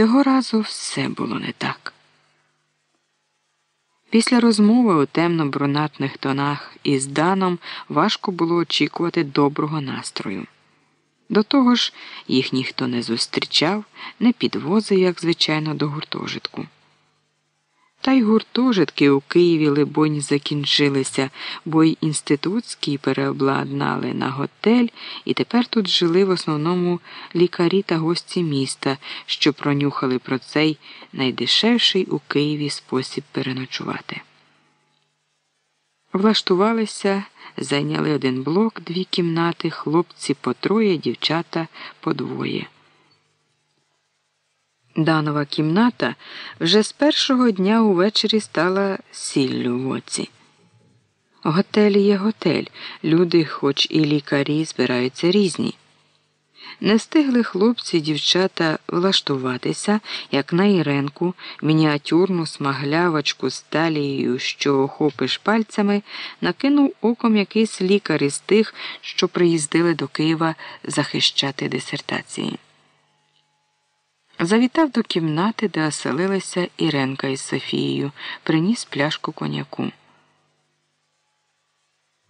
Цього разу все було не так. Після розмови у темно-брунатних тонах із Даном важко було очікувати доброго настрою. До того ж, їх ніхто не зустрічав, не підвозив, як звичайно, до гуртожитку. Та й гуртожитки у Києві, либонь, закінчилися, бо й інститутський переобладнали на готель, і тепер тут жили в основному лікарі та гості міста, що пронюхали про цей найдешевший у Києві спосіб переночувати. Влаштувалися, зайняли один блок, дві кімнати, хлопці по троє, дівчата по двоє. Данова кімната вже з першого дня увечері стала сіллю в оці. Готель є готель. Люди, хоч і лікарі, збираються різні. Не встигли хлопці дівчата влаштуватися, як на Іренку, мініатюрну смаглявочку з талією, що охопиш пальцями, накинув оком якийсь лікар із тих, що приїздили до Києва захищати дисертації. Завітав до кімнати, де оселилися Іренка із Софією, приніс пляшку коньяку.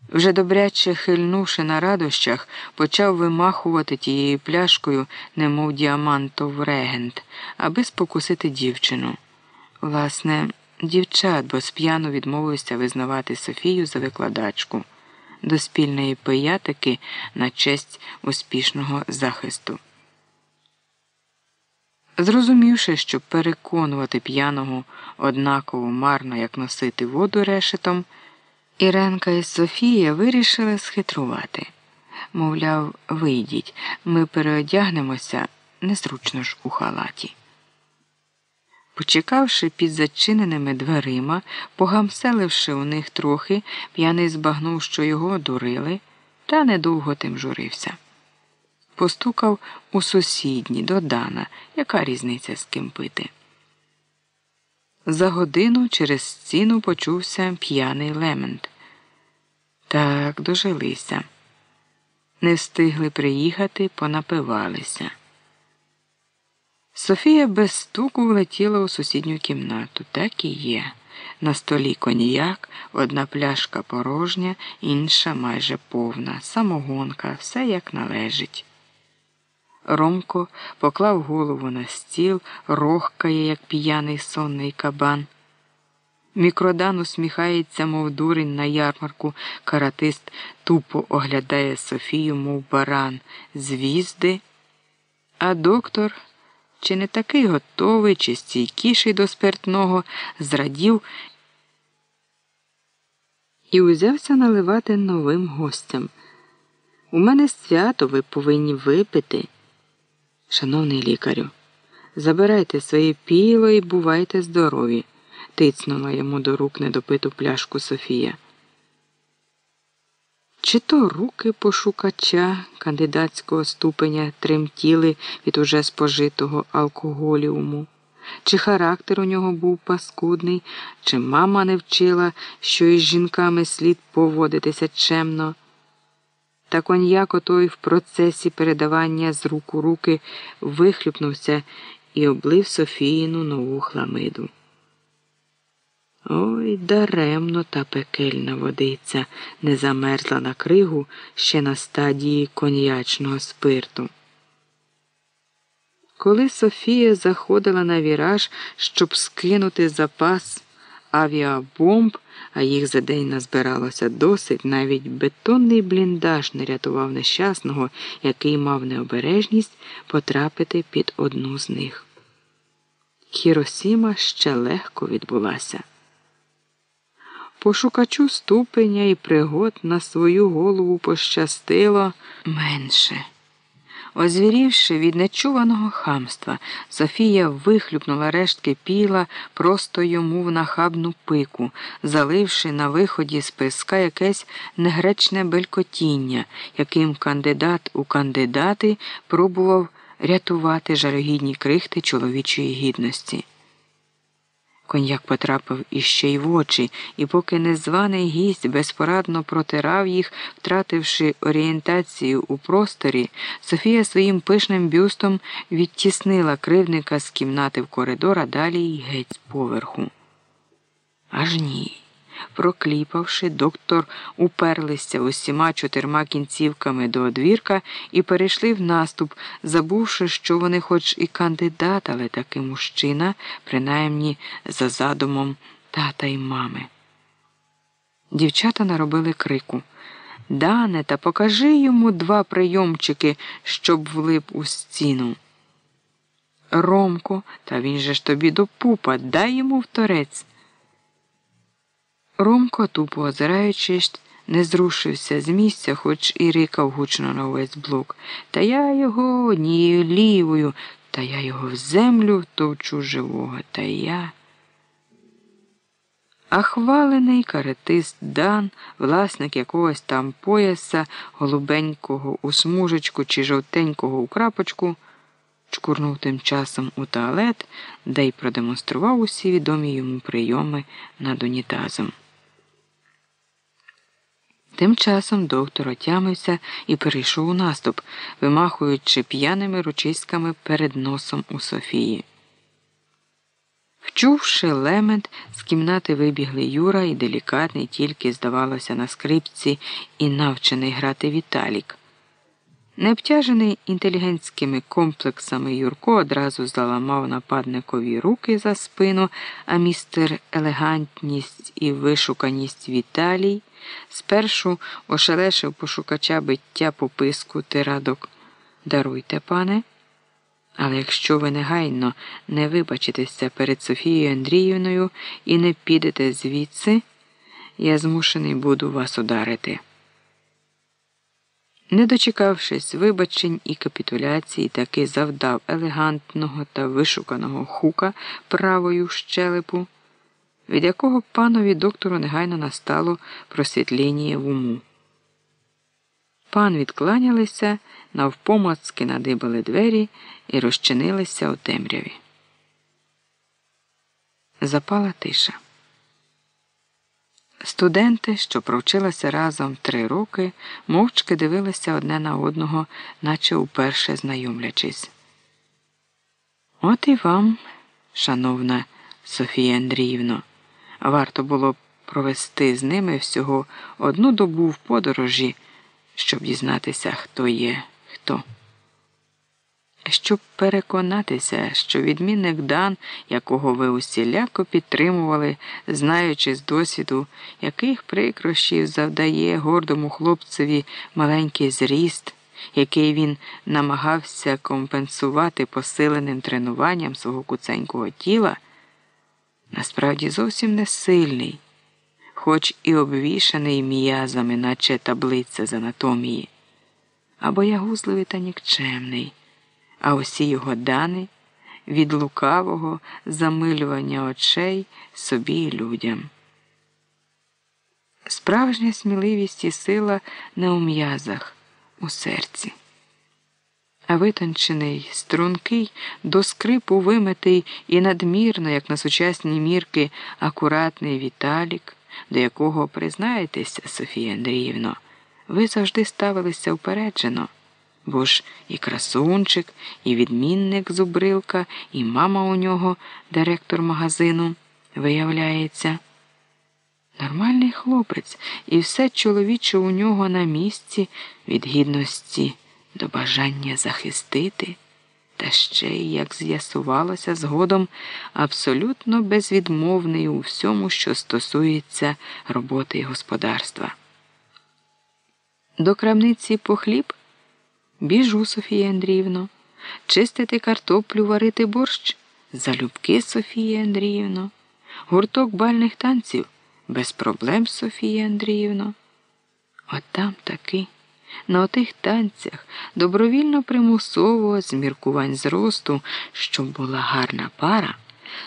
Вже добряче хильнувши на радощах, почав вимахувати тією пляшкою, немов діамантов регент, аби спокусити дівчину. Власне, дівчат, бо сп'яно відмовився визнавати Софію за викладачку до спільної пиятики на честь успішного захисту. Зрозумівши, що переконувати п'яного однаково марно, як носити воду решетом, Іренка і Софія вирішили схитрувати. Мовляв, вийдіть, ми переодягнемося незручно ж у халаті. Почекавши під зачиненими дверима, погамселивши у них трохи, п'яний збагнув, що його одурили, та недовго тим журився постукав у сусідні до Дана, яка різниця з ким пити. За годину через стіну почувся п'яний лемент. Так дожилися. Не встигли приїхати, понапивалися. Софія без стуку влетіла у сусідню кімнату. Так і є. На столі коньяк, одна пляшка порожня, інша майже повна, самогонка, все як належить. Ромко поклав голову на стіл, рохкає, як п'яний сонний кабан. Мікродан усміхається, мов дурень на ярмарку. Каратист тупо оглядає Софію, мов баран, звізди. А доктор, чи не такий готовий, чи стійкіший до спиртного, зрадів і узявся наливати новим гостям. У мене свято ви повинні випити. Шановний лікарю, забирайте своє піло і бувайте здорові, тицнула йому до рук недопиту пляшку Софія. Чи то руки пошукача кандидатського ступеня тремтіли від уже спожитого алкоголіуму, чи характер у нього був паскудний, чи мама не вчила, що із жінками слід поводитися чемно. Та коньяк отой в процесі передавання з рук у руки вихлюпнувся і облив Софіїну нову хламиду. Ой, даремно та пекельна водиця не замерзла на кригу ще на стадії коньячного спирту. Коли Софія заходила на віраж, щоб скинути запас авіабомб, а їх за день назбиралося досить, навіть бетонний бліндаж не рятував нещасного, який мав необережність потрапити під одну з них. Хіросіма ще легко відбулася. Пошукачу ступеня і пригод на свою голову пощастило менше. Озвірівши від нечуваного хамства, Софія вихлюпнула рештки піла просто йому в нахабну пику, заливши на виході з писка якесь негречне белькотіння, яким кандидат у кандидати пробував рятувати жалюгідні крихти чоловічої гідності. Коньяк потрапив іще й в очі, і поки незваний гість безпорадно протирав їх, втративши орієнтацію у просторі, Софія своїм пишним бюстом відтіснила кривника з кімнати в коридор, а далі й геть з поверху. Аж ні. Прокліпавши, доктор уперлися усіма чотирма кінцівками до одвірка і перейшли в наступ, забувши, що вони хоч і кандидат, але таки мужчина, принаймні за задумом тата й мами. Дівчата наробили крику. Дане, та покажи йому два прийомчики, щоб влип у стіну. Ромко, та він же ж тобі до пупа, дай йому вторець. Ромко, тупо озираючись, не зрушився з місця, хоч і рикав гучно на увесь блок. Та я його однією лівою, та я його в землю втовчу живого, та я. А хвалений каретист Дан, власник якогось там пояса, голубенького у смужечку чи жовтенького у крапочку, чкурнув тим часом у туалет, де й продемонстрував усі відомі йому прийоми над унітазом. Тим часом доктор отямився і перейшов у наступ, вимахуючи п'яними ручиськами перед носом у Софії. Вчувши лемент, з кімнати вибігли Юра і делікатний, тільки, здавалося, на скрипці і навчений грати Віталік. Необтяжений інтелігентськими комплексами Юрко одразу заламав нападникові руки за спину, а містер елегантність і вишуканість Віталій спершу ошелешив пошукача биття по писку тирадок. Даруйте, пане. Але якщо ви негайно не вибачитеся перед Софією Андріївною і не підете звідси, я змушений буду вас ударити. Не дочекавшись вибачень і капітуляції, таки завдав елегантного та вишуканого хука правою щелепу, від якого панові доктору негайно настало просвітління в уму. Пан відкланялися, навпомацки надибали двері і розчинилися у темряві. Запала тиша. Студенти, що провчилися разом три роки, мовчки дивилися одне на одного, наче уперше знайомлячись. От і вам, шановна Софія Андріївно, варто було провести з ними всього одну добу в подорожі, щоб дізнатися, хто є хто. Щоб переконатися, що відмінник Дан, якого ви усіляко підтримували, знаючи з досвіду, яких прикрощів завдає гордому хлопцеві маленький зріст, який він намагався компенсувати посиленим тренуванням свого куценького тіла, насправді зовсім не сильний, хоч і обвішаний м'язами, наче таблиця з анатомії, або ягузливий та нікчемний а усі його дани від лукавого замилювання очей собі і людям. Справжня сміливість і сила не у м'язах, у серці. А витончений, стрункий, до скрипу вимитий і надмірно, як на сучасні мірки, акуратний Віталік, до якого признаєтеся, Софія Андріївно, ви завжди ставилися упереджено бо ж і красунчик, і відмінник зубрилка, і мама у нього, директор магазину, виявляється. Нормальний хлопець, і все чоловіче у нього на місці від гідності до бажання захистити, та ще й, як з'ясувалося згодом, абсолютно безвідмовний у всьому, що стосується роботи і господарства. До крамниці по хліб? Біжу, Софія Андріївно, чистити картоплю, варити борщ, залюбки Софія Андріївно, гурток бальних танців? Без проблем Софія Андріївно. От там таки, на отих танцях, добровільно примусово з міркувань зросту, щоб була гарна пара,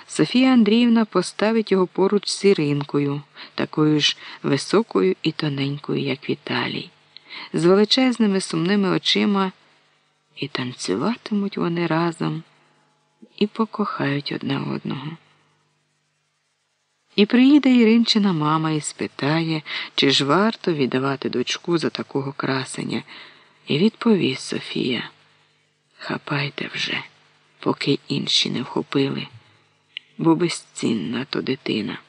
Софія Андріївна поставить його поруч з сіринкою, такою ж високою і тоненькою, як Віталій з величезними сумними очима, і танцюватимуть вони разом і покохають одне одного. І приїде Іринчина мама і спитає, чи ж варто віддавати дочку за такого красення. І відповість Софія. Хапайте вже, поки інші не вхопили, бо безцінна то дитина.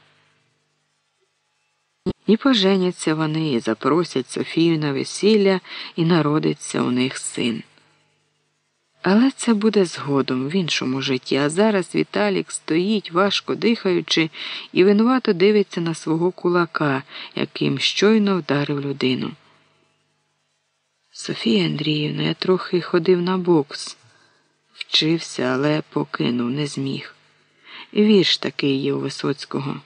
І поженяться вони, і запросять Софію на весілля, і народиться у них син. Але це буде згодом в іншому житті. А зараз Віталік стоїть, важко дихаючи, і винувато дивиться на свого кулака, яким щойно вдарив людину. Софія Андріївна, я трохи ходив на бокс, вчився, але покинув, не зміг. Вірш такий є у Висоцького.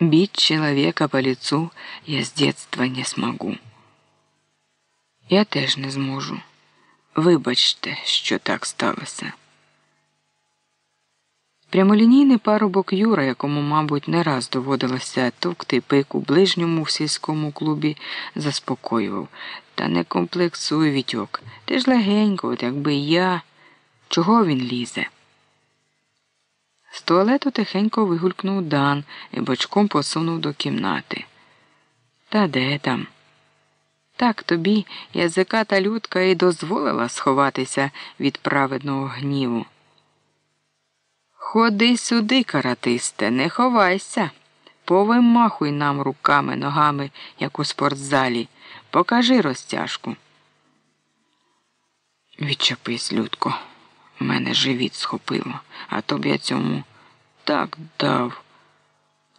Бить чоловіка по лицу я з детства не смогу. Я теж не зможу. Вибачте, що так сталося. Прямолінійний парубок Юра, якому, мабуть, не раз доводилося товкти пику ближньому в сільському клубі, заспокоював. Та не комплексуй, Вітьок. Ти ж легенько, от якби я. Чого він лізе? З туалету тихенько вигулькнув Дан і бочком посунув до кімнати. Та де там? Так тобі язика та людка і дозволила сховатися від праведного гніву. Ходи сюди, каратисте, не ховайся. Повимахуй нам руками, ногами, як у спортзалі. Покажи розтяжку. Відчепись, Людко, мене живіт схопило, а то б я цьому так дав.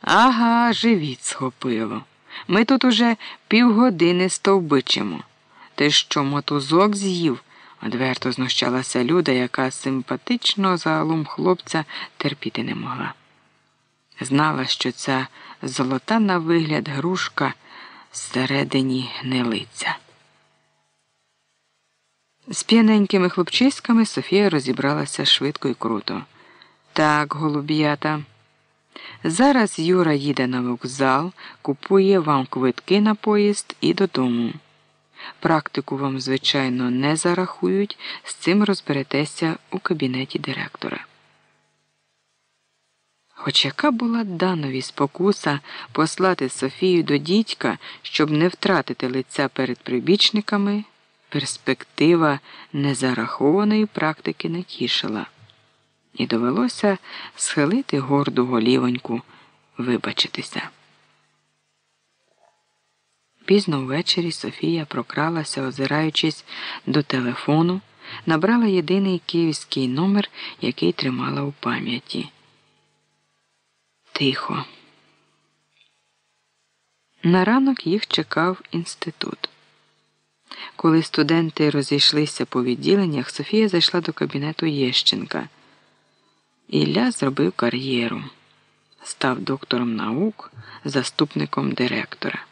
Ага, живіт схопило. Ми тут уже півгодини стовбичимо. Ти що, мотузок з'їв? Одверто знущалася люда, яка симпатично загалом хлопця терпіти не могла. Знала, що ця золота на вигляд грушка всередині гнилиця. З п'яненькими хлопчиськами Софія розібралася швидко і круто. Так, голуб'ята. Зараз Юра їде на вокзал, купує вам квитки на поїзд і додому. Практику вам, звичайно, не зарахують, з цим розберетеся у кабінеті директора. Хоч яка була данові спокуса послати Софію до дідька, щоб не втратити лиця перед прибічниками, перспектива незарахованої практики не тішила, і довелося схилити горду голівоньку, вибачитися. Пізно ввечері Софія прокралася, озираючись до телефону, набрала єдиний київський номер, який тримала у пам'яті. Тихо. На ранок їх чекав інститут. Коли студенти розійшлися по відділеннях, Софія зайшла до кабінету Єщенка. Ілля зробив кар'єру, став доктором наук, заступником директора.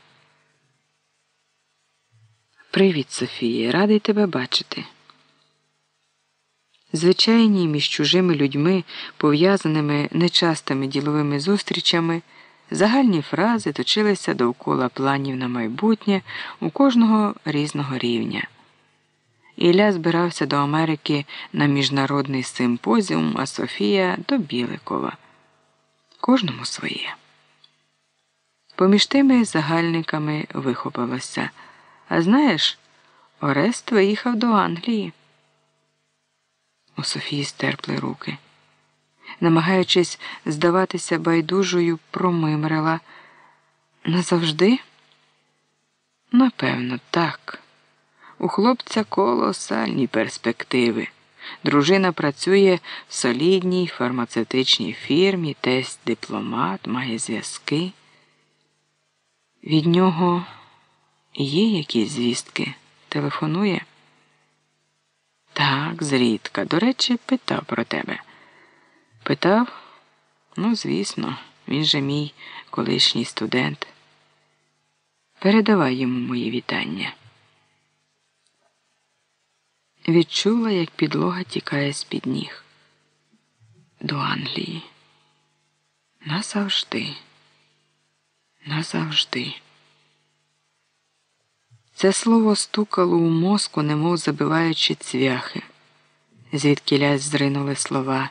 Привіт, Софія, радий тебе бачити. Звичайні між чужими людьми, пов'язаними нечастими діловими зустрічами, загальні фрази точилися довкола планів на майбутнє у кожного різного рівня. Ілля збирався до Америки на міжнародний симпозіум, а Софія до Біликова. Кожному своє. Поміж тими загальниками вихопилося. А знаєш, Орест виїхав до Англії. У Софії стерпли руки. Намагаючись здаватися байдужою, промимрила. Назавжди? Напевно, так. У хлопця колосальні перспективи. Дружина працює в солідній фармацевтичній фірмі, тесть дипломат, має зв'язки. Від нього. Є якісь звістки? Телефонує? Так, зрідка. До речі, питав про тебе. Питав? Ну, звісно, він же мій колишній студент. Передавай йому мої вітання. Відчула, як підлога тікає з під ніг. До Англії. Назавжди. Назавжди. Це слово стукало у мозку, немов забиваючи цвяхи, звідки лязь зринули слова.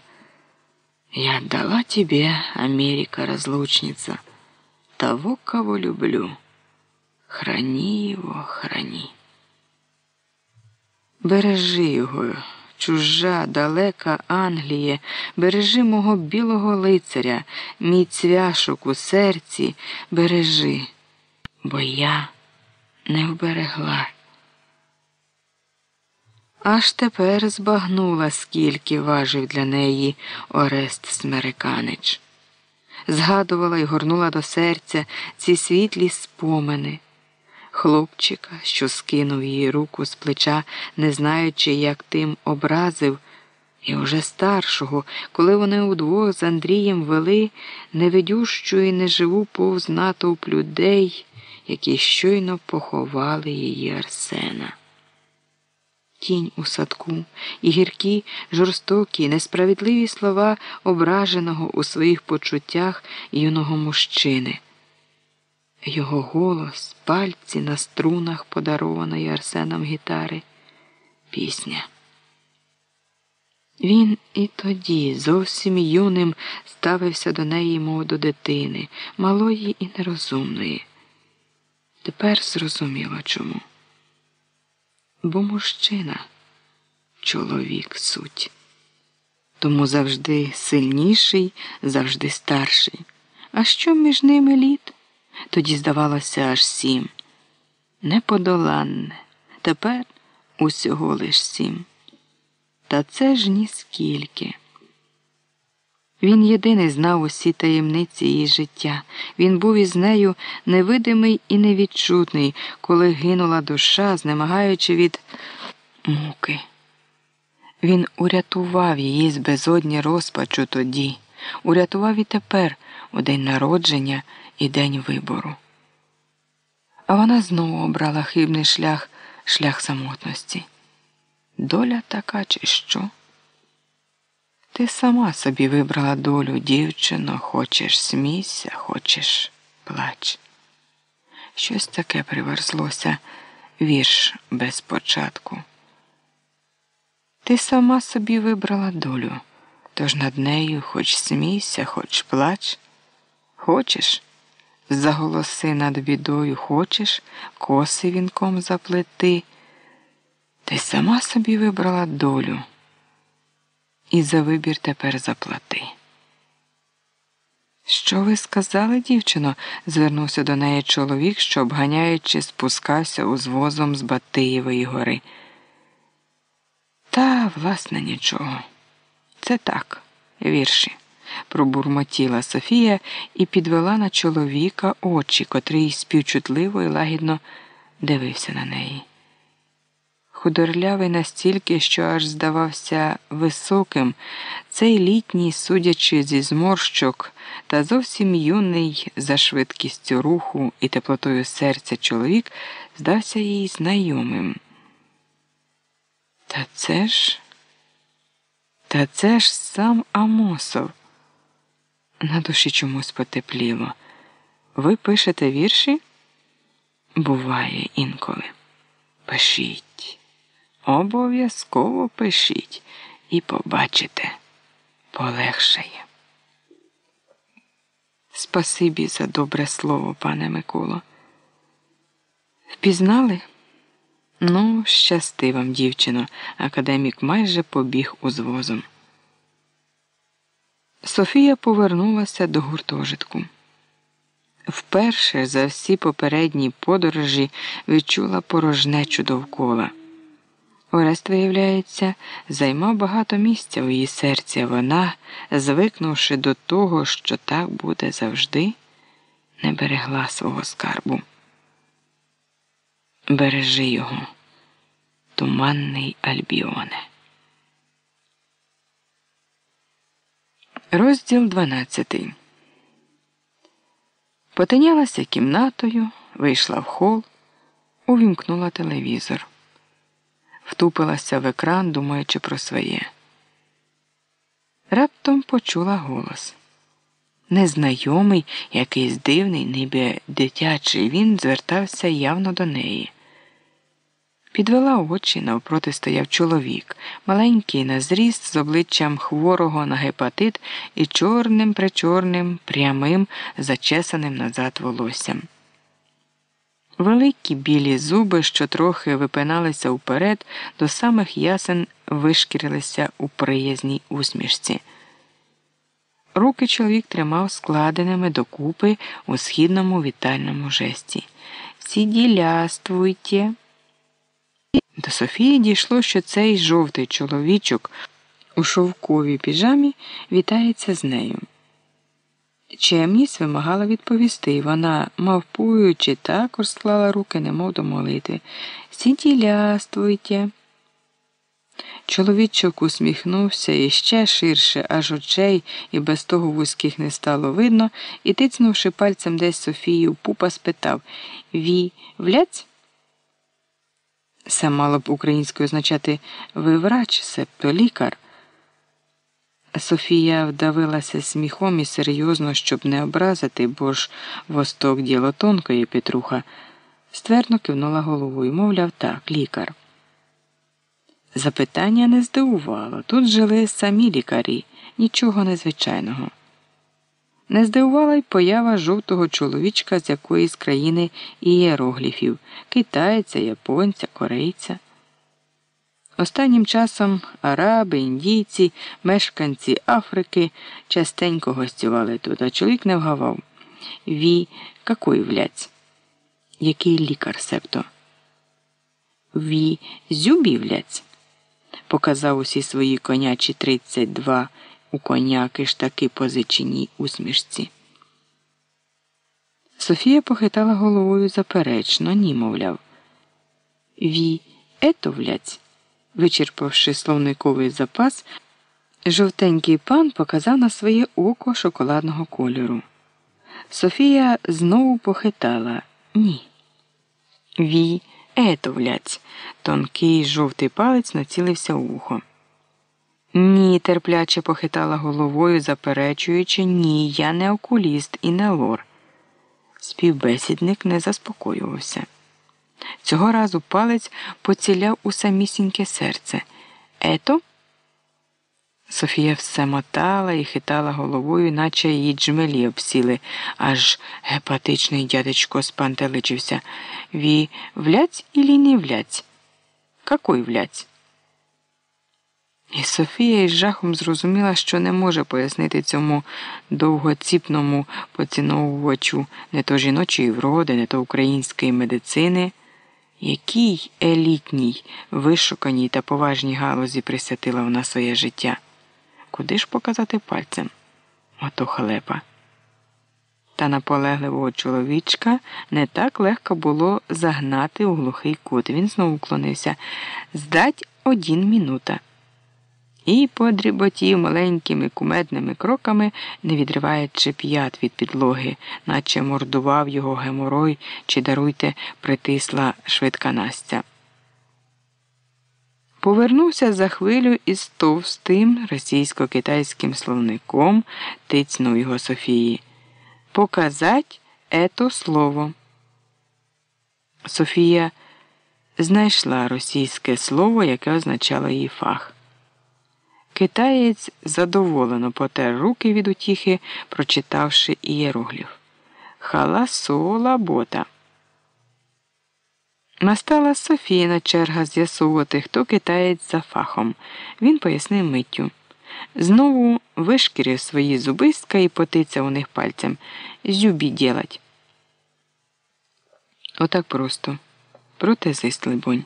Я дала тебе, Америка, разлучница, того, кого люблю. Храни його, храни. Бережи його, чужа, далека Англія, бережи мого білого лицаря, мій цвяшок у серці, бережи, бо я не вберегла. Аж тепер збагнула, скільки важив для неї Орест Смереканич. Згадувала і горнула до серця ці світлі спомини. Хлопчика, що скинув її руку з плеча, не знаючи, як тим образив, і уже старшого, коли вони удвох з Андрієм вели невидющу і неживу повз натовп людей, які щойно поховали її Арсена тінь у садку, і гіркі, жорстокі, несправедливі слова ображеного у своїх почуттях юного мужчини. Його голос, пальці на струнах подарованої Арсеном гітари, пісня. Він і тоді зовсім юним ставився до неї, мов до дитини, малої і нерозумної. Тепер зрозуміло чому бо мужчина чоловік суть. Тому завжди сильніший, завжди старший. А що між ними літ? Тоді здавалося аж сім. Неподоланне, тепер усього лиш сім. Та це ж ніскільки. Він єдиний знав усі таємниці її життя. Він був із нею невидимий і невідчутний, коли гинула душа, знемагаючи від муки. Він урятував її з безодні розпачу тоді, урятував і тепер у день народження і день вибору. А вона знову обрала хибний шлях, шлях самотності. Доля така, чи що? Ти сама собі вибрала долю, дівчино, хочеш смійся, хочеш плач. Щось таке приверзлося, вірш без початку. Ти сама собі вибрала долю, тож над нею хоч смійся, хоч плач. Хочеш, заголоси над бідою, хочеш, коси вінком заплети. Ти сама собі вибрала долю і за вибір тепер заплати. Що ви сказали, дівчино? звернувся до неї чоловік, що, обганяючи, спускався узвозом з Батиєвої гори. Та, власне, нічого. Це так, вірші, пробурмотіла Софія і підвела на чоловіка очі, котрий співчутливо і лагідно дивився на неї худорлявий настільки, що аж здавався високим, цей літній, судячи зі зморщок, та зовсім юний за швидкістю руху і теплотою серця чоловік здався їй знайомим. Та це ж, та це ж сам Амосов. На душі чомусь потепліло. Ви пишете вірші? Буває інколи. Пишіть. Обов'язково пишіть і побачите, полегшає. Спасибі за добре слово, пане Миколо. Впізнали? Ну, щасти вам, дівчино, академік майже побіг узвозом. Софія повернулася до гуртожитку. Вперше за всі попередні подорожі відчула порожнечу довкола. Орест, виявляється, займав багато місця у її серці, а вона, звикнувши до того, що так буде завжди, не берегла свого скарбу. Бережи його, туманний Альбіоне. Розділ 12 Потинялася кімнатою, вийшла в хол, увімкнула телевізор втупилася в екран, думаючи про своє. Раптом почула голос. Незнайомий, якийсь дивний, ніби дитячий, він звертався явно до неї. Підвела очі, навпроти стояв чоловік, маленький на зріст з обличчям хворого на гепатит і чорним причорним, прямим, зачесаним назад волоссям. Великі білі зуби, що трохи випиналися вперед, до самих ясен вишкірилися у приязній усмішці. Руки чоловік тримав складеними докупи у східному вітальному жесті. Сіділяствуйте. До Софії дійшло, що цей жовтий чоловічок у шовковій піжамі вітається з нею. Чемність вимагала відповісти, вона, мавпуючи, також склала руки, немов до молитви. Сіділяствуйте. Чоловічок усміхнувся і ще ширше, аж очей, і без того вузьких не стало видно, і, тицнувши пальцем десь Софію, пупа спитав Ві, вляць? Це мало б українською означати ви врач, себто лікар. Софія вдавилася сміхом і серйозно, щоб не образити, бо ж восток діло тонкої Петруха, ствердно кивнула головою, мовляв, так, лікар. Запитання не здивувало. Тут жили самі лікарі, нічого незвичайного. Не здивувала й поява жовтого чоловічка з якоїсь країни ієрогліфів китайця, японця, корейця. Останнім часом араби, індійці, мешканці Африки частенько гостювали тут, а чоловік не вгавав. Ві, какой вляць? Який лікар септо? Ві, зюбі вляць? Показав усі свої конячі тридцять два у коняки ж таки позиченій усмішці. Софія похитала головою заперечно, ні, мовляв. Ві, ето вляць. Вичерпавши словниковий запас, жовтенький пан показав на своє око шоколадного кольору. Софія знову похитала ні. Ві, ето вляць. Тонкий жовтий палець націлився у ухо. Ні, терпляче похитала головою, заперечуючи, ні, я не окуліст і не лор. Співбесідник не заспокоювався. Цього разу палець поціляв у самісіньке серце. Ето? Софія все мотала і хитала головою, наче її джмелі обсіли, аж гепатичний дядечко спантеличився. Ві вляць ілі не вляць? Какой вляць? І Софія із жахом зрозуміла, що не може пояснити цьому довгоціпному поціновувачу не то жіночої вроди, не то української медицини, якій елітній, вишуканій та поважній галузі присвятила вона своє життя. Куди ж показати пальцем? Ото халепа. Та наполегливого чоловічка не так легко було загнати у глухий кут. Він знову уклонився. Здать один минута і подріботів маленькими кумедними кроками, не відриваючи п'ят від підлоги, наче мордував його геморой чи даруйте, притисла швидка Настя. Повернувся за хвилю із товстим російсько-китайським словником, тицнув його Софії. Показать ето слово. Софія знайшла російське слово, яке означало її фах. Китаєць задоволено потер руки від утіхи, прочитавши ієрогліф. Халасола бота. Настала Софіїна черга з'ясовувати, хто китаєць за фахом. Він пояснив миттю. Знову вишкірив свої зубистка і потицяв у них пальцем. Зюбі ділать. Отак просто. Протезист, либонь.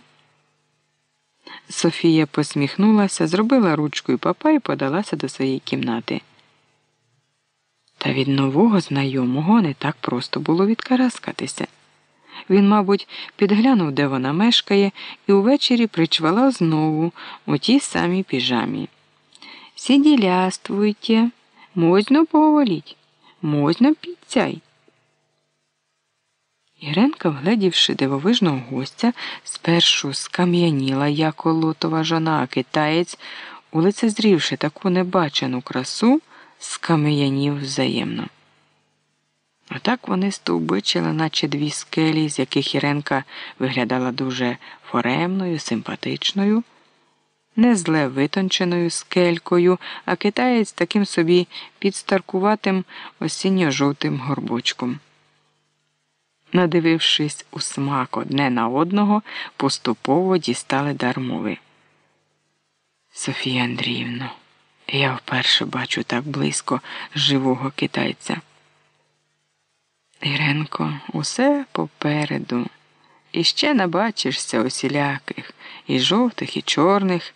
Софія посміхнулася, зробила ручкою папа і подалася до своєї кімнати. Та від нового знайомого не так просто було відкараскатися. Він, мабуть, підглянув, де вона мешкає, і увечері причвала знову у тій самій піжамі. Сіділяствуйте, можна поговоріть, можна підцяй. Іренка, вгледівши дивовижного гостя, спершу скам'яніла, як олотова жона, а китаєць, улицезрівши таку небачену красу, скам'янів взаємно. Отак вони стовбичили, наче дві скелі, з яких Іренка виглядала дуже форемною, симпатичною, не зле витонченою скелькою, а китаєць таким собі підстаркуватим осінньо-жовтим горбочком. Надивившись у смак одне на одного, поступово дістали дар мови. Софія Андріївно, я вперше бачу так близько живого китайця. Іренко, усе попереду. І ще набачишся усіляких, і жовтих, і чорних,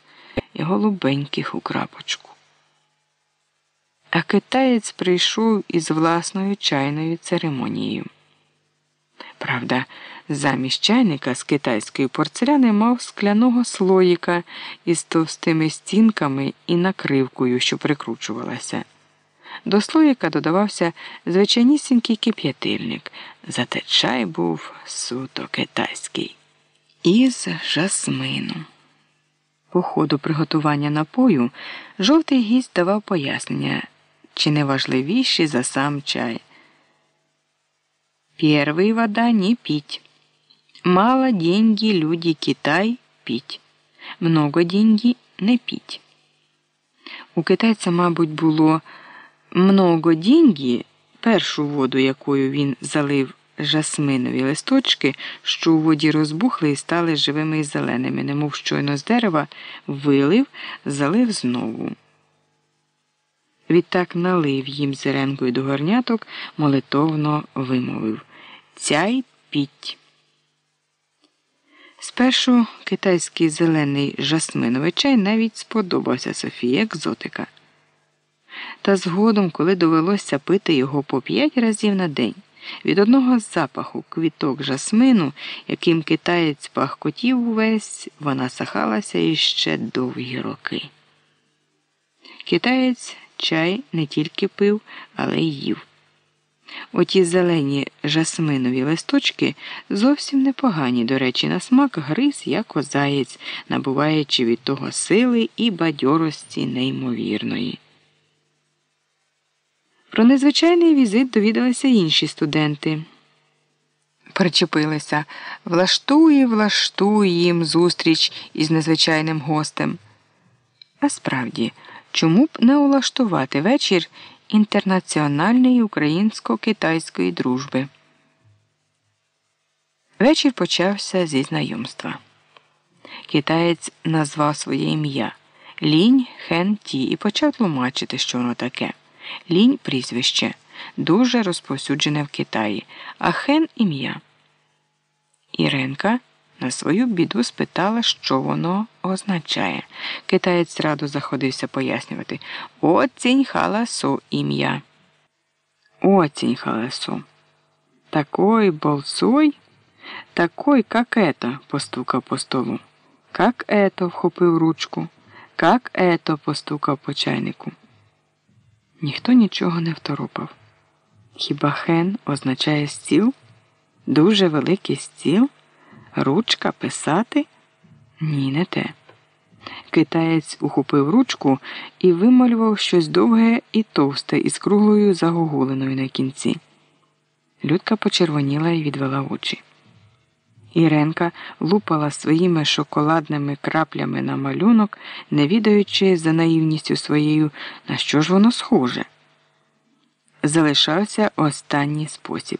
і голубеньких у крапочку. А китаєць прийшов із власною чайною церемонією. Правда, замість чайника з китайської порцеляни мав скляного слоїка із товстими стінками і накривкою, що прикручувалася. До слоїка додавався звичайнісінький кип'ятильник, зате чай був суто китайський. Із жасмину. По ходу приготування напою жовтий гість давав пояснення, чи не важливіші за сам чай. Первый вода не пить. Мало деньги люди Китай пить. Много деньги не пить. У китайця, мабуть, було много деньги, першу воду, якою він залив жасминові листочки, що у воді розбухли і стали живими і зеленими, немов щойно з дерева, вилив, залив знову. Відтак налив їм зеленкою до горняток, молитовно вимовив Цяй піть. Спершу китайський зелений жасминовий чай навіть сподобався Софії екзотика. Та згодом, коли довелося пити його по п'ять разів на день, від одного запаху квіток жасмину, яким китаєць пахкотів увесь, вона сахалася іще довгі роки. Китаєць чай не тільки пив, але й їв. Оті зелені жасминові листочки зовсім непогані, до речі, на смак гриз, як озаєць, набуваючи від того сили і бадьорості неймовірної. Про незвичайний візит довідалися інші студенти. Причепилися влаштує, влаштує їм зустріч із незвичайним гостем. А справді, чому б не улаштувати вечір інтернаціональної українсько-китайської дружби? Вечір почався зі знайомства. Китаєць назвав своє ім'я Лінь Хен Ті і почав тлумачити, що воно таке. Лінь прізвище, дуже розповсюджене в Китаї, а хен ім'я. Іренка на свою біду спитала, що воно означає. Китаєць радо заходився пояснювати Оцінь халасо ім'я. Оцінь халасо. Такой болсой, такой, как это, постукав по столу. Как это, вхопив ручку, как это, постукав по чайнику. Ніхто нічого не второпав. Хіба хен означає стіл? Дуже великий стіл? Ручка писати? Ні, не те. Китаєць ухопив ручку і вималював щось довге і товсте із круглою загогулиною на кінці. Людка почервоніла і відвела очі. Іренка лупала своїми шоколадними краплями на малюнок, не відаючи за наївністю своєю, на що ж воно схоже. Залишався останній спосіб.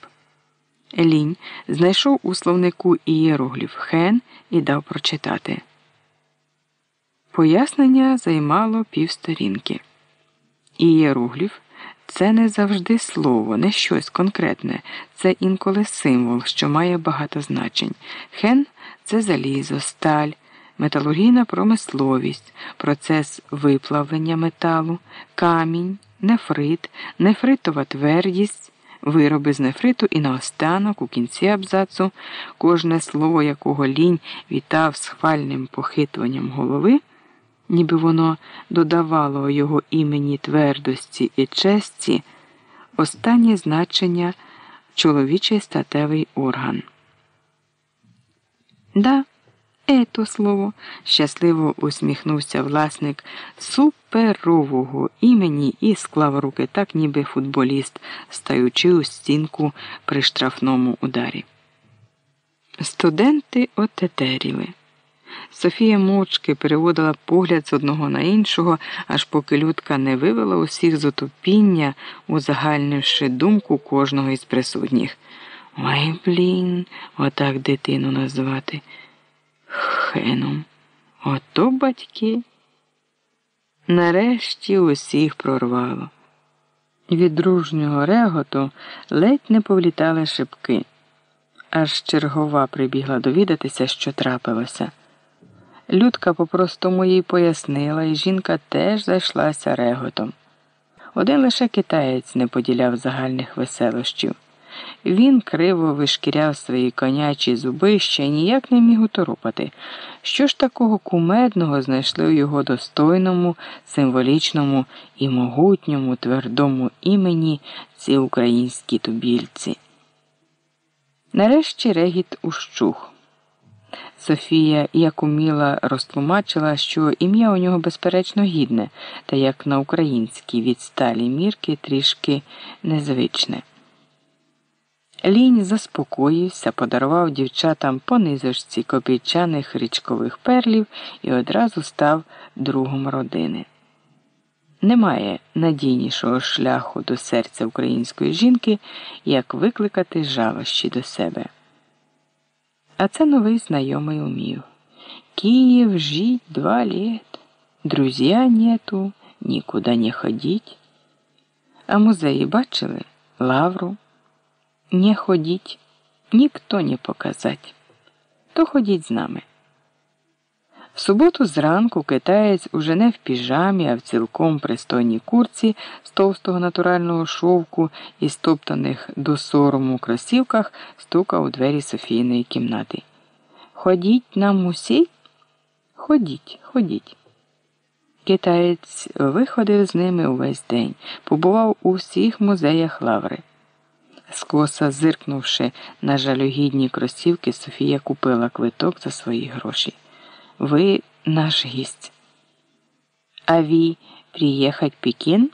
Лінь знайшов у словнику ієрогліф хен і дав прочитати. Пояснення займало півсторінки. Ієрогліф це не завжди слово, не щось конкретне, це інколи символ, що має багато значень. Хен це залізо, сталь, металургійна промисловість, процес виплавлення металу, камінь, нефрит, нефритова твердість, вироби з нефриту і наостанок, у кінці абзацу, кожне слово якого лінь вітав з хвальним похитуванням голови ніби воно додавало його імені твердості і честі, останнє значення чоловічий статевий орган. Да, Ето слово, щасливо усміхнувся власник суперового імені і склав руки так, ніби футболіст, стаючи у стінку при штрафному ударі. Студенти отетеріли. Софія мовчки переводила погляд з одного на іншого, аж поки людка не вивела усіх з отупіння, узагальнивши думку кожного із присутніх. Ой, блін, отак дитину назвати. Хеном. Ото батьки. Нарешті усіх прорвало. Від дружнього реготу ледь не повлітали шибки. Аж чергова прибігла довідатися, що трапилося. Людка по-простому їй пояснила, і жінка теж зайшлася реготом. Один лише китаєць не поділяв загальних веселощів. Він криво вишкіряв свої конячі зуби ще ніяк не міг уторопати. Що ж такого кумедного знайшли у його достойному, символічному і могутньому твердому імені ці українські тубільці? Нарешті регіт ущух. Софія, як уміла, розтлумачила, що ім'я у нього безперечно гідне, та як на українській відсталі мірки трішки незвичне. Лінь заспокоївся, подарував дівчатам по низочці копійчаних річкових перлів і одразу став другом родини. Немає надійнішого шляху до серця української жінки, як викликати жалощі до себе. А це новий знайомий умів. Київ жить два лет, друзья нету, нікуди не ходіть. А музеї бачили лавру. Не ходіть, ніхто не показать. То ходіть з нами. В суботу зранку китаєць уже не в піжамі, а в цілком пристойній курці з товстого натурального шовку і стоптаних до сорому кросівках стукав у двері Софійної кімнати. Ходіть на мусій? Ходіть, ходіть. Китаєць виходив з ними увесь день, побував у всіх музеях лаври. Скоса зиркнувши на жалюгідні кросівки, Софія купила квиток за свої гроші. Ви наш гість. А ви приїхать Пекін?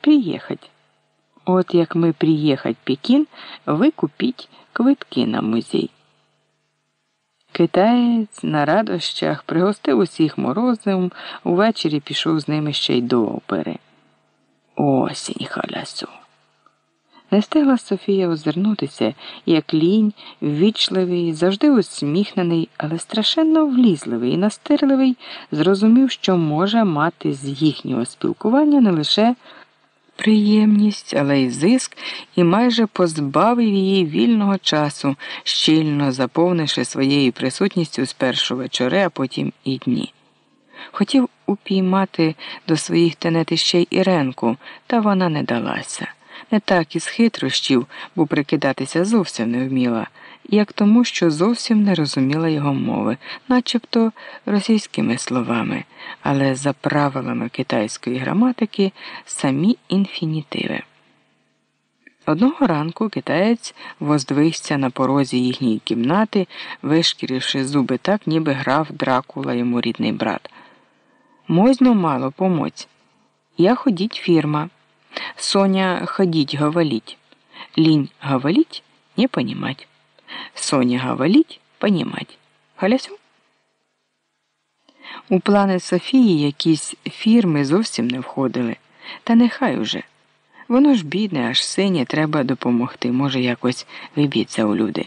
Приїхать. От як ми приїхать Пекін, ви купіть квитки на музей. Китаєць на радощах пригостив усіх морозивом, увечері пішов з ними ще й до опери. Осінь халясу. Не встигла Софія озирнутися, як лінь, ввічливий, завжди усміхнений, але страшенно влізливий і настирливий, зрозумів, що може мати з їхнього спілкування не лише приємність, але й зиск, і майже позбавив її вільного часу, щільно заповнивши своєю присутністю спершу вечори, а потім і дні. Хотів упіймати до своїх тенет й Іренку, та вона не далася не так із хитрощів, бо прикидатися зовсім не вміла, як тому, що зовсім не розуміла його мови, начебто російськими словами, але за правилами китайської граматики самі інфінітиви. Одного ранку китаєць воздвигся на порозі їхньої кімнати, вишкіривши зуби так, ніби грав дракула йому рідний брат. Мозьно мало помоць. Я ходіть фірма. Соня ходить говорить. Линь говорить, не понимать. Соня говорить, понимать. Галясю? У плани Софії якісь фірми зовсім не входили. Та нехай уже. Воно ж бідне, аж синє, треба допомогти, може, якось виб'ється у люди.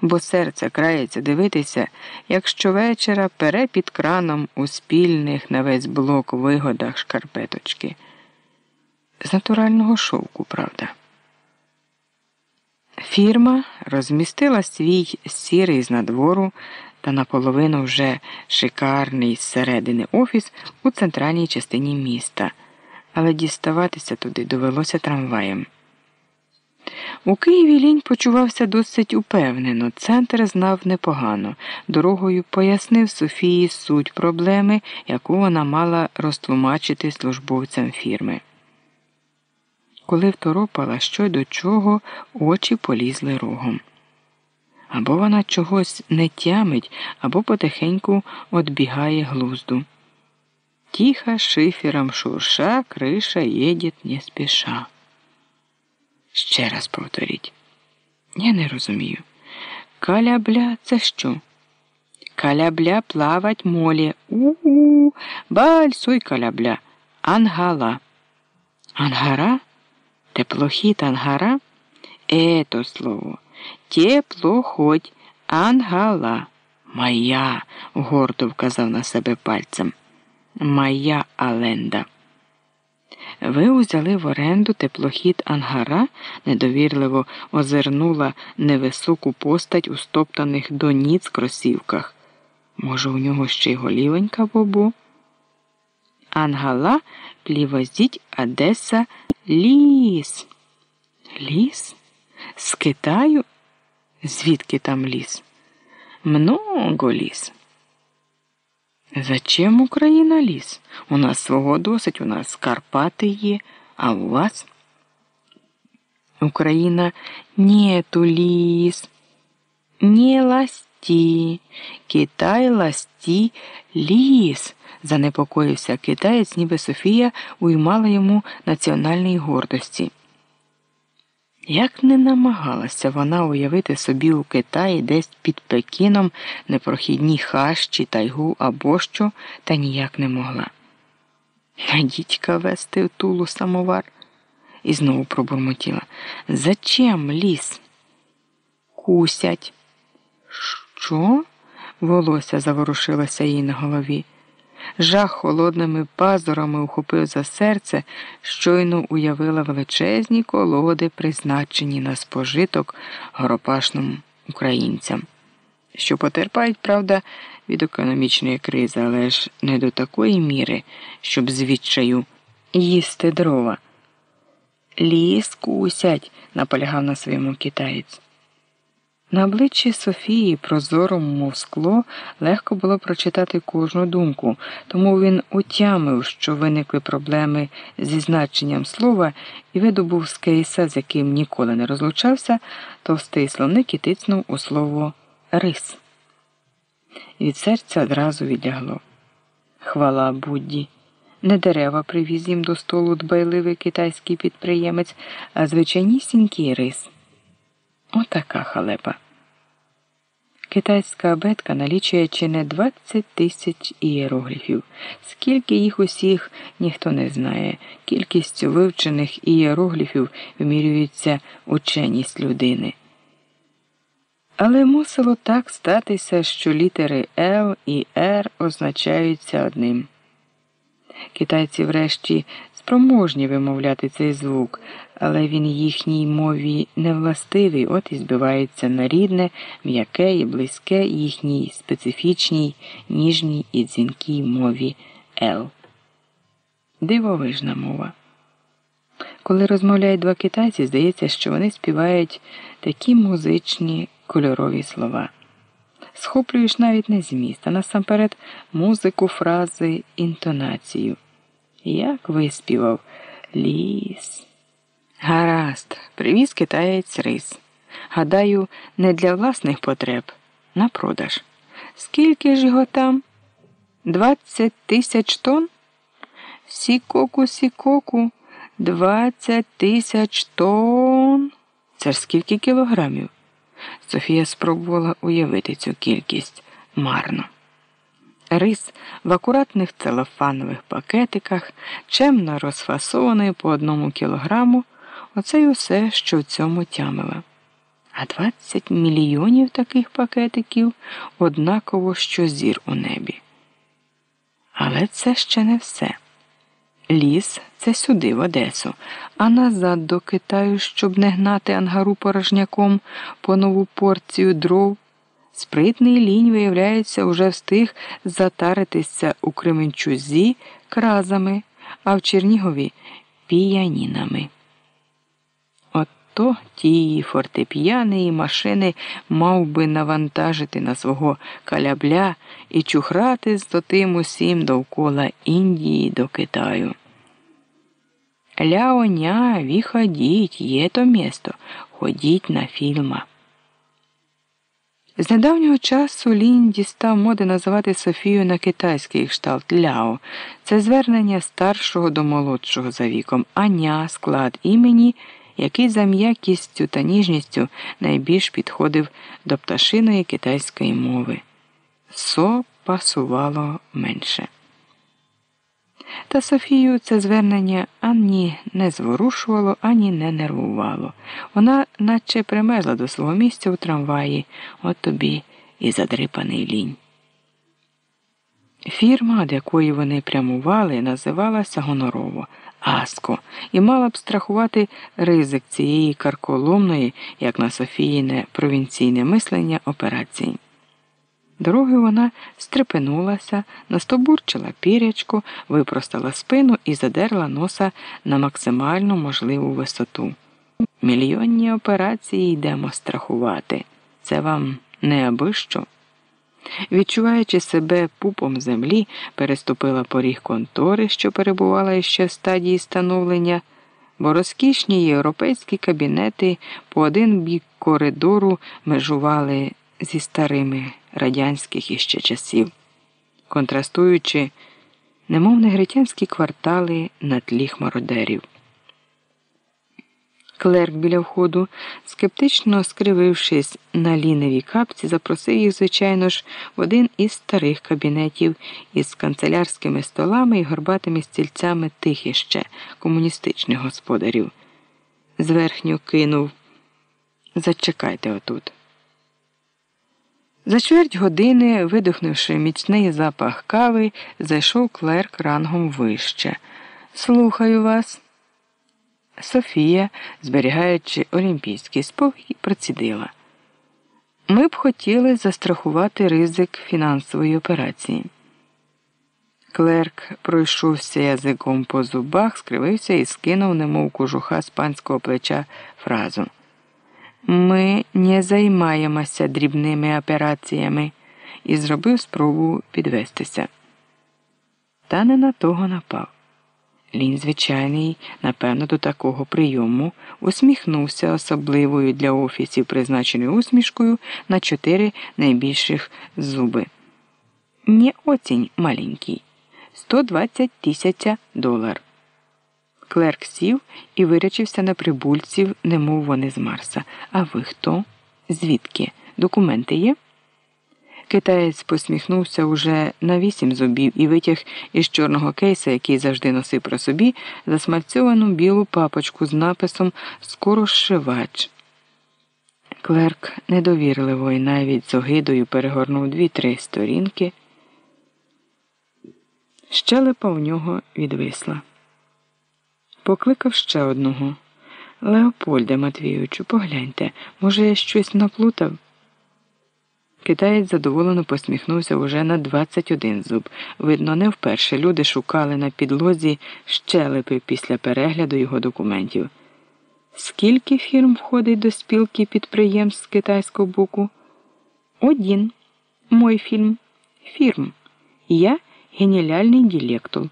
Бо серце крається дивитися, як щовечора пере під краном у спільних на весь блок вигодах шкарпеточки. З натурального шовку, правда. Фірма розмістила свій сірий з надвору та наполовину вже шикарний зсередини офіс у центральній частині міста, але діставатися туди довелося трамваєм. У Києві лінь почувався досить упевнено, центр знав непогано, дорогою пояснив Софії суть проблеми, яку вона мала розтлумачити службовцям фірми. Коли второпала що й до чого, очі полізли рогом. Або вона чогось не тямить, або потихеньку отбігає глузду. Тихо шифером шурша, криша едет не спіша. Ще раз повторіть. Я не розумію. Калябля це що? Калябля плавать молі. У-у, бальсуй калябля. Ангала. Ангара? Теплохід ангара? Ето слово. Теплоходь, ангала. Моя, гордо вказав на себе пальцем. Моя Аленда. Ви узяли в оренду теплохід Ангара, недовірливо озирнула невисоку постать у стоптаних до ніц кросівках. Може, у нього ще й голівенька бобо? Ангала плівозіть Одеса ліс. Ліс? З Китаю? Звідки там ліс? Много ліс. Зачем Україна ліс? У нас свого досить, у нас Карпати є, а у вас? Україна нету ліс, не ласті, Китай ласті ліс, занепокоївся китаєць, ніби Софія уймала йому національної гордості. Як не намагалася вона уявити собі у Китаї десь під Пекіном непрохідні хащі, тайгу або що, та ніяк не могла. На дідька вести в тулу самовар і знову пробурмотіла. Зачем ліс? Кусять. Що? Волосся заворушилося їй на голові. Жах холодними пазурами ухопив за серце, щойно уявила величезні колоди, призначені на спожиток горопашним українцям, що потерпають, правда, від економічної кризи, але ж не до такої міри, щоб звідчаю їсти дрова. Ліс кусять, наполягав на своєму китаєць. На обличчі Софії, прозорому, мов скло, легко було прочитати кожну думку, тому він утямив, що виникли проблеми зі значенням слова, і видобув з кейса, з яким ніколи не розлучався, товстий словник і тицнув у слово рис. Від серця одразу відлягло. Хвала Будді. Не дерева привіз їм до столу дбайливий китайський підприємець, а звичайнісінький рис. Отака халепа. Китайська абетка налічує чи не 20 тисяч ієрогліфів. Скільки їх усіх ніхто не знає. Кількістю вивчених ієрогліфів вимірюється ученість людини. Але мусило так статися, що літери Л і Р означаються одним. Китайці врешті спроможні вимовляти цей звук, але він їхній мові не властивий, от і збивається на рідне, м'яке і близьке їхній специфічній, ніжній і дзвінкій мові Л. Дивовижна мова. Коли розмовляють два китайці, здається, що вони співають такі музичні кольорові слова. Схоплюєш навіть не зміст, а насамперед музику, фрази, інтонацію. Як виспівав ліс. Гаразд, привіз китаєць рис. Гадаю, не для власних потреб, на продаж. Скільки ж його там? Двадцять тисяч тонн? Сікоку, сікоку, двадцять тисяч тонн. Це ж скільки кілограмів? Софія спробувала уявити цю кількість марно. Рис в акуратних целофанових пакетиках, чемно розфасований по одному кілограму, оце й усе, що в цьому тямила. А 20 мільйонів таких пакетиків однаково що зір у небі. Але це ще не все. Ліс це сюди, в Одесу, а назад до Китаю, щоб не гнати ангару порожняком по нову порцію дров. Спритний лінь, виявляється, уже встиг затаритися у Кременчузі кразами, а в Чернігові піянінами. Ото ті фортеп'яни і машини мав би навантажити на свого калябля і чухрати з тим усім довкола Індії до Китаю. Ляоня, ви ходіть, є то місто, ходіть на фільма. З недавнього часу Лінь дістав моди називати Софію на китайський кшталт Ляо. Це звернення старшого до молодшого за віком, аня склад імені, який за м'якістю та ніжністю найбільш підходив до пташиної китайської мови. Со пасувало менше. Та Софію це звернення ані не зворушувало, ані не нервувало. Вона наче примерзла до свого місця у трамваї, от тобі і задрипаний лінь. Фірма, до якої вони прямували, називалася гонорово Аско, і мала б страхувати ризик цієї карколомної, як на Софіїне провінційне мислення операції. Дороги вона стрепенулася, настобурчила пірячку, випростала спину і задерла носа на максимальну можливу висоту. Мільйонні операції йдемо страхувати. Це вам не аби що. Відчуваючи себе пупом землі, переступила поріг контори, що перебувала іще в стадії становлення, бо розкішні європейські кабінети по один бік коридору межували зі старими радянських іще часів, контрастуючи, немов негритянські квартали на тлі хмародерів. Клерк біля входу, скептично скривившись на ліневій капці, запросив їх, звичайно ж, в один із старих кабінетів із канцелярськими столами і горбатими стільцями тих іще комуністичних господарів. Зверхню кинув Зачекайте отут. За чверть години, видихнувши міцний запах кави, зайшов клерк рангом вище. Слухаю вас. Софія, зберігаючи олімпійський спокій, процідила. Ми б хотіли застрахувати ризик фінансової операції. Клерк пройшовся язиком по зубах, скривився і скинув, немов кожуха з панського плеча фразу. Ми не займаємося дрібними операціями і зробив спробу підвестися. Та не на того напав. Лінь, звичайний, напевно, до такого прийому усміхнувся особливою для офісів призначеною усмішкою на чотири найбільших зуби. Не оцінь маленький 120 тисяча долар. Клерк сів і вирячився на прибульців, немов вони з Марса. А ви хто? Звідки? Документи є? Китаєць посміхнувся уже на вісім зубів і витяг із чорного кейса, який завжди носив при собі, засмальцьовану білу папочку з написом Скорозшивач. Клерк недовірливо і навіть з огидою перегорнув дві-три сторінки. Щелепа в нього відвисла. Покликав ще одного. Леопольде Матвійовичу, погляньте, може, я щось наплутав? Китаєць задоволено посміхнувся уже на 21 зуб. Видно, не вперше люди шукали на підлозі щелепи після перегляду його документів. Скільки фірм входить до спілки підприємств з китайського боку? Один. Мой фільм. Фірм. Я геніальний директор.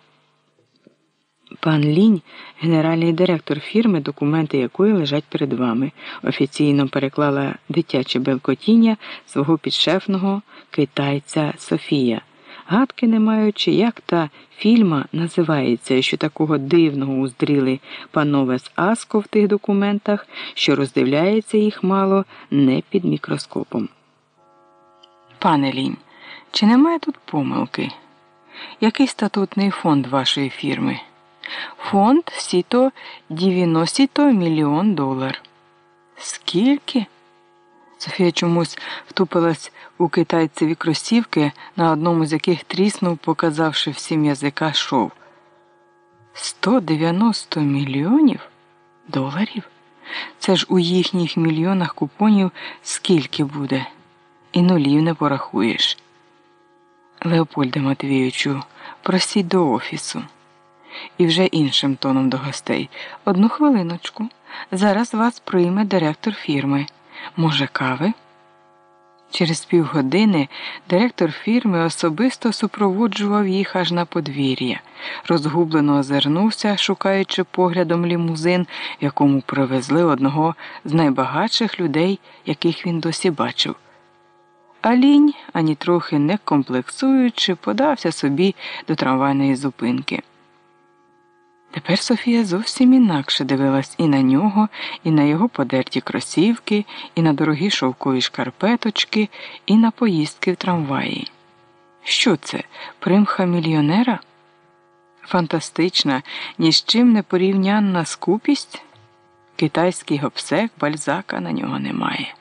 Пан Лінь, генеральний директор фірми, документи якої лежать перед вами, офіційно переклала дитяче белкотіння свого підшефного китайця Софія, гадки не маючи, як та фільма називається, що такого дивного уздріли панове з Аско в тих документах, що роздивляється їх мало не під мікроскопом. Пане Лінь, чи немає тут помилки? Який статутний фонд вашої фірми? Фонд сіто 90 мільйон долар. Скільки? Софія чомусь втупилась у китайцеві кросівки, на одному з яких тріснув, показавши всім язика шов. 190 мільйонів доларів? Це ж у їхніх мільйонах купонів скільки буде? І нулів не порахуєш. Леопольде Матвійовичу, просіть до офісу і вже іншим тоном до гостей. Одну хвилиночку. Зараз вас прийме директор фірми. Може, кави? Через півгодини директор фірми особисто супроводжував їх аж на подвір'я, розгублено озирнувся, шукаючи поглядом лімузин, якому привезли одного з найбагатших людей, яких він досі бачив. А лінь, ані трохи не комплексуючи, подався собі до трамвайної зупинки. Тепер Софія зовсім інакше дивилась і на нього, і на його подерті кросівки, і на дорогі шовкові шкарпеточки, і на поїздки в трамваї. Що це, примха мільйонера? Фантастична, ні з чим не порівнянна скупість? Китайський гопсек бальзака на нього немає.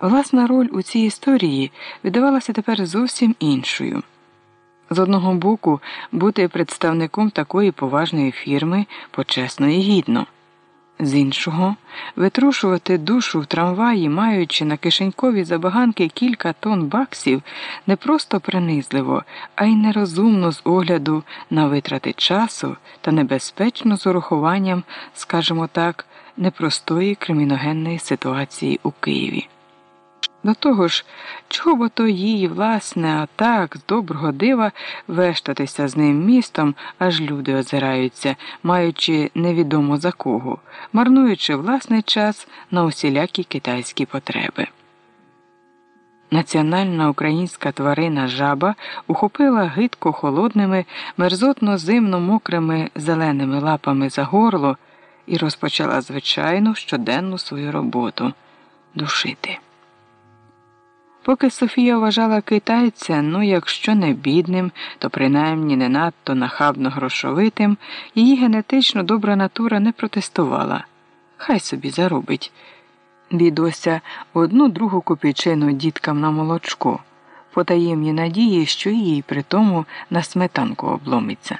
Власна роль у цій історії видавалася тепер зовсім іншою. З одного боку, бути представником такої поважної фірми почесно і гідно, з іншого, витрушувати душу в трамваї, маючи на кишенькові забаганки кілька тонн баксів, не просто принизливо, а й нерозумно з огляду на витрати часу та небезпечно з урахуванням, скажімо так, непростої криміногенної ситуації у Києві. До того ж, чого бо то їй, власне, а так, з доброго дива вештатися з ним містом, аж люди озираються, маючи невідомо за кого, марнуючи власний час на усілякі китайські потреби. Національна українська тварина жаба ухопила гидко холодними, мерзотно зимно мокрими зеленими лапами за горло і розпочала звичайну щоденну свою роботу душити. Поки Софія вважала китайця, ну якщо не бідним, то принаймні не надто нахабно грошовитим, її генетично добра натура не протестувала. Хай собі заробить. Бідося одну другу копійчину діткам на молочко, потаємні надії, що їй при тому на сметанку обломиться.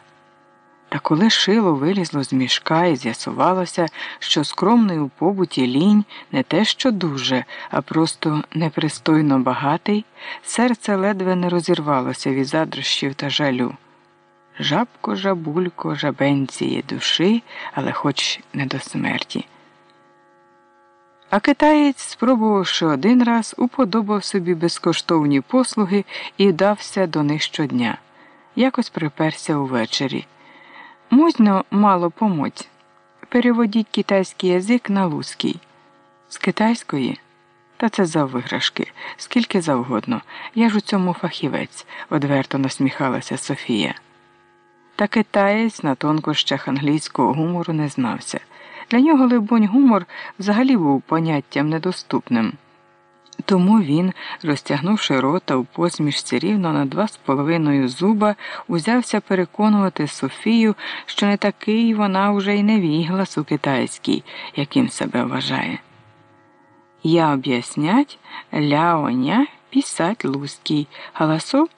Та коли шило вилізло з мішка і з'ясувалося, що скромний у побуті лінь не те, що дуже, а просто непристойно багатий, серце ледве не розірвалося від задрощів та жалю. Жабко, жабулько, жабенціє душі, але хоч не до смерті. А китаєць, спробувавши один раз, уподобав собі безкоштовні послуги і вдався до них щодня. Якось приперся увечері. Можна мало помочь. Переводіть китайський язик на лузький. З китайської? Та це за виграшки, скільки завгодно. Я ж у цьому фахівець, одверто насміхалася Софія. Та китаєць на тонкощах англійського гумору не знався. Для нього, либонь, гумор взагалі був поняттям недоступним. Тому він, розтягнувши рота у посмішці рівно на два з половиною зуба, узявся переконувати Софію, що не такий вона вже й не віглас у китайській, яким себе вважає. Я об'яснять ляоня писать лузький, галасов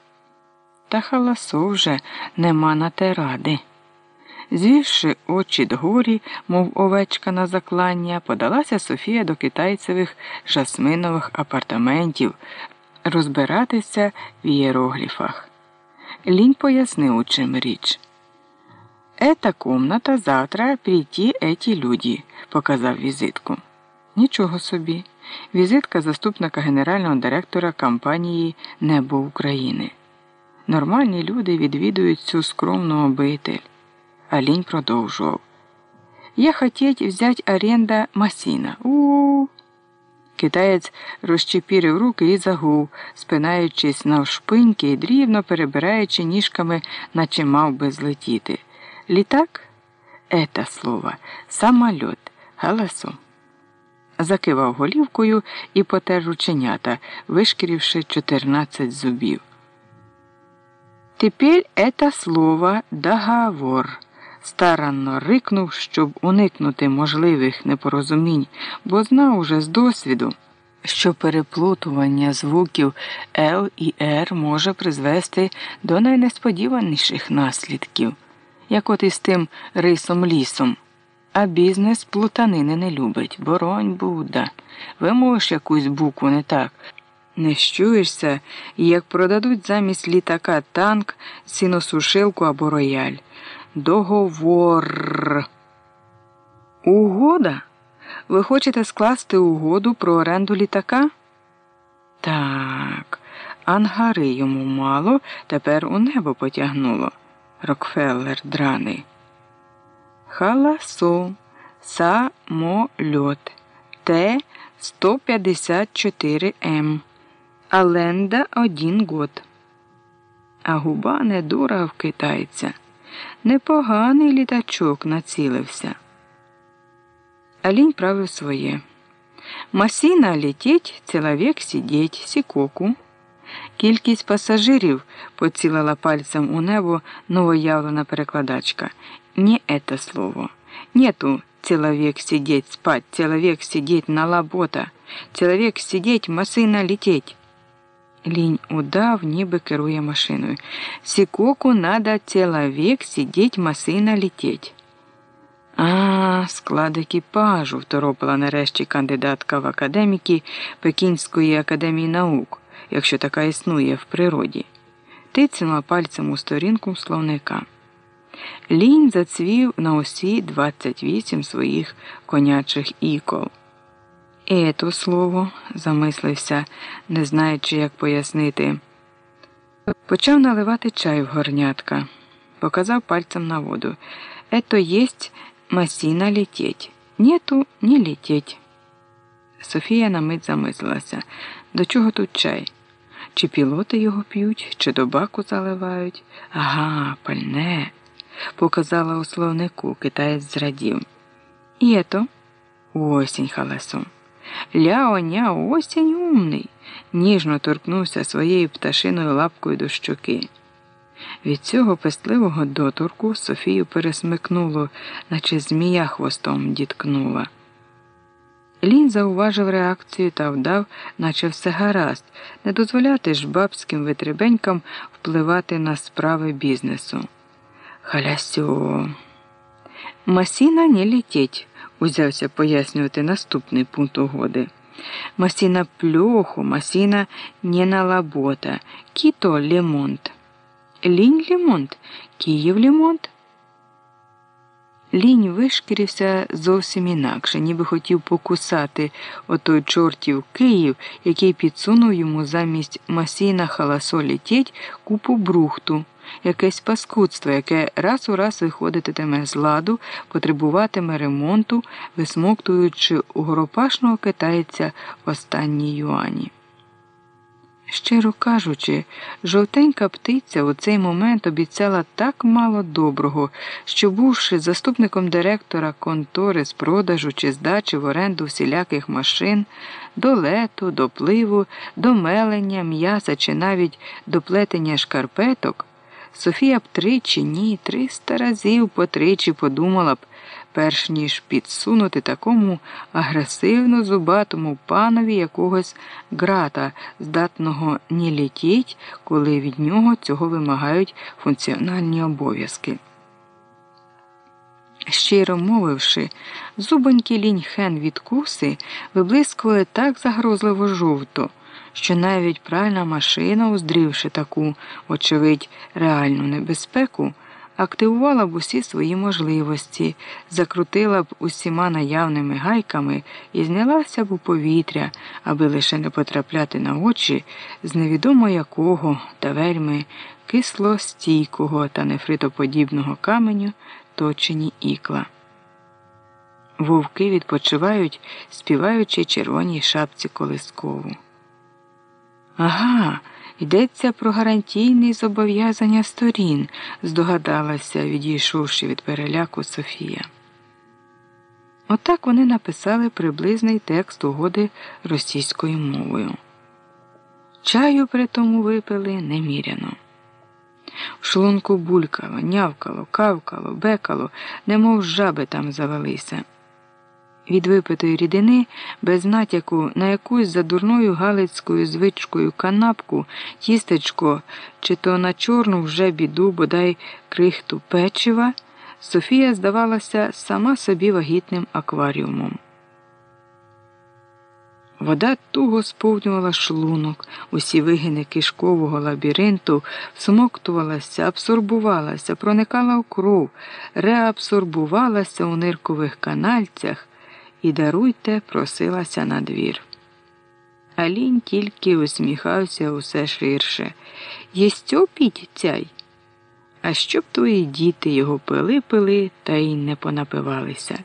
та халасов вже нема на те ради. Звівши очі дгорі, мов овечка на заклання, подалася Софія до китайцевих жасминових апартаментів розбиратися в ієрогліфах. Лінь пояснив, у чим річ. Ета комната завтра прийти еті люди, показав візитку. Нічого собі. Візитка заступника генерального директора компанії Небо України. Нормальні люди відвідують цю скромну обитель. А лінь продовжував. Я хотіть взять аренда Масіна. У, -у, -у. Китаєць розчепірив руки і загув, спинаючись навшпиньки і дрібно перебираючи ніжками, наче мав би злетіти. Літак? Ета слово, самольот, галасу. Закивав голівкою і потер рученята, вишкіривши 14 зубів. Тепер ета слово договор старанно рикнув, щоб уникнути можливих непорозумінь, бо знав уже з досвіду, що переплутування звуків Л і Р може призвести до найнесподіваніших наслідків, як от із тим рисом лісом. А бізнес плутанини не любить, боронь Будда. Вимовиш якусь букву не так. Не щуєшся, як продадуть замість літака танк, сіносушилку або рояль. Договор. Угода? Ви хочете скласти угоду про оренду літака? Так, ангари йому мало, тепер у небо потягнуло. Рокфеллер драний. Халасу, самольот Т 154 М. Аленда один год. А губа не дура вкитається. Непоганий літачок націлився. Алінь правив своє. Масіна летіть, чоловік сидіть, сікоку. Кількість пасажирів поцілила пальцем у небо новоявлена перекладачка. Не это слово. Нету человек сидеть спать, человек сидеть на лабота, человек сидеть, машина лететь. Лінь удав, ніби керує машиною. Сікоку надо чоловік сидеть, машина лететь. А, склад екіпажу, второпила нарешті кандидатка в академіки Пекінської академії наук, якщо така існує в природі. Тицнула пальцем у сторінку словника. Лінь зацвів на усі 28 своїх конячих ікол. Ето слово, замислився, не знаючи, як пояснити. Почав наливати чай в горнятка, показав пальцем на воду. Ето єсть масіна лететь. Нету не лететь. Софія на мить замислилася. До чого тут чай? Чи пілоти його п'ють, чи до баку заливають? Ага, пальне, показала у словнику, китаєць зрадів. І ето осінь халасом. Ляоня осінь умний, ніжно торкнувся своєю пташиною лапкою до щоки. Від цього пестливого доторку Софію пересмикнуло, наче змія хвостом діткнула. Лінь зауважив реакцію та вдав, наче все гаразд, не дозволяти ж бабським витребенькам впливати на справи бізнесу. Халясю. Масіна не лететь, узявся пояснювати наступний пункт угоди. Масіна пльоху, масіна не лабота, кіто лемонт. Лінь лемонт, Київ лемонт. Лінь вишкірився зовсім інакше, ніби хотів покусати отой чортів Київ, який підсунув йому замість масіна халасо літєть купу брухту, якесь паскудство, яке раз у раз виходитиме з ладу, потребуватиме ремонту, висмоктуючи у горопашного китайця останні юані. Щиро кажучи, жовтенька птиця у цей момент обіцяла так мало доброго, що, бувши заступником директора контори з продажу чи здачі в оренду всіляких машин, до лету, до пливу, до мелення, м'яса чи навіть до плетення шкарпеток, Софія б тричі, ні, триста разів по тричі подумала б перш ніж підсунути такому агресивно зубатому панові якогось грата, здатного не літіть, коли від нього цього вимагають функціональні обов'язки. Щиро мовивши, зубонькі лінь-хен відкуси виблискували так загрозливо жовто, що навіть пральна машина, уздрівши таку, очевидь, реальну небезпеку, активувала б усі свої можливості, закрутила б усіма наявними гайками і знялася б у повітря, аби лише не потрапляти на очі з невідомо якого та вельми кислостійкого та нефритоподібного каменю точені ікла. Вовки відпочивають, співаючи червоній шапці колискову. Ага. Йдеться про гарантійні зобов'язання сторін, здогадалася, відійшовши від переляку Софія. Отак вони написали приблизний текст угоди російською мовою. Чаю при тому випили неміряно. В шлунку булькало, нявкало, кавкало, бекало, немов жаби там завелися від випитої рідини без натяку на якусь за дурною галицькою звичкою канапку, тістечко чи то на чорну вже біду, бодай крихту печива, Софія здавалася сама собі вагітним акваріумом. Вода туго сповнювала шлунок, усі вигини кишкового лабіринту, всмоктувалася, абсорбувалася, проникала у кров, реабсорбувалася у ниркових канальцях і даруйте, просилася на двір. А тільки усміхався усе ширше. Єстьо піть цяй. А щоб твої діти його пили пили та й не понапивалися.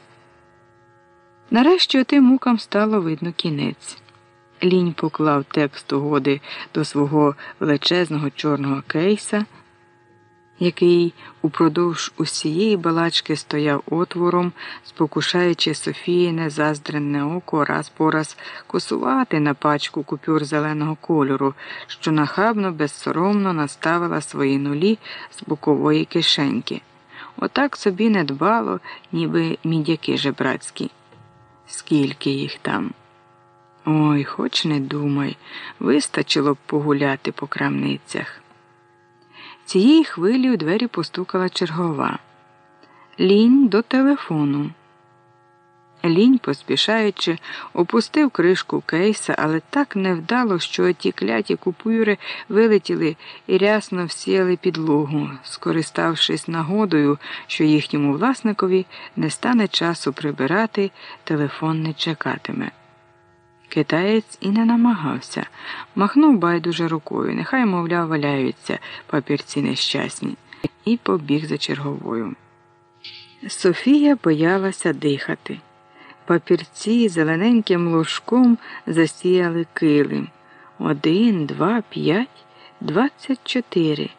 Нарешті отим мукам стало видно кінець. Лінь поклав текст угоди до свого величезного чорного кейса, який упродовж усієї балачки стояв отвором, спокушаючи Софіїне заздренне око раз по раз косувати на пачку купюр зеленого кольору, що нахабно, безсоромно наставила свої нулі з бокової кишеньки. Отак собі не дбало, ніби мідяки жебрацькі. Скільки їх там? Ой, хоч не думай, вистачило б погуляти по крамницях. Цієї хвилі у двері постукала чергова. Лінь до телефону. Лінь, поспішаючи, опустив кришку кейса, але так невдало, що ті кляті купюри вилетіли і рясно всіяли підлогу, скориставшись нагодою, що їхньому власникові не стане часу прибирати, телефон не чекатиме. Китаєць і не намагався, махнув байдуже рукою, нехай, мовляв, валяються папірці нещасні, і побіг за черговою. Софія боялася дихати. Папірці зелененьким ложком засіяли килим. Один, два, п'ять, двадцять чотири.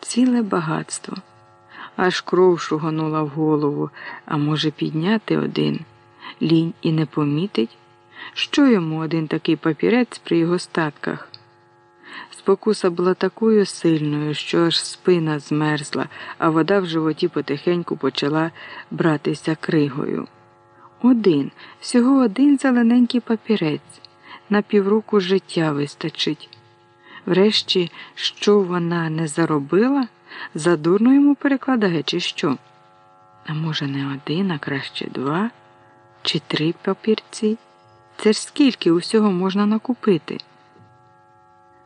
Ціле багатство. Аж кров шуганула в голову, а може, підняти один. Лінь і не помітить. Що йому один такий папірець при його статках? Спокуса була такою сильною, що аж спина змерзла, а вода в животі потихеньку почала братися кригою. Один, всього один зелененький папірець, на півроку життя вистачить. Врешті, що вона не заробила, задурно йому перекладає, чи що? А може, не один, а краще два чи три папірці? Це ж скільки усього можна накупити?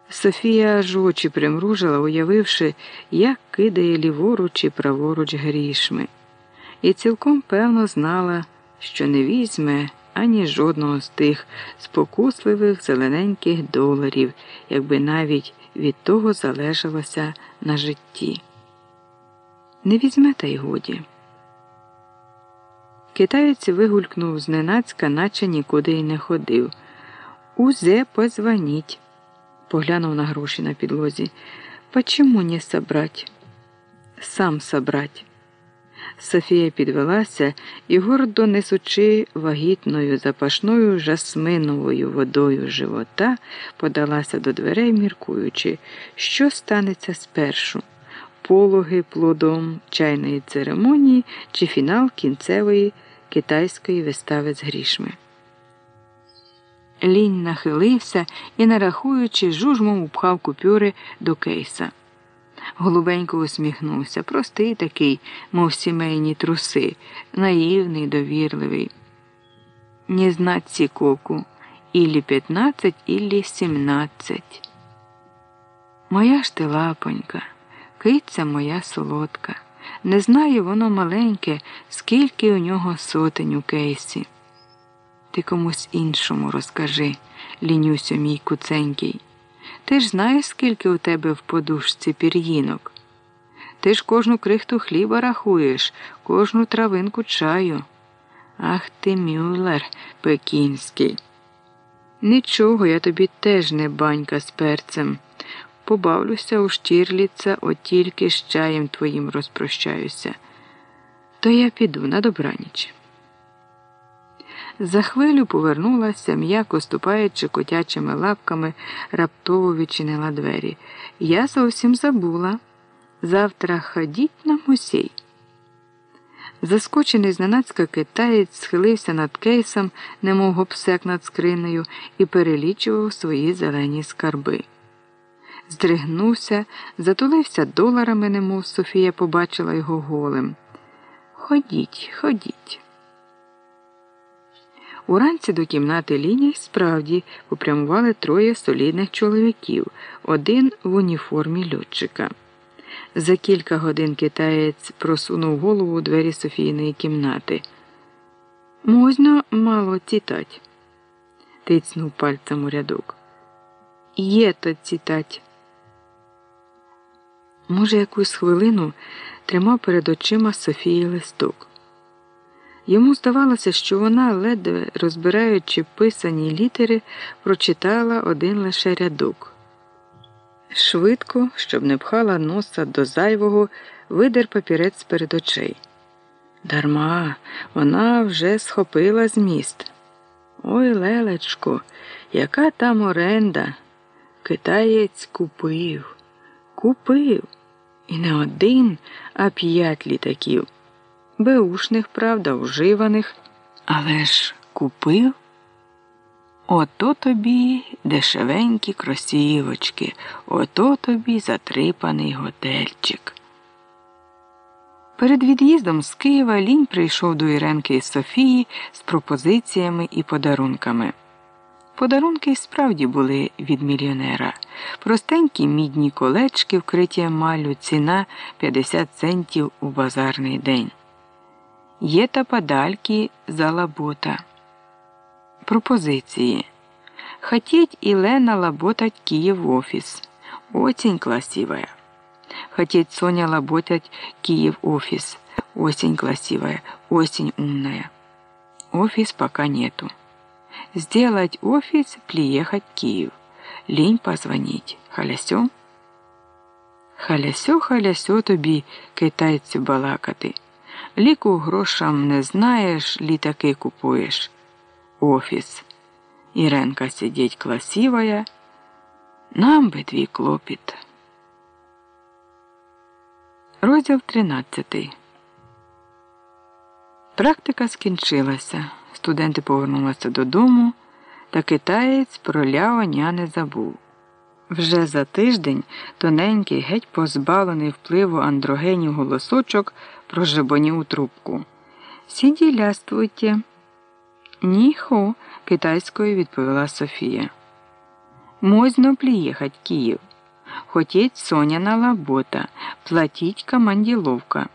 Софія аж очі примружила, уявивши, як кидає ліворуч і праворуч грішми, і цілком певно знала, що не візьме ані жодного з тих спокусливих зелененьких доларів, якби навіть від того залежалося на житті. Не візьме та й годі. Китаєць вигулькнув зненацька, наче нікуди й не ходив. Узе позвоніть, поглянув на гроші на підлозі. Почему не собрать? Сам собрать. Софія підвелася і, гордо несучи вагітною запашною жасминовою водою живота, подалася до дверей, міркуючи, що станеться спершу пологи плодом чайної церемонії чи фінал кінцевої китайської вистави з грішми. Лінь нахилився і, нарахуючи, жужмом упхав купюри до кейса. Голубенько усміхнувся, простий такий, мов сімейні труси, наївний, довірливий. Не знать сікоку, іллі п'ятнадцять, іллі сімнадцять. Моя ж ти лапонька, киця моя солодка. Не знаю воно маленьке, скільки у нього сотень у кейсі. Ти комусь іншому розкажи, лінюсю мій куценький. Ти ж знаєш, скільки у тебе в подушці пір'їнок. Ти ж кожну крихту хліба рахуєш, кожну травинку чаю. Ах ти, мюллер пекінський. Нічого, я тобі теж не банька з перцем. Побавлюся у Штірліца, от тільки з чаєм твоїм розпрощаюся. То я піду на добраніч. За хвилю повернулася, м'яко ступаючи котячими лапками, раптово відчинила двері. Я зовсім забула. Завтра ходіть на музей. Заскочений зненацька китаєць схилився над кейсом, немов гопсек над скринею, і перелічував свої зелені скарби. Здригнувся, затулився доларами, немов Софія побачила його голим. Ходіть, ходіть. Уранці до кімнати ліній справді попрямували троє солідних чоловіків, один в уніформі льотчика. За кілька годин китаєць просунув голову у двері Софійної кімнати. Можна мало цітать, тицнув пальцем у рядок. Є то цітать. Може, якусь хвилину тримав перед очима Софії листок. Йому здавалося, що вона, ледве розбираючи писані літери, прочитала один лише рядок. Швидко, щоб не пхала носа до зайвого, видер папірець перед очей. Дарма, вона вже схопила зміст. Ой, лелечко, яка там оренда? Китаєць купив, купив. І не один, а п'ять літаків. Беушних, правда, вживаних, але ж купив. Ото тобі дешевенькі кросівочки, ото тобі затрипаний готельчик. Перед від'їздом з Києва лінь прийшов до Іренки і Софії з пропозиціями і подарунками. Подарунки й справді були від мільйонера. Простенькі мідні колечки, вкриті емалю, ціна 50 центів у базарний день. Є та подальки за лабота. Пропозиции. Хотеть и Лена работать Киев офис. Очень красивая. Хотеть Соня работать Киев офис. Очень красивая, очень умная. Офис пока нету Сделать офис, приехать в Киев. Лень позвонить. Халясё? Халясё, халясё тобі, китайцю балакати. Ліку грошам не знаєш, літаки купуєш офис. Іренка сидеть красивая. Нам би твій клопіт. Розділ 13. Практика скінчилася. Студенти повернулися додому, та китаєць про ляоня не забув. Вже за тиждень тоненький, геть позбавлений впливу андрогенів голосочок прожебонів трубку. Сіді ляствуйте. Ніхо, китайською відповіла Софія. Можно приехать в Киев. Хотеть Соняна лабота, платіть команділовка.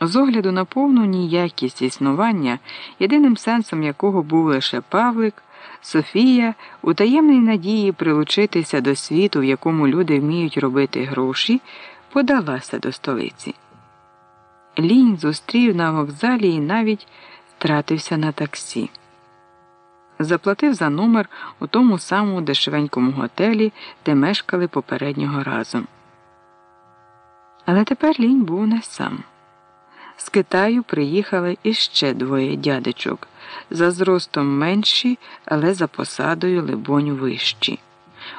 З огляду на повну ніякість існування, єдиним сенсом якого був лише Павлик, Софія, у таємній надії прилучитися до світу, в якому люди вміють робити гроші, подалася до столиці. Лінь зустрів на вокзалі і навіть тратився на таксі. Заплатив за номер у тому самому дешевенькому готелі, де мешкали попереднього разу. Але тепер лінь був не сам. З Китаю приїхали іще двоє дядечок, за зростом менші, але за посадою, либонь, вищі.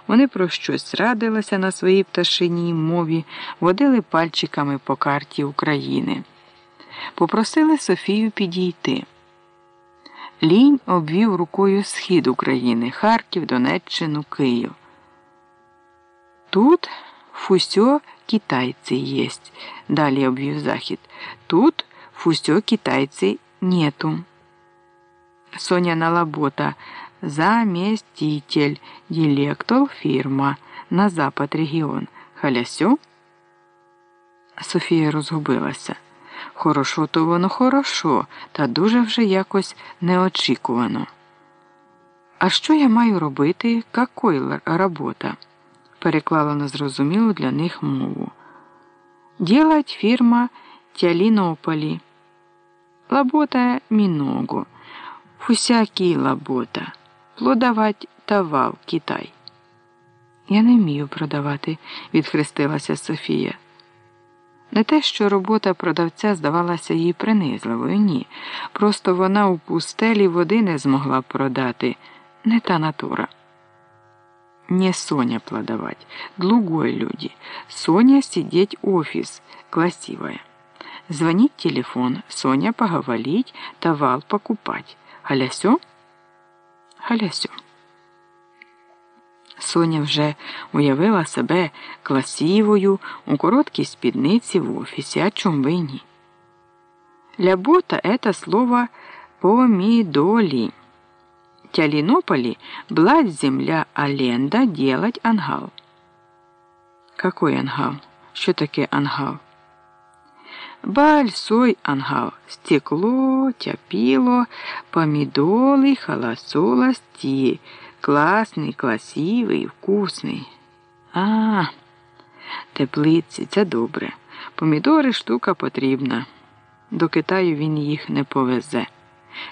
Вони про щось радилися на своїй пташиній мові, водили пальчиками по карті України. Попросили Софію підійти. Лінь обвів рукою схід України Харків, Донеччину, Київ. Тут фусьо китайці єсть, далі обвів захід. Тут фусьо китайці нету. Соняна лабота заместитель, директор фірма на запад регіон. Халясю? Софія розгубилася. Хорошо, то воно хорошо, та дуже вже якось неочікувано. А що я маю робити? Какой робота? переклала на зрозумілу для них мову. Делать фірма Тялінополі. Лабота Міного. Фусякі лабота. Плодавать тавал Китай. Я не вмію продавати, відхрестилася Софія. Не те, що робота продавця здавалася їй принизливою, ні. Просто вона у пустелі води не змогла продати, не та натура. Не Соня продавать, другой люди. Соня сидеть офис, красивая. Звонить телефон, Соня поговорить, товар покупать. Халясё? Халясё. Соня вже уявила себе класівою у короткій спідниці в офісі, а чом би ні. Лябота это слово помидоли. Тялинополи блать земля аленда делать ангал. Какой ангал? Що таке ангал? Бальсой ангал. Стекло, тяпіло, помідоли, халасолості. Класний, класивий, вкусний. А, теплиці, це добре. Помідори штука потрібна. До Китаю він їх не повезе.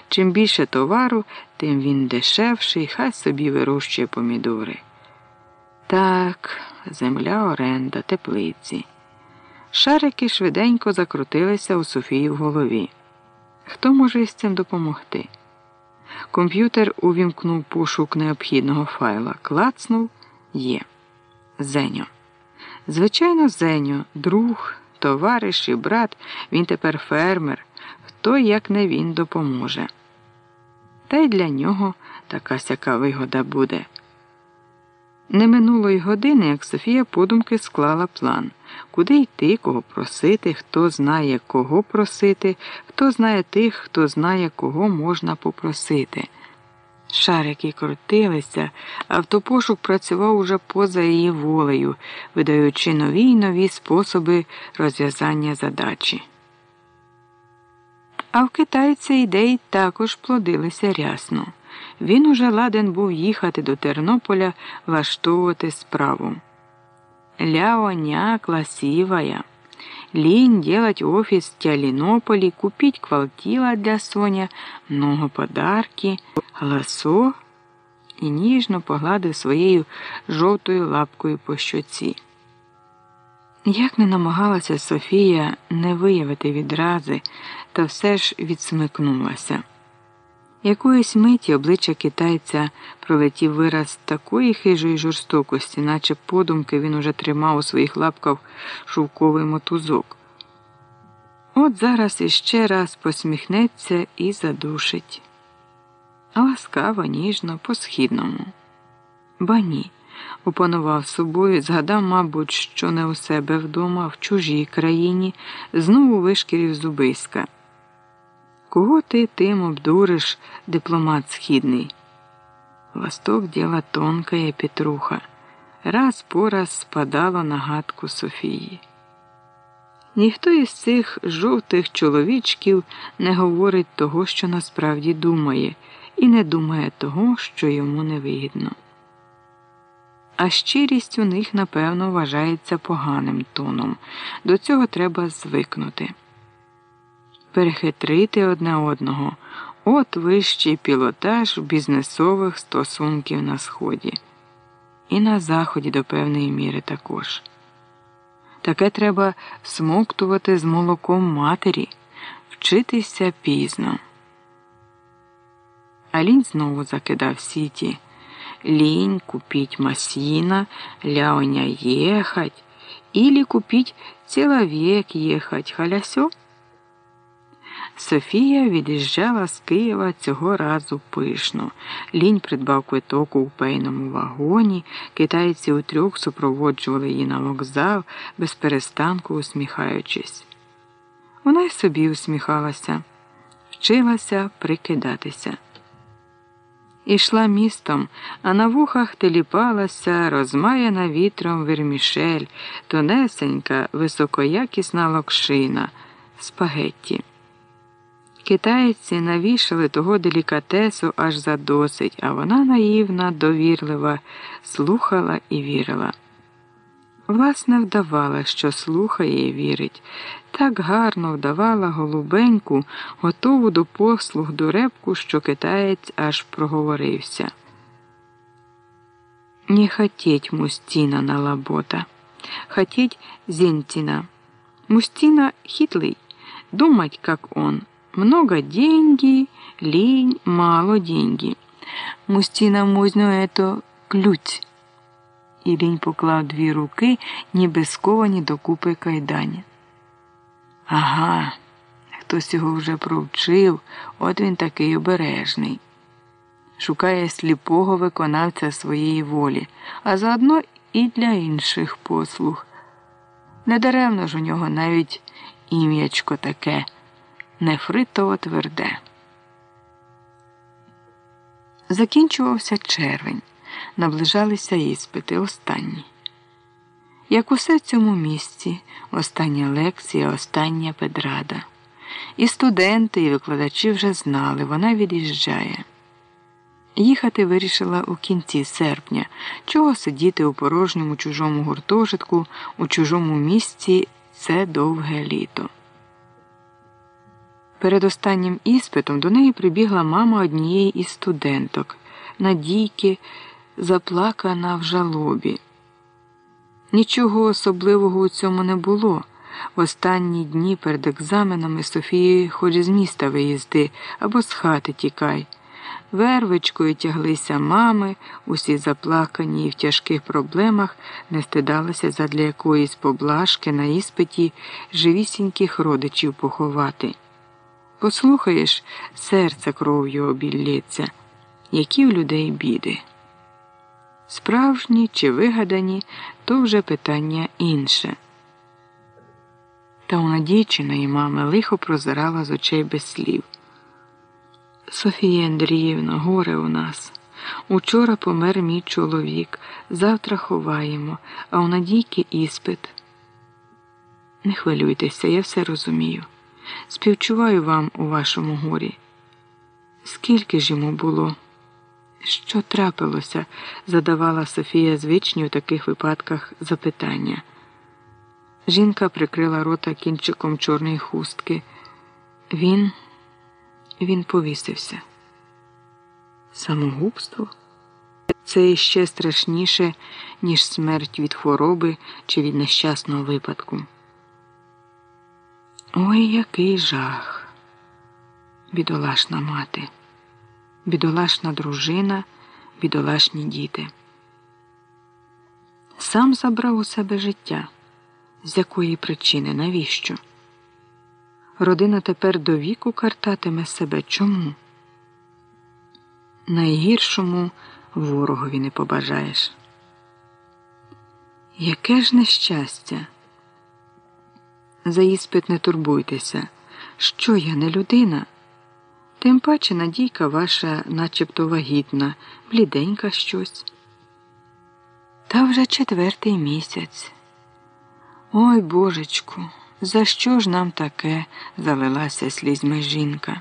Чим більше товару, тим він дешевший, хай собі вирощує помідори. Так, земля оренда, теплиці. Шарики швиденько закрутилися у Софії в голові. Хто може із цим допомогти? Комп'ютер увімкнув пошук необхідного файла, клацнув є. Зеньо. Звичайно, Зеньо, друг, товариш і брат, він тепер фермер, хто, як не він, допоможе. Та й для нього така сяка вигода буде. Не минуло й години, як Софія подумки склала план, куди йти, кого просити, хто знає, кого просити, хто знає тих, хто знає, кого можна попросити. Шарики крутилися, автопошук працював уже поза її волею, видаючи нові й нові способи розв'язання задачі. А в китайця ідеї також плодилися рясно. Він уже ладен був їхати до Тернополя влаштовувати справу. Ляоня красивая. Лень делать офис в Тялинополе, купить квалтила для Соня, много подарки, ласо і ніжно погладив своєю жовтою лапкою по щоці. Як не намагалася Софія не виявити відрази, та все ж відсмикнулася. Якоїсь миті обличчя китайця пролетів вираз такої хижої жорстокості, наче подумки він уже тримав у своїх лапках шовковий мотузок. От зараз іще раз посміхнеться і задушить. Ласкаво, ніжно, по східному. Ба ні, опанував собою, згадав, мабуть, що не у себе вдома, в чужій країні, знову вишкірів зубиська. Кого ти тим обдуриш, дипломат східний? Восток діла тонкая Петруха, раз по раз спадало на гадку Софії. Ніхто із цих жовтих чоловічків не говорить того, що насправді думає, і не думає того, що йому невигідно. А щирість у них, напевно, вважається поганим тоном. До цього треба звикнути перехитрити одне одного от вищий пілотаж бізнесових стосунків на Сході. І на Заході до певної міри також. Таке треба смоктувати з молоком матері, вчитися пізно. А лінь знову закидав сіті. Лінь купіть масіна, ляоня єхать, ілі купіть ціловік єхать, халясьо. Софія від'їжджала з Києва цього разу пишно. Лінь придбав квиток у пейному вагоні, китайці утрьох супроводжували її на вокзал, без перестанку усміхаючись. Вона й собі усміхалася, вчилася прикидатися. Ішла містом, а на вухах теліпалася розмаяна вітром вермішель, тонесенька, високоякісна локшина, спагетті. Китайці навішали того делікатесу аж задосить, а вона наївна, довірлива, слухала і вірила. Власне, вдавала, що слухає і вірить, так гарно вдавала голубеньку, готову до послуг дурепку, що китаєць аж проговорився. Не хотеть Мустина на лабота, хотеть Зентина. Мустина хитрый, думать, как он. Много деньги, лень, мало деньги. Мустіна ето клють. І лінь поклав дві руки, ніби сковані докупи кайдані. Ага, хтось його вже провчив, от він такий обережний. Шукає сліпого виконавця своєї волі, а заодно і для інших послуг. Недаремно ж у нього навіть ім'ячко таке нефритово тверде. Закінчувався червень, наближалися іспити останні. Як усе в цьому місці, остання лекція, остання педрада. І студенти, і викладачі вже знали, вона від'їжджає. Їхати вирішила у кінці серпня, чого сидіти у порожньому чужому гуртожитку, у чужому місці це довге літо. Перед останнім іспитом до неї прибігла мама однієї із студенток, Надійки, заплакана в жалобі. Нічого особливого у цьому не було. В останні дні перед екзаменами Софії хоч з міста виїзди або з хати тікай. Вервичкою тяглися мами, усі заплакані і в тяжких проблемах не стидалися задля якоїсь поблажки на іспиті живісіньких родичів поховати. Послухаєш, серце кров'ю обілється, які в людей біди. Справжні чи вигадані то вже питання інше. Та у надійчиної мами лихо прозирала з очей без слів. Софія Андріївна, горе у нас. Учора помер мій чоловік, завтра ховаємо, а у Надійки іспит. Не хвилюйтеся, я все розумію. Співчуваю вам у вашому горі. Скільки ж йому було? Що трапилося? задавала Софія звичні у таких випадках запитання. Жінка прикрила рота кінчиком чорної хустки. Він він повісився. Самогубство це іще страшніше, ніж смерть від хвороби чи від нещасного випадку. Ой, який жах, бідолашна мати, бідолашна дружина, бідолашні діти. Сам забрав у себе життя. З якої причини, навіщо? Родина тепер до віку картатиме себе чому? Найгіршому ворогові не побажаєш. Яке ж нещастя? За іспит не турбуйтеся, що я не людина. Тим паче надійка ваша начебто вагітна, бліденька щось. Та вже четвертий місяць. Ой, божечку, за що ж нам таке? залилася слізьми жінка.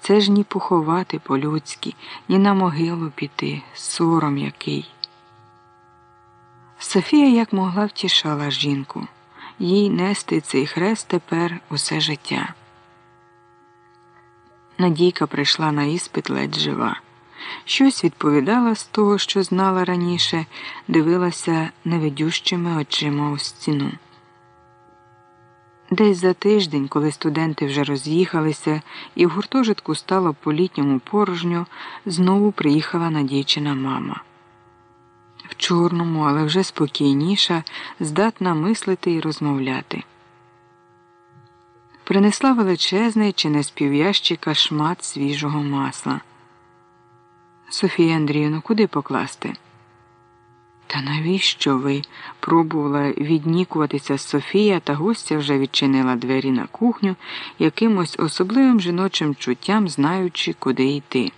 Це ж ні поховати по-людськи, ні на могилу піти, сором який. Софія як могла втішала жінку, їй нести цей хрест тепер усе життя. Надійка прийшла на іспит ледь жива. Щось відповідала з того, що знала раніше, дивилася невидющими очима у стіну. Десь за тиждень, коли студенти вже роз'їхалися, і в гуртожитку стало по літньому порожньо, знову приїхала надійчина мама. В чорному, але вже спокійніша, здатна мислити і розмовляти. Принесла величезний чи не спів'ящика шмат свіжого масла. Софія Андріївну, куди покласти? Та навіщо ви? пробувала віднікуватися Софія, та гостя вже відчинила двері на кухню якимось особливим жіночим чуттям, знаючи, куди йти.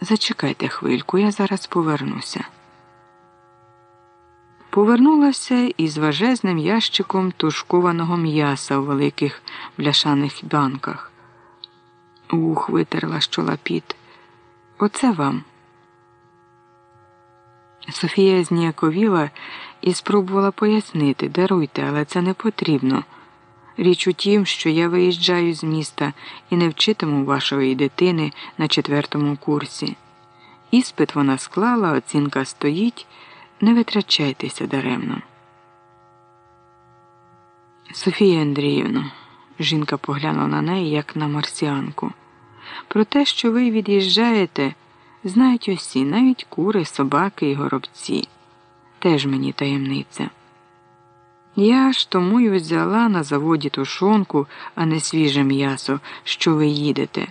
Зачекайте хвильку, я зараз повернуся. Повернулася із важезним ящиком тушкованого м'яса у великих бляшаних банках. Ух, витерла щолапіт. Оце вам. Софія зніяковіла і спробувала пояснити даруйте, але це не потрібно. Річ у тім, що я виїжджаю з міста і не вчитиму вашої дитини на четвертому курсі. Іспит вона склала, оцінка стоїть, не витрачайтеся даремно. Софія Андріївна, жінка поглянула на неї, як на марсіанку. Про те, що ви від'їжджаєте. Знають усі, навіть кури, собаки і горобці. Теж мені таємниця. Я ж тому й взяла на заводі тушонку, а не свіже м'ясо, що ви їдете.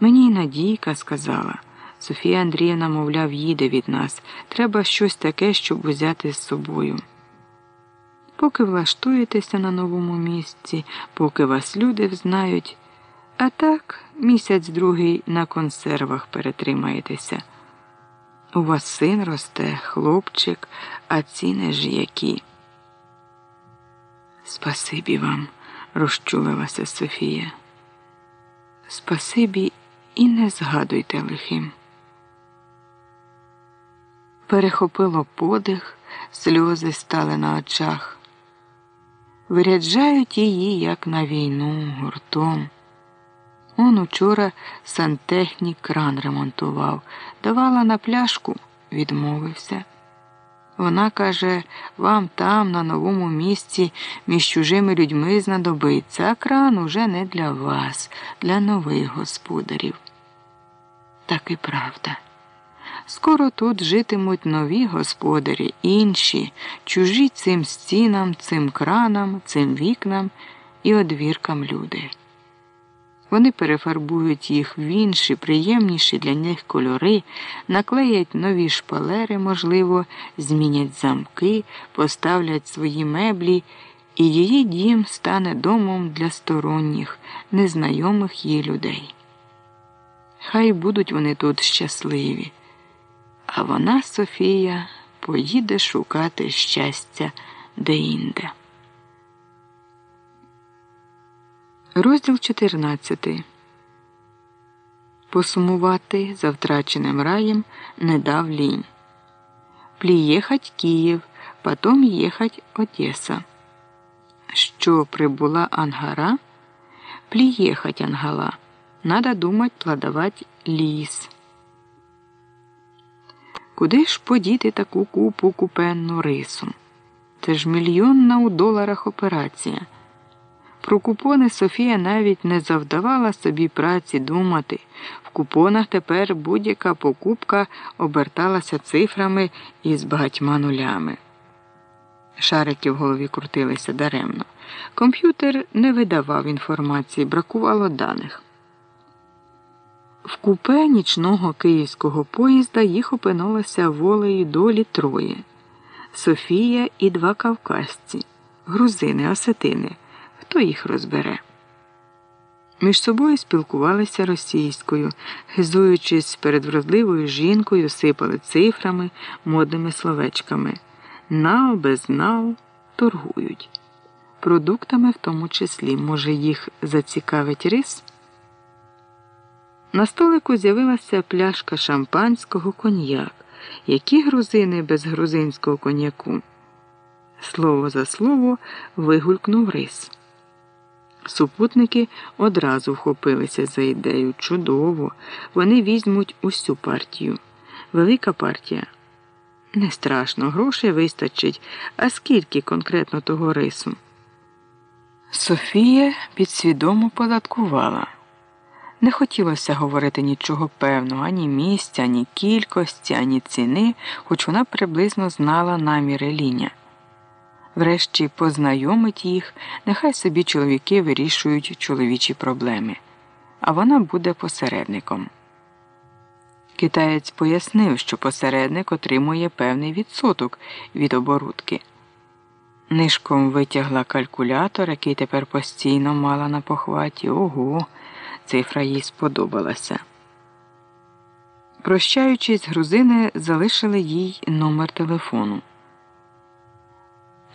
Мені Надійка сказала. Софія Андріївна, мовляв, їде від нас. Треба щось таке, щоб взяти з собою. Поки влаштуєтеся на новому місці, поки вас люди взнають. А так, місяць другий на консервах перетримаєтеся. У вас син росте, хлопчик, а ціни ж які. Спасибі вам, розчулилася Софія. Спасибі і не згадуйте лихим. Перехопило подих, сльози стали на очах. Виряджають її, як на війну, гуртом. Он учора сантехнік кран ремонтував, давала на пляшку, відмовився. Вона каже, вам там, на новому місці, між чужими людьми знадобиться, а кран уже не для вас, для нових господарів. Так і правда. Скоро тут житимуть нові господарі, інші, чужі цим стінам, цим кранам, цим вікнам і одвіркам люди. Вони перефарбують їх в інші, приємніші для них кольори, наклеять нові шпалери, можливо, змінять замки, поставлять свої меблі, і її дім стане домом для сторонніх, незнайомих їй людей. Хай будуть вони тут щасливі, а вона, Софія, поїде шукати щастя деінде. Розділ 14. Посумувати за втраченим раєм не дав лінь. Плієхать Київ, потом їхать Одеса. Що прибула Ангара? Плієхать Ангала. Надо думать плодовать ліс. Куди ж подіти таку купу купенну рису? Це ж мільйонна у доларах операція. Про купони Софія навіть не завдавала собі праці думати. В купонах тепер будь-яка покупка оберталася цифрами із багатьма нулями. Шарики в голові крутилися даремно. Комп'ютер не видавав інформації, бракувало даних. В купе нічного київського поїзда їх опинилося волею долі троє Софія і два кавказці, грузини, осетини хто їх розбере. Між собою спілкувалися російською, хизуючись перед вродливою жінкою, сипали цифрами, модними словечками. Нау без нау торгують. Продуктами в тому числі, може, їх зацікавить рис? На столику з'явилася пляшка шампанського коньяк. Які грузини без грузинського коньяку? Слово за слово вигулькнув рис. Супутники одразу вхопилися за ідею. Чудово, вони візьмуть усю партію. Велика партія. Не страшно, грошей вистачить, а скільки конкретно того рису? Софія підсвідомо податкувала. Не хотілося говорити нічого певного, ані місця, ані кількості, ані ціни, хоч вона приблизно знала наміри ліня врешті познайомить їх, нехай собі чоловіки вирішують чоловічі проблеми, а вона буде посередником. Китаєць пояснив, що посередник отримує певний відсоток від оборудки. Нишком витягла калькулятор, який тепер постійно мала на похваті. Ого, цифра їй сподобалася. Прощаючись, грузини залишили їй номер телефону.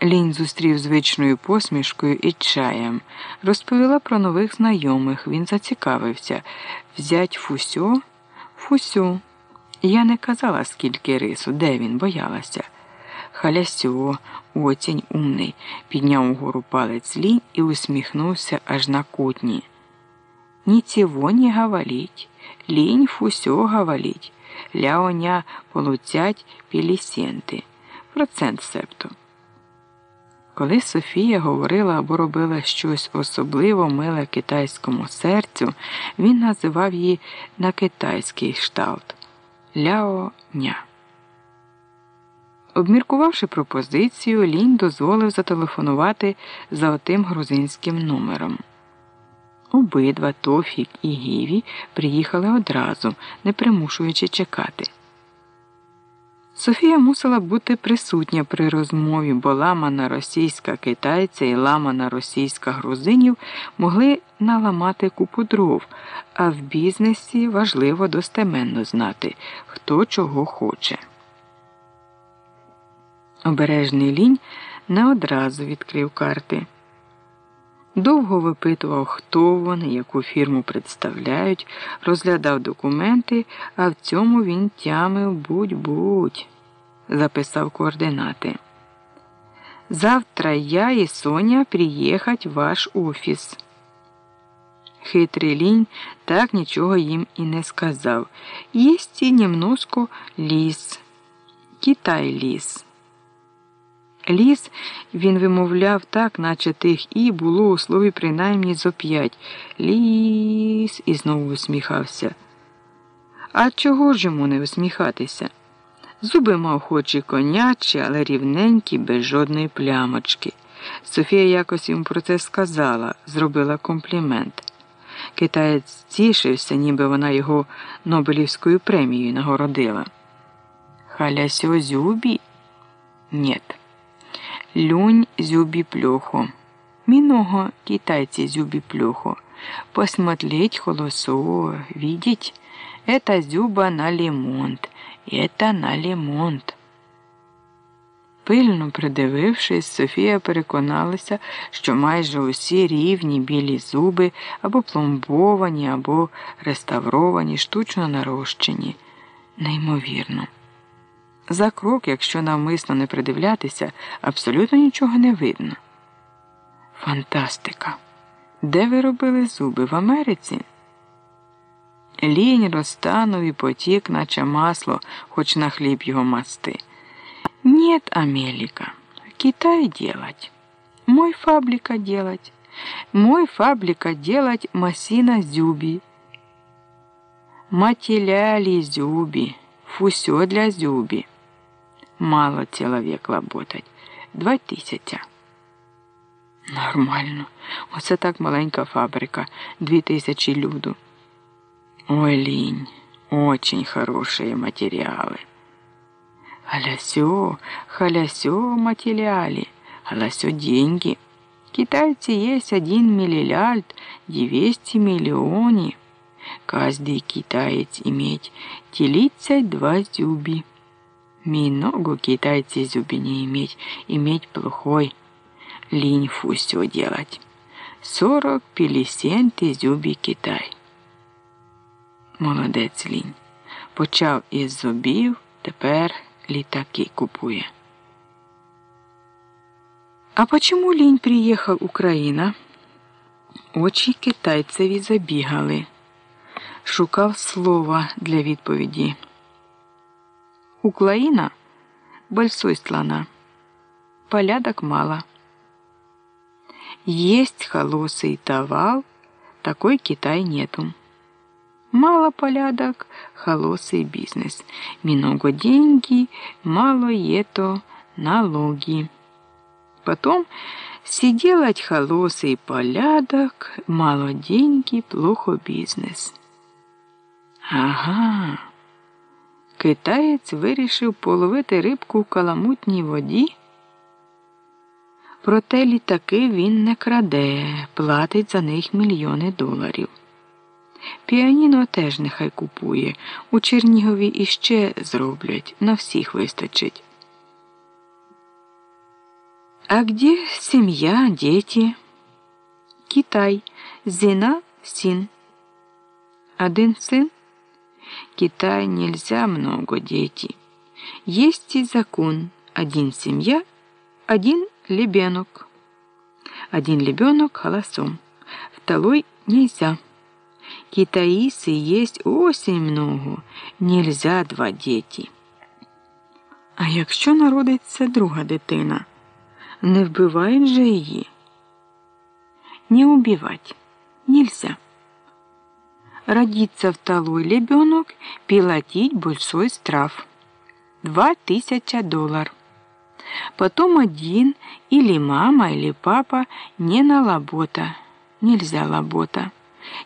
Лінь зустрів звичною посмішкою і чаєм, розповіла про нових знайомих. Він зацікавився взять Фусьо? Фусю. Я не казала, скільки рису, де він боялася. Халясьо, оцінь умний, підняв угору палець лінь і усміхнувся аж на кутні. Ні цього не гаваліть, лінь фусьо гаваліть, ляоня полуцять пілісєнти. Процент септо. Коли Софія говорила або робила щось особливо миле китайському серцю, він називав її на китайський шталт Ляо Ня. Обміркувавши пропозицію, Лінь дозволив зателефонувати за отим грузинським номером. Обидва Тофік і Гіві приїхали одразу, не примушуючи чекати. Софія мусила бути присутня при розмові, бо ламана російська китайця і ламана російська грузинів могли наламати купу дров, а в бізнесі важливо достеменно знати, хто чого хоче. Обережний лінь не одразу відкрив карти. Довго випитував, хто вони, яку фірму представляють, розглядав документи, а в цьому він тямив будь-будь, записав координати. Завтра я и Соня приехать в ваш офіс. Хитрий лінь так нічого їм і не сказав. Єсть і немножко ліс. Китай ліс. Ліс він вимовляв так, наче тих і було у слові принаймні зо п'ять. Ліс і знову усміхався. А чого ж йому не усміхатися? Зуби мав хоч і конячі, але рівненькі, без жодної плямочки. Софія якось йому про це сказала, зробила комплімент. Китаєць тішився, ніби вона його Нобелівською премією нагородила. Халясьо зюбі? Нет. Люнь зюбі плюхо. Миного китайцы зюбі плюхо. Посмотреть холосо, видеть? Это зюба на лимонт, это на лимонт. Пильно придивившись, Софія переконалася, що майже усі рівні білі зуби або пломбовані, або реставровані, штучно нарощені. Неймовірно. За крок, якщо навмисно не придивлятися, абсолютно нічого не видно. Фантастика! Де ви робили зуби в Америці? Лінь розтанув і потік, наче масло, хоч на хліб його масти. Нет, Амелика, Китай делать. Мой фабрика делать. Мой фабрика делать Масина зюби. Мателяли зюби. Фусё для зюби. Мало человек работать. Два тисяча. Нормально. Оце так маленька фабрика. Дві тисячі люду. Ой, лінь. Очень хорошие материалы. Халясё, халясё материали, халясё деньги. Китайцы есть один миллиард двести миллионов. Каждый китаец иметь тридцать два Зуби. Много китайцы зуби не иметь, иметь плохой. Линь фусё делать. Сорок пілісенти зюбі Китай. Молодець лінь. Почав із зубів, тепер літаки купує. А почему лінь приїхав Україна? Очі китайцеві забігали. Шукав слова для відповіді. Україна большой страна. Порядок мало. Есть холосый товар, такой Китай нету. Мало порядок, холосый бизнес. Много деньги, мало ето налоги. Потом сиделать холосый порядок, мало деньги, плохо бизнес. Ага. Китаєць вирішив половити рибку в каламутній воді. Проте літаки він не краде, платить за них мільйони доларів. Піаніно теж нехай купує. У Чернігові іще зроблять, на всіх вистачить. А где семья, дети? Китай. Зина, син. Один сын? Китай нельзя много дети. Есть и закон. Один семья, один ребенок. Один ребенок холосом. Второй нельзя. Китаисы есть очень много, нельзя два діти. А якщо народиться друга дитина, не вбивають же її? Не убивать нельзя. Родиться второй ребенок, платить большой штраф. Два тысяча долларов. Потом один или мама, или папа не на работа. Нельзя работа.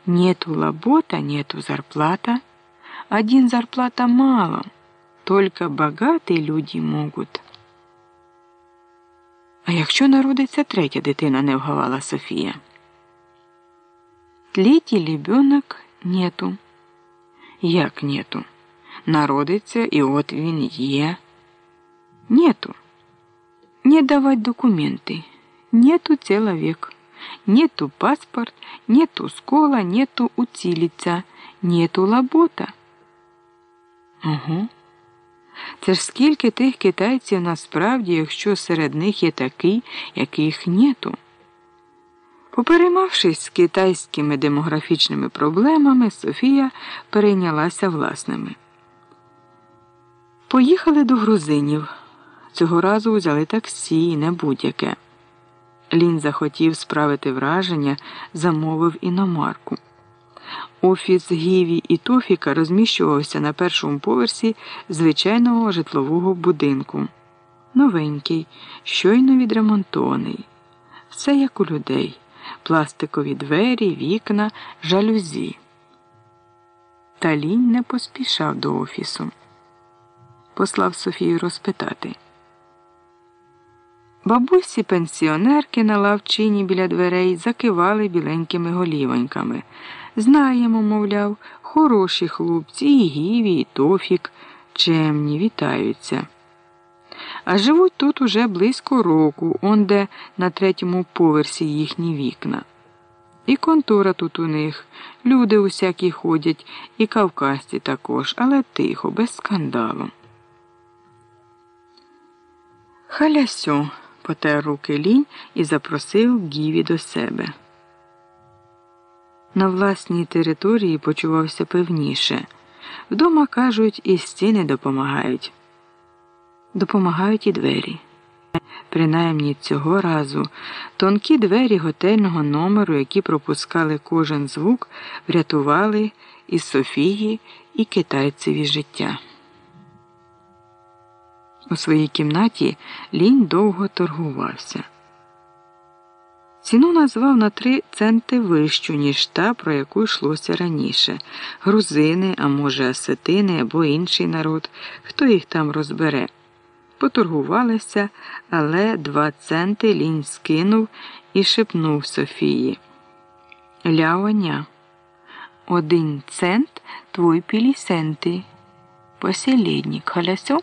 Нету работа, нету зарплата. Один зарплата мало, только богатые люди могут. А якщо народиться третя дитина, не вгавала Софія. Третій ребенок нету. Як нету? Народиться, і от він є. Нету. Не давать документы. Нету человек. Нету паспорт, нету школа, нету училица, нету работа. Угу. Це ж скільки тих китайців насправді, якщо серед них є такий, яких нету. Попереймавшись з китайськими демографічними проблемами, Софія перейнялася власними. Поїхали до грузинів. Цього разу взяли таксі, і не будь-яке. Лін захотів справити враження, замовив іномарку. Офіс Гіві і Тофіка розміщувався на першому поверсі звичайного житлового будинку. Новенький, щойно відремонтований. Все як у людей пластикові двері, вікна, жалюзі. Та лінь не поспішав до офісу. Послав Софію розпитати. Бабусі пенсіонерки на лавчині біля дверей закивали біленькими голівоньками. Знаємо, мовляв, хороші хлопці, і Гіві, і Тофік, чемні, вітаються. А живуть тут уже близько року, онде на третьому поверсі їхні вікна. І контора тут у них, люди усякі ходять, і кавказці також, але тихо, без скандалу. Халясю, потер руки лінь і запросив Гіві до себе. На власній території почувався певніше. Вдома кажуть, і стіни допомагають. Допомагають і двері. Принаймні цього разу тонкі двері готельного номеру, які пропускали кожен звук, врятували і Софії, і китайцеві життя. У своїй кімнаті лінь довго торгувався. Ціну назвав на три центи вищу, ніж та, про яку йшлося раніше грузини, а може, асетини або інший народ, хто їх там розбере. Поторгувалися, але два центи лінь скинув і шепнув Софії. Ляоня, один цент твой пілісенти. Посіліднік, халясю.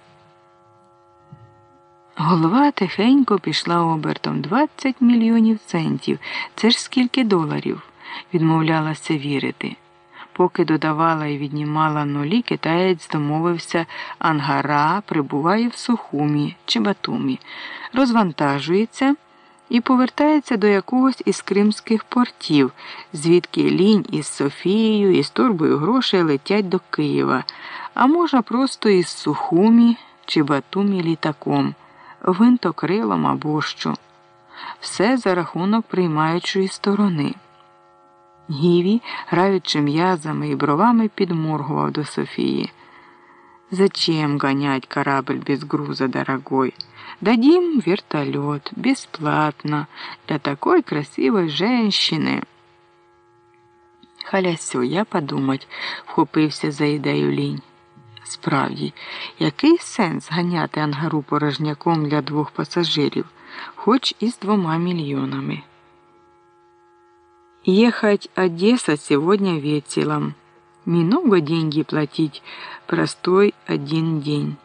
Голова тихенько пішла обертом 20 мільйонів центів. Це ж скільки доларів, відмовлялася вірити. Поки додавала і віднімала нулі, китаєць домовився Ангара прибуває в Сухумі чи Батумі, розвантажується і повертається до якогось із кримських портів, звідки лінь із Софією і з торбою грошей летять до Києва, а можна просто із Сухумі чи Батумі літаком, винтокрилом або що. Все за рахунок приймаючої сторони. Гіві, граючи м'язами і бровами, підморгував до Софії. Зачем гонять корабль без груза, дорогой? Дадим вертолет бесплатно для такой красивой женщины. Халясю, я подумать, вхопився за ідею лінь. Справді, який сенс ганяти ангару порожняком для двох пасажирів, хоч і з двома мільйонами? Ехать Одесса сегодня вечером. Много деньги платить простой один день.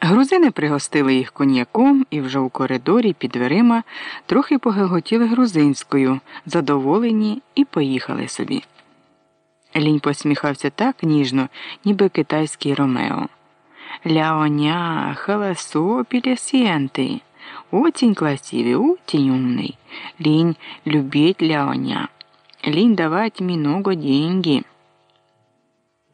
Грузини пригостили їх коньяком і вже у коридорі під дверима трохи погеготіли грузинською, задоволені і поїхали собі. Лінь посміхався так ніжно, ніби китайський Ромео. Ляоня, халасо, пілесієнти. Очень красивый, очень умный. Лень любить Ляоня. Лінь давать много деньги.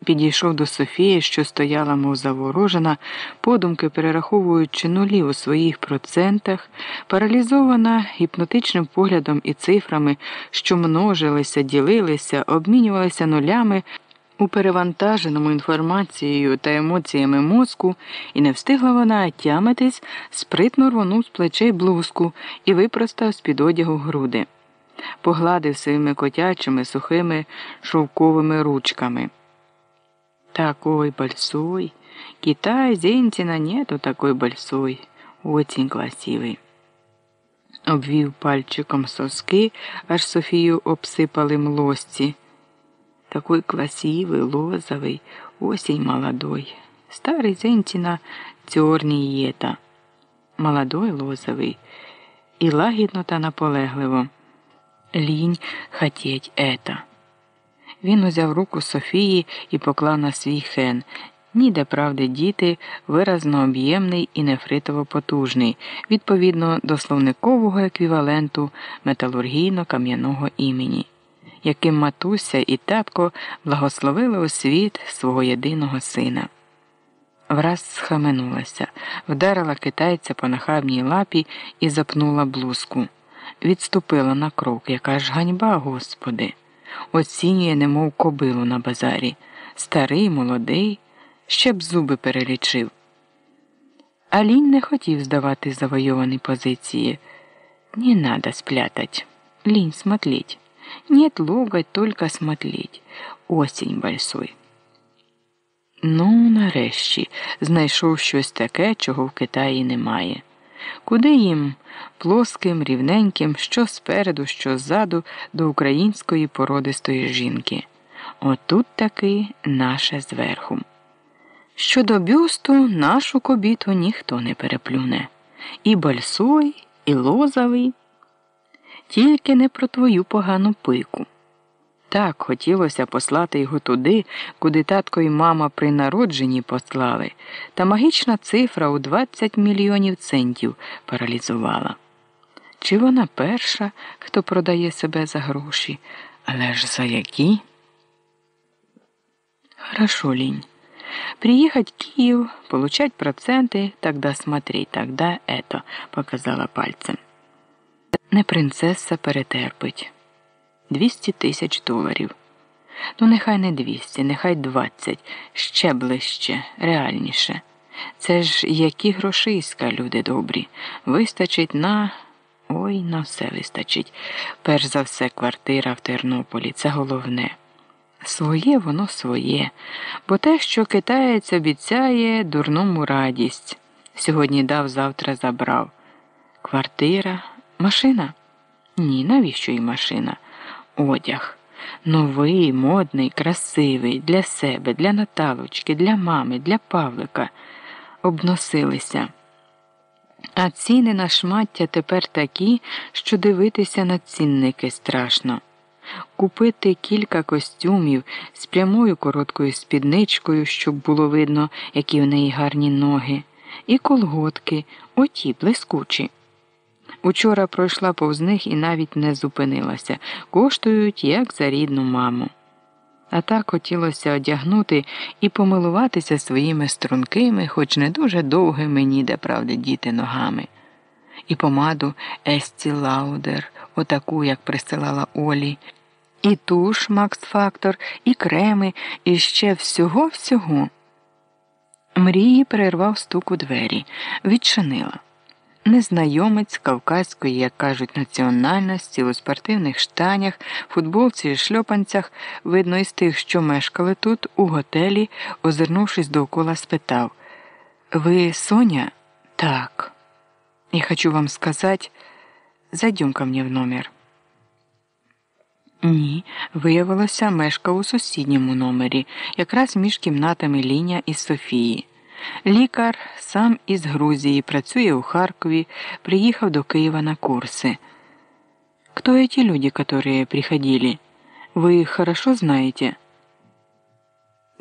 Підійшов до Софії, що стояла, мов заворожена, подумки перераховуючи нулі у своїх процентах, паралізована гіпнотичним поглядом і цифрами, що множилися, ділилися, обмінювалися нулями у перевантаженому інформацією та емоціями мозку, і не встигла вона тямитись, спритно рвонув з плечей блузку і випростав з під одягу груди, погладив своїми котячими сухими шовковими ручками. Такой большой. Китай, Зентина нету такой большой. Очень красивый. Обвів пальчиком соски, аж Софію обсипали млості Такой красивый, лозовый, осень молодой. Старый Зентина цьорній єта. Молодой лозовий. І лагідно та наполегливо. Лінь хотіть ета. Він узяв руку Софії і поклав на свій хен. ніде правди діти виразно об'ємний і нефритово потужний, відповідно до словникового еквіваленту металургійно-кам'яного імені, яким матуся і татко благословили у світ свого єдиного сина. Враз схаменулася, вдарила китайця по нахабній лапі і запнула блузку. Відступила на крок, яка ж ганьба, господи, оцінює, немов кобилу на базарі, старий, молодий, ще б зуби перелічив. А лінь не хотів здавати завойовані позиції. Не надо спрятать. Лінь смотлеть. Нет логать, только смотлеть. Осінь большой. Ну, нарешті, знайшов щось таке, чого в Китаї немає. Куди їм плоским, рівненьким, що спереду, що ззаду, до української породистої жінки. Отут таки наше зверху. Щодо бюсту, нашу кобіту ніхто не переплюне. І бальсой, і лозовий, тільки не про твою погану пику. Так хотілося послати його туди, куди татко і мама при народженні послали, та магічна цифра у 20 мільйонів центів паралізувала. Чи вона перша, хто продає себе за гроші, але ж за які? Хорошо, лінь. Приехать в Киев, получать проценты, тогда смотреть, тогда это, показала пальцем. Не принцеса перетерпить. 200 тисяч доларів. Ну, нехай не 200, нехай 20, ще ближче, реальніше. Це ж які грошиська, люди добрі. Вистачить на. Ой, на все вистачить. Перш за все, квартира в Тернополі це головне. Своє воно своє, бо те, що китаєць обіцяє дурному радість. Сьогодні дав, завтра забрав. Квартира, машина? Ні, навіщо й машина? Одяг. Новий, модний, красивий, для себе, для Наталочки, для мами, для Павлика. Обносилися. А ціни на шмаття тепер такі, що дивитися на цінники страшно. Купити кілька костюмів з прямою короткою спідничкою, щоб було видно, які в неї гарні ноги, і колготки, оті блискучі. Учора пройшла повз них і навіть не зупинилася, коштують, як за рідну маму. А так хотілося одягнути і помилуватися своїми стрункими, хоч не дуже довгими, ніде правди діти ногами. І помаду Есті Лаудер, отаку, як присилала Олі, і туш Макс Фактор, і креми, і ще всього-всього. Мрії перервав стук у двері, відчинила. Незнайомець кавказької, як кажуть, національності у спортивних штанях, футболці і шльопанцях, видно, із тих, що мешкали тут, у готелі, озирнувшись довкола, спитав Ви Соня? Так. Я хочу вам сказать, зайдем ко мне в номер. Ні, виявилося, мешкав у сусідньому номері, якраз між кімнатами Ліня і Софії. Лікар сам із Грузії працює у Харкові, приїхав до Києва на курси. Кто эти люди, которые приходили? Ви их хорошо знаєте?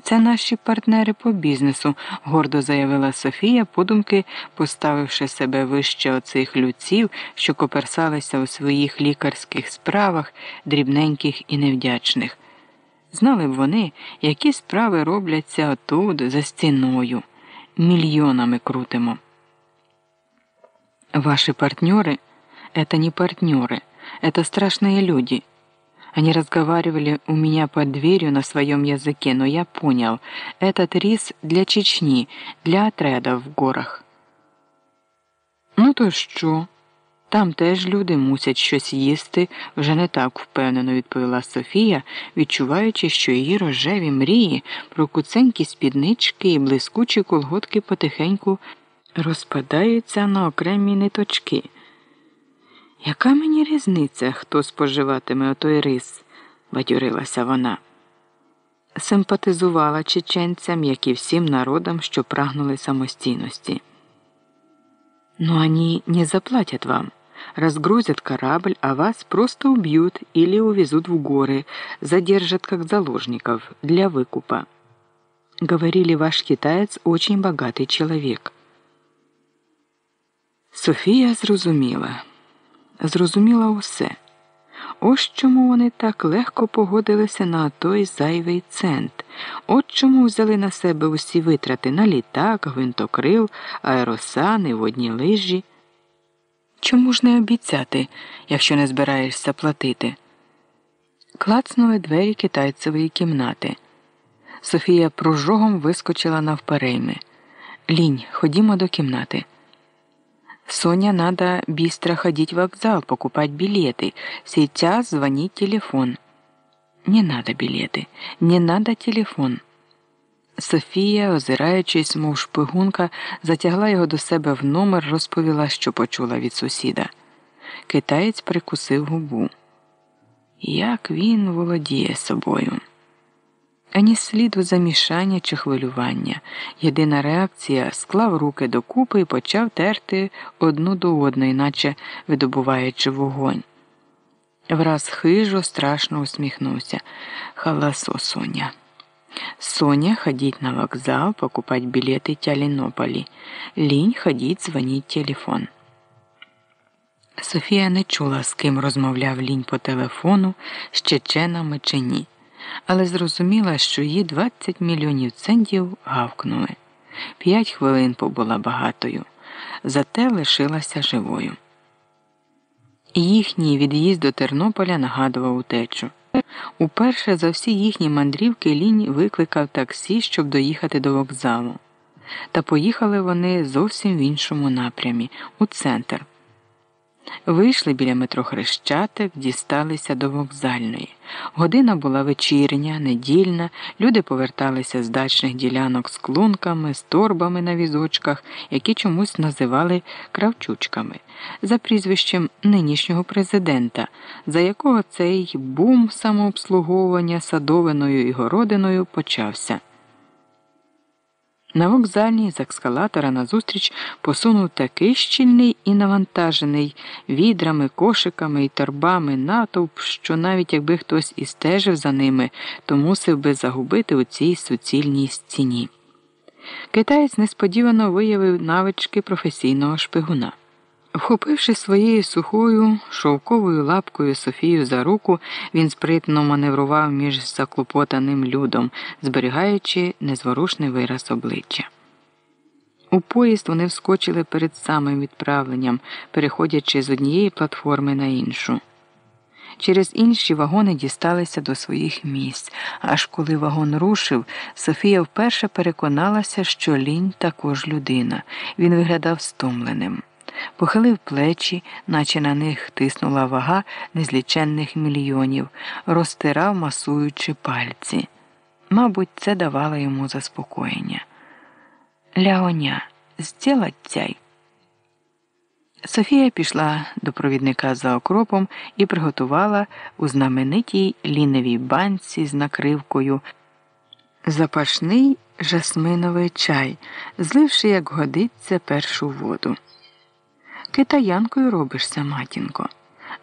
Це наші партнери по бізнесу, гордо заявила Софія, подумки, поставивши себе вище оцих людців, що коперсалися у своїх лікарських справах, дрібненьких і невдячних. Знали б вони, які справи робляться отут, за стіною миллионами крутимо. Ваши партнеры – это не партнеры, это страшные люди. Они разговаривали у меня под дверью на своем языке, но я понял, этот рис для Чечни, для отряда в горах. Ну то що? Там теж люди мусять щось їсти, вже не так впевнено відповіла Софія, відчуваючи, що її рожеві мрії про куценькі спіднички і блискучі колготки потихеньку розпадаються на окремі ниточки. Яка мені різниця, хто споживатиме отой рис? бадьорилася вона. Симпатизувала чеченцям, як і всім народам, що прагнули самостійності. Ну, они не заплатят вам разгрузят корабль, а вас просто убьют или увезут в горы, задержат как заложников для выкупа. Говорили, ваш китаєць очень багатий чоловік. Софія зрозуміла, зрозуміла усе. Ось чому вони так легко погодилися на той зайвий цент. От чому взяли на себе усі витрати на літак, гвинтокрил, аеросани, водні лижі. Чому ж не обіцяти, якщо не збираєшся платити? Клацнули двері китайцевої кімнати. Софія прожогом вискочила навперейми. Лінь, ходімо до кімнати. Соня, надо быстро ходить в вокзал, покупать билеты. Сейчас звонить телефон. Не надо билети, не надо телефон. Софія, озираючись, мов шпигунка, затягла його до себе в номер, розповіла, що почула від сусіда. Китаєць прикусив губу. Як він володіє собою? Ані сліду замішання чи хвилювання. Єдина реакція склав руки докупи і почав терти одну до одної, наче видобуваючи вогонь. Враз хижо страшно усміхнувся. Халасо Соня. Соня ходить на вокзал, покупать билеты Тялінополі. Лінь ходить, звонить телефон. Софія не чула, з ким розмовляв лінь по телефону, з чеченами чи ні але зрозуміла, що її 20 мільйонів центів гавкнули. П'ять хвилин побула багатою, зате лишилася живою. Їхній від'їзд до Тернополя нагадував утечу. Уперше за всі їхні мандрівки лінь викликав таксі, щоб доїхати до вокзалу. Та поїхали вони зовсім в іншому напрямі, у центр. Вийшли біля метро Хрещатик, дісталися до вокзальної. Година була вечірня, недільна, люди поверталися з дачних ділянок з клунками, з торбами на візочках, які чомусь називали кравчучками, за прізвищем нинішнього президента, за якого цей бум самообслуговування садовиною і городиною почався. На вокзальній з ескалатора назустріч посунув такий щільний і навантажений відрами, кошиками і торбами натовп, що навіть якби хтось і стежив за ними, то мусив би загубити у цій суцільній стіні. Китаєць несподівано виявив навички професійного шпигуна. Вхопивши своєю сухою шовковою лапкою Софію за руку, він спритно маневрував між заклопотаним людом, зберігаючи незворушний вираз обличчя. У поїзд вони вскочили перед самим відправленням, переходячи з однієї платформи на іншу. Через інші вагони дісталися до своїх місць, аж коли вагон рушив, Софія вперше переконалася, що лінь також людина. Він виглядав стомленим похилив плечі, наче на них тиснула вага незліченних мільйонів, розтирав, масуючи пальці. Мабуть, це давало йому заспокоєння. Ляоня, зділать цяй. Софія пішла до провідника за окропом і приготувала у знаменитій ліневій банці з накривкою запашний жасминовий чай, зливши, як годиться, першу воду. Китаянкою робишся, матінко.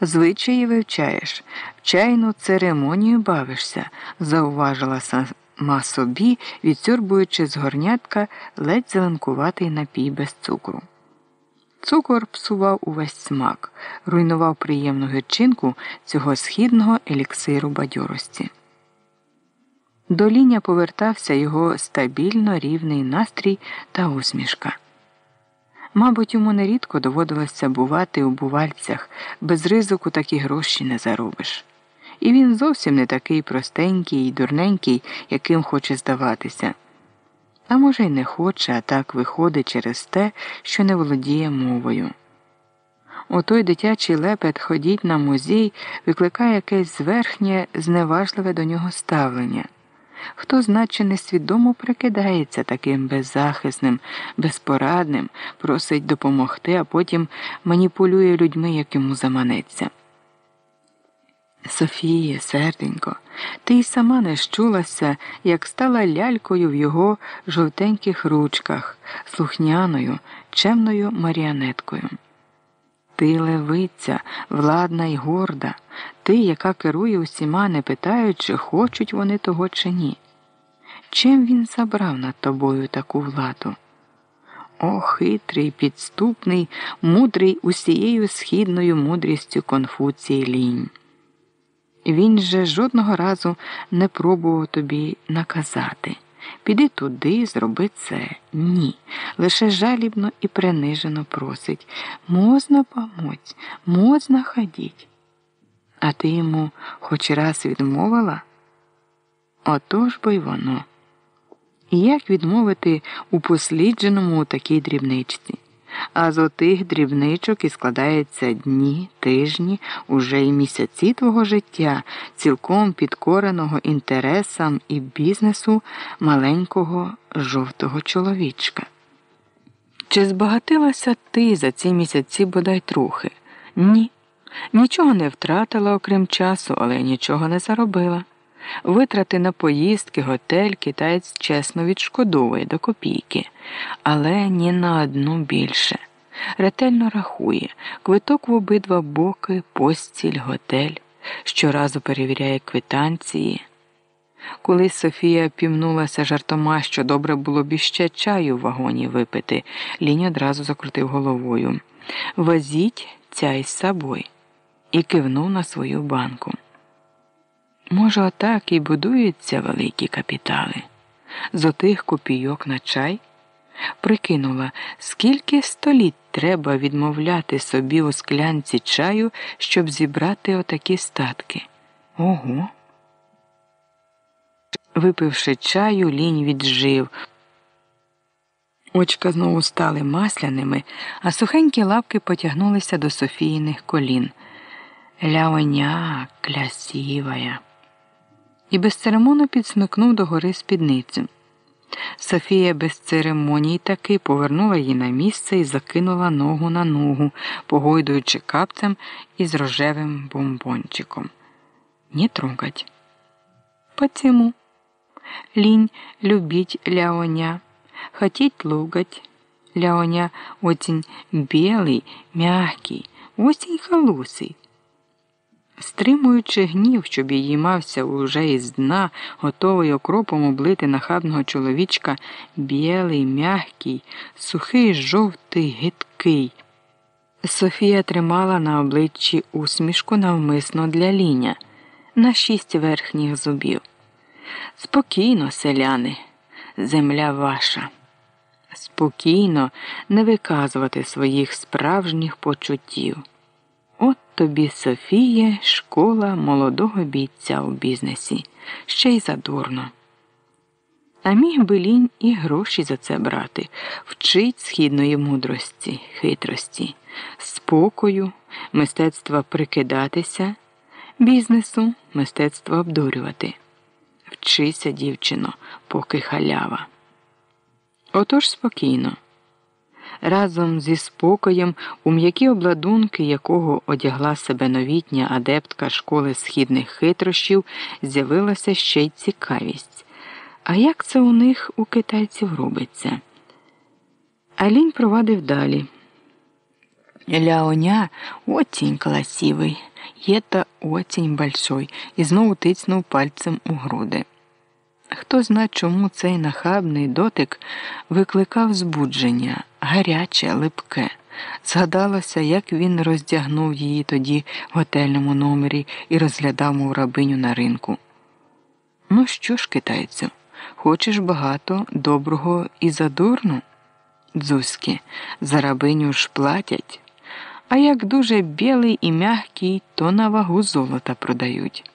Звичаї вивчаєш, в чайну церемонію бавишся, зауважила сама собі, відсьорбуючи з горнятка ледь зеленкуватий напій без цукру. Цукор псував увесь смак, руйнував приємну гірчинку цього східного еліксиру бадьорості. До ліня повертався його стабільно рівний настрій та усмішка. Мабуть, йому нерідко доводилося бувати у бувальцях, без ризику такі гроші не заробиш. І він зовсім не такий простенький і дурненький, яким хоче здаватися. А може, й не хоче, а так виходить через те, що не володіє мовою. Отой дитячий лепет ходіть на музей викликає якесь зверхнє, зневажливе до нього ставлення хто, значе, несвідомо прикидається таким беззахисним, безпорадним, просить допомогти, а потім маніпулює людьми, як йому заманеться. Софія, серденько, ти й сама не щулася, як стала лялькою в його жовтеньких ручках, слухняною, чемною маріонеткою. Ти левиця, владна й горда, ти, яка керує усіма, не питаючи, хочуть вони того чи ні. Чим він забрав над тобою таку владу? О, хитрий, підступний, мудрий усією східною мудрістю Конфуції лінь. Він же жодного разу не пробував тобі наказати піди туди, зроби це. Ні. Лише жалібно і принижено просить можна помоць, можна ходіть. А ти йому хоч раз відмовила? Отож бо й воно. І як відмовити у послідженому такій дрібничці? А з отих дрібничок і складаються дні, тижні, уже й місяці твого життя, цілком підкореного інтересам і бізнесу маленького жовтого чоловічка. Чи збагатилася ти за ці місяці бодай трохи? Ні. Нічого не втратила, окрім часу, але нічого не заробила. Витрати на поїздки, готель китаєць чесно відшкодовує до копійки, але ні на одну більше. Ретельно рахує квиток в обидва боки, постіль, готель, щоразу перевіряє квитанції. Коли Софія пімнулася жартома, що добре було б іще чаю в вагоні випити, лінь одразу закрутив головою. Возіть ця із собою і кивнув на свою банку. Може, отак і будуються великі капітали. З отих копійок на чай прикинула, скільки століть треба відмовляти собі у склянці чаю, щоб зібрати отакі статки. Ого. Випивши чаю, лінь віджив. Очка знову стали масляними, а сухенькі лапки потягнулися до Софійних колін. Ляоня красивая і безцеремонно підсмикнув догори спідницю. Софія без церемоній таки повернула її на місце і закинула ногу на ногу, погойдуючи капцем із рожевим бомбончиком. Не трогать. Почему? Лінь любить ляоня, хотеть лугать. Ляоня очень белый, мягкий, очень холосий. Стримуючи гнів, щоб її мався уже із дна, готовий окропом облити нахабного чоловічка, білий, м'який, сухий, жовтий, гидкий. Софія тримала на обличчі усмішку навмисно для ліня на шість верхніх зубів. Спокійно, селяни, земля ваша. Спокійно не виказувати своїх справжніх почуттів. Тобі, Софія, школа молодого бійця у бізнесі, ще й задурно. А міг би лінь і гроші за це брати, вчить східної мудрості, хитрості, спокою, мистецтва прикидатися, бізнесу, мистецтва обдурювати. Вчися, дівчино, поки халява. Отож спокійно разом зі спокоєм, у м'які обладунки якого одягла себе новітня адептка школи східних хитрощів, з'явилася ще й цікавість. А як це у них у китайців робиться? Алінь провадив далі. Ляоня очень красивый, это очень большой, і знову тицнув пальцем у груди. Хто зна, чому цей нахабний дотик викликав збудження, гаряче, липке. Згадалося, як він роздягнув її тоді в готельному номері і розглядав мов рабиню на ринку. Ну що ж, китайцю, хочеш багато доброго і задурну? Дзузьки, за рабиню ж платять, а як дуже білий і м'який, то на вагу золота продають.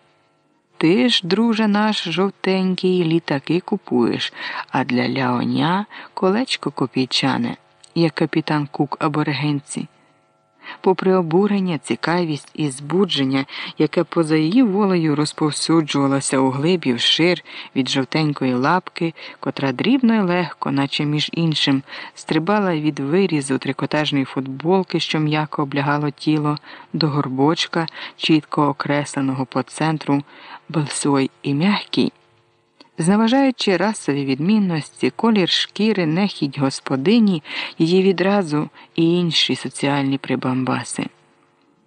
Ти ж, друже наш жовтенький, літаки купуєш, а для ляоня колечко копійчане, як капітан Кук аборигенці. Попри обурення, цікавість і збудження, яке поза її волею розповсюджувалося у глибі вшир від жовтенької лапки, котра дрібно й легко, наче між іншим, стрибала від вирізу трикотажної футболки, що м'яко облягало тіло, до горбочка, чітко окресленого по центру, белсой і м'який. Зневажаючи расові відмінності, колір шкіри, нехідь господині, її відразу і інші соціальні прибамбаси.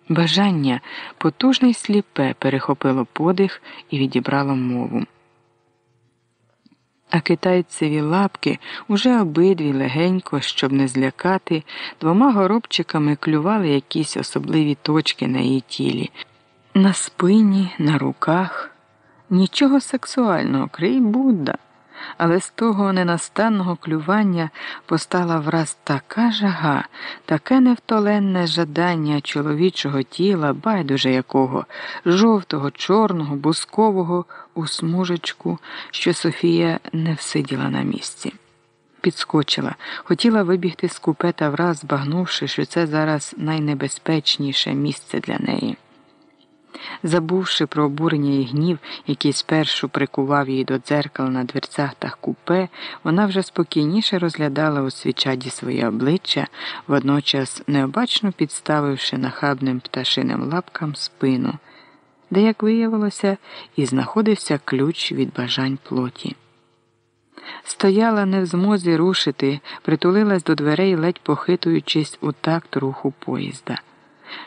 Бажання потужне й сліпе перехопило подих і відібрало мову. А китайцеві лапки уже обидві легенько, щоб не злякати, двома горобчиками клювали якісь особливі точки на її тілі, на спині, на руках. Нічого сексуального, крий Будда але з того ненастанного клювання постала враз така жага, таке невтоленне жадання чоловічого тіла, байдуже якого, жовтого, чорного, бускового у смужечку, що Софія не всиділа на місці. Підскочила, хотіла вибігти з купе та враз збагнувши, що це зараз найнебезпечніше місце для неї. Забувши про обурення і гнів, який спершу прикував її до дзеркала на дверцятах купе, вона вже спокійніше розглядала у свічаді своє обличчя, водночас необачно підставивши нахабним пташиним лапкам спину, де, як виявилося, і знаходився ключ від бажань плоті. Стояла не в змозі рушити, притулилась до дверей, ледь похитуючись у такт руху поїзда.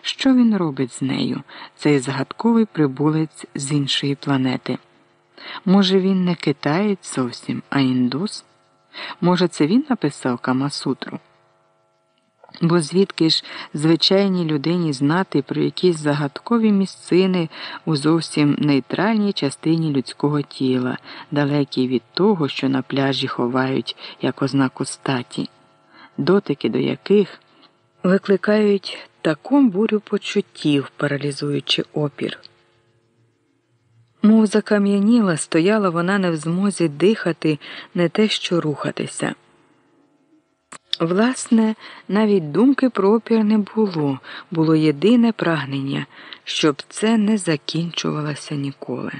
Що він робить з нею, цей загадковий прибулець з іншої планети? Може, він не китаєць зовсім, а індус? Може, це він написав Камасутру? Бо звідки ж звичайній людині знати про якісь загадкові місцини у зовсім нейтральній частині людського тіла, далекі від того, що на пляжі ховають як ознаку статі, дотики до яких викликають таку бурю почуттів, паралізуючи опір. Мов закам'яніла, стояла вона не в змозі дихати, не те що рухатися. Власне, навіть думки про опір не було, було єдине прагнення, щоб це не закінчувалося ніколи.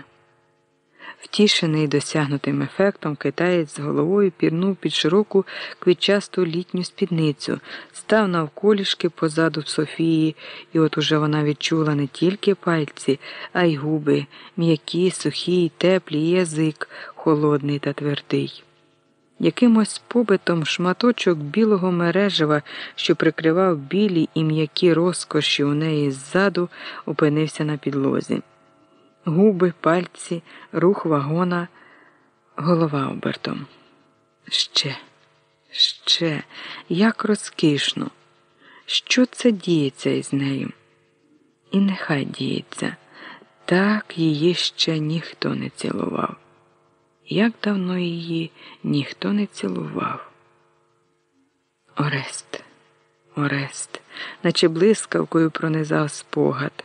Втішений досягнутим ефектом, китаєць з головою пірнув під широку квітчасту літню спідницю, став навколішки позаду Софії, і от уже вона відчула не тільки пальці, а й губи, м'які, сухі, теплі, і язик, холодний та твердий. Якимось побитом шматочок білого мережева, що прикривав білі і м'які розкоші у неї ззаду, опинився на підлозі губи, пальці, рух вагона, голова обертом. Ще, ще, як розкішно, що це діється із нею? І нехай діється, так її ще ніхто не цілував. Як давно її ніхто не цілував. Орест, Орест, наче блискавкою пронизав спогад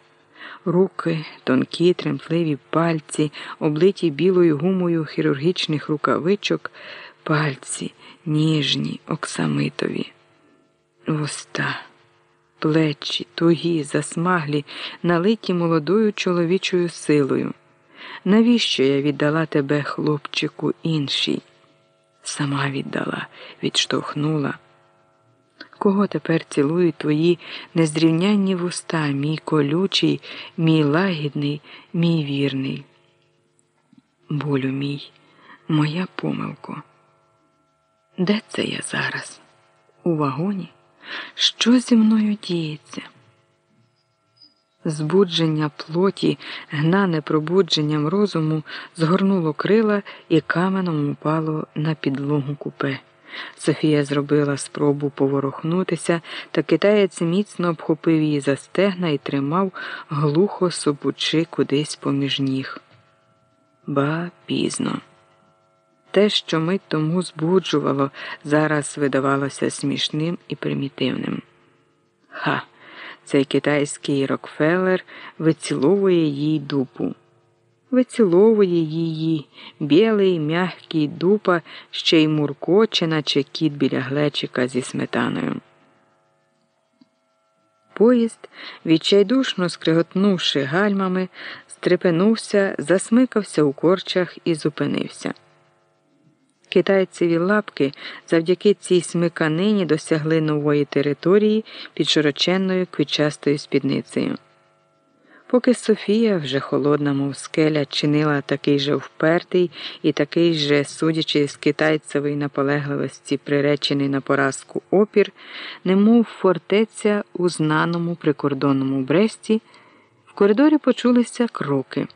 руки, тонкі, тремтливі пальці, облиті білою гумою хірургічних рукавичок, пальці, ніжні, оксамитові, вуста, плечі, тугі, засмаглі, налиті молодою чоловічою силою. Навіщо я віддала тебе, хлопчику, іншій? Сама віддала, відштовхнула. Кого тепер цілують твої незрівнянні вуста, мій колючий, мій лагідний, мій вірний? Болю мій, моя помилко. Де це я зараз? У вагоні? Що зі мною діється? Збудження плоті, гнане пробудженням розуму, згорнуло крила і каменом упало на підлогу купе. Софія зробила спробу поворухнутися, та китаєць міцно обхопив її за стегна і тримав, глухо сопучи кудись поміж ніг. Ба пізно. Те, що мить тому збуджувало, зараз видавалося смішним і примітивним. Ха, цей китайський Рокфеллер виціловує їй дупу виціловує її, білий, м'ягкий дупа, ще й муркоче, наче кіт біля глечика зі сметаною. Поїзд, відчайдушно скриготнувши гальмами, стрепенувся, засмикався у корчах і зупинився. Китайцеві лапки завдяки цій смиканині досягли нової території під широченною квітчастою спідницею. Поки Софія, вже холодна, мов скеля, чинила такий же впертий і такий же, судячи з китайцевої наполегливості, приречений на поразку опір, немов фортеця у знаному прикордонному Бресті, в коридорі почулися кроки.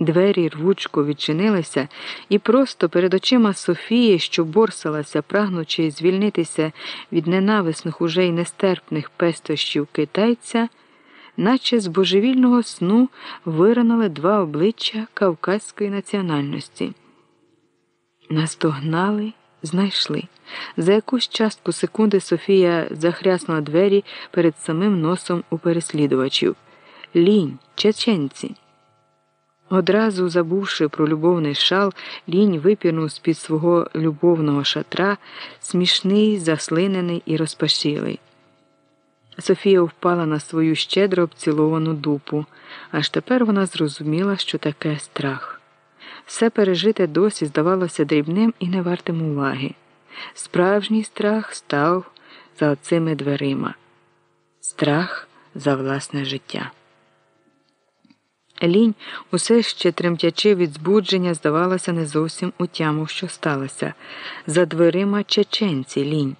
Двері рвучко відчинилися, і просто перед очима Софії, що борсалася, прагнучи звільнитися від ненависних уже й нестерпних пестощів китайця, наче з божевільного сну виринули два обличчя кавказької національності. Настогнали, знайшли. За якусь частку секунди Софія захряснула двері перед самим носом у переслідувачів. Лінь, чеченці. Одразу забувши про любовний шал, лінь випірнув з під свого любовного шатра, смішний, заслинений і розпашілий. Софія впала на свою щедро обціловану дупу, аж тепер вона зрозуміла, що таке страх. Все пережите досі здавалося дрібним і невартим уваги. Справжній страх став за оцими дверима, страх за власне життя. Лінь, усе ще тремтячи від збудження, здавалося, не зовсім утямив, що сталося. За дверима чеченці лінь.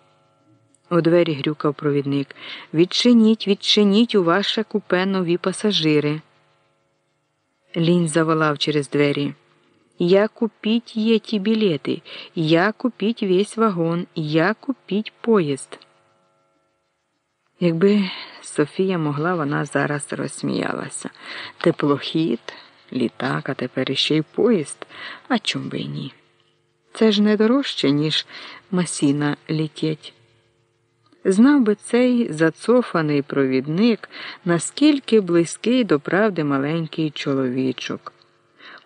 У двері грюкав провідник. Відчиніть, відчиніть у ваше купе нові пасажири. Лінь заволав через двері. Я купить эти билеты, я купить весь вагон, я купить поїзд. Якби Софія могла, вона зараз розсміялася. Теплохід, літак, а тепер іще й поїзд, а чом би й ні? Це ж не дорожче, ніж масіна літять. Знав би цей зацофаний провідник, наскільки близький до правди маленький чоловічок.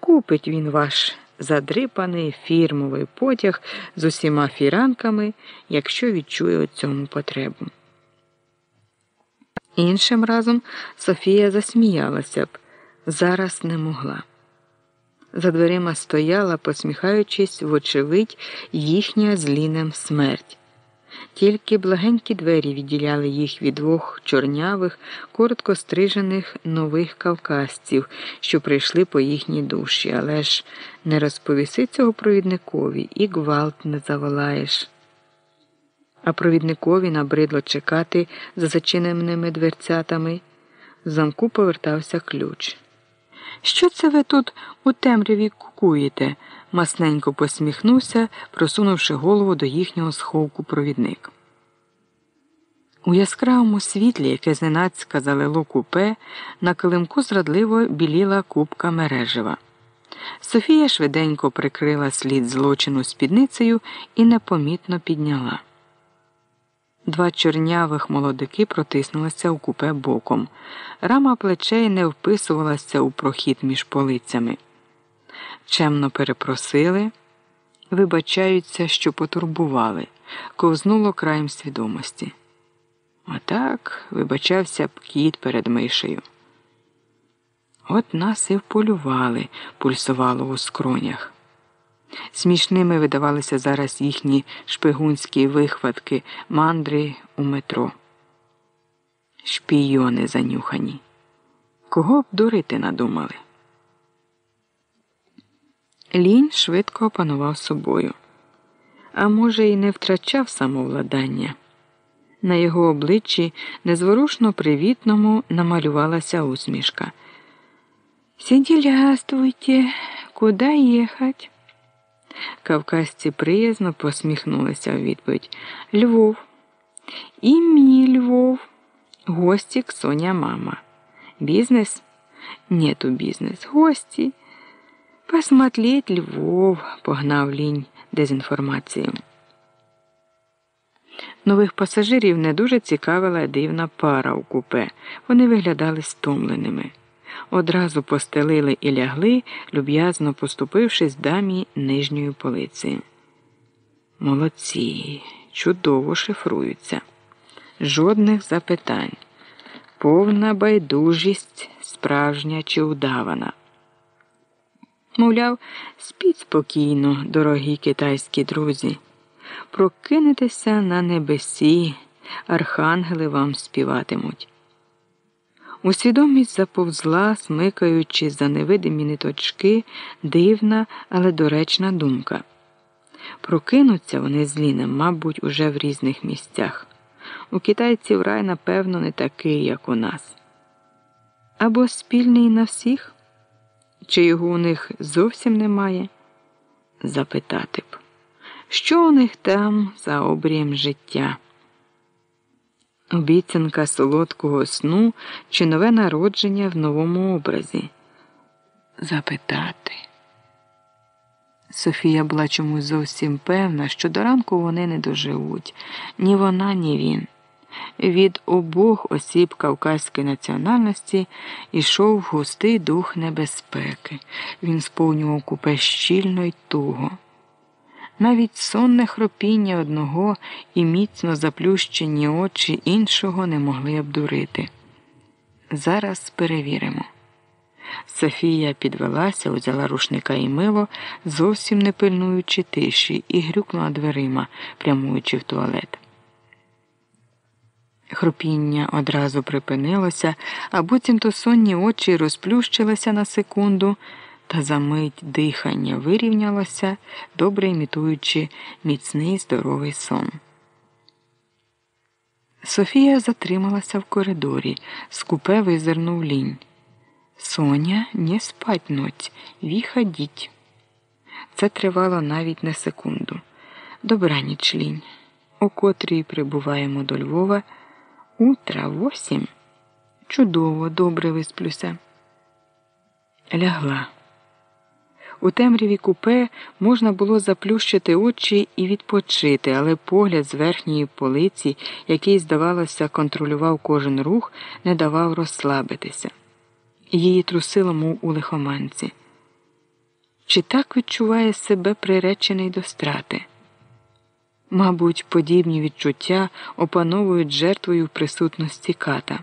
Купить він ваш задрипаний фірмовий потяг з усіма фіранками, якщо відчує у цьому потребу. Іншим разом Софія засміялася б, зараз не могла. За дверима стояла, посміхаючись, вочевидь, їхня з лінем смерть. Тільки благенькі двері відділяли їх від двох чорнявих, коротко стрижених нових кавказців, що прийшли по їхній душі, але ж не розповіси цього провідникові і гвалт не заволаєш а провідникові набридло чекати за зачиненими дверцятами. В замку повертався ключ. Що це ви тут у темряві кукуєте? Масненько посміхнувся, просунувши голову до їхнього сховку провідник. У яскравому світлі, яке зненацька залило купе, на килимку зрадливо біліла купка мережева. Софія швиденько прикрила слід злочину спідницею і непомітно підняла. Два чорнявих молодики протиснулися у купе боком. Рама плечей не вписувалася у прохід між полицями. Чемно перепросили, вибачаються, що потурбували, ковзнуло краєм свідомості. Отак вибачався б кіт перед мишею. От нас і вполювали, пульсувало у скронях. Смішними видавалися зараз їхні шпигунські вихватки, мандри у метро. Шпійони занюхані. Кого б дурити надумали? Лінь швидко опанував собою, а може, і не втрачав самовладання. На його обличчі незворушно привітному намалювалася усмішка. Сиділяствуйте, куди їхать? Кавказці приязно посміхнулися в відповідь Львов. І мій Львов. Гостік Соня мама. Бізнес? Нету бізнес. Гості. Посмотреть Львов, погнав лінь дезінформацію. Нових пасажирів не дуже цікавила дивна пара у купе. Вони виглядали стомленими одразу постелили і лягли, люб'язно поступившись дамі нижньої полиці. Молодці, чудово шифруються. Жодних запитань. Повна байдужість, справжня чи удавана. Мовляв, спіть спокійно, дорогі китайські друзі. Прокинетеся на небесі, архангели вам співатимуть. У свідомість заповзла, смикаючи за невидимі ниточки, дивна, але доречна думка. Прокинуться вони з лінем, мабуть, уже в різних місцях. У китайців рай, напевно, не такий, як у нас. Або спільний на всіх, Чи його у них зовсім немає? Запитати б, що у них там за обрієм життя? Обіцянка солодкого сну чи нове народження в новому образі? Запитати. Софія була чомусь зовсім певна, що до ранку вони не доживуть ні вона, ні він. Від обох осіб кавказької національності йшов густий дух небезпеки. Він сповнював купе щільно й туго. Навіть сонне хропіння одного і міцно заплющені очі іншого не могли обдурити. Зараз перевіримо. Софія підвелася, узяла рушника і мило, зовсім не пильнуючи тиші, і грюкнула дверима, прямуючи в туалет. Хропіння одразу припинилося, а буцімто сонні очі розплющилися на секунду, та за мить дихання вирівнялося, добре імітуючи міцний здоровий сон. Софія затрималася в коридорі, скупе визирнув лінь. Соня, не спать ночь, виходіть. Це тривало навіть не секунду. Добраніч лінь. О котрій прибуваємо до Львова. Утра восім. Чудово, добре висплюся. Лягла. У темряві купе можна було заплющити очі і відпочити, але погляд з верхньої полиці, який, здавалося, контролював кожен рух, не давав розслабитися. Її трусило, мов у лихоманці. Чи так відчуває себе приречений до страти? Мабуть, подібні відчуття опановують жертвою в присутності ката.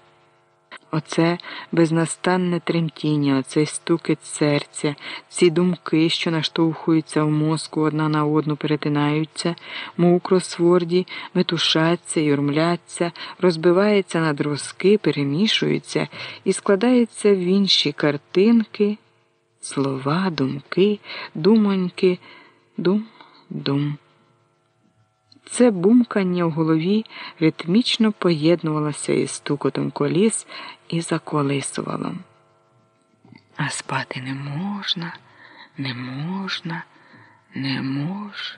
Оце безнастанне тремтіння, оцей стукіт серця, ці думки, що наштовхуються в мозку, одна на одну перетинаються, мов кросворді, метушаться, юрмляться, розбиваються на друзки, перемішуються і складаються в інші картинки, слова, думки, думоньки, дум-дум. Це бумкання в голові ритмічно поєднувалося із стукотом коліс і заколисувало. А спати не можна, не можна, не мож.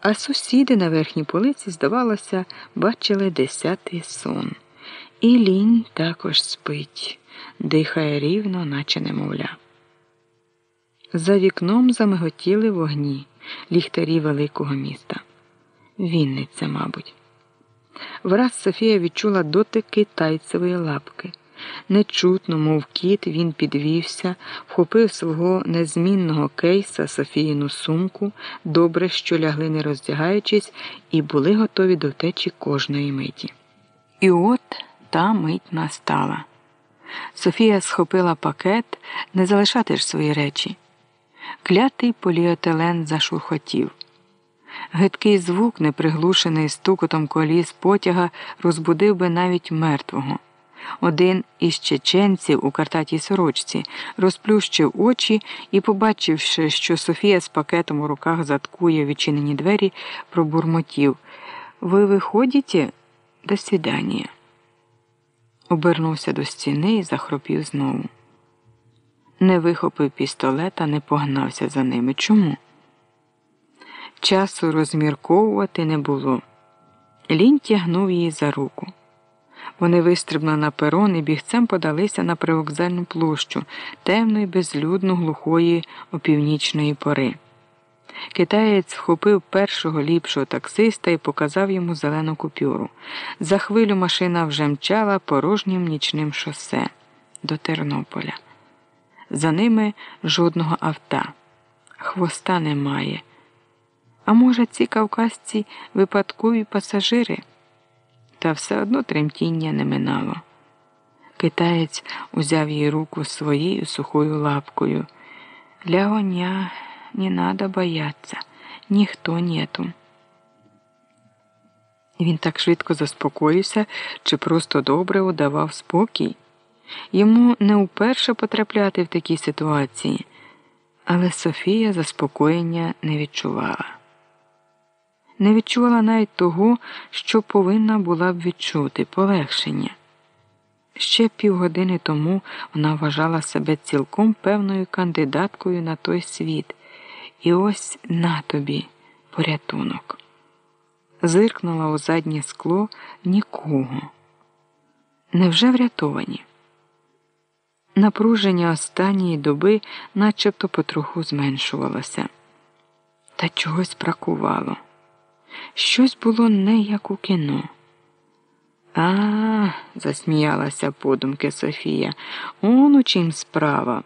А сусіди на верхній полиці, здавалося, бачили десятий сон. І лінь також спить, дихає рівно, наче немовля. За вікном замиготіли вогні ліхтарі великого міста. Вінниця, мабуть. Враз Софія відчула дотики тайцевої лапки. Нечутно, мов кіт, він підвівся, вхопив свого незмінного кейса Софіїну сумку, добре, що лягли, не роздягаючись, і були готові до втечі кожної миті. І от та мить настала. Софія схопила пакет, не залишати ж свої речі. Клятий поліетилен зашурхотів. Гидкий звук, неприглушений стукотом коліс потяга, розбудив би навіть мертвого. Один із чеченців у картатій сорочці розплющив очі і, побачивши, що Софія з пакетом у руках заткує відчинені двері, пробурмотів. Ви виходите? До свідання. Обернувся до стіни і захропів знову не вихопив пістолета, не погнався за ними. Чому? Часу розмірковувати не було. Лінь тягнув її за руку. Вони вистрибнули на перон і бігцем подалися на привокзальну площу темної, безлюдно глухої опівнічної пори. Китаєць вхопив першого ліпшого таксиста і показав йому зелену купюру. За хвилю машина вже мчала порожнім нічним шосе до Тернополя. За ними жодного авто. Хвоста немає. А може, ці кавказці випадкові пасажири? Та все одно тремтіння не минало. Китаєць узяв її руку своєю сухою лапкою. Лягоня, не надо бояться, ніхто нету. Він так швидко заспокоївся чи просто добре удавав спокій. Йому не вперше потрапляти в такі ситуації, але Софія заспокоєння не відчувала. Не відчувала навіть того, що повинна була б відчути полегшення. Ще півгодини тому вона вважала себе цілком певною кандидаткою на той світ, і ось на тобі порятунок. Зиркнула у заднє скло нікого. Невже врятовані? Напруження останньої доби начебто потроху зменшувалося, та чогось бракувало. Щось було не як у кіно. А, засміялася подумки Софія, он у чим справа.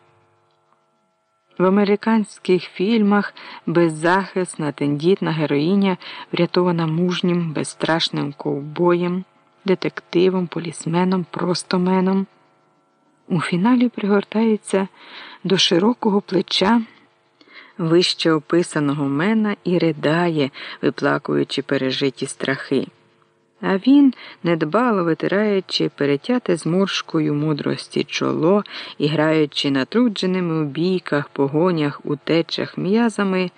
В американських фільмах беззахисна, тендітна героїня, врятована мужнім, безстрашним ковбоєм, детективом, полісменом, простоменом. У фіналі пригортається до широкого плеча вище описаного мена і ридає, виплакуючи пережиті страхи. А він, недбало витираючи, перетяте зморшкою мудрості чоло і граючи натрудженими у бійках, погонях, утечах м'язами,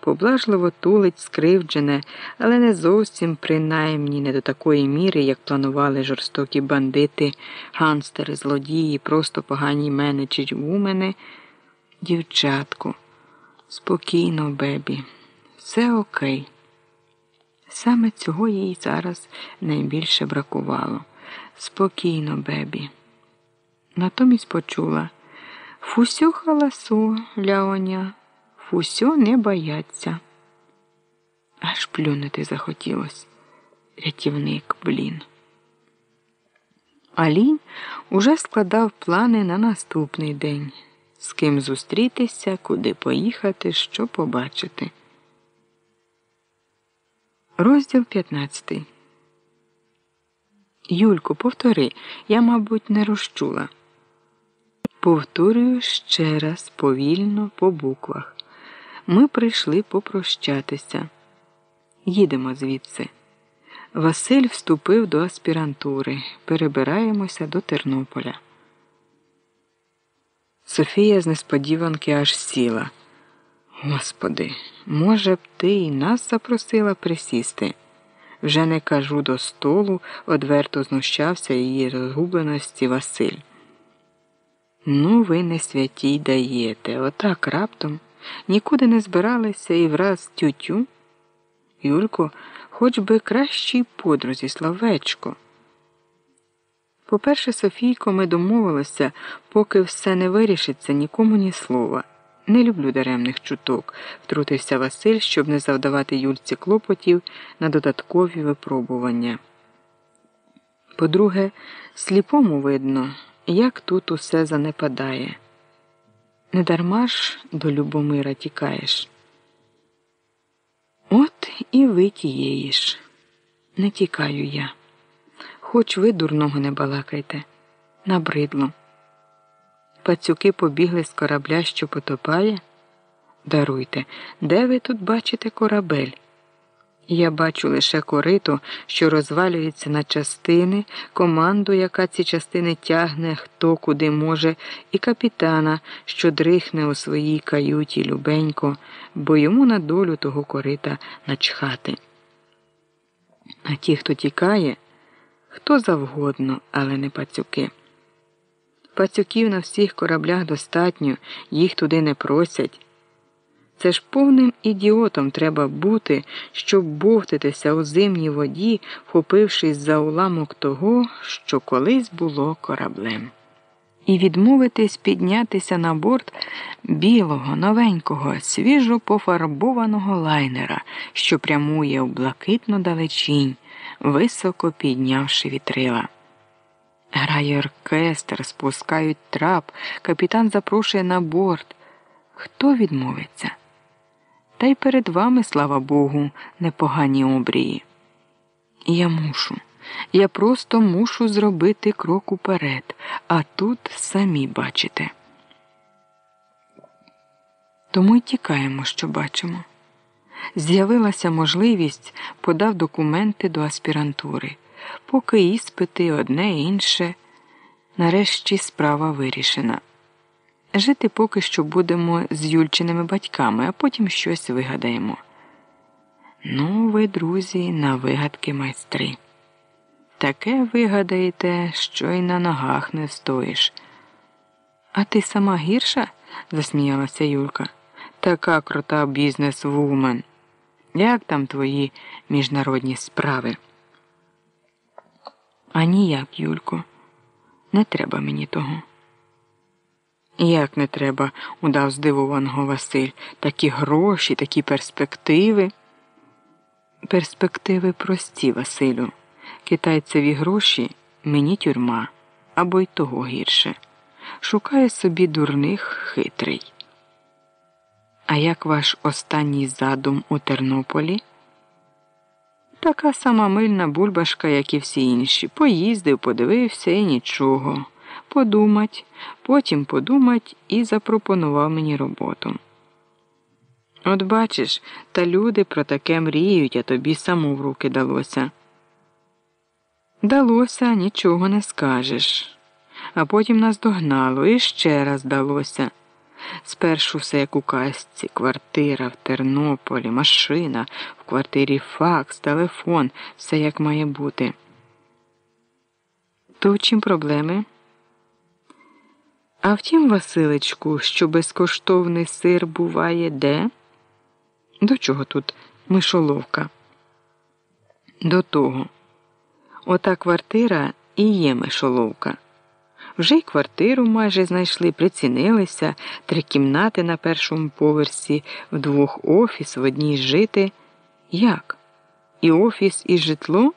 поблажливо тулить скривджене, але не зовсім принаймні не до такої міри, як планували жорстокі бандити, ганстери, злодії, просто погані менеджері вумени, дівчатку. Спокійно, бебі, все окей. Саме цього їй зараз найбільше бракувало. Спокійно, бебі. Натомість почула Фусю халасу, ляоня, фусю не бояться. Аж плюнути захотілось. Рятівник, блін. Алінь уже складав плани на наступний день, з ким зустрітися, куди поїхати, що побачити. Розділ 15. Юльку, повтори, я, мабуть, не розчула. Повторюю ще раз повільно по буквах. Ми прийшли попрощатися. Їдемо звідси. Василь вступив до аспірантури. Перебираємося до Тернополя. Софія з несподіванки аж сіла. Господи, може б, ти і нас запросила присісти? Вже не кажу до столу, одверто знущався її розгубленості Василь. Ну, ви не святі даєте, отак раптом нікуди не збиралися і враз тютю. Юлько, хоч би кращій подрузі Славечко. По-перше, Софійко, ми домовилися, поки все не вирішиться, нікому ні слова. Не люблю даремних чуток, втрутився Василь, щоб не завдавати Юльці клопотів на додаткові випробування. По-друге, сліпому видно, як тут усе занепадає. Недарма ж до Любомира тікаєш. От і ви тієїш. Не тікаю я. Хоч ви дурного не балакайте, набридло пацюки побігли з корабля, що потопає? Даруйте, де ви тут бачите корабель? Я бачу лише корито, що розвалюється на частини, команду, яка ці частини тягне хто куди може, і капітана, що дрихне у своїй каюті любенько, бо йому на долю того корита начхати. А ті, хто тікає, хто завгодно, але не пацюки. Пацюків на всіх кораблях достатньо, їх туди не просять. Це ж повним ідіотом треба бути, щоб бовтитися у зимній воді, вхопившись за уламок того, що колись було кораблем. І відмовитись піднятися на борт білого, новенького, свіжо пофарбованого лайнера, що прямує в блакитну далечінь, високо піднявши вітрила. Грає оркестр, спускають трап, капітан запрошує на борт. Хто відмовиться? Та й перед вами, слава Богу, непогані обрії. Я мушу, я просто мушу зробити крок уперед, а тут самі бачите. Тому й тікаємо, що бачимо. З'явилася можливість подав документи до аспірантури поки іспити одне інше. Нарешті справа вирішена. Жити поки що будемо з Юльчиними батьками, а потім щось вигадаємо. Ну, ви, друзі, на вигадки майстри. Таке вигадаєте, що й на ногах не стоїш. А ти сама гірша? засміялася Юлька. Така крута бізнес-вумен. Як там твої міжнародні справи? А ніяк, Юлько, не треба мені того. Як не треба, удав здивованого Василь. Такі гроші, такі перспективи. Перспективи прості, Василю. Китайцеві гроші мені тюрма або й того гірше. Шукає собі дурних хитрий. А як ваш останній задум у Тернополі? Така сама мильна бульбашка, як і всі інші. Поїздив, подивився і нічого. Подумать, потім подумать і запропонував мені роботу. От бачиш, та люди про таке мріють, а тобі саму в руки далося. Далося, нічого не скажеш. А потім нас догнало і ще раз далося. Спершу все як у казці, квартира в Тернополі, машина, в квартирі факс, телефон, все як має бути. То в чим проблеми? А втім, Василечку, що безкоштовний сир буває де? До чого тут мишоловка? До того. Ота квартира і є мишоловка. Вже й квартиру майже знайшли, прицінилися, три кімнати на першому поверсі, вдвох офіс, в одній жити. Як? І офіс, і житло?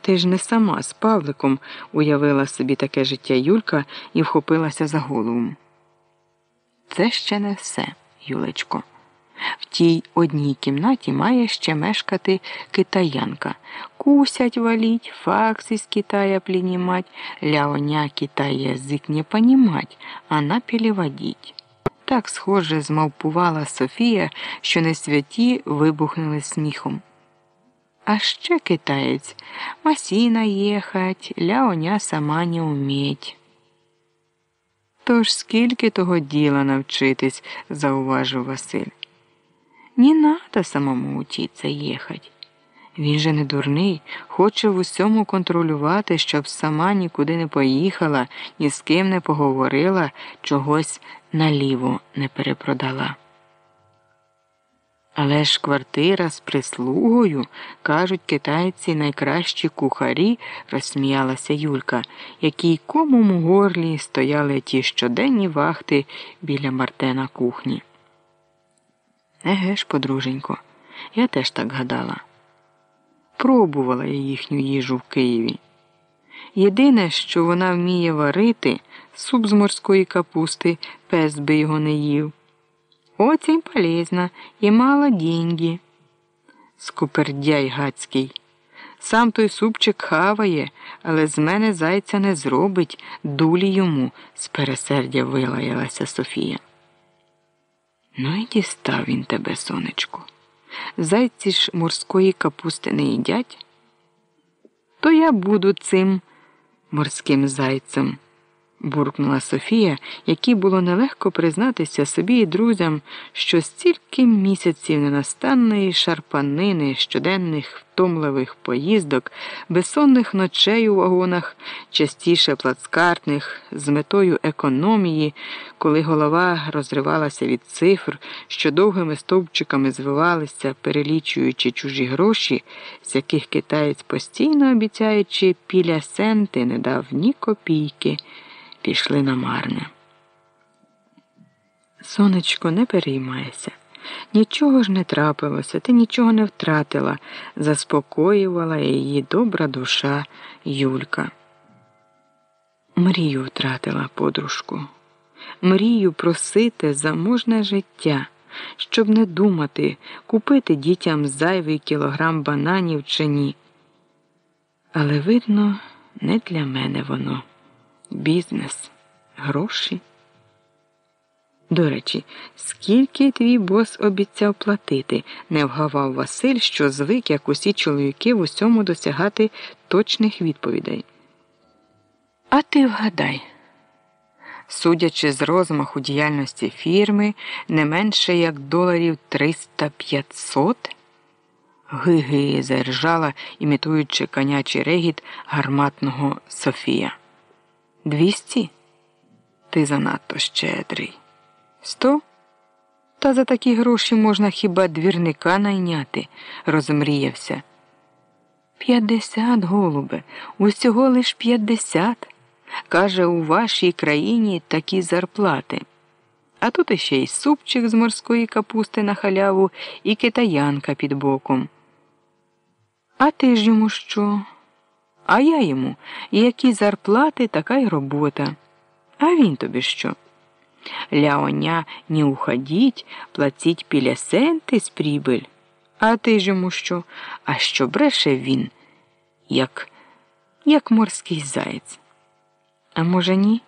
Ти ж не сама з Павликом уявила собі таке життя Юлька і вхопилася за голову. Це ще не все, Юлечко. В тій одній кімнаті має ще мешкати китаянка. Кусять валить, факс из Китая принимать, ляоня Китай язик не понимать, а на переводить. Так схоже змавпувала Софія, що не святі вибухнули сміхом. А ще китаєць масіна їхать, ляоня сама не уміть. Тож скільки того діла навчитись, зауважив Василь. Не надо самому учиться їхать. Він же не дурний, хоче в усьому контролювати, щоб сама нікуди не поїхала, ні з ким не поговорила, чогось наліво не перепродала. Але ж квартира з прислугою, кажуть китайці найкращі кухарі, розсміялася Юлька, якій комому горлі стояли ті щоденні вахти біля Мартена кухні. Еге ж, подруженько, я теж так гадала. Пробувала я їхню їжу в Києві. Єдине, що вона вміє варити, суп з морської капусти, пес би його не їв. Очень полезно і мало деньги. Скупердяй гацький. Сам той супчик хаває, але з мене зайця не зробить, дулі йому, з пересердя вилаялася Софія. Ну і дістав він тебе, сонечко. Зайці ж морської капусти не їдять. То я буду цим морським зайцем буркнула Софія, якій було нелегко признатися собі і друзям, що стільки місяців ненастанної шарпанини, щоденних втомливих поїздок, безсонних ночей у вагонах, частіше плацкартних, з метою економії, коли голова розривалася від цифр, що довгими стовпчиками звивалися, перелічуючи чужі гроші, з яких китаєць постійно обіцяючи піля сенти, не дав ні копійки пішли на марне. Сонечко, не переймайся. Нічого ж не трапилося, ти нічого не втратила, заспокоювала її добра душа Юлька. Мрію втратила подружку, мрію просити заможне життя, щоб не думати, купити дітям зайвий кілограм бананів чи ні. Але, видно, не для мене воно бізнес, гроші. До речі, скільки твій бос обіцяв платити, не вгавав Василь, що звик, як усі чоловіки, в усьому досягати точних відповідей. А ти вгадай. Судячи з розмаху діяльності фірми, не менше як доларів 300-500. Ги-ги заржала, імітуючи конячий регіт гарматного Софія. Двісті? Ти занадто щедрий. Сто? Та за такі гроші можна хіба двірника найняти, розмріявся. П'ятдесят, голубе, усього лиш п'ятдесят. Каже, у вашій країні такі зарплати. А тут іще й супчик з морської капусти на халяву і китаянка під боком. А ти ж йому що? А я йому, які зарплати, така й робота. А він тобі що? Ляоня не уходіть, платіть пілясенти з прибиль. А ти ж йому що? А що бреше він, як, як морський заєць? А може, ні?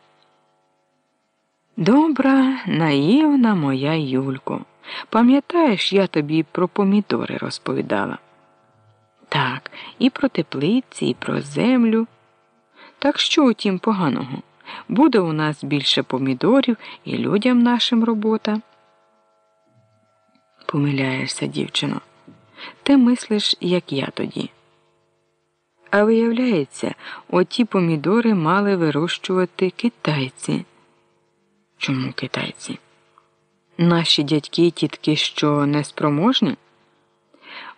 Добра, наївна моя Юлько. Пам'ятаєш, я тобі про помідори розповідала? Так, і про теплиці, і про землю. Так що у тім поганого? Буде у нас більше помідорів і людям нашим робота. Помиляєшся, дівчино. Ти мислиш, як я тоді. А виявляється, оті помідори мали вирощувати китайці. Чому китайці? Наші дядьки і тітки що неспроможні?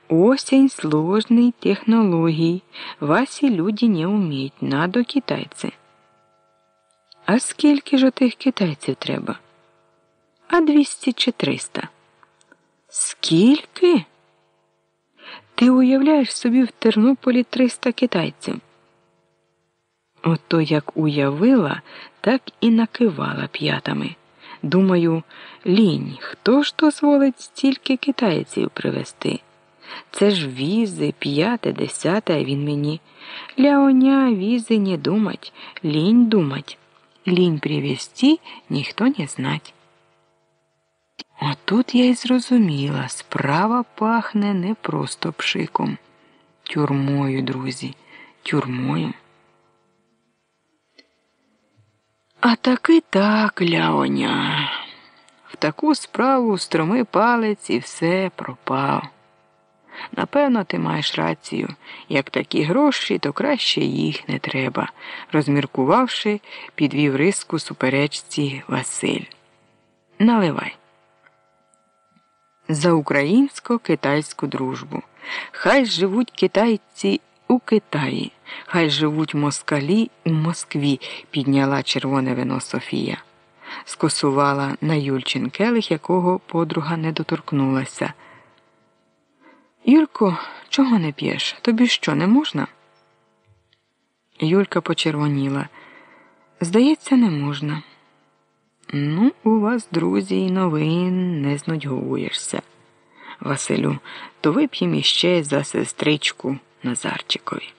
Осень сложный технологий. Васі люди не уміють, надо китайці. А скільки ж отих китайців треба? А двісті чи триста. Скільки? Ти уявляєш собі в Тернополі триста китайців? Ото як уявила, так і накивала п'ятами. Думаю, лінь, хто ж дозволить стільки китайців привезти? Це ж візи, п'яте, десяте, а він мені. Ляоня візи не думать, лінь думать. Лінь привезти ніхто не знать. Отут я й зрозуміла, справа пахне не просто пшиком. Тюрмою, друзі, тюрмою. А таки так, ляоня. В таку справу строми палець і все пропав. Напевно, ти маєш рацію. Як такі гроші, то краще їх не треба, розміркувавши, підвів риску суперечці Василь. Наливай. За українсько-китайську дружбу. Хай живуть китайці у Китаї, хай живуть москалі у Москві, підняла червоне вино Софія. Скосувала на Юльчин келих, якого подруга не доторкнулася. Юлько, чого не п'єш? Тобі що, не можна? Юлька почервоніла. Здається, не можна. Ну, у вас, друзі, і новин не знудьгуєшся. Василю, то вип'єм іще за сестричку Назарчикові.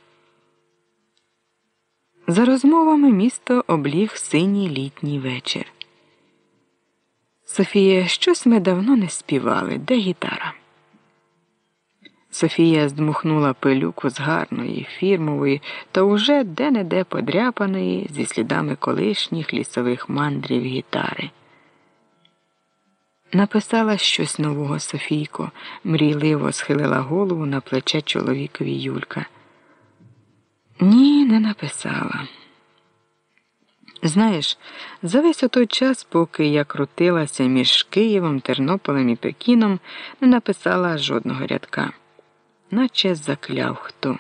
За розмовами місто обліг синій літній вечір. Софія, щось ми давно не співали. Де гітара? Софія здмухнула пилюку з гарної, фірмової та уже де-не-де подряпаної зі слідами колишніх лісових мандрів гітари. Написала щось нового Софійко, мрійливо схилила голову на плече чоловікові Юлька. Ні, не написала. Знаєш, за весь отой час, поки я крутилася між Києвом, Тернополем і Пекіном, не написала жодного рядка наче закляв хто.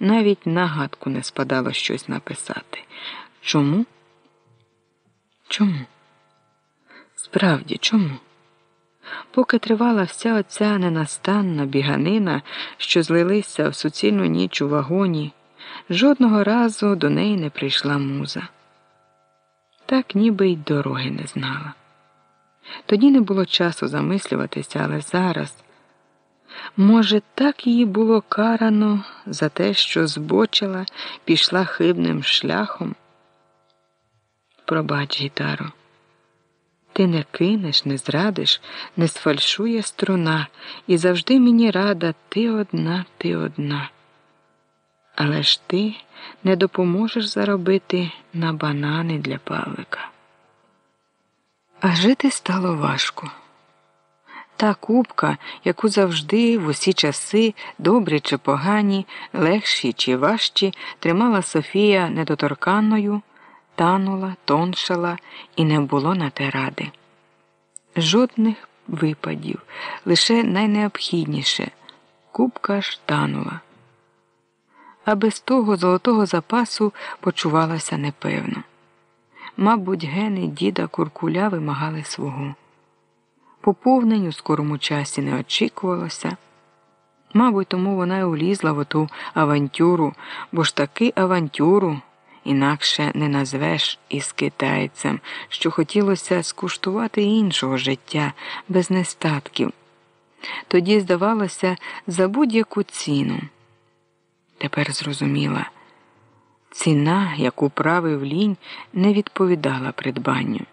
Навіть на гадку не спадало щось написати. Чому? Чому? Справді, чому? Поки тривала вся оця ненастанна біганина, що злилися в суцільну ніч у вагоні, жодного разу до неї не прийшла муза. Так ніби й дороги не знала. Тоді не було часу замислюватися, але зараз. Може, так її було карано за те, що збочила, пішла хибним шляхом? Пробач, гітаро, ти не кинеш, не зрадиш, не сфальшує струна, і завжди мені рада ти одна, ти одна. Але ж ти не допоможеш заробити на банани для Павлика. А жити стало важко. Та кубка, яку завжди в усі часи, добрі чи погані, легші чи важчі, тримала Софія недоторканною, танула, тоншала і не було на те ради. Жодних випадів, лише найнеобхідніше кубка ж танула. А без того золотого запасу почувалася непевно. Мабуть, гени діда Куркуля вимагали свого поповнень у скорому часі не очікувалося. Мабуть, тому вона й улізла в оту авантюру, бо ж таки авантюру інакше не назвеш із китайцем, що хотілося скуштувати іншого життя без нестатків. Тоді, здавалося, за будь-яку ціну. Тепер зрозуміла, ціна, яку правив лінь, не відповідала придбанню.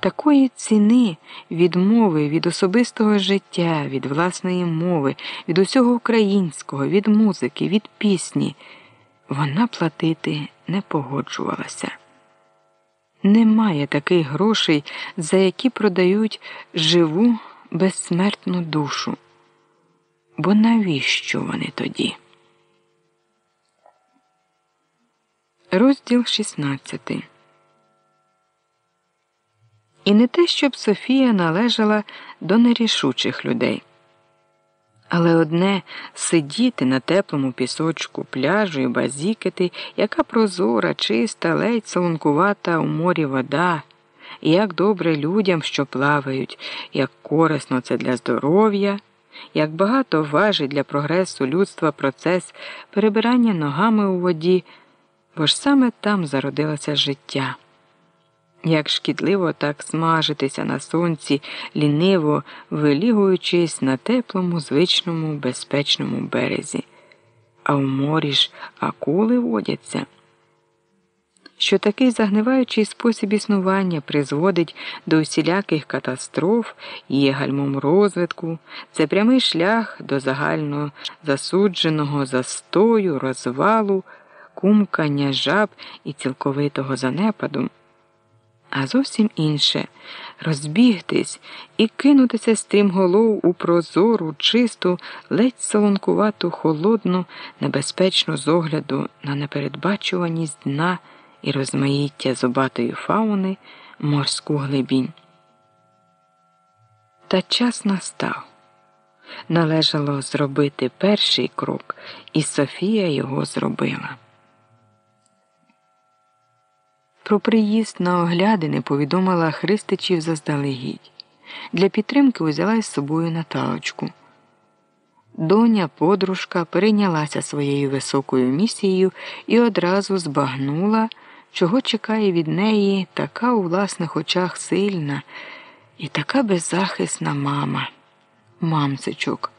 Такої ціни відмови від особистого життя, від власної мови, від усього українського, від музики, від пісні вона платити не погоджувалася. Немає таких грошей, за які продають живу безсмертну душу. Бо навіщо вони тоді? Розділ 16 і не те, щоб Софія належала до нерішучих людей. Але одне сидіти на теплому пісочку пляжу і базікати, яка прозора, чиста, ледь солонкувата у морі вода, і як добре людям, що плавають, як корисно це для здоров'я, як багато важить для прогресу людства процес перебирання ногами у воді, бо ж саме там зародилося життя. Як шкідливо так смажитися на сонці, ліниво вилігуючись на теплому, звичному, безпечному березі, а в морі ж акули водяться. Що такий загниваючий спосіб існування призводить до усіляких катастроф є гальмом розвитку, це прямий шлях до загально засудженого застою, розвалу, кумкання жаб і цілковитого занепаду а зовсім інше розбігтись і кинутися стрімголов у прозору, чисту, ледь солонкувату, холодну, небезпечну з огляду на непередбачуваність дна і розмаїття зубатої фауни морську глибінь. Та час настав. Належало зробити перший крок, і Софія його зробила. Про приїзд на оглядини повідомила Христичів заздалегідь. Для підтримки узяла із собою Наталочку. Доня подружка перейнялася своєю високою місією і одразу збагнула, чого чекає від неї така у власних очах сильна і така беззахисна мама, мамцечок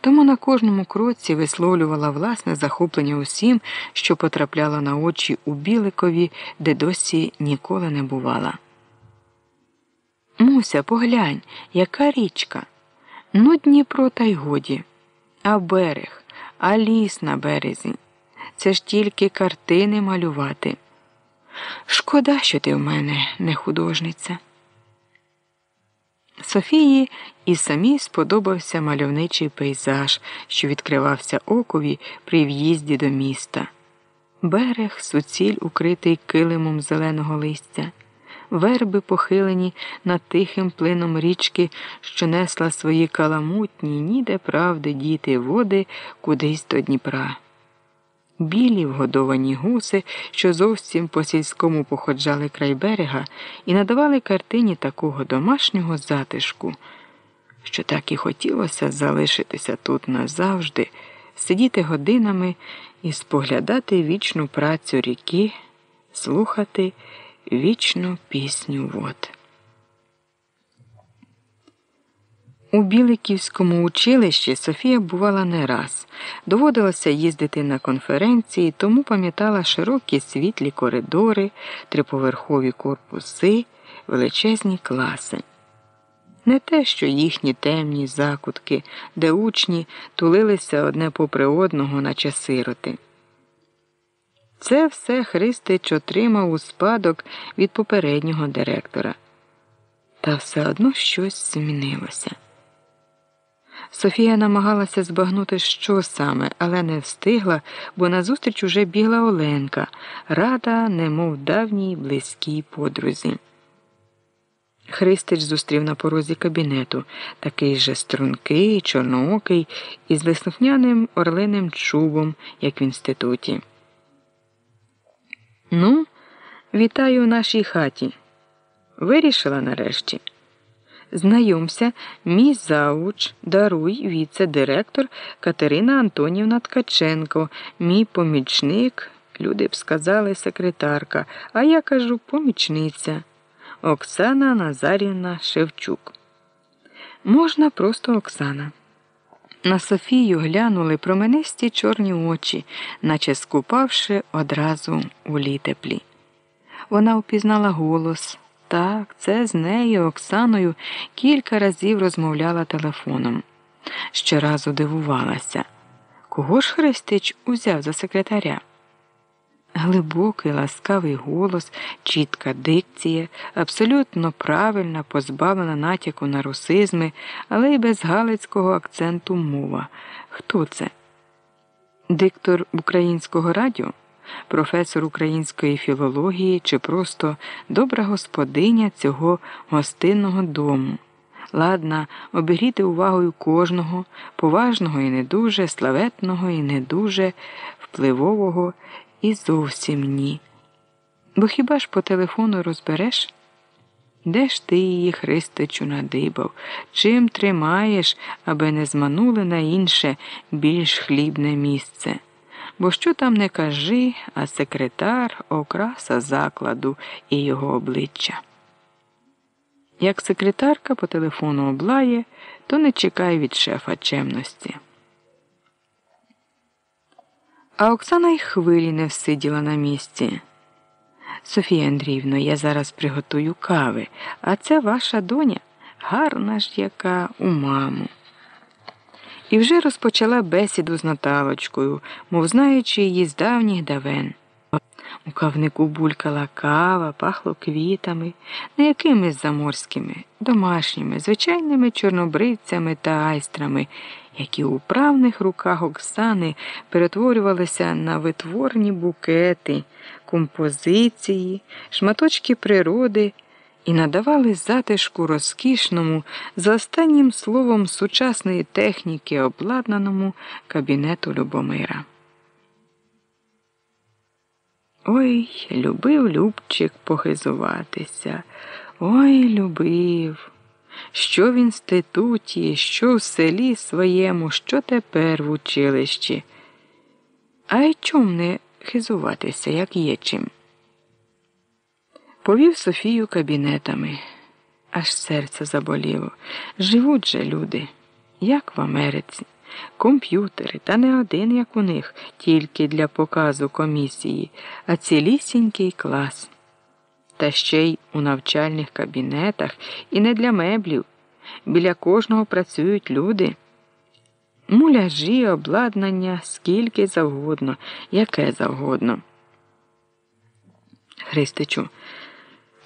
тому на кожному кроці висловлювала власне захоплення усім, що потрапляло на очі у Біликові, де досі ніколи не бувала. Муся, поглянь, яка річка. Ну, Дніпро, та й годі, а берег, а ліс на березі. Це ж тільки картини малювати. Шкода, що ти в мене не художниця. Софії і самій сподобався мальовничий пейзаж, що відкривався окові при в'їзді до міста. Берег, суціль, укритий килимом зеленого листя, верби похилені над тихим плином річки, що несла свої каламутні, ніде правди діти води кудись до Дніпра білі вгодовані гуси, що зовсім по сільському походжали край берега, і надавали картині такого домашнього затишку, що так і хотілося залишитися тут назавжди, сидіти годинами і споглядати вічну працю ріки, слухати вічну пісню вод. У Біликівському училищі Софія бувала не раз. Доводилося їздити на конференції, тому пам'ятала широкі світлі коридори, триповерхові корпуси, величезні класи. Не те, що їхні темні закутки, де учні тулилися одне попри одного, наче сироти. Це все Христич отримав у спадок від попереднього директора. Та все одно щось змінилося. Софія намагалася збагнути, що саме, але не встигла, бо назустріч уже бігла Оленка, рада, немов давній близькій подрузі. Христич зустрів на порозі кабінету, такий же стрункий, чорноокий, із веснухняним орлиним чубом, як в інституті. Ну, вітаю в нашій хаті. Вирішила нарешті. Знайомся, мій завуч, даруй, віце-директор Катерина Антонівна Ткаченко, мій помічник, люди б сказали секретарка, а я кажу помічниця Оксана Назарівна Шевчук. Можна просто Оксана. На Софію глянули променисті чорні очі, наче скупавши одразу у літеплі. Вона впізнала голос. Так, це з нею, Оксаною, кілька разів розмовляла телефоном. Щоразу дивувалася. Кого ж Христич узяв за секретаря? Глибокий, ласкавий голос, чітка дикція, абсолютно правильна, позбавлена натяку на русизми, але й без галицького акценту мова. Хто це? Диктор українського радіо? Професор української філології чи просто добра господиня цього гостинного дому, ладна обігріти увагою кожного, поважного і не дуже, славетного і не дуже, впливового і зовсім ні. Бо хіба ж по телефону розбереш? Де ж ти її, Христичу, надибав? Чим тримаєш, аби не зманули на інше більш хлібне місце? Бо що там не кажи, а секретар окраса закладу і його обличчя. Як секретарка по телефону облає, то не чекай від шефа чемності. А Оксана й хвилі не всиділа на місці. Софія Андріївно, я зараз приготую кави, а це ваша доня, гарна ж яка у маму і вже розпочала бесіду з Наталочкою, мов знаючи її з давніх давен. У кавнику булькала кава, пахло квітами, не якимись заморськими, домашніми, звичайними чорнобривцями та айстрами, які у правних руках Оксани перетворювалися на витворні букети, композиції, шматочки природи і надавали затишку розкішному, за останнім словом сучасної техніки обладнаному кабінету Любомира. Ой, любив Любчик похизуватися. Ой, любив. Що в інституті, що в селі своєму, що тепер в училищі. А й чом не хизуватися, як є чим? Повів Софію кабінетами. Аж серце заболіло. Живуть же люди, як в Америці, комп'ютери, та не один, як у них, тільки для показу комісії, а цілісінький клас. Та ще й у навчальних кабінетах і не для меблів. Біля кожного працюють люди. Муляжі, обладнання, скільки завгодно, яке завгодно. Христичу.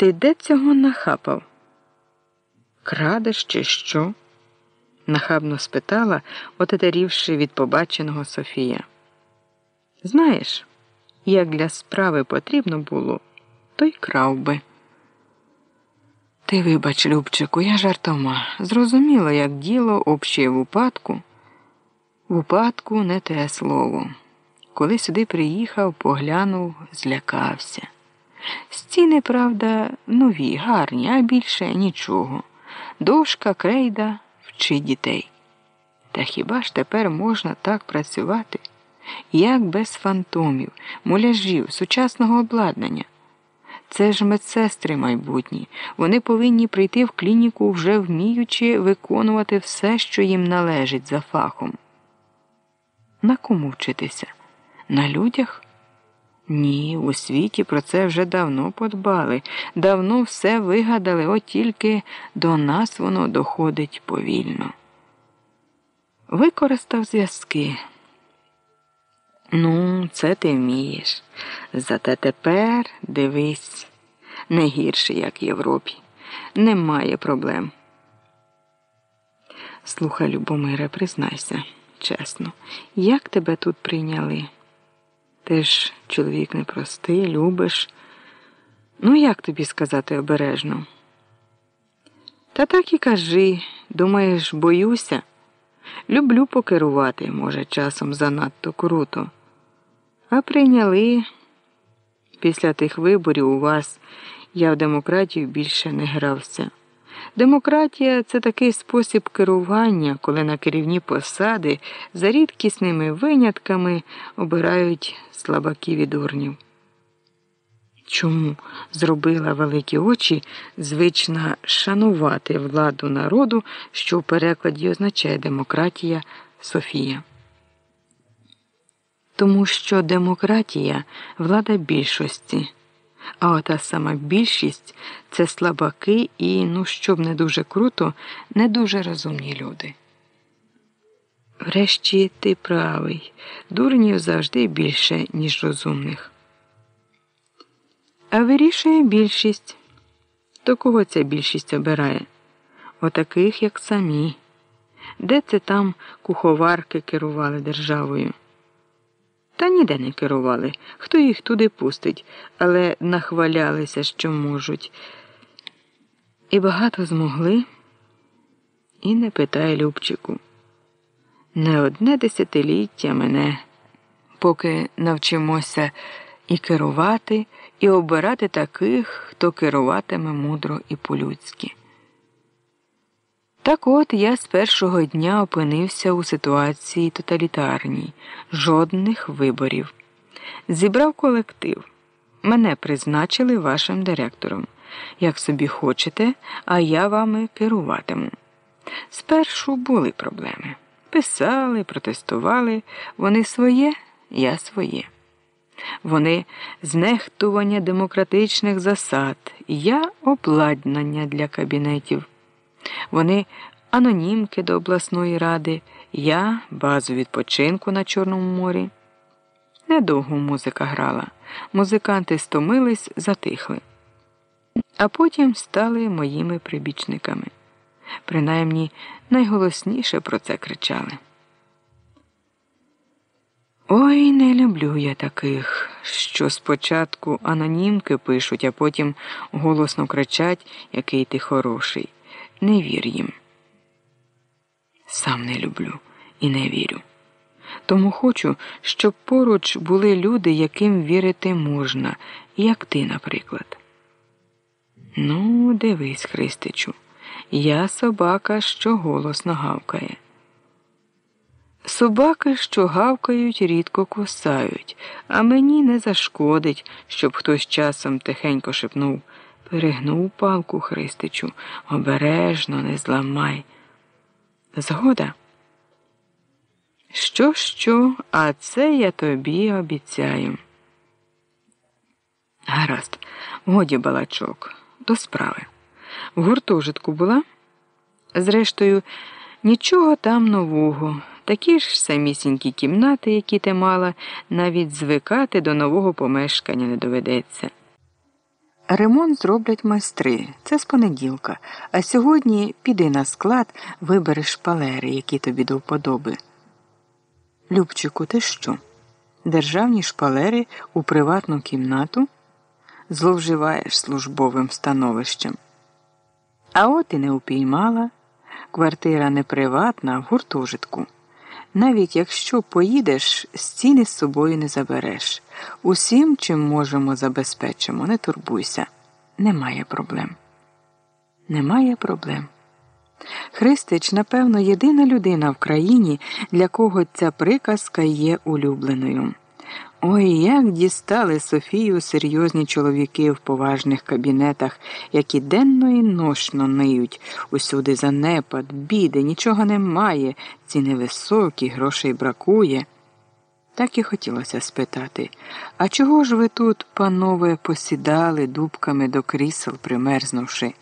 Ти де цього нахапав? Крадеш, чи що? нахабно спитала, отетерівши від побаченого Софія. Знаєш, як для справи потрібно було, то й крав би. Ти вибач, Любчику, я жартома. Зрозуміло, як діло общее в упадку. В упадку не те слово. Коли сюди приїхав, поглянув, злякався. Стіни, правда, нові, гарні, а більше нічого. Дошка, крейда вчить дітей. Та хіба ж тепер можна так працювати? Як без фантомів, муляжів, сучасного обладнання? Це ж медсестри майбутні. Вони повинні прийти в клініку, вже вміючи виконувати все, що їм належить за фахом. На кому вчитися? На людях? Ні, у світі про це вже давно подбали, давно все вигадали, от тільки до нас воно доходить повільно. Використав зв'язки. Ну, це ти вмієш. Зате тепер дивись, не гірше, як в Європі. Немає проблем. Слухай, Любомире, признайся, чесно, як тебе тут прийняли? Ти ж чоловік непростий, любиш. Ну, як тобі сказати обережно? Та так і кажи, думаєш, боюся. Люблю покерувати, може, часом занадто круто. А прийняли після тих виборів у вас я в демократію більше не грався. Демократія це такий спосіб керування, коли на керівні посади за рідкісними винятками обирають слабаків і дурнів. Чому зробила великі очі звична шанувати владу народу, що в перекладі означає демократія Софія? Тому що демократія влада більшості. А ота сама більшість це слабаки і, ну щоб не дуже круто, не дуже розумні люди. Врешті ти правий, дурнів завжди більше, ніж розумних. А вирішує більшість. То кого ця більшість обирає? Отаких, як самі. Де це там куховарки керували державою? Та ніде не керували, хто їх туди пустить, але нахвалялися, що можуть. І багато змогли, і не питай Любчику. Не одне десятиліття мене, поки навчимося і керувати, і обирати таких, хто керуватиме мудро і по-людськи. Так от я з першого дня опинився у ситуації тоталітарній, жодних виборів. Зібрав колектив. Мене призначили вашим директором. Як собі хочете, а я вами керуватиму. Спершу були проблеми. Писали, протестували, вони своє, я своє. Вони знехтування демократичних засад, я обладнання для кабінетів. Вони анонімки до обласної ради, я базу відпочинку на Чорному морі. Недовго музика грала. Музиканти стомились, затихли, а потім стали моїми прибічниками. Принаймні найголосніше про це кричали. Ой, не люблю я таких, що спочатку анонімки пишуть, а потім голосно кричать, який ти хороший. Не вір їм. Сам не люблю і не вірю. Тому хочу, щоб поруч були люди, яким вірити можна, як ти, наприклад. Ну, дивись, Христичу, я собака, що голосно гавкає. Собаки, що гавкають, рідко кусають, а мені не зашкодить, щоб хтось часом тихенько шепнув перегнув палку Христичу, обережно не зламай. Згода. Що, що, а це я тобі обіцяю. Гаразд, годі балачок, до справи. В гуртожитку була? Зрештою, нічого там нового. Такі ж самісінькі кімнати, які ти мала, навіть звикати до нового помешкання не доведеться. Ремонт зроблять майстри. Це з понеділка. А сьогодні піди на склад, вибереш шпалери, які тобі до вподоби. Любчику, ти що? Державні шпалери у приватну кімнату зловживаєш службовим становищем. А от і не упіймала. Квартира не приватна, а в гуртожитку. Навіть якщо поїдеш, стіни з собою не забереш. Усім, чим можемо, забезпечимо, не турбуйся. Немає проблем. Немає проблем. Христич, напевно, єдина людина в країні, для кого ця приказка є улюбленою. Ой, як дістали Софію серйозні чоловіки в поважних кабінетах, які денно і ношно ниють, усюди занепад, біди, нічого немає, ціни високі, грошей бракує. Так і хотілося спитати, а чого ж ви тут, панове, посідали дубками до крісел, примерзнувши?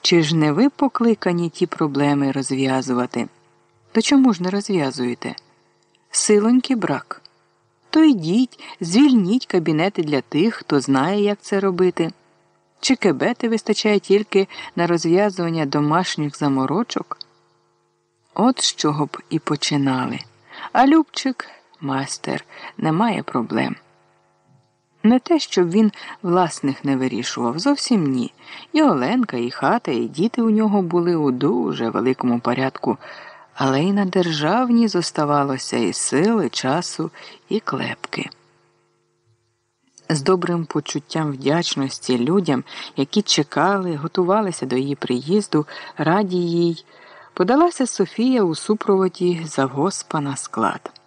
Чи ж не ви покликані ті проблеми розв'язувати? То чому ж не розв'язуєте? Силоньки брак то йдіть, звільніть кабінети для тих, хто знає, як це робити. Чи кебети вистачає тільки на розв'язування домашніх заморочок? От з чого б і починали. А Любчик, майстер, не має проблем. Не те, щоб він власних не вирішував, зовсім ні. І Оленка, і хата, і діти у нього були у дуже великому порядку, але й на державні зоставалося і сили, часу, і клепки. З добрим почуттям вдячності людям, які чекали, готувалися до її приїзду, раді їй, подалася Софія у супроводі завгоспа на склад.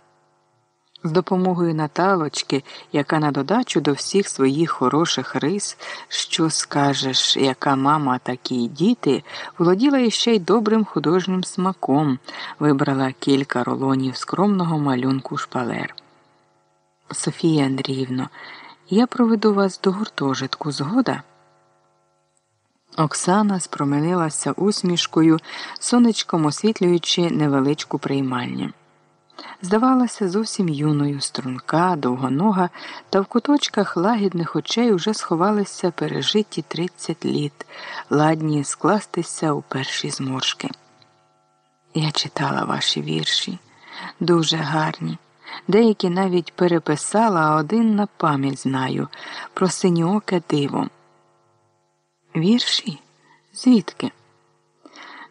З допомогою Наталочки, яка на додачу до всіх своїх хороших рис, що скажеш, яка мама, такі діти, володіла іще й добрим художнім смаком, вибрала кілька рулонів скромного малюнку шпалер. Софія Андріївно, я проведу вас до гуртожитку, згода? Оксана спроменилася усмішкою, сонечком освітлюючи невеличку приймальню. Здавалася зовсім юною, струнка, довгонога, та в куточках лагідних очей уже сховалися пережиті тридцять літ, ладні скластися у перші зморшки. Я читала ваші вірші, дуже гарні. Деякі навіть переписала, а один на пам'ять знаю про синьоке диво. Вірші? Звідки?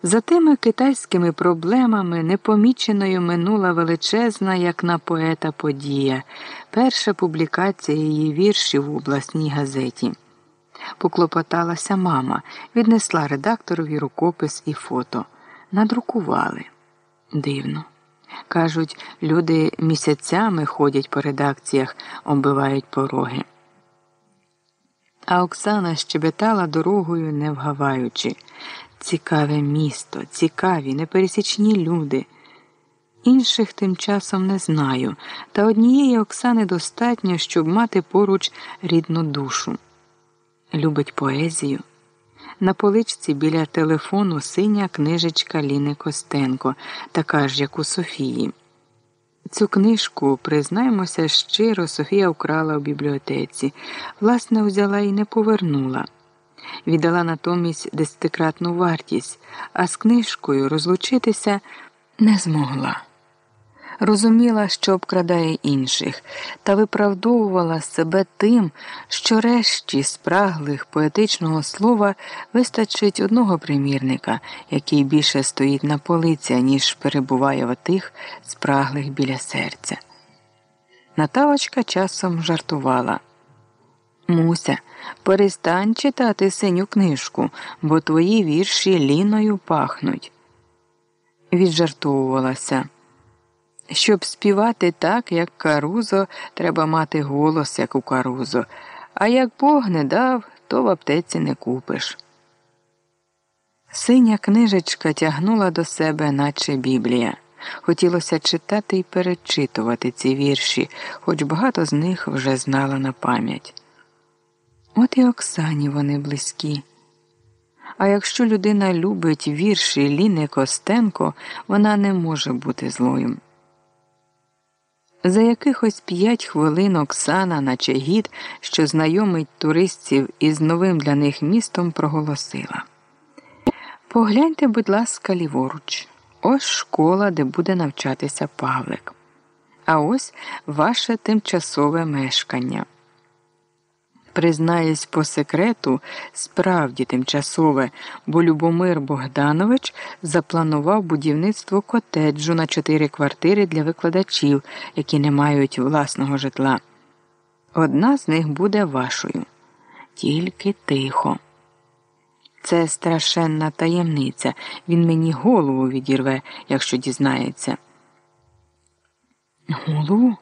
За тими китайськими проблемами непоміченою минула величезна, як на поета подія, перша публікація її віршів у обласній газеті. Поклопоталася мама, віднесла редакторові рукопис і фото. Надрукували. Дивно. Кажуть, люди місяцями ходять по редакціях, оббивають пороги. А Оксана щебетала дорогою, не вгаваючи. Цікаве місто, цікаві, непересічні люди. Інших тим часом не знаю, та однієї Оксани достатньо, щоб мати поруч рідну душу. Любить поезію. На поличці біля телефону синя книжечка Ліни Костенко, така ж, як у Софії. Цю книжку, признаємося, щиро Софія вкрала у бібліотеці, власне, взяла і не повернула. Віддала натомість десятикратну вартість, а з книжкою розлучитися не змогла. Розуміла, що обкрадає інших, та виправдовувала себе тим, що решті спраглих поетичного слова вистачить одного примірника, який більше стоїть на полиці, ніж перебуває в тих спраглих біля серця. Наталочка часом жартувала. Муся, перестань читати синю книжку, бо твої вірші ліною пахнуть. Віджартовувалася. Щоб співати так, як карузо, треба мати голос, як у карузо, а як Бог не дав, то в аптеці не купиш. Синя книжечка тягнула до себе, наче Біблія. Хотілося читати і перечитувати ці вірші, хоч багато з них вже знала на пам'ять. От і Оксані вони близькі. А якщо людина любить вірші Ліни Костенко, вона не може бути злою. За якихось п'ять хвилин Оксана, наче гід, що знайомить туристів із новим для них містом, проголосила Погляньте, будь ласка, ліворуч. Ось школа, де буде навчатися Павлик. А ось ваше тимчасове мешкання. Признаюсь по секрету, справді тимчасове, бо Любомир Богданович запланував будівництво котеджу на чотири квартири для викладачів, які не мають власного житла. Одна з них буде вашою. Тільки тихо. Це страшенна таємниця. Він мені голову відірве, якщо дізнається. Голову?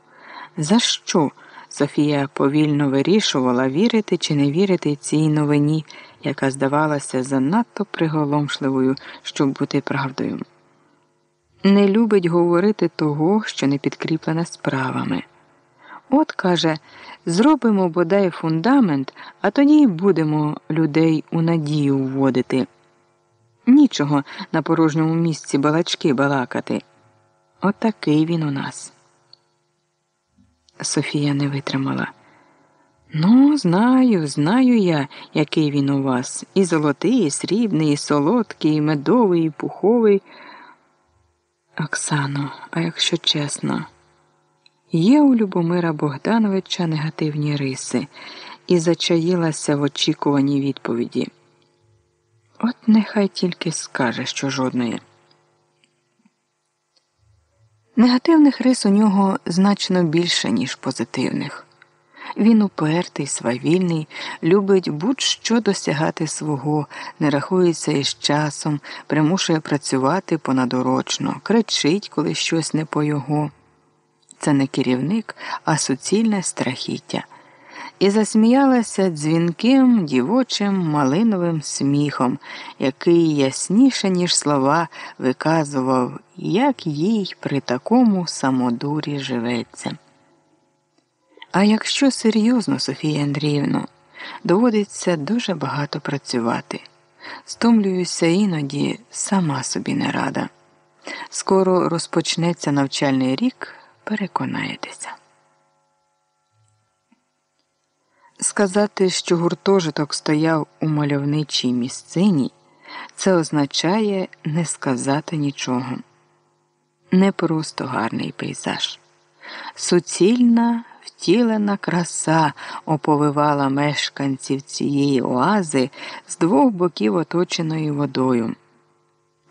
За що? Софія повільно вирішувала, вірити чи не вірити цій новині, яка здавалася занадто приголомшливою, щоб бути правдою. Не любить говорити того, що не підкріплене справами. От, каже, зробимо бодай фундамент, а тоді й будемо людей у надію вводити. Нічого на порожньому місці балачки балакати. Отакий він у нас. Софія не витримала. Ну, знаю, знаю я, який він у вас. І золотий, і срібний, і солодкий, і медовий, і пуховий. Оксано, а якщо чесно, є у Любомира Богдановича негативні риси і зачаїлася в очікуванні відповіді. От нехай тільки скаже, що жодної. Негативних рис у нього значно більше, ніж позитивних. Він упертий, свавільний, любить будь-що досягати свого, не рахується із часом, примушує працювати понадорочно, кричить, коли щось не по його. Це не керівник, а суцільне страхіття. І засміялася дзвінким, дівочим, малиновим сміхом, який ясніше, ніж слова, виказував, як їй при такому самодурі живеться. А якщо серйозно, Софія Андріївно, доводиться дуже багато працювати. Стомлююся іноді сама собі не рада. Скоро розпочнеться навчальний рік, переконаєтеся. Сказати, що гуртожиток стояв у мальовничій місцині, це означає не сказати нічого. Не просто гарний пейзаж, суцільна втілена краса оповивала мешканців цієї оази з двох боків оточеної водою.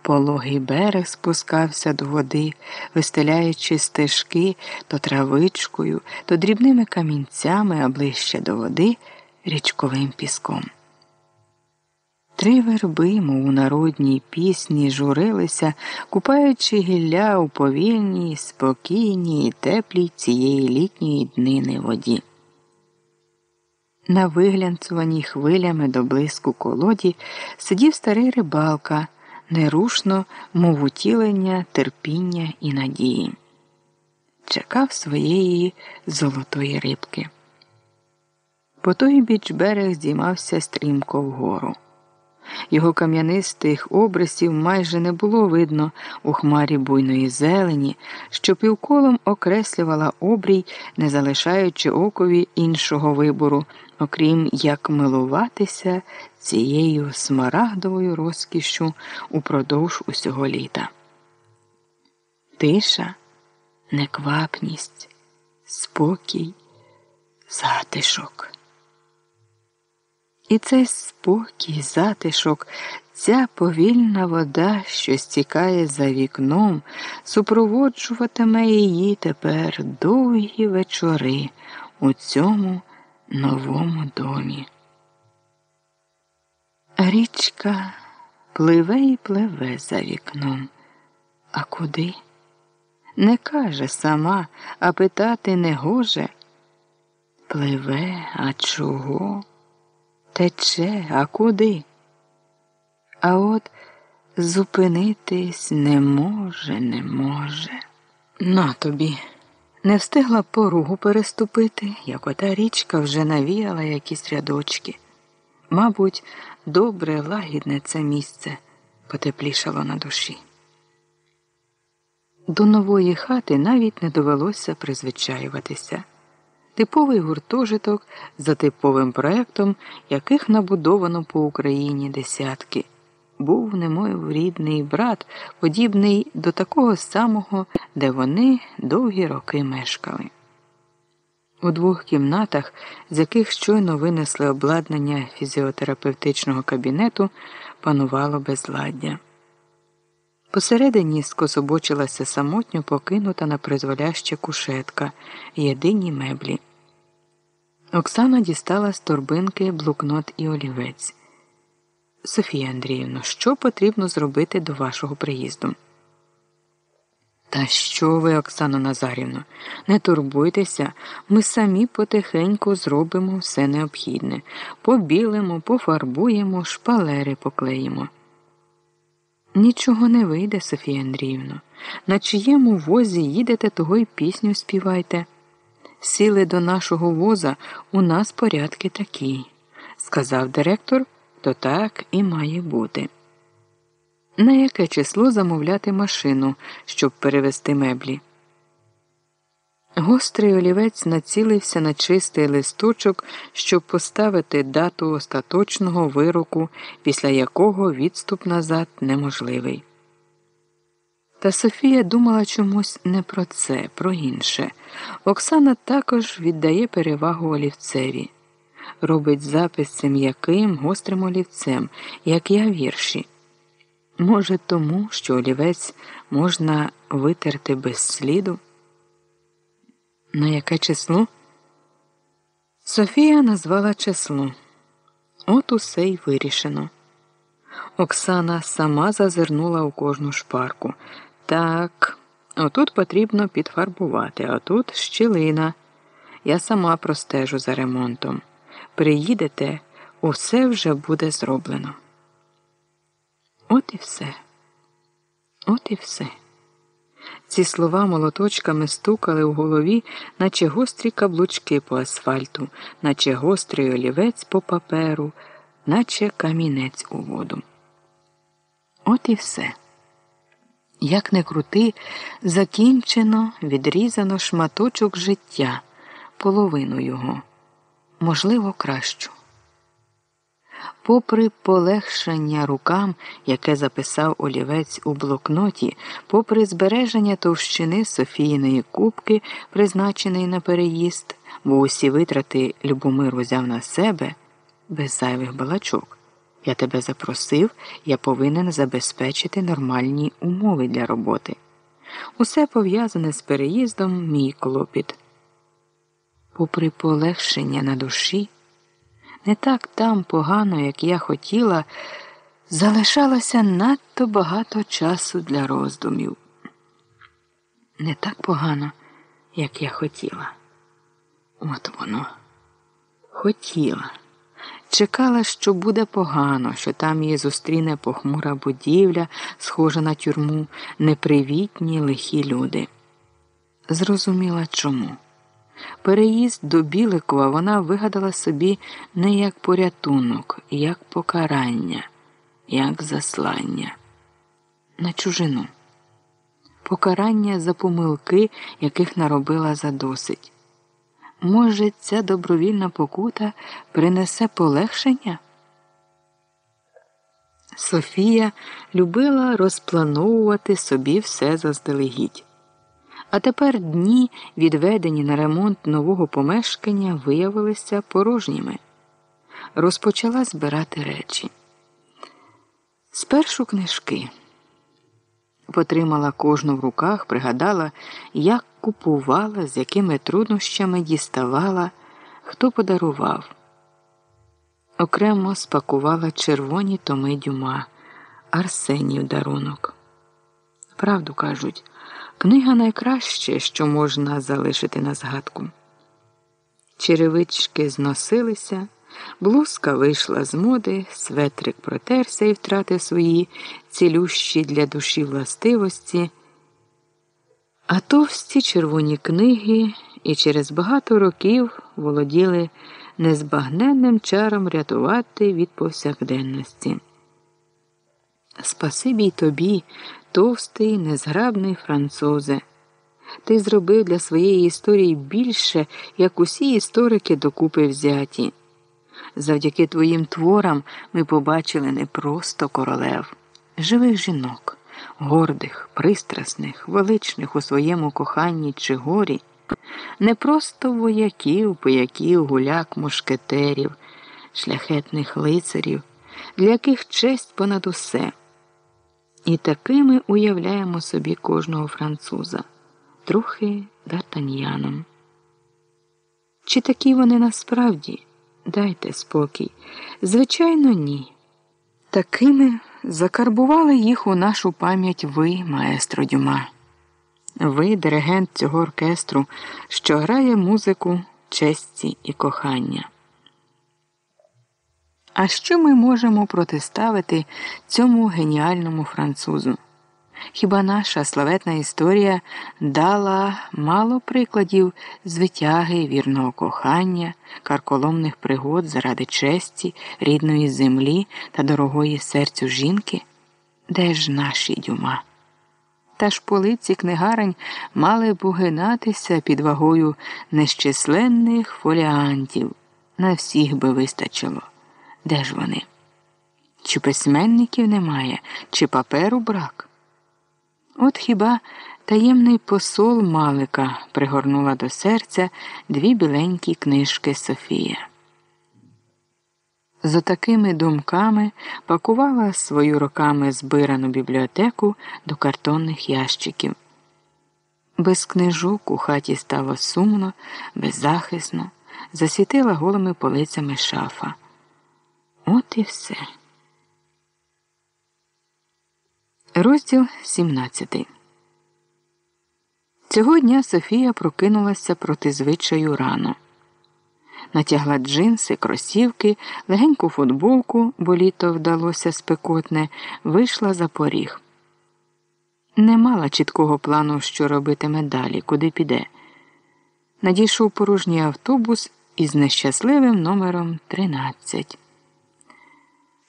Пологий берег спускався до води, вистеляючи стежки то травичкою, то дрібними камінцями, а ближче до води річковим піском. Три верби, мов у народній пісні, журилися, купаючи гілля у повільній, спокійній і теплій цієї літньої днини воді. На виглянцуваній хвилями до блиску колоді сидів старий рибалка, нерушно, мов утілення, терпіння і надії. Чекав своєї золотої рибки. По той біч берег здіймався стрімко вгору. Його кам'янистих обрисів майже не було видно у хмарі буйної зелені, що півколом окреслювала обрій, не залишаючи окові іншого вибору, окрім як милуватися цією смарагдовою розкішшю упродовж усього літа. Тиша, неквапність, спокій, затишок. І цей спокій, затишок, ця повільна вода, що стікає за вікном, супроводжуватиме її тепер довгі вечори у цьому новому домі. Річка пливе і пливе за вікном. А куди? Не каже сама, а питати не гоже. Пливе, а чого? Тече, а куди? А от зупинитись не може, не може. На тобі. Не встигла поругу переступити, як ота річка вже навіяла якісь рядочки. Мабуть, добре, лагідне це місце потеплішало на душі. До нової хати навіть не довелося призвичаюватися типовий гуртожиток за типовим проектом, яких набудовано по Україні десятки. Був немов рідний брат, подібний до такого самого, де вони довгі роки мешкали. У двох кімнатах, з яких щойно винесли обладнання фізіотерапевтичного кабінету, панувало безладдя. Посередині скособочилася самотньо покинута на призволяще кушетка, єдині меблі. Оксана дістала з торбинки блокнот і олівець. Софія Андріївна, що потрібно зробити до вашого приїзду? Та що ви, Оксано Назарівно, не турбуйтеся, ми самі потихеньку зробимо все необхідне побілимо, пофарбуємо, шпалери поклеїмо. Нічого не вийде, Софія Андріївна. На чиєму возі їдете, того й пісню співайте. Сіли до нашого воза, у нас порядки такі, сказав директор, то так і має бути. На яке число замовляти машину, щоб перевезти меблі? Гострий олівець націлився на чистий листочок, щоб поставити дату остаточного вироку, після якого відступ назад неможливий. Та Софія думала чомусь не про це, про інше. Оксана також віддає перевагу олівцеві, робить запис м'яким, гострим олівцем, як я вірші. Може, тому, що олівець можна витерти без сліду? На яке число? Софія назвала число. От усе й вирішено. Оксана сама зазирнула у кожну шпарку. Так, отут потрібно підфарбувати, а тут щілина. Я сама простежу за ремонтом. Приїдете, усе вже буде зроблено. От і все. От і все. Ці слова молоточками стукали у голові, наче гострі каблучки по асфальту, наче гострий олівець по паперу, наче камінець у воду. От і все. Як не крути, закінчено, відрізано шматочок життя, половину його, можливо, кращу. Попри полегшення рукам, яке записав олівець у блокноті, попри збереження товщини Софійної кубки, призначеної на переїзд, бо усі витрати Любомир узяв на себе без зайвих балачок. Я тебе запросив, я повинен забезпечити нормальні умови для роботи. Усе пов'язане з переїздом мій клопіт. Попри полегшення на душі, не так там погано, як я хотіла, залишалося надто багато часу для роздумів. Не так погано, як я хотіла. От воно хотіла. Чекала, що буде погано, що там її зустріне похмура будівля, схожа на тюрму, непривітні лихі люди. Зрозуміла чому. Переїзд до Біликова вона вигадала собі не як порятунок, як покарання, як заслання на чужину, покарання за помилки, яких наробила задосить. Може, ця добровільна покута принесе полегшення? Софія любила розплановувати собі все заздалегідь. А тепер дні, відведені на ремонт нового помешкання, виявилися порожніми. Розпочала збирати речі. Спершу книжки. Потримала кожну в руках, пригадала, як купувала, з якими труднощами діставала, хто подарував. Окремо спакувала червоні томи дюма, Арсенів дарунок. Правду кажуть, книга найкраще, що можна залишити на згадку. Черевички зносилися. Блузка вийшла з моди, светрик протерся і втратив свої цілющі для душі властивості, а товсті червоні книги і через багато років володіли незбагненним чаром рятувати від повсякденності. Спасибі й тобі, товстий, незграбний французе. Ти зробив для своєї історії більше, як усі історики докупи взяті. Завдяки твоїм творам ми побачили не просто королев, живих жінок, гордих, пристрасних, величних у своєму коханні чи горі, не просто вояків, пояків, гуляк, мушкетерів, шляхетних лицарів, для яких честь понад усе. І такими уявляємо собі кожного француза, трохи дартаньяном. Чи такі вони насправді? Дайте спокій. Звичайно, ні. Такими закарбували їх у нашу пам'ять ви, маестро Дюма. Ви, диригент цього оркестру, що грає музику честі і кохання. А що ми можемо протиставити цьому геніальному французу? Хіба наша славетна історія дала мало прикладів звитяги, вірного кохання, карколомних пригод заради честі, рідної землі та дорогої серцю жінки? Де ж наші дюма? Та ж полиці книгарень мали б угинатися під вагою нещисленних фоліантів. На всіх би вистачило. Де ж вони? Чи письменників немає, чи паперу брак? От хіба таємний посол Малика пригорнула до серця дві біленькі книжки Софія. За такими думками пакувала свою роками збирану бібліотеку до картонних ящиків. Без книжок у хаті стало сумно, беззахисно, засвітила голими полицями шафа. От і все. Розділ 17 Цього дня Софія прокинулася проти звичаю рано. Натягла джинси, кросівки, легеньку футболку, бо літо вдалося спекотне, вийшла за поріг. Не мала чіткого плану, що робитиме далі, куди піде. Надійшов порожній автобус із нещасливим номером 13.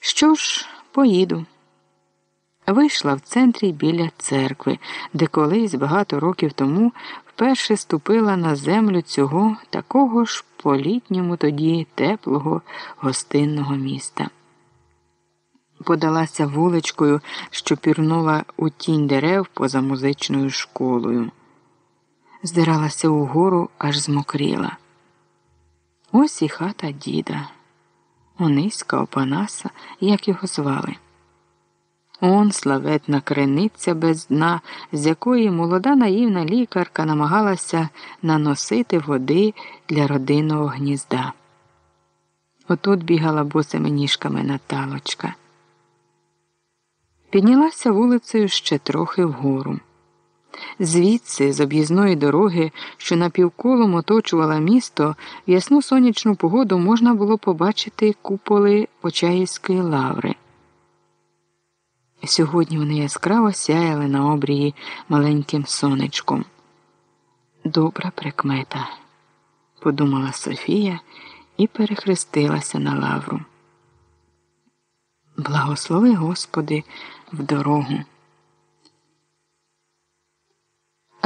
Що ж, поїду. Вийшла в центрі біля церкви, де колись багато років тому вперше ступила на землю цього такого ж по літньому тоді теплого гостинного міста. Подалася вуличкою, що пірнула у тінь дерев поза музичною школою. Здиралася угору, аж змокріла. Ось і хата діда, Ониська Опанаса, як його звали. Он славетна криниця без дна, з якої молода наївна лікарка намагалася наносити води для родинного гнізда. Отут бігала босими ніжками Наталочка. Піднялася вулицею ще трохи вгору. Звідси, з об'їзної дороги, що напівколом оточувала місто, в ясну сонячну погоду можна було побачити куполи Почаївської лаври. Сьогодні вони яскраво сяяли на обрії маленьким сонечком. Добра прикмета, подумала Софія і перехрестилася на лавру. Благослови Господи в дорогу.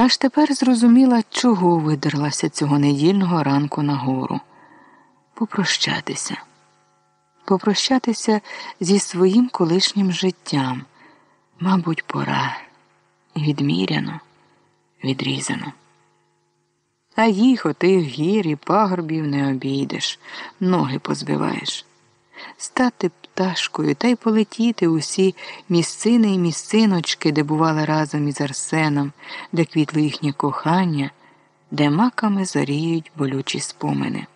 Аж тепер зрозуміла, чого видерлася цього недільного ранку на гору. Попрощатися попрощатися зі своїм колишнім життям. Мабуть, пора відміряно, відрізано. А їх отих гір і пагорбів не обійдеш, ноги позбиваєш. Стати пташкою та й полетіти усі місцини і місциночки, де бували разом із Арсеном, де квітло їхнє кохання, де маками зоріють болючі спомини.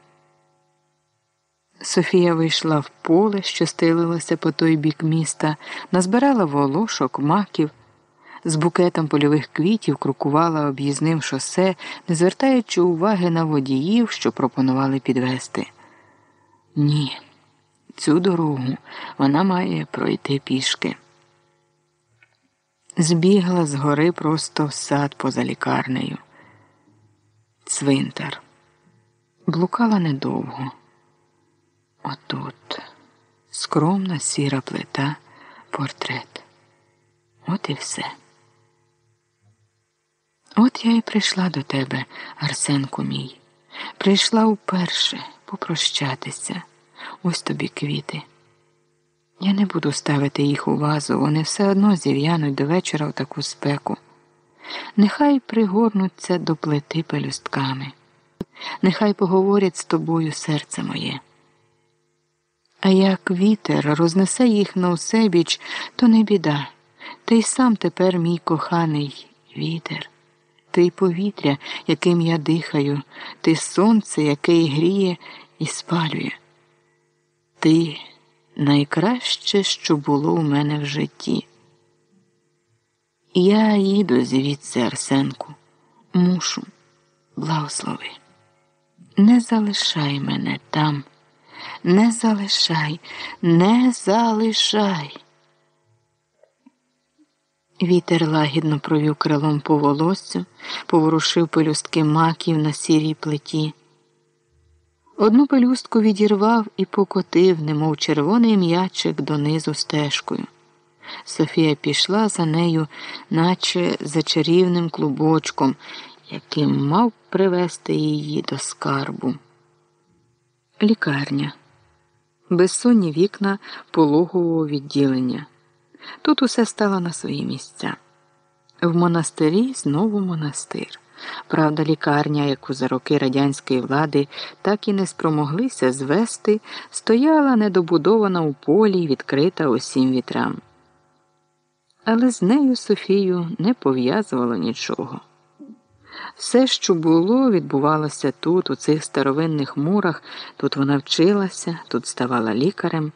Софія вийшла в поле, що стелилося по той бік міста, назбирала волошок, маків, з букетом польових квітів крокувала об'їзним шосе, не звертаючи уваги на водіїв, що пропонували підвести. Ні, цю дорогу вона має пройти пішки. Збігла з гори просто в сад поза лікарнею. Цвинтар. Блукала недовго. Отут скромна сіра плита, портрет. От і все. От я і прийшла до тебе, Арсенку мій. Прийшла вперше попрощатися. Ось тобі квіти. Я не буду ставити їх у вазу, вони все одно зів'януть до вечора в таку спеку. Нехай пригорнуться до плити пелюстками, нехай поговорять з тобою серце моє. А як вітер рознесе їх на усебіч, то не біда. Ти й сам тепер мій коханий вітер, ти повітря, яким я дихаю, ти сонце, яке і гріє і спалює. Ти найкраще, що було у мене в житті. Я їду звідси, Арсенку, мушу, благослови. Не залишай мене там. Не залишай, не залишай. Вітер лагідно провів крилом по волоссю, поворушив пелюстки маків на сірій плиті. Одну пелюстку відірвав і покотив, немов червоний м'ячик донизу стежкою. Софія пішла за нею, наче за чарівним клубочком, яким мав привести її до скарбу. Лікарня безсонні вікна пологового відділення. Тут усе стало на свої місця. В монастирі знову монастир. Правда, лікарня, яку за роки радянської влади так і не спромоглися звести, стояла недобудована у полі, відкрита усім вітрам. Але з нею Софію не пов'язувало нічого. Все, що було, відбувалося тут, у цих старовинних мурах, тут вона вчилася, тут ставала лікарем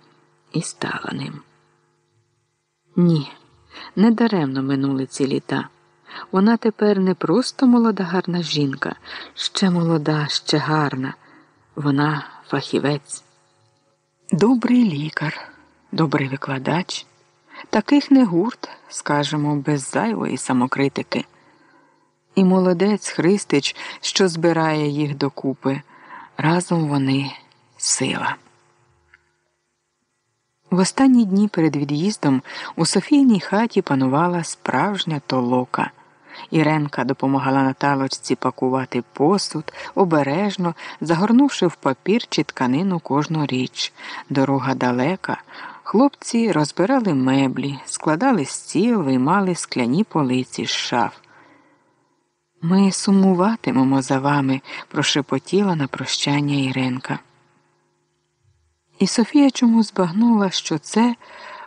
і стала ним. Ні, недаремно минули ці літа. Вона тепер не просто молода гарна жінка, ще молода, ще гарна. Вона фахівець. Добрий лікар, добрий викладач. Таких не гурт, скажемо, без зайвої самокритики. І молодець Христич, що збирає їх докупи. Разом вони сила. В останні дні перед від'їздом у Софійній хаті панувала справжня толока. Іренка допомагала Наталочці пакувати посуд, обережно, загорнувши в папір чи тканину кожну річ. Дорога далека. Хлопці розбирали меблі, складали стіл, виймали скляні полиці з шаф. Ми сумуватимемо за вами, прошепотіла на прощання Іренка. І Софія чому збагнула, що це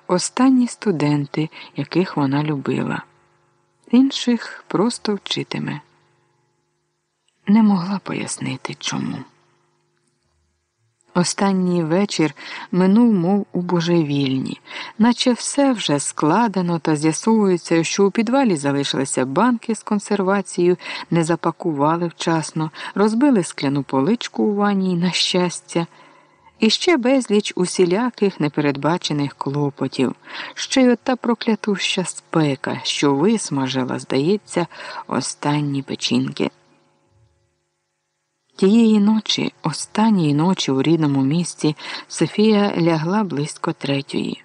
останні студенти, яких вона любила інших просто вчитиме. Не могла пояснити чому. Останній вечір минув, мов у божевільні, наче все вже складено та з'ясовується, що у підвалі залишилися банки з консервацією, не запакували вчасно, розбили скляну поличку у ванні, на щастя. І ще безліч усіляких непередбачених клопотів, ще й ота проклятуща спека, що висмажила, здається, останні печінки. Тієї ночі, останньої ночі у рідному місті, Софія лягла близько третьої.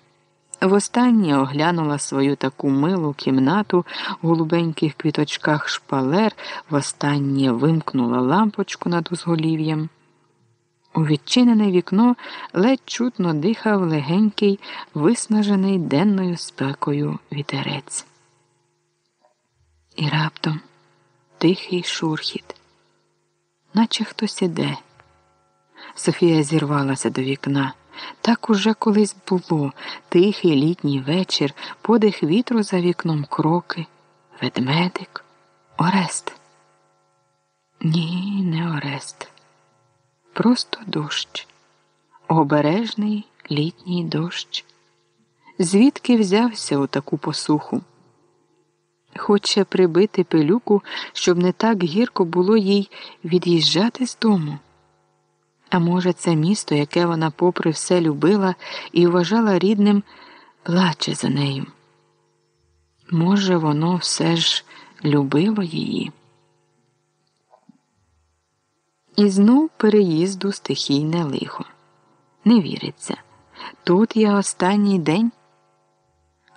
Востаннє оглянула свою таку милу кімнату в голубеньких квіточках шпалер, востаннє вимкнула лампочку над узголів'ям. У відчинене вікно ледь чутно дихав легенький, виснажений денною спекою вітерець. І раптом тихий шурхіт, наче хтось іде. Софія зірвалася до вікна. Так уже колись було тихий літній вечір, подих вітру за вікном кроки, ведмедик, Орест. Ні, не Орест просто дощ, обережний літній дощ. Звідки взявся у таку посуху? Хоче прибити пилюку, щоб не так гірко було їй від'їжджати з дому. А може, це місто, яке вона, попри все любила і вважала рідним, плаче за нею. Може, воно все ж любило її. І знов переїзду стихійне лихо. Не віриться. Тут я останній день,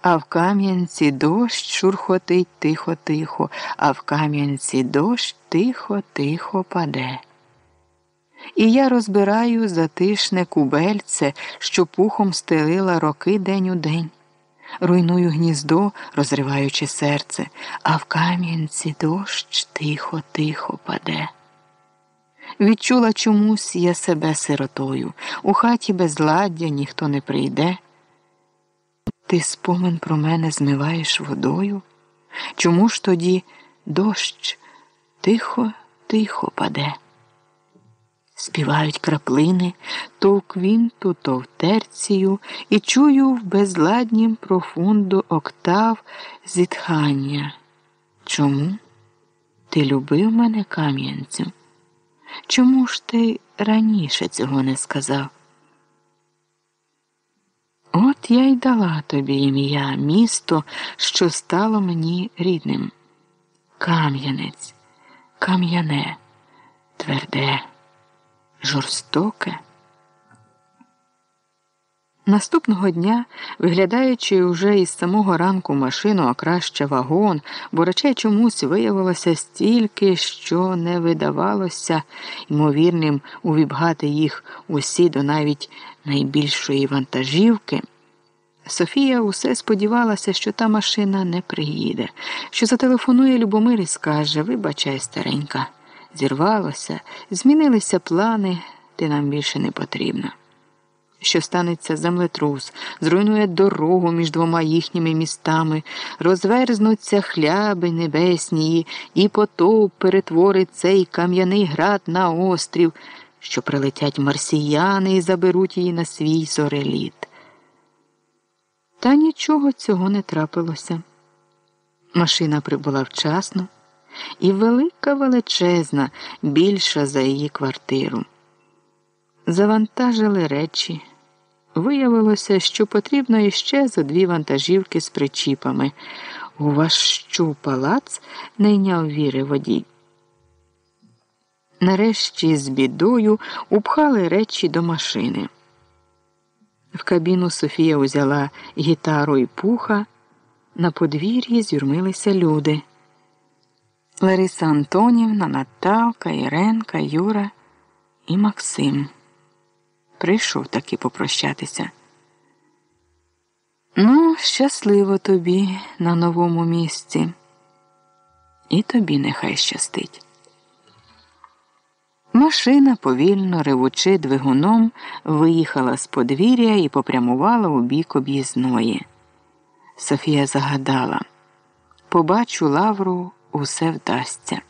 а в Кам'янці дощ шурхотить тихо-тихо, а в Кам'янці дощ тихо-тихо паде. І я розбираю затишне кубельце, що пухом стелила роки день у день. Руйную гніздо, розриваючи серце, а в Кам'янці дощ тихо-тихо паде. Відчула чомусь я себе сиротою. У хаті безладдя ніхто не прийде. Ти спомин про мене змиваєш водою? Чому ж тоді дощ тихо, тихо паде? Співають краплини то в квінту, то в терцію, і чую в безладнім профунду октав зітхання. Чому? Ти любив мене кам'янцю? Чому ж ти раніше цього не сказав? От я й дала тобі ім'я, місто, що стало мені рідним. Кам'янець, кам'яне, тверде, жорстоке. Наступного дня, виглядаючи уже із самого ранку машину, а краще вагон, бо речей чомусь виявилося стільки, що не видавалося ймовірним увібгати їх усі до навіть найбільшої вантажівки, Софія усе сподівалася, що та машина не приїде, що зателефонує Любомир і скаже Вибачай, старенька, зірвалося, змінилися плани, ти нам більше не потрібна. Що станеться землетрус, зруйнує дорогу між двома їхніми містами, розверзнуться хляби небесні, і потоп перетворить цей кам'яний град на острів, що прилетять марсіяни і заберуть її на свій зореліт. Та нічого цього не трапилося. Машина прибула вчасно і велика величезна, більша за її квартиру. Завантажили речі. Виявилося, що потрібно іще за дві вантажівки з причіпами. У вас що, палац не йняв віри водій. Нарешті з бідою упхали речі до машини. В кабіну Софія узяла гітару і пуха. На подвір'ї зюрмилися люди. Лариса Антонівна, Наталка, Іренка, Юра і Максим. Прийшов таки попрощатися. Ну, щасливо тобі на новому місці. І тобі нехай щастить. Машина, повільно ревучи двигуном, виїхала з подвір'я і попрямувала у бік об'їзної. Софія загадала побачу лавру, усе вдасться.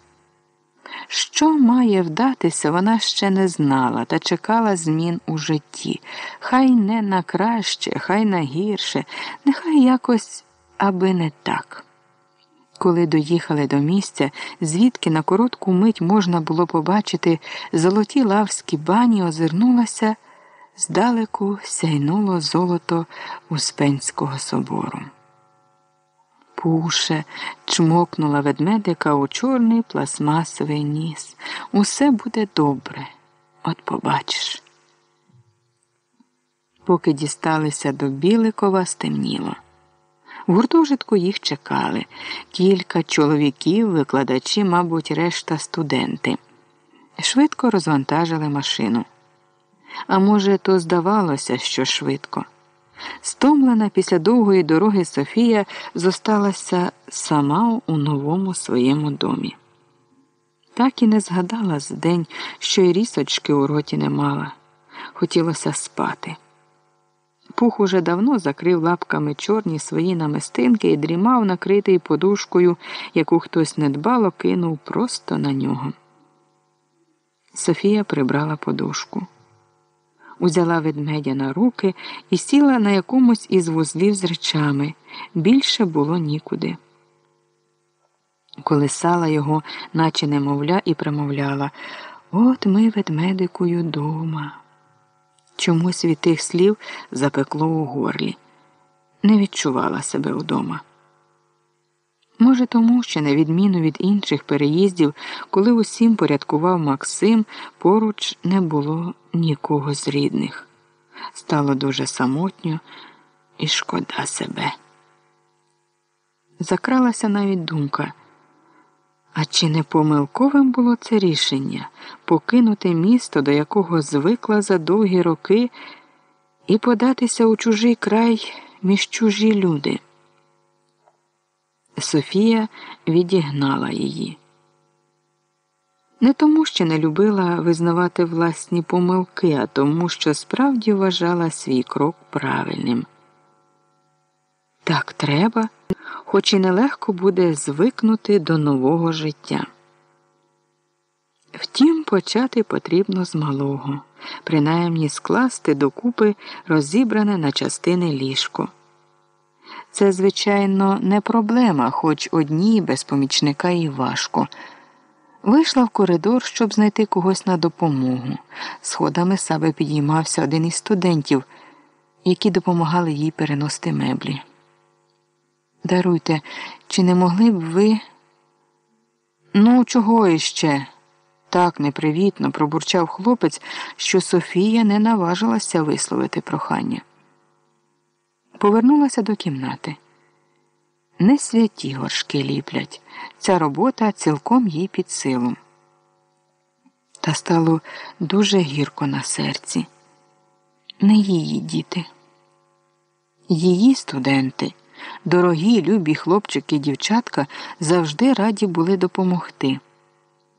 Що має вдатися, вона ще не знала та чекала змін у житті. Хай не на краще, хай на гірше, нехай якось аби не так. Коли доїхали до місця, звідки на коротку мить можна було побачити золоті лавські бані, озирнулася, здалеку сяйнуло золото Успенського собору. Пуше чмокнула ведмедика у чорний пластмасовий ніс. Усе буде добре, от побачиш. Поки дісталися до Біликова, стемніло. В гуртожитку їх чекали кілька чоловіків, викладачі, мабуть, решта студенти. Швидко розвантажили машину. А може, то здавалося, що швидко. Стомлена після довгої дороги Софія зосталася сама у новому своєму домі. Так і не згадала з день, що й рісочки у роті не мала. Хотілося спати. Пух уже давно закрив лапками чорні свої намистинки і дрімав, накритий подушкою, яку хтось недбало кинув просто на нього. Софія прибрала подушку. Узяла ведмедя на руки і сіла на якомусь із вузлів з речами. Більше було нікуди. Колисала його, наче немовля, і промовляла От ми ведмедикою дома. Чомусь від тих слів запекло у горлі. Не відчувала себе вдома. Може, тому що, на відміну від інших переїздів, коли усім порядкував Максим, поруч не було нікого з рідних. Стало дуже самотньо і шкода себе. Закралася навіть думка. А чи не помилковим було це рішення покинути місто, до якого звикла за довгі роки, і податися у чужий край між чужі люди? Софія відігнала її. Не тому, що не любила визнавати власні помилки, а тому, що справді вважала свій крок правильним. Так треба, хоч і нелегко буде звикнути до нового життя. Втім, почати потрібно з малого, принаймні скласти докупи розібране на частини ліжко. Це, звичайно, не проблема, хоч одній без помічника і важко. Вийшла в коридор, щоб знайти когось на допомогу. Сходами себе підіймався один із студентів, які допомагали їй переносити меблі. Даруйте, чи не могли б ви? Ну, чого іще? Так непривітно пробурчав хлопець, що Софія не наважилася висловити прохання. Повернулася до кімнати. Не святі горшки ліплять. Ця робота цілком їй під силу. Та стало дуже гірко на серці. Не її діти. Її студенти, дорогі, любі хлопчики і дівчатка завжди раді були допомогти.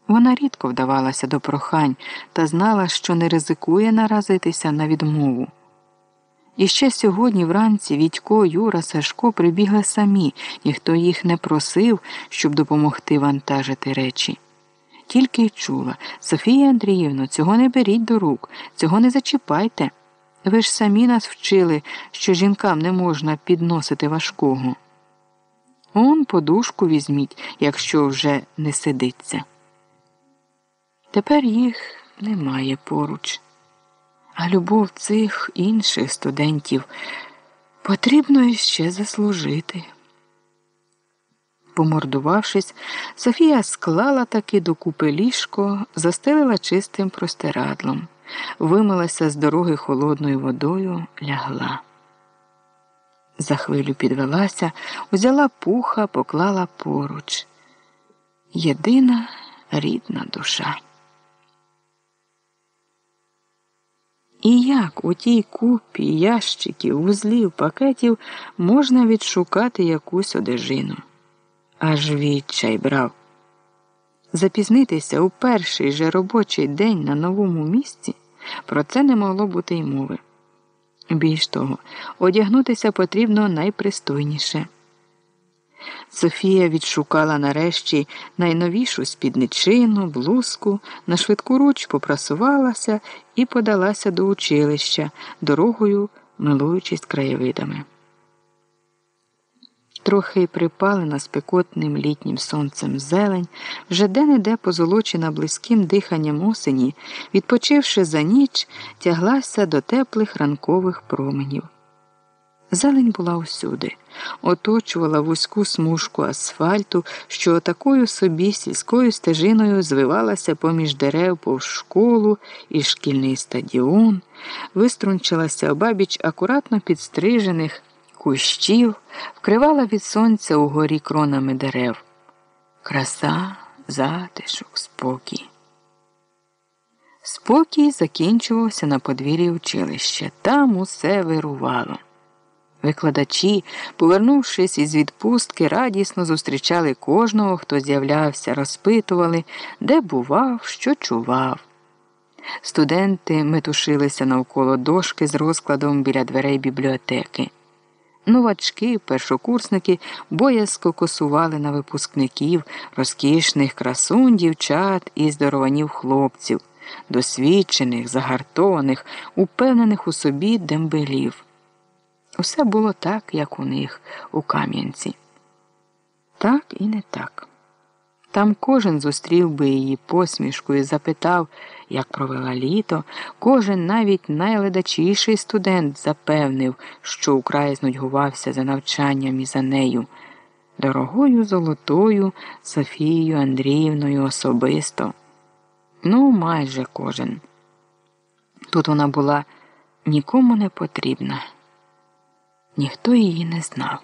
Вона рідко вдавалася до прохань та знала, що не ризикує наразитися на відмову. І ще сьогодні вранці Вітько, Юра, Сашко прибігли самі, ніхто їх не просив, щоб допомогти вантажити речі. Тільки й чула Софія Андріївна, цього не беріть до рук, цього не зачіпайте. Ви ж самі нас вчили, що жінкам не можна підносити важкого. Он подушку візьміть, якщо вже не сидиться. Тепер їх немає поруч, а любов цих інших студентів потрібно іще заслужити. Помордувавшись, Софія склала таки докупи ліжко, застелила чистим простирадлом, вимилася з дороги холодною водою, лягла. За хвилю підвелася, узяла пуха, поклала поруч. Єдина рідна душа. І як у тій купі ящиків, вузлів, пакетів можна відшукати якусь одежину? Аж відчай брав. Запізнитися у перший же робочий день на новому місці про це не могло бути й мови. Більш того, одягнутися потрібно найпристойніше. Софія відшукала нарешті найновішу спідничину, блузку, на швидку руч попрасувалася і подалася до училища, дорогою милуючись краєвидами. Трохи припалена спекотним літнім сонцем зелень, вже де-не-де позолочена близьким диханням осені, відпочивши за ніч, тяглася до теплих ранкових променів. Зелень була усюди, оточувала вузьку смужку асфальту, що такою собі сільською стежиною звивалася поміж дерев повз школу і шкільний стадіон, виструнчилася обабіч акуратно підстрижених кущів, вкривала від сонця угорі кронами дерев. Краса, затишок, спокій. Спокій закінчувався на подвір'ї училища. Там усе вирувало. Викладачі, повернувшись із відпустки, радісно зустрічали кожного, хто з'являвся, розпитували, де бував, що чував. Студенти метушилися навколо дошки з розкладом біля дверей бібліотеки. Новачки, першокурсники боязко косували на випускників, розкішних красунь дівчат і здорованів хлопців, досвідчених, загартованих, упевнених у собі дембелів. Усе було так, як у них у Кам'янці. Так і не так. Там кожен зустрів би її посмішкою, запитав, як провела літо, кожен навіть найледачіший студент запевнив, що украй знудьгувався за навчанням і за нею, дорогою золотою Софією Андріївною особисто. Ну, майже кожен. Тут вона була нікому не потрібна ніхто її не знав.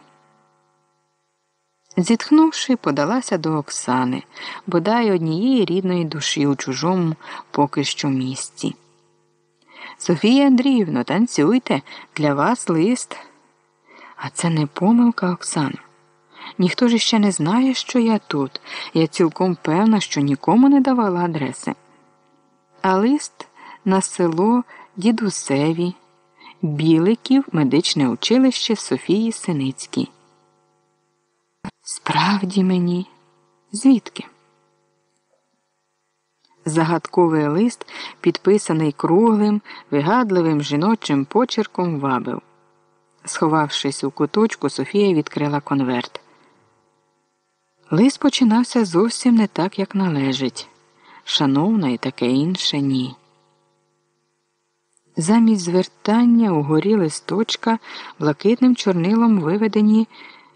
Зітхнувши, подалася до Оксани, бодай однієї рідної душі у чужому поки що місці. Софія Андріївно, танцюйте, для вас лист. А це не помилка, Оксана. Ніхто ж ще не знає, що я тут. Я цілком певна, що нікому не давала адреси. А лист на село дідусеві. Біликів медичне училище Софії Синицькій. Справді мені, звідки? Загадковий лист, підписаний круглим, вигадливим жіночим почерком, вабив. Сховавшись у куточку, Софія відкрила конверт. Лист починався зовсім не так, як належить. Шановна і таке інше ні. Замість звертання угорі листочка блакитним чорнилом виведені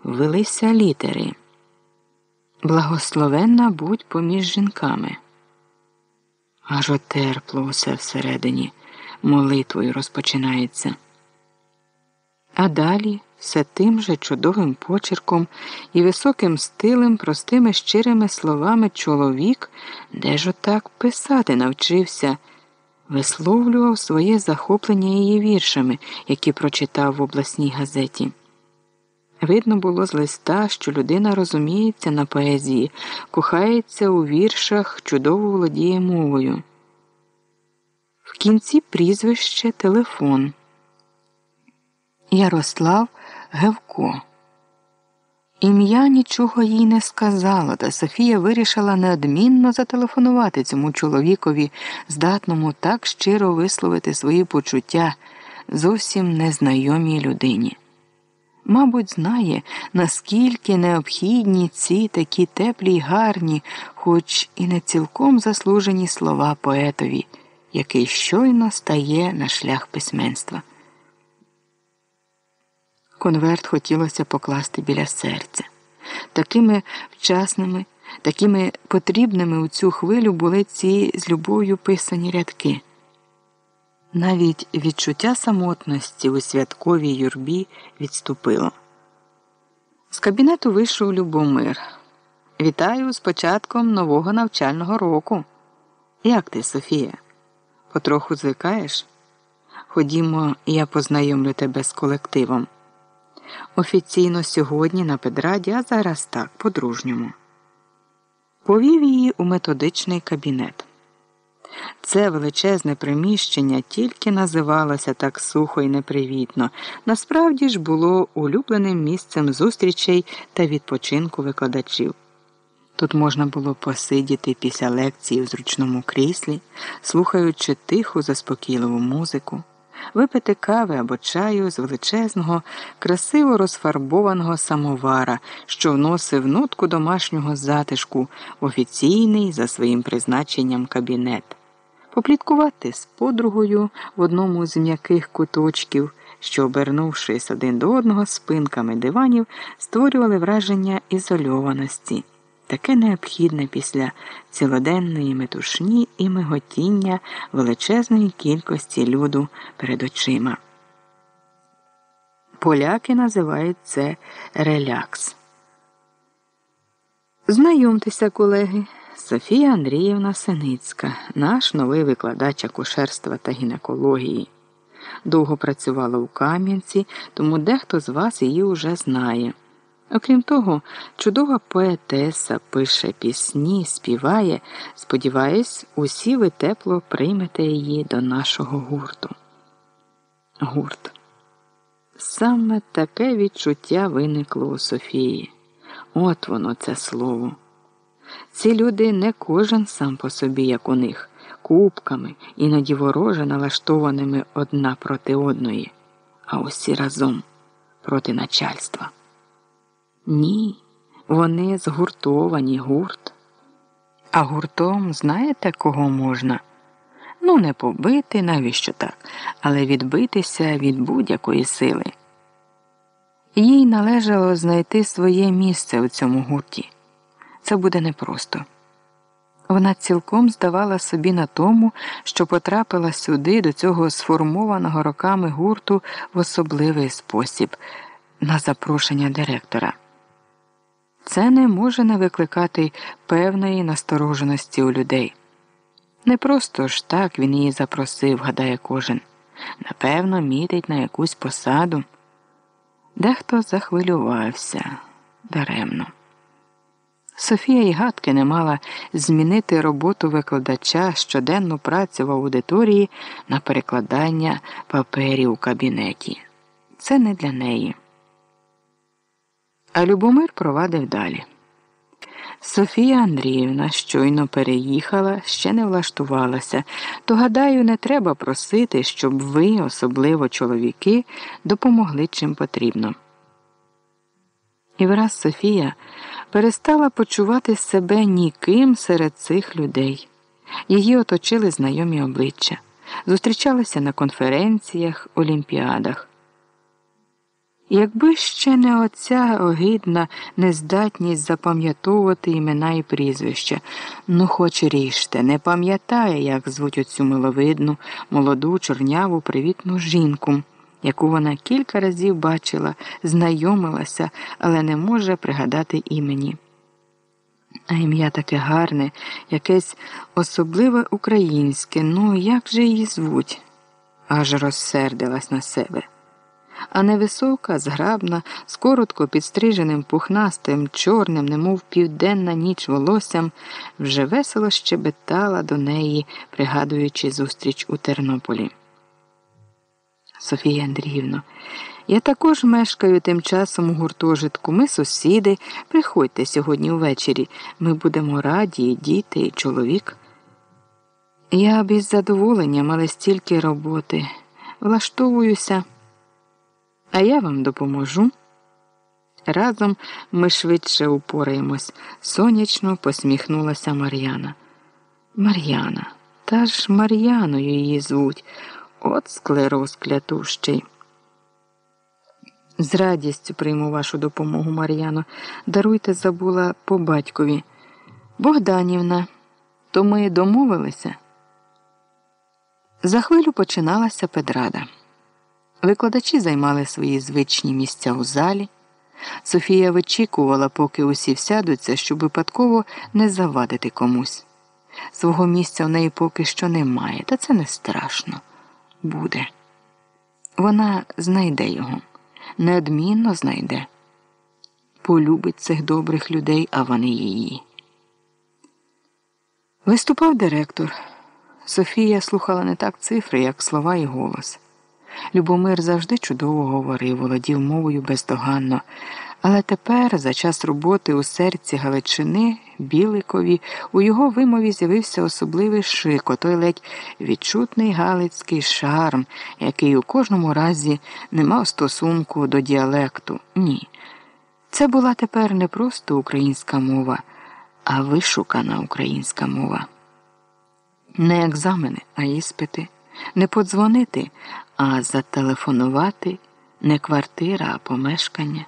велися літери. Благословенна будь поміж жінками. Аж отерпло усе всередині, молитвою розпочинається. А далі все тим же чудовим почерком і високим стилем, простими щирими словами чоловік, де ж отак писати навчився висловлював своє захоплення її віршами, які прочитав в обласній газеті. Видно було з листа, що людина розуміється на поезії, кохається у віршах, чудово володіє мовою. В кінці прізвище телефон. Ярослав Гевко. Ім'я нічого їй не сказала, та Софія вирішила неодмінно зателефонувати цьому чоловікові, здатному так щиро висловити свої почуття зовсім незнайомій людині. Мабуть, знає, наскільки необхідні ці такі теплі й гарні, хоч і не цілком заслужені слова поетові, який щойно стає на шлях письменства. Конверт хотілося покласти біля серця. Такими вчасними, такими потрібними у цю хвилю були ці з любов'ю писані рядки. Навіть відчуття самотності у святковій юрбі відступило. З кабінету вийшов Любомир. Вітаю з початком нового навчального року. Як ти, Софія? Потроху звикаєш? Ходімо, я познайомлю тебе з колективом. Офіційно сьогодні на педраді, а зараз так, по-дружньому. Повів її у методичний кабінет. Це величезне приміщення тільки називалося так сухо і непривітно, насправді ж було улюбленим місцем зустрічей та відпочинку викладачів. Тут можна було посидіти після лекції в зручному кріслі, слухаючи тиху, заспокійливу музику випити кави або чаю з величезного, красиво розфарбованого самовара, що вносив нотку домашнього затишку в офіційний за своїм призначенням кабінет, попліткувати з подругою в одному з м'яких куточків. Що, обернувшись один до одного спинками диванів, створювали враження ізольованості таке необхідне після цілоденної метушні і миготіння величезної кількості люду перед очима. Поляки називають це релякс. Знайомтеся, колеги, Софія Андріївна Синицька, наш новий викладач акушерства та гінекології. Довго працювала у Кам'янці, тому дехто з вас її уже знає. Окрім того, чудова поетеса пише пісні, співає. Сподіваюсь, усі ви тепло приймете її до нашого гурту. Гурт. Саме таке відчуття виникло у Софії. От воно це слово. Ці люди не кожен сам по собі, як у них, кубками, іноді вороже налаштованими одна проти одної, а усі разом проти начальства. Ні, вони згуртовані гурт. А гуртом знаєте, кого можна? Ну, не побити, навіщо так, але відбитися від будь-якої сили. Їй належало знайти своє місце у цьому гурті. Це буде непросто. Вона цілком здавала собі на тому, що потрапила сюди, до цього сформованого роками гурту в особливий спосіб, на запрошення директора. Це не може не викликати певної настороженості у людей. Не просто ж так він її запросив, гадає кожен. Напевно, мітить на якусь посаду. Дехто захвилювався даремно. Софія й гадки не мала змінити роботу викладача щоденну працю в аудиторії на перекладання паперів у кабінеті. Це не для неї. А Любомир провадив далі. Софія Андріївна щойно переїхала, ще не влаштувалася, то, гадаю, не треба просити, щоб ви, особливо чоловіки, допомогли чим потрібно. І враз Софія перестала почувати себе ніким серед цих людей. Її оточили знайомі обличчя, зустрічалися на конференціях, олімпіадах. Якби ще не оця огидна нездатність запам'ятовувати імена і прізвища, ну хоч ріжте, не пам'ятає, як звуть оцю миловидну, молоду, чорняву, привітну жінку, яку вона кілька разів бачила, знайомилася, але не може пригадати імені. А ім'я таке гарне, якесь особливе українське. Ну, як же її звуть? Аж розсердилась на себе. А невисока, зграбна, з коротко підстриженим пухнастим, чорним, немов південна ніч волоссям, вже весело щебетала до неї, пригадуючи зустріч у Тернополі. Софія Андріївно, я також мешкаю тим часом у гуртожитку. Ми сусіди. Приходьте сьогодні ввечері. Ми будемо раді, і діти, і чоловік. Я б із задоволенням, але стільки роботи. Влаштовуюся, а я вам допоможу. Разом ми швидше упораємось, сонячно посміхнулася Мар'яна. Мар'яна, та ж Мар'яною її звуть. От склероз клятущий. З радістю прийму вашу допомогу, Мар'яно. Даруйте, забула по батькові. Богданівна, то ми домовилися. За хвилю починалася педрада. Викладачі займали свої звичні місця у залі. Софія вичікувала, поки усі всядуться, щоб випадково не завадити комусь. Свого місця в неї поки що немає, та це не страшно. Буде. Вона знайде його неодмінно знайде. Полюбить цих добрих людей, а вони її. Виступав директор. Софія слухала не так цифри, як слова і голос. Любомир завжди чудово говорив, володів мовою бездоганно, але тепер, за час роботи у серці Галичини, Біликові, у його вимові з'явився особливий шик, отой ледь відчутний галицький шарм, який у кожному разі не мав стосунку до діалекту. Ні. Це була тепер не просто українська мова, а вишукана українська мова. Не екзамени, а іспити, не подзвонити, а зателефонувати, не квартира, а помешкання.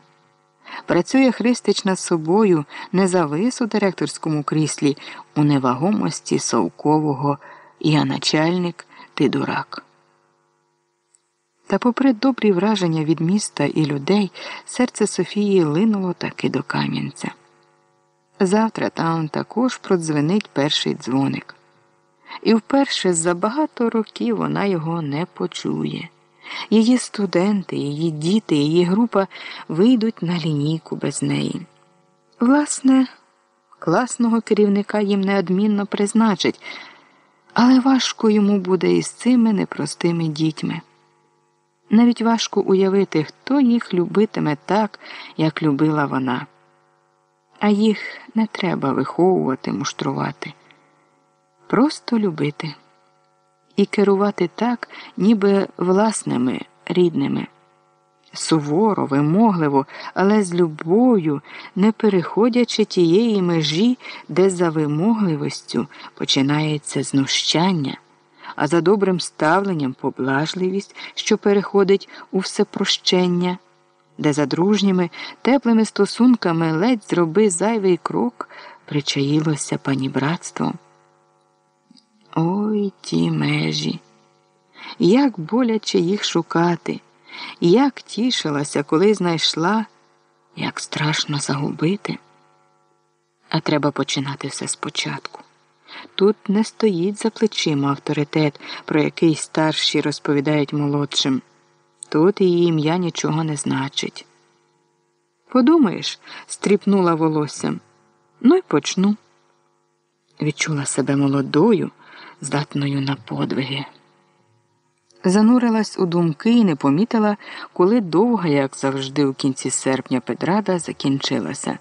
Працює Христич над собою, не завис у директорському кріслі, у невагомості совкового я начальник, ти дурак. Та, попри добрі враження від міста і людей, серце Софії линуло таки до Кам'янця. Завтра там також продзвенить перший дзвоник. І вперше за багато років вона його не почує. Її студенти, її діти, її група вийдуть на лінійку без неї. Власне, класного керівника їм неодмінно призначить, але важко йому буде із цими непростими дітьми. Навіть важко уявити, хто їх любитиме так, як любила вона. А їх не треба виховувати, муштрувати. Просто любити і керувати так, ніби власними рідними. Суворо, вимогливо, але з любов'ю, не переходячи тієї межі, де за вимогливістю починається знущання, а за добрим ставленням поблажливість, що переходить у всепрощення, де за дружніми, теплими стосунками ледь зроби зайвий крок, причаїлося панібратство. Ой ті межі, як боляче їх шукати, як тішилася, коли знайшла, як страшно загубити. А треба починати все спочатку. Тут не стоїть за плечима авторитет, про який старші розповідають молодшим. Тут її ім'я нічого не значить. Подумаєш, стріпнула волоссям. Ну й почну. Відчула себе молодою здатною на подвиги. Занурилась у думки і не помітила, коли довга, як завжди, у кінці серпня Петрада закінчилася.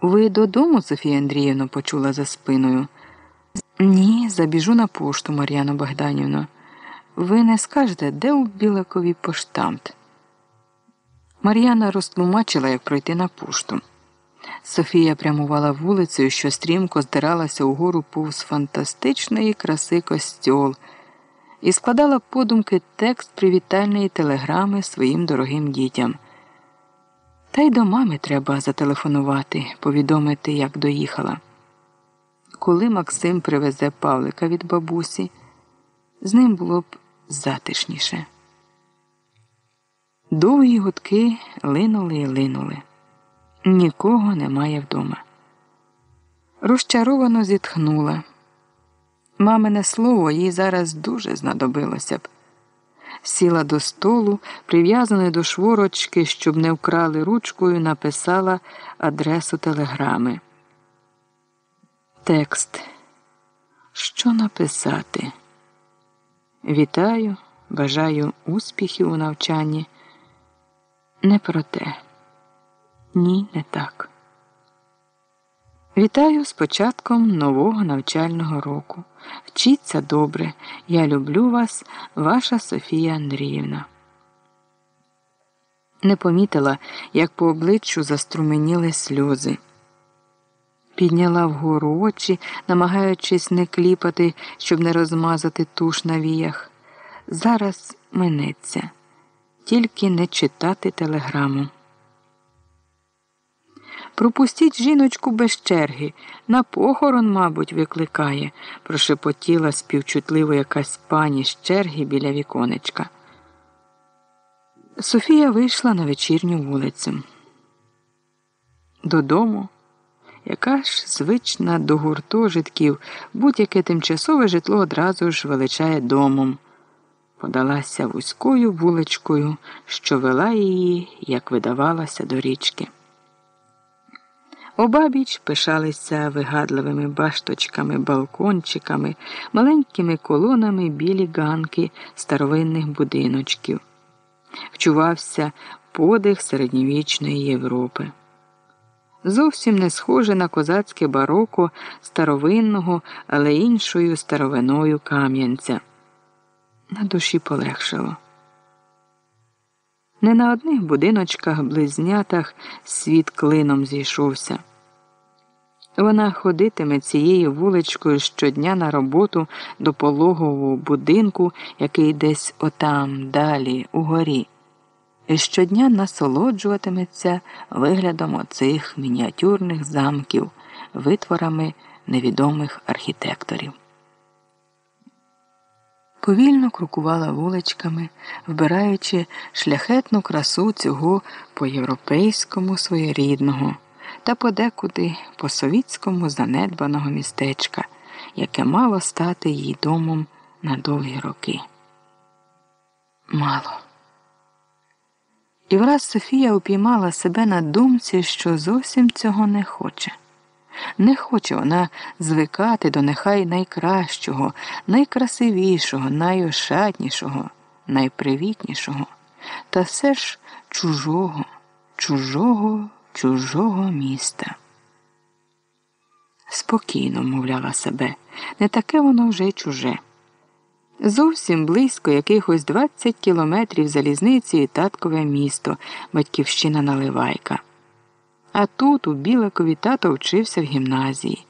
Ви додому, Софія Андріївна, почула за спиною. Ні, забіжу на пошту, Мар'яно Богданівно. Ви не скажете, де у Білакові поштамт? Мар'яна розтлумачила, як пройти на пошту. Софія прямувала вулицею, що стрімко здиралася угору повз фантастичної краси костьол, і складала подумки текст привітальної телеграми своїм дорогим дітям. Та й до мами треба зателефонувати, повідомити, як доїхала. Коли Максим привезе Павлика від бабусі, з ним було б затишніше. Довгі гудки линули і линули. Нікого немає вдома. Розчаровано зітхнула. Мамине слово їй зараз дуже знадобилося б. Сіла до столу, прив'язаної до шворочки, щоб не вкрали ручкою, написала адресу телеграми. Текст. Що написати? Вітаю, бажаю успіхів у навчанні. Не про те. Ні, не так. Вітаю з початком нового навчального року. Вчіться добре. Я люблю вас, ваша Софія Андріївна. Не помітила, як по обличчю заструменіли сльози. Підняла вгору очі, намагаючись не кліпати, щоб не розмазати туш на віях. Зараз минеться, тільки не читати телеграму. Пропустіть жіночку без черги, на похорон, мабуть, викликає, прошепотіла співчутливо якась пані з черги біля віконечка. Софія вийшла на вечірню вулицю. Додому, яка ж звична до гуртожитків, будь-яке тимчасове житло одразу ж величає домом. Подалася вузькою вуличкою, що вела її, як видавалася, до річки. Обабіч пишалися вигадливими башточками, балкончиками, маленькими колонами білі ганки старовинних будиночків. Вчувався подих середньовічної Європи. Зовсім не схоже на козацьке бароко старовинного, але іншою старовиною Кам'янця. На душі полегшало. Не на одних будиночках, близнятах світ клином зійшовся. Вона ходитиме цією вуличкою щодня на роботу до пологового будинку, який десь отам, далі, угорі, і щодня насолоджуватиметься виглядом оцих мініатюрних замків, витворами невідомих архітекторів. Повільно крокувала вуличками, вбираючи шляхетну красу цього по європейському своєрідного та подекуди по совітському занедбаного містечка, яке мало стати її домом на довгі роки. Мало. І враз Софія упіймала себе на думці, що зовсім цього не хоче. Не хоче вона звикати до нехай найкращого, найкрасивішого, найошатнішого, найпривітнішого, та все ж чужого, чужого, чужого міста. Спокійно, мовляла себе, не таке воно вже чуже. Зовсім близько якихось 20 кілометрів залізниці і таткове місто, батьківщина Наливайка. А тут у Біликові тато вчився в гімназії.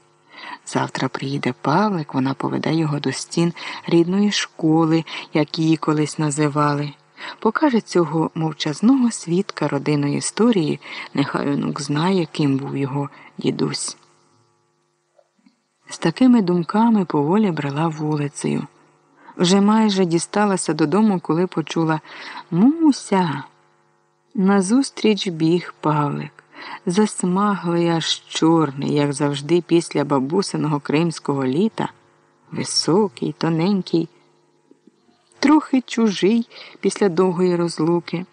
Завтра приїде Павлик, вона поведе його до стін рідної школи, як її колись називали. Покаже цього мовчазного свідка родинної історії, нехай онук знає, ким був його дідусь. З такими думками поволі брела вулицею. Вже майже дісталася додому, коли почула Муся. Назустріч біг Павлик засмаглий аж чорний, як завжди, після бабусиного кримського літа, високий, тоненький, трохи чужий після довгої розлуки.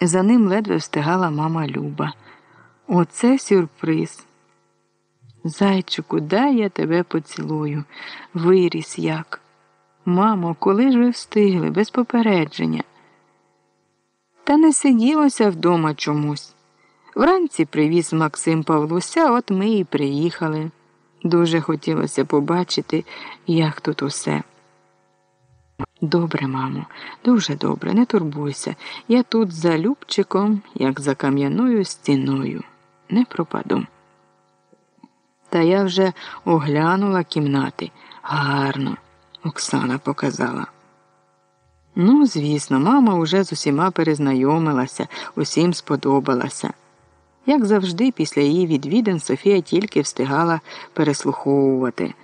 За ним ледве встигала мама Люба. Оце сюрприз. Зайчику, дай я тебе поцілую. Виріс як. Мамо, коли ж ви встигли, без попередження? Та не сиділося вдома чомусь. Вранці привіз Максим Павлуся, от ми і приїхали. Дуже хотілося побачити, як тут усе. Добре, мамо, дуже добре, не турбуйся. Я тут за Любчиком, як за кам'яною стіною, не пропаду. Та я вже оглянула кімнати. Гарно, Оксана показала. Ну, звісно, мама уже з усіма перезнайомилася, усім сподобалася. Як завжди, після її відвідин Софія тільки встигала переслуховувати.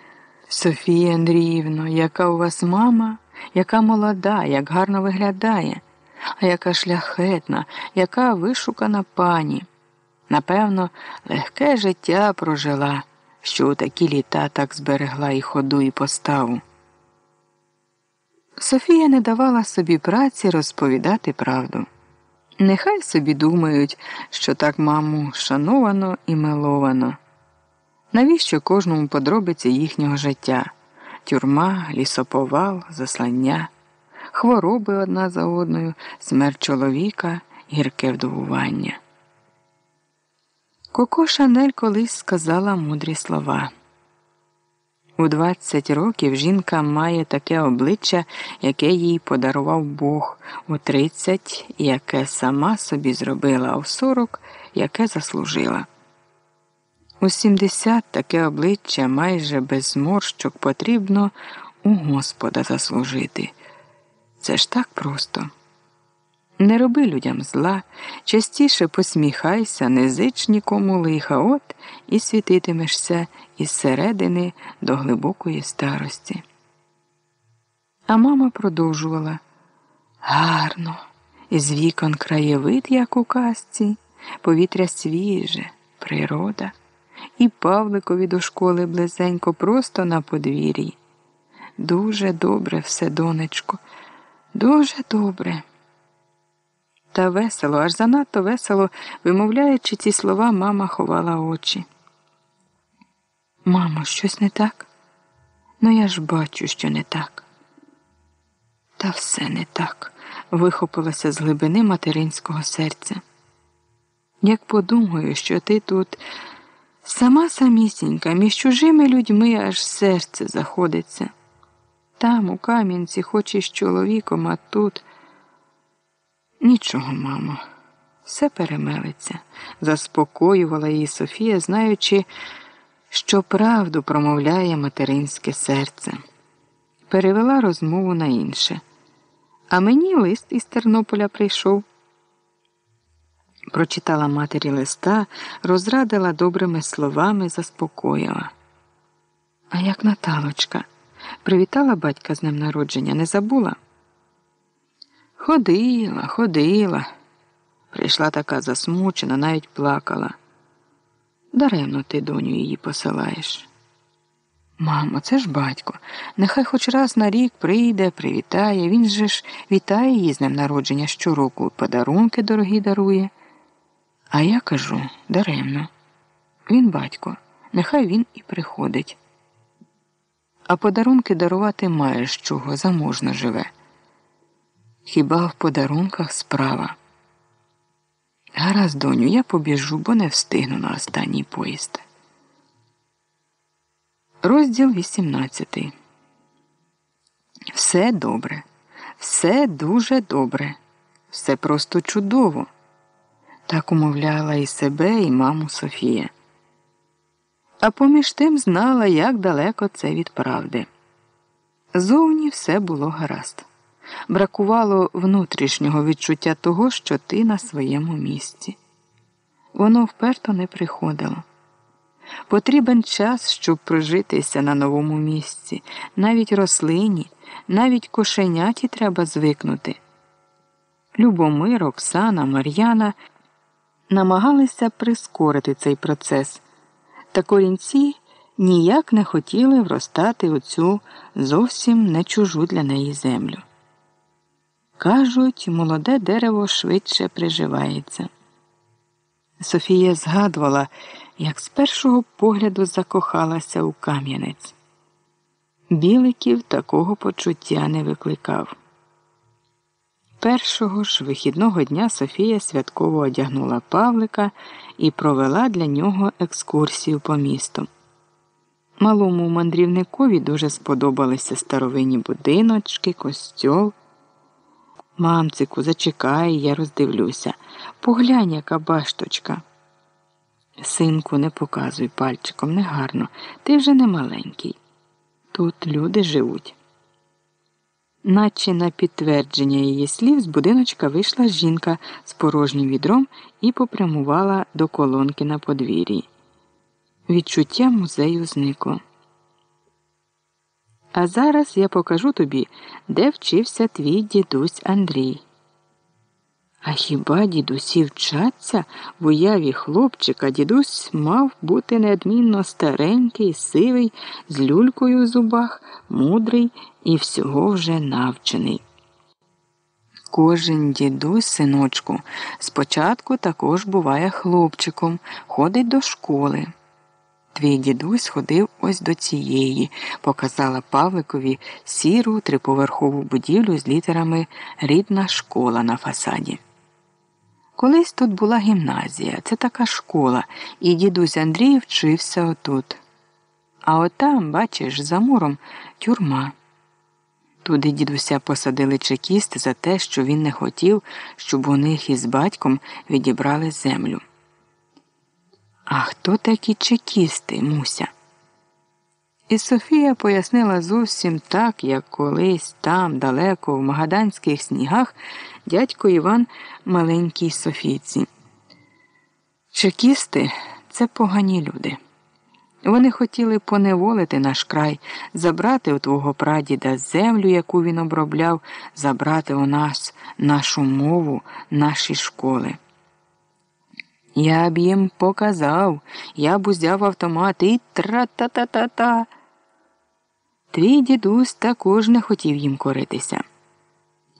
Софія Андріївно, яка у вас мама, яка молода, як гарно виглядає, а яка шляхетна, яка вишукана пані. Напевно, легке життя прожила, що у такі літа так зберегла і ходу, і поставу. Софія не давала собі праці розповідати правду. Нехай собі думають, що так маму шановано і миловано. Навіщо кожному подробиці їхнього життя тюрма, лісоповал, заслання, хвороби одна за одною, смерть чоловіка, гірке вдовування. Коко Шанель колись сказала мудрі слова. У 20 років жінка має таке обличчя, яке їй подарував Бог, у 30, яке сама собі зробила, а в 40, яке заслужила. У 70 таке обличчя майже без зморщок потрібно у Господа заслужити. Це ж так просто. Не роби людям зла, частіше посміхайся, не зич нікому лиха, от і світитимешся із середини до глибокої старості. А мама продовжувала гарно, із вікон краєвид, як у казці, повітря свіже, природа, і Павликові до школи близенько, просто на подвір'ї. Дуже добре все, донечко, дуже добре. Та весело, аж занадто весело, вимовляючи ці слова, мама ховала очі. Мамо, щось не так? Ну я ж бачу, що не так. Та все не так, вихопилося з глибини материнського серця. Як подумаю, що ти тут сама самісінька, між чужими людьми аж серце заходиться. Там, у Кам'янці, хоч і з чоловіком, а тут. Нічого, мамо, все перемелиться, заспокоювала її Софія, знаючи, що правду промовляє материнське серце. Перевела розмову на інше. А мені лист із Тернополя прийшов. Прочитала матері листа, розрадила добрими словами, заспокоїла. А як Наталочка, привітала батька з днем народження, не забула? Ходила, ходила. Прийшла така засмучена, навіть плакала. Даремно ти, доню, її посилаєш. Мамо, це ж батько. Нехай хоч раз на рік прийде, привітає. Він же ж вітає її з днем народження щороку, подарунки дорогі дарує. А я кажу даремно. Він батько, нехай він і приходить. А подарунки дарувати маєш чого заможно живе. Хіба в подарунках справа? Гаразд, доню, я побіжу, бо не встигну на останній поїзд. Розділ 18. Все добре, все дуже добре, все просто чудово. Так умовляла і себе, і маму Софія. А поміж тим знала, як далеко це від правди. Зовні все було гаразд бракувало внутрішнього відчуття того, що ти на своєму місці. Воно вперто не приходило. Потрібен час, щоб прожитися на новому місці, навіть рослині, навіть кошеняті треба звикнути. Любомир, Оксана, Мар'яна намагалися прискорити цей процес, та корінці ніяк не хотіли вростати у цю зовсім не чужу для неї землю. Кажуть, молоде дерево швидше приживається. Софія згадувала, як з першого погляду закохалася у Кам'янець. Біликів такого почуття не викликав. Першого ж вихідного дня Софія святково одягнула Павлика і провела для нього екскурсію по місту. Малому мандрівникові дуже сподобалися старовинні будиночки, костьол. Мамцику, зачекай, я роздивлюся. Поглянь, яка башточка. Синку, не показуй пальчиком, негарно. Ти вже не маленький. Тут люди живуть. Наче на підтвердження її слів з будиночка вийшла жінка з порожнім відром і попрямувала до колонки на подвір'ї. Відчуття музею зникло. А зараз я покажу тобі, де вчився твій дідусь Андрій. А хіба дідусі вчаться в уяві хлопчика дідусь мав бути неодмінно старенький, сивий, з люлькою в зубах, мудрий і всього вже навчений. Кожен дідусь, синочку, спочатку також буває хлопчиком, ходить до школи. Твій дідусь ходив ось до цієї, показала Павликові сіру триповерхову будівлю з літерами Рідна школа на фасаді. Колись тут була гімназія, це така школа, і дідусь Андрій вчився отут. А отам, бачиш, за муром тюрма. Туди дідуся посадили чекісти за те, що він не хотів, щоб у них із батьком відібрали землю. А хто такі чекісти, Муся? І Софія пояснила зовсім так, як колись там, далеко, в магаданських снігах, дядько Іван маленькій Софійці. Чекісти це погані люди. Вони хотіли поневолити наш край, забрати у твого прадіда землю, яку він обробляв, забрати у нас нашу мову, наші школи. Я б їм показав, я б узяв автомат і тра-та-та-та-та. Твій дідусь також не хотів їм коритися.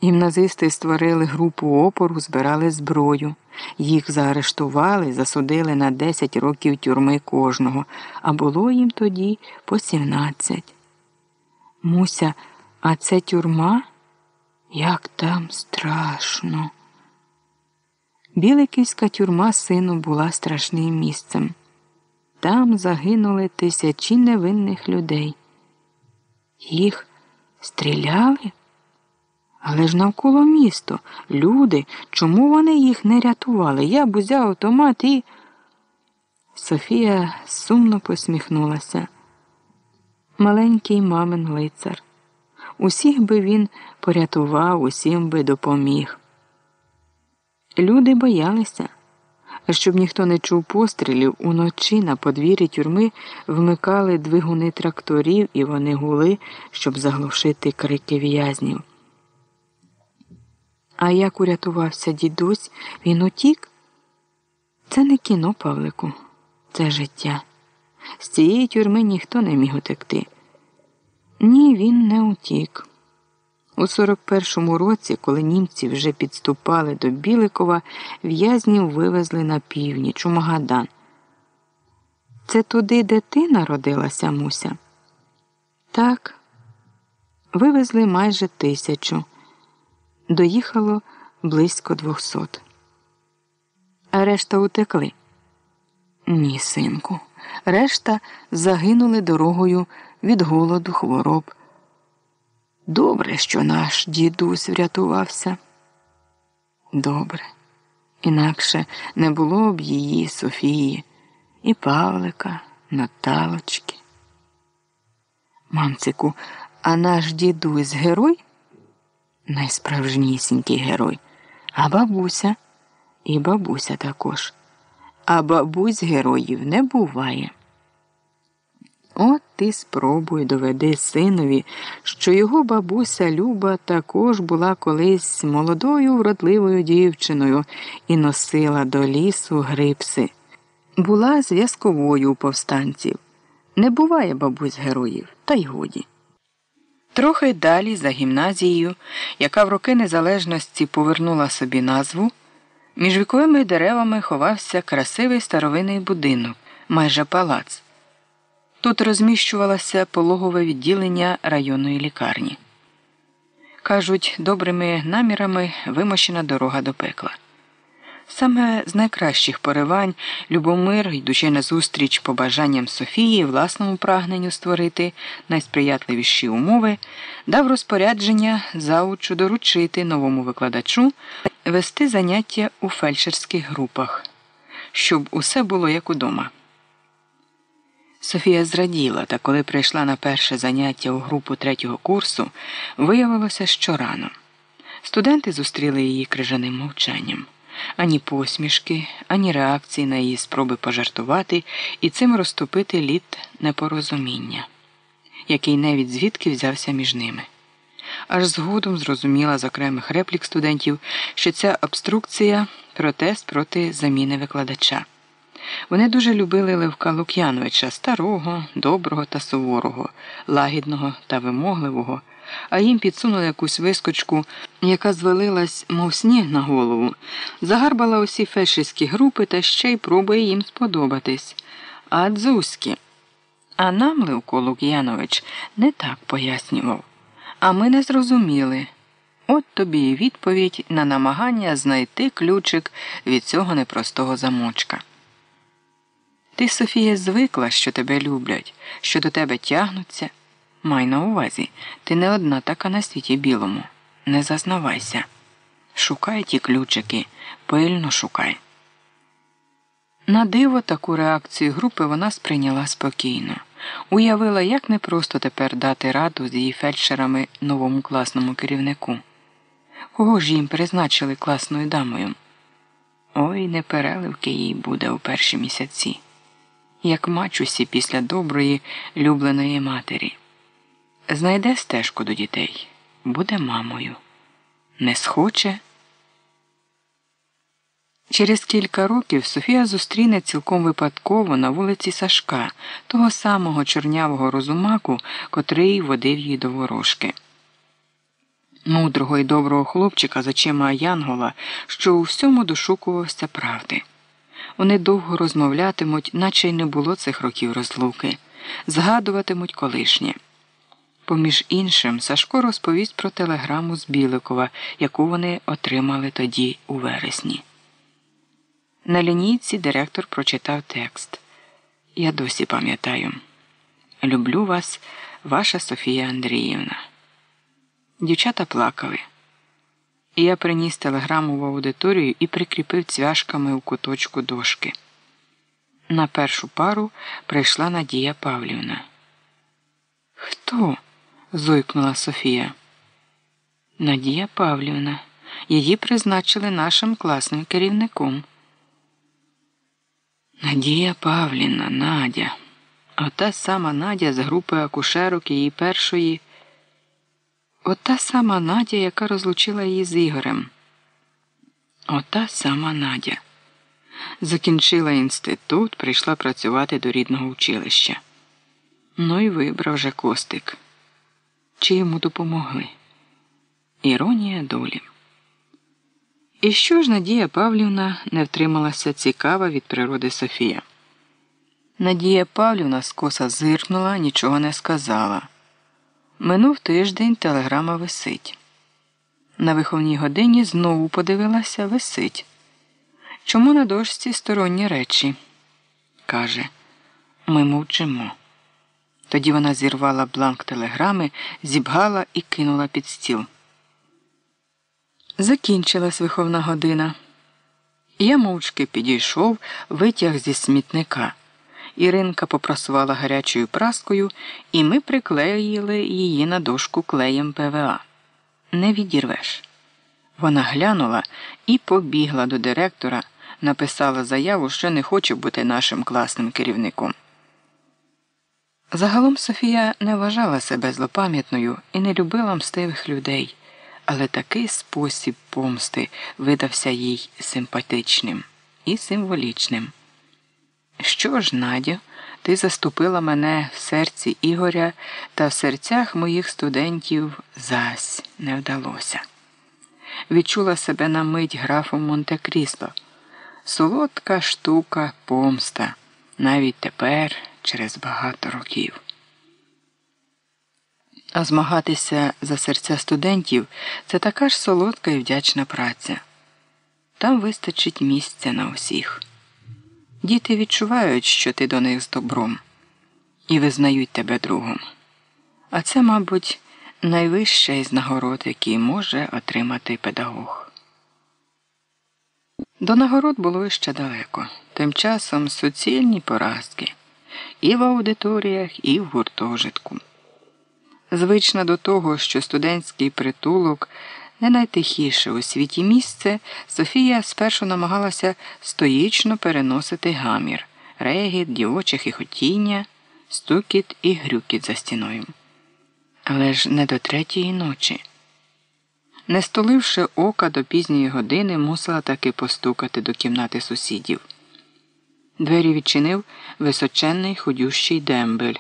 Гімназисти створили групу опору, збирали зброю. Їх заарештували, засудили на 10 років тюрми кожного, а було їм тоді по 17. Муся, а це тюрма? Як там страшно. Біликівська тюрма сину була страшним місцем. Там загинули тисячі невинних людей. Їх стріляли? Але ж навколо місто, люди, чому вони їх не рятували? Я б узяв автомат і. Софія сумно посміхнулася. Маленький мамин лицар. Усіх би він порятував, усім би допоміг. Люди боялися, щоб ніхто не чув пострілів, уночі на подвір'ї тюрми вмикали двигуни тракторів, і вони гули, щоб заглушити крики в'язнів. А як урятувався дідусь, він утік? Це не кіно, Павлику, це життя. З цієї тюрми ніхто не міг утекти. Ні, він не утік. У 41-му році, коли німці вже підступали до Біликова, в'язнів вивезли на північ у Магадан. Це туди, де ти народилася, Муся? Так, вивезли майже тисячу. Доїхало близько двохсот. А решта утекли? Ні, синку. Решта загинули дорогою від голоду хвороб. Добре, що наш дідусь врятувався. Добре, інакше не було б її Софії, і Павлика, Наталочки. Мамцику, а наш дідусь герой? Найсправжнісінький герой. А бабуся і бабуся також. А бабусь героїв не буває. От ти спробуй доведи синові, що його бабуся Люба також була колись молодою вродливою дівчиною і носила до лісу грипси. Була зв'язковою у повстанців. Не буває бабусь героїв, та й годі. Трохи далі, за гімназією, яка в роки незалежності повернула собі назву, між віковими деревами ховався красивий старовинний будинок, майже палац. Тут розміщувалося пологове відділення районної лікарні. Кажуть, добрими намірами вимощена дорога до пекла. Саме з найкращих поривань Любомир, йдучи назустріч побажанням Софії, власному прагненню створити найсприятливіші умови, дав розпорядження заучу доручити новому викладачу вести заняття у фельдшерських групах, щоб усе було як удома. Софія зраділа, та коли прийшла на перше заняття у групу третього курсу, виявилося, що рано. Студенти зустріли її крижаним мовчанням. Ані посмішки, ані реакції на її спроби пожартувати і цим розтопити лід непорозуміння, який навіть звідки взявся між ними. аж згодом зрозуміла з окремих реплік студентів, що ця обструкція протест проти заміни викладача. Вони дуже любили Левка Лук'яновича старого, доброго та суворого, лагідного та вимогливого, а їм підсунули якусь вискочку, яка звалилась, мов сніг на голову, загарбала усі фельдшерські групи та ще й пробує їм сподобатись. А дзузькі. А нам Левко Лук'янович не так пояснював. А ми не зрозуміли. От тобі і відповідь на намагання знайти ключик від цього непростого замочка. Ти, Софія, звикла, що тебе люблять, що до тебе тягнуться. Май на увазі, ти не одна така на світі білому. Не зазнавайся. Шукай ті ключики, пильно шукай. На диво таку реакцію групи вона сприйняла спокійно, уявила, як непросто тепер дати раду з її фельдшерами новому класному керівнику. Кого ж їм призначили класною дамою? Ой, не переливки їй буде у перші місяці, як мачусі після доброї, любленої матері. Знайде стежку до дітей, буде мамою. Не схоче. Через кілька років Софія зустріне цілком випадково на вулиці Сашка, того самого чорнявого розумаку, котрий водив її до ворожки. Мудрого і доброго хлопчика з очима Янгола, що у всьому дошукувався правди. Вони довго розмовлятимуть, наче й не було цих років розлуки, згадуватимуть колишнє. Поміж іншим, Сашко розповість про телеграму з Біликова, яку вони отримали тоді у вересні. На лінійці директор прочитав текст. Я досі пам'ятаю. Люблю вас, ваша Софія Андріївна. Дівчата плакали. Я приніс телеграму в аудиторію і прикріпив цвяшками у куточку дошки. На першу пару прийшла Надія Павлівна. Хто? зойкнула Софія. Надія Павлівна. Її призначили нашим класним керівником. Надія Павлівна, Надя. Ота сама Надя з групи акушерок її першої. Ота сама Надя, яка розлучила її з Ігорем. Ота сама Надя. Закінчила інститут, прийшла працювати до рідного училища. Ну і вибрав же костик. Чи йому допомогли? Іронія долі. І що ж Надія Павлівна не втрималася цікава від природи Софія? Надія Павлівна скоса зиркнула, нічого не сказала. Минув тиждень телеграма висить. На виховній годині знову подивилася висить. Чому на дошці сторонні речі? каже, ми мовчимо. Тоді вона зірвала бланк телеграми, зібгала і кинула під стіл. Закінчилась виховна година. Я мовчки підійшов, витяг зі смітника. Іринка попрасувала гарячою праскою, і ми приклеїли її на дошку клеєм ПВА. Не відірвеш. Вона глянула і побігла до директора, написала заяву, що не хоче бути нашим класним керівником. Загалом Софія не вважала себе злопам'ятною і не любила мстивих людей, але такий спосіб помсти видався їй симпатичним і символічним. Що ж, Надю, ти заступила мене в серці Ігоря та в серцях моїх студентів зась не вдалося. Відчула себе на мить графом Монте Крісто. Солодка штука помста, навіть тепер через багато років. А змагатися за серця студентів це така ж солодка і вдячна праця. Там вистачить місця на усіх. Діти відчувають, що ти до них з добром, і визнають тебе другом. А це, мабуть, найвища із нагород, які може отримати педагог. До нагород було ще далеко, тим часом суцільні поразки і в аудиторіях, і в гуртожитку. Звична до того, що студентський притулок не найтихіше у світі місце, Софія спершу намагалася стоїчно переносити гамір, регіт, дівоче хихотіння, стукіт і грюкіт за стіною. Але ж не до третьої ночі. Не столивши ока до пізньої години, мусила таки постукати до кімнати сусідів. Двері відчинив височенний худющий дембель.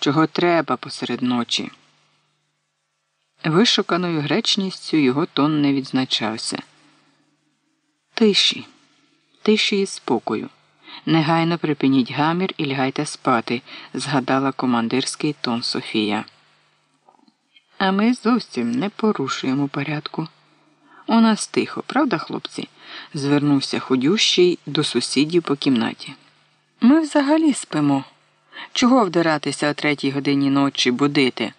Чого треба посеред ночі? Вишуканою гречністю його тон не відзначався. Тиші, тиші і спокою. Негайно припиніть гамір і лягайте спати, згадала командирський тон Софія. А ми зовсім не порушуємо порядку. У нас тихо, правда, хлопці? звернувся худющий до сусідів по кімнаті. Ми взагалі спимо. Чого вдиратися о третій годині ночі будити?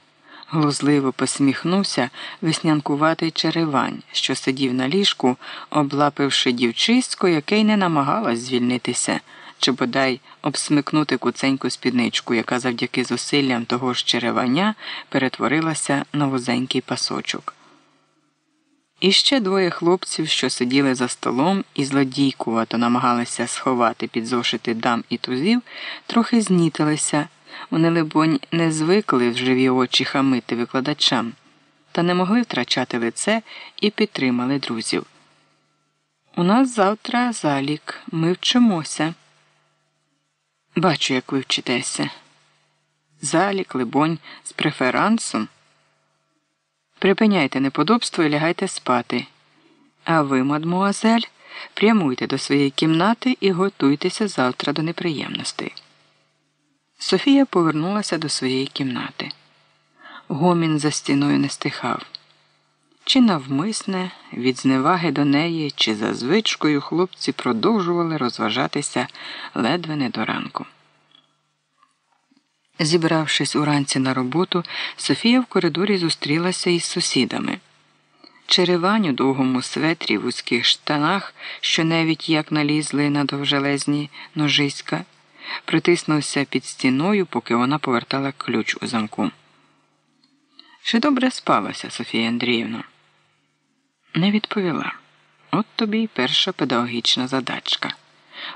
Глузливо посміхнувся веснянкуватий черевань, що сидів на ліжку, облапивши дівчисько, яке й не намагалась звільнитися, чи бодай обсмикнути куценьку спідничку, яка завдяки зусиллям того ж черевання перетворилася на вузенький пасочок. І ще двоє хлопців, що сиділи за столом і злодійкувато намагалися сховати під зошити дам і тузів, трохи знітилися. Вони, либонь, не звикли в живі очі хамити викладачам, та не могли втрачати лице і підтримали друзів. У нас завтра залік, ми вчимося. Бачу, як ви вчитеся. Залік, либонь, з преферансом. Припиняйте неподобство і лягайте спати. А ви, мадмуазель, прямуйте до своєї кімнати і готуйтеся завтра до неприємностей. Софія повернулася до своєї кімнати. Гомін за стіною не стихав. Чи навмисне, від зневаги до неї, чи за звичкою хлопці продовжували розважатися ледве не до ранку. Зібравшись уранці на роботу, Софія в коридорі зустрілася із сусідами. Черевань у довгому светрі в вузьких штанах, що навіть як налізли на довжелезні ножиська притиснувся під стіною, поки вона повертала ключ у замку. Чи добре спалася Софія Андріївна? Не відповіла. От тобі й перша педагогічна задачка.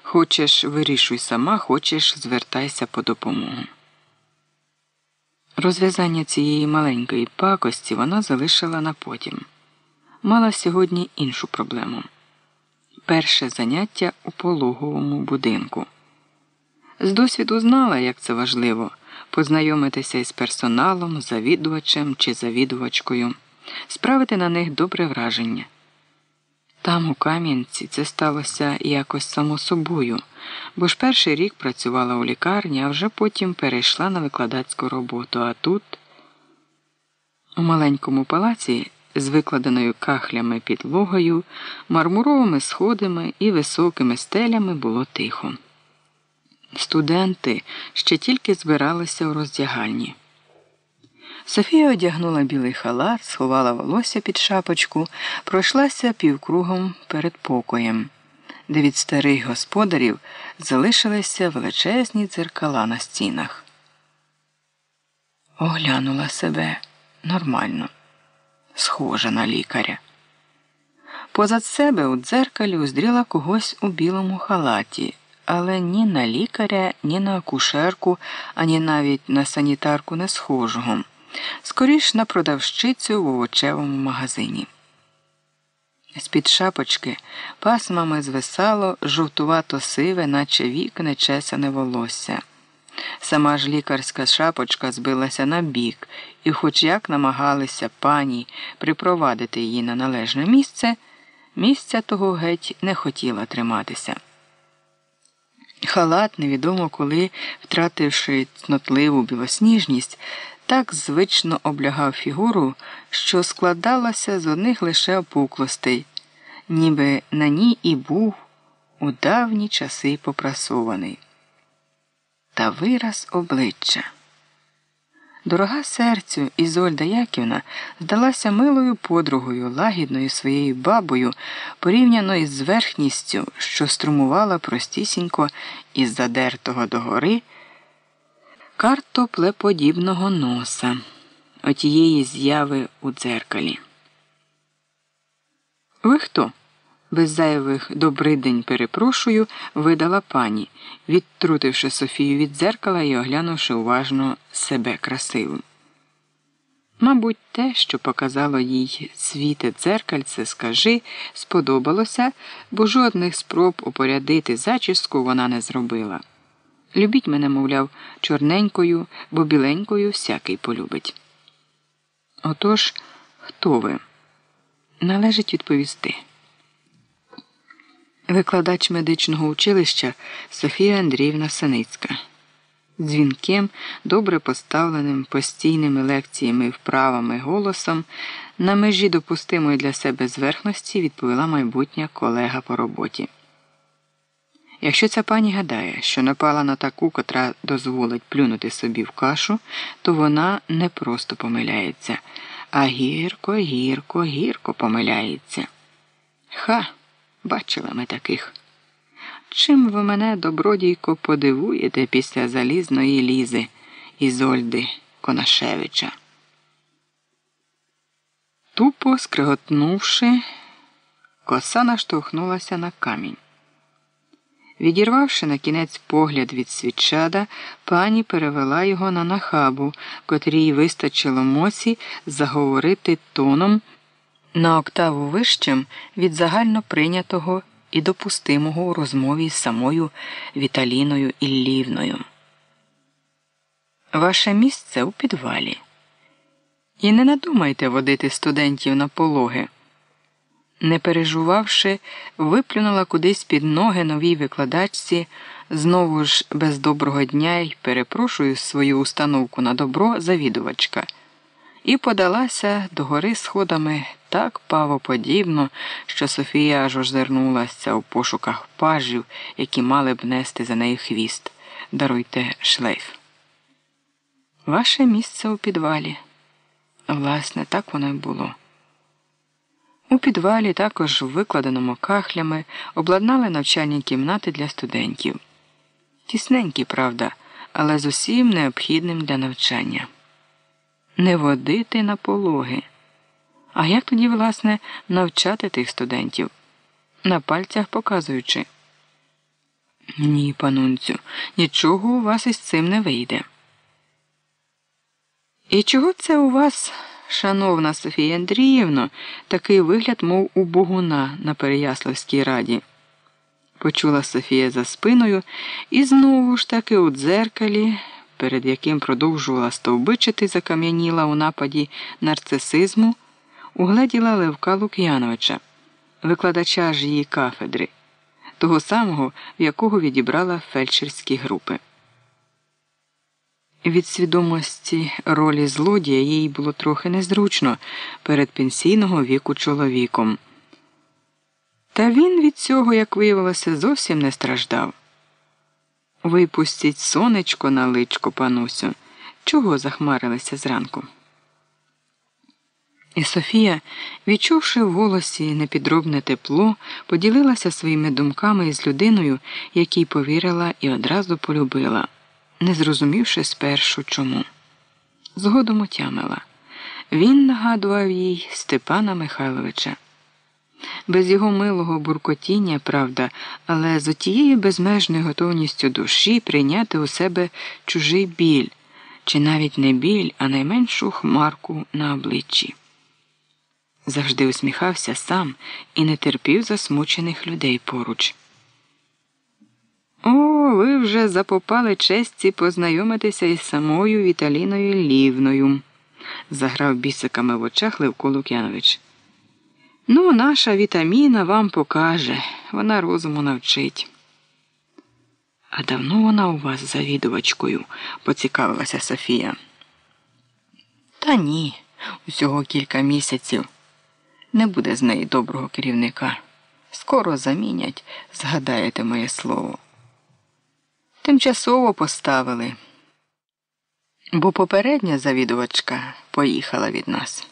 Хочеш, вирішуй сама, хочеш, звертайся по допомогу. Розв'язання цієї маленької пакості вона залишила на потім. Мала сьогодні іншу проблему перше заняття у пологовому будинку. З досвіду знала, як це важливо познайомитися із персоналом, завідувачем чи завідувачкою, справити на них добре враження. Там, у Кам'янці, це сталося якось само собою, бо ж перший рік працювала у лікарні, а вже потім перейшла на викладацьку роботу. А тут, у маленькому палаці, з викладеною кахлями підлогою, мармуровими сходами і високими стелями було тихо. Студенти ще тільки збиралися у роздягальні. Софія одягнула білий халат, сховала волосся під шапочку, пройшлася півкругом перед покоєм, де від старих господарів залишилися величезні дзеркала на стінах. Оглянула себе нормально, схожа на лікаря. Позад себе у дзеркалі уздріла когось у білому халаті але ні на лікаря, ні на акушерку, ані навіть на санітарку не схожого, скоріш на продавщицю в овочевому магазині. З під шапочки пасмами звисало жовтувато сиве, наче вік нечесане волосся. Сама ж лікарська шапочка збилася на бік, і, хоч як намагалися пані припровадити її на належне місце, місця того геть не хотіла триматися. Халат, невідомо коли, втративши цнотливу білосніжність, так звично облягав фігуру, що складалася з одних лише опуклостей, ніби на ній і був у давні часи попрасований. Та вираз обличчя. Дорога серцю Ізольда Яківна здалася милою подругою, лагідною своєю бабою, порівняно із верхністю, що струмувала простісінько із задертого догори картоплеподібного носа, отієї зяви у дзеркалі. Ви хто? Без зайвих добридень перепрошую, видала пані, відтрутивши Софію від дзеркала і оглянувши уважно себе красивим. Мабуть, те, що показало їй світе дзеркальце, скажи, сподобалося, бо жодних спроб упорядити зачіску вона не зробила. Любіть мене, мовляв, чорненькою, бо біленькою всякий полюбить. Отож, хто ви? Належить відповісти. Викладач медичного училища Софія Андріївна Саницька. Дзвінким, добре поставленим постійними лекціями вправами голосом на межі допустимої для себе зверхності відповіла майбутня колега по роботі. Якщо ця пані гадає, що напала на таку, котра дозволить плюнути собі в кашу, то вона не просто помиляється, а гірко, гірко, гірко помиляється. Ха, бачила ми таких. Чим ви мене, добродійко, подивуєте після залізної лізи Ізольди Конашевича? Тупо скриготнувши, коса наштовхнулася на камінь. Відірвавши на кінець погляд від свічада, пані перевела його на нахабу, котрій вистачило моці заговорити тоном на октаву вищим від загально прийнятого і допустимого у розмові з самою Віталіною Іллівною. Ваше місце у підвалі. І не надумайте водити студентів на пологи. Не пережувавши, виплюнула кудись під ноги новій викладачці, знову ж без доброго дня й перепрошую свою установку на добро завідувачка, і подалася догори сходами так павоподібно, що Софія аж озирнулася у пошуках пажів, які мали б нести за нею хвіст. Даруйте шлейф. Ваше місце у підвалі. Власне, так воно й було. У підвалі, також викладеному кахлями, обладнали навчальні кімнати для студентів. Тісненькі, правда, але з усім необхідним для навчання. Не водити на пологи. А як тоді, власне, навчати тих студентів? На пальцях показуючи. Ні, панунцю, нічого у вас із цим не вийде. І чого це у вас? Шановна Софія Андріївно, такий вигляд, мов у Богуна на Переяславській раді. Почула Софія за спиною і знову ж таки у дзеркалі, перед яким продовжувала стовбичити, закам'яніла у нападі нарцисизму, угледіла Левка Лук'яновича, викладача ж її кафедри, того самого, в якого відібрала фельдшерські групи. Від свідомості ролі злодія їй було трохи незручно перед пенсійного віку чоловіком. Та він від цього, як виявилося, зовсім не страждав. Випустіть сонечко на личко, панусю, чого захмарилися зранку. І Софія, відчувши в голосі непідробне тепло, поділилася своїми думками із людиною, якій повірила і одразу полюбила не зрозумівши спершу чому. Згодом отямила. Він нагадував їй Степана Михайловича. Без його милого буркотіння, правда, але з отією безмежною готовністю душі прийняти у себе чужий біль, чи навіть не біль, а найменшу хмарку на обличчі. Завжди усміхався сам і не терпів засмучених людей поруч. О, ви вже запопали честі познайомитися із самою Віталіною Лівною, заграв бісиками в очах Левко Лук'янович. Ну, наша вітаміна вам покаже, вона розуму навчить. А давно вона у вас завідувачкою, поцікавилася Софія. Та ні, усього кілька місяців. Не буде з неї доброго керівника. Скоро замінять, згадаєте моє слово. Тимчасово поставили, бо попередня завідувачка поїхала від нас.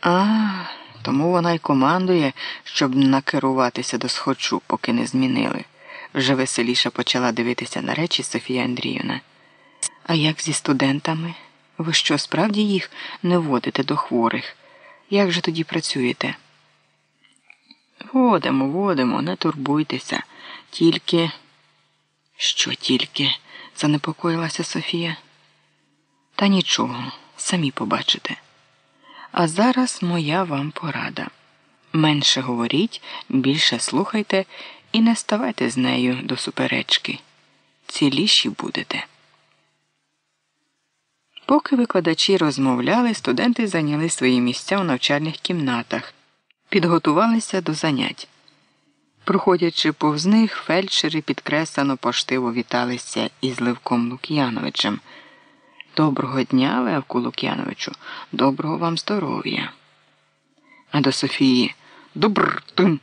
А, тому вона й командує, щоб накеруватися до схочу, поки не змінили. Вже веселіше почала дивитися на речі Софія Андріївна. А як зі студентами? Ви що, справді їх не водите до хворих? Як же тоді працюєте? Водимо, водимо, не турбуйтеся, тільки. Що тільки? занепокоїлася Софія. Та нічого, самі побачите. А зараз моя вам порада. Менше говоріть, більше слухайте і не ставайте з нею до суперечки. Ціліші будете. Поки викладачі розмовляли, студенти зайняли свої місця у навчальних кімнатах, підготувалися до занять. Проходячи повз них, фельдшери підкреслено поштиво віталися із Левком Лук'яновичем. Доброго дня, Левку Лук'яновичу, доброго вам здоров'я. А до Софії добр тун.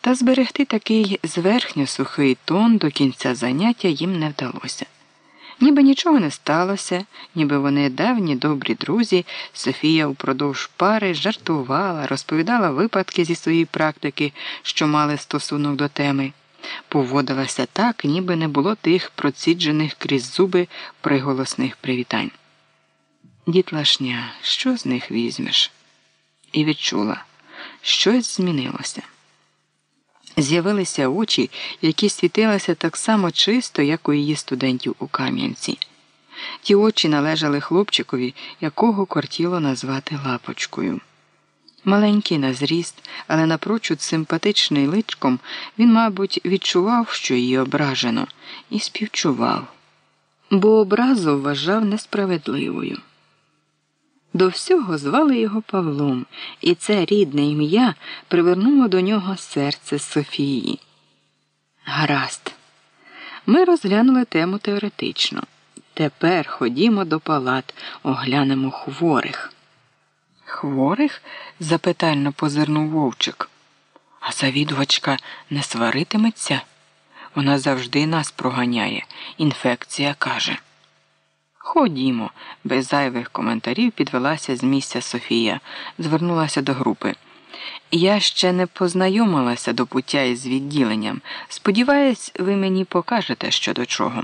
Та зберегти такий зверхньо сухий тон до кінця заняття їм не вдалося. Ніби нічого не сталося, ніби вони давні добрі друзі, Софія упродовж пари жартувала, розповідала випадки зі своєї практики, що мали стосунок до теми, поводилася так, ніби не було тих проціджених крізь зуби приголосних привітань. Дітлашня, що з них візьмеш? І відчула, щось змінилося. З'явилися очі, які світилися так само чисто, як у її студентів у Кам'янці. Ті очі належали хлопчикові, якого кортіло назвати лапочкою. Маленький на зріст, але напрочуд симпатичний личком, він, мабуть, відчував, що її ображено, і співчував, бо образу вважав несправедливою. До всього звали його Павлом, і це рідне ім'я привернуло до нього серце Софії. Гаразд. Ми розглянули тему теоретично. Тепер ходімо до палат, оглянемо хворих. Хворих? запитально позирнув вовчик. А завідувачка не сваритиметься? Вона завжди нас проганяє. Інфекція каже. Ходімо, без зайвих коментарів підвелася з місця Софія, звернулася до групи. Я ще не познайомилася до пуття із відділенням. Сподіваюсь, ви мені покажете що до чого.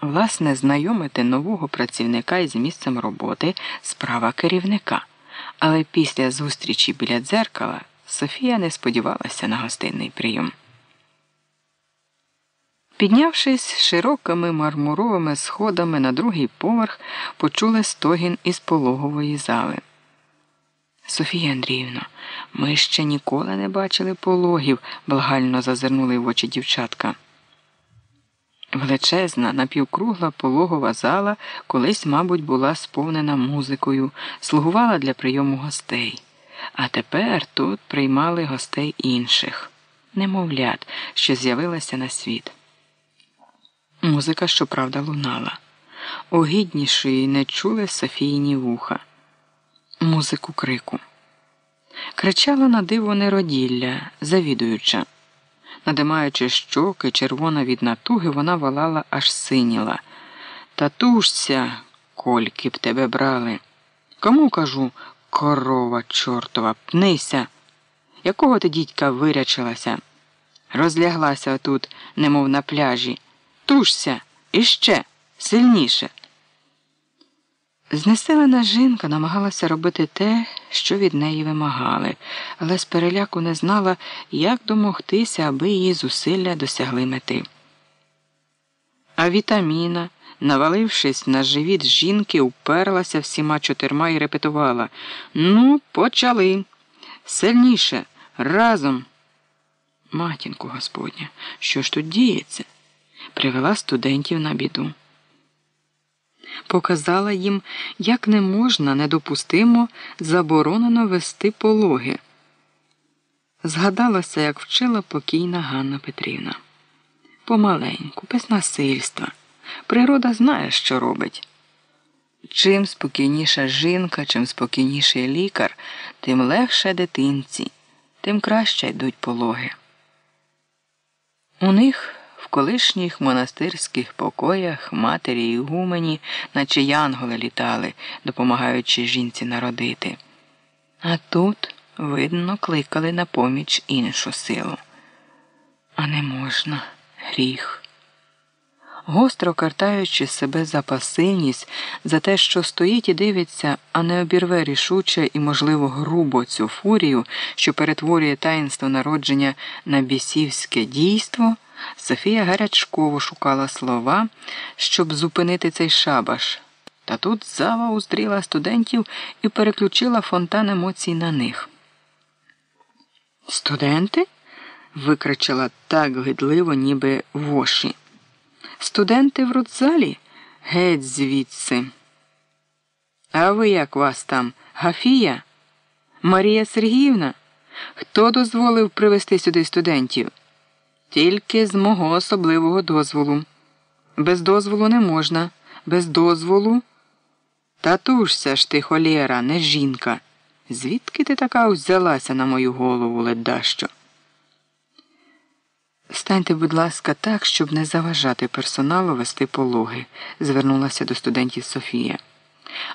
Власне, знайомити нового працівника із місцем роботи справа керівника. Але після зустрічі біля дзеркала Софія не сподівалася на гостинний прийом. Піднявшись широкими мармуровими сходами на другий поверх, почули стогін із пологової зали. Софія Андріївна, ми ще ніколи не бачили пологів, благально зазирнули в очі дівчатка. Величезна, напівкругла пологова зала колись, мабуть, була сповнена музикою, слугувала для прийому гостей. А тепер тут приймали гостей інших, немовлят, що з'явилася на світ. Музика, щоправда, лунала. Огіднішої не чули Софійні вуха, музику крику. Кричала на диво нероділля, завідуюча. Надимаючи щоки, червона від натуги, вона волала аж синіла. Татушся, кольки б тебе брали. Кому кажу, корова чортова, пнися. Якого ти дідька вирячилася? Розляглася тут, немов на пляжі. Тушся іще сильніше. Знесилена жінка намагалася робити те, що від неї вимагали, але з переляку не знала, як домогтися, аби її зусилля досягли мети. А вітаміна, навалившись на живіт жінки, уперлася всіма чотирма і репетувала Ну, почали. Сильніше, разом. Матінку Господня, що ж тут діється? Привела студентів на біду показала їм, як не можна недопустимо заборонено вести пологи. Згадалася, як вчила покійна Ганна Петрівна. Помаленьку, без насильства. Природа знає, що робить. Чим спокійніша жінка, чим спокійніший лікар, тим легше дитинці, тим краще йдуть пологи. У них колишніх монастирських покоях матері і гумені, наче янголи літали, допомагаючи жінці народити. А тут, видно, кликали на поміч іншу силу. А не можна гріх. Гостро картаючи себе за пасивність, за те, що стоїть і дивиться, а не обірве рішуче і, можливо, грубо цю фурію, що перетворює таїнство народження на бісівське дійство. Софія гарячково шукала слова, щоб зупинити цей шабаш. Та тут зава уздріла студентів і переключила фонтан емоцій на них. Студенти? викричала так гидливо, ніби воші. Студенти в родзалі? Геть звідси. А ви як вас там? Гафія? Марія Сергіївна? Хто дозволив привезти сюди студентів? Тільки з мого особливого дозволу. Без дозволу не можна, без дозволу. Татушся ж ти, холєра, не жінка. Звідки ти така взялася на мою голову, ледащо? Станьте, будь ласка, так, щоб не заважати персоналу вести пологи, звернулася до студентів Софія.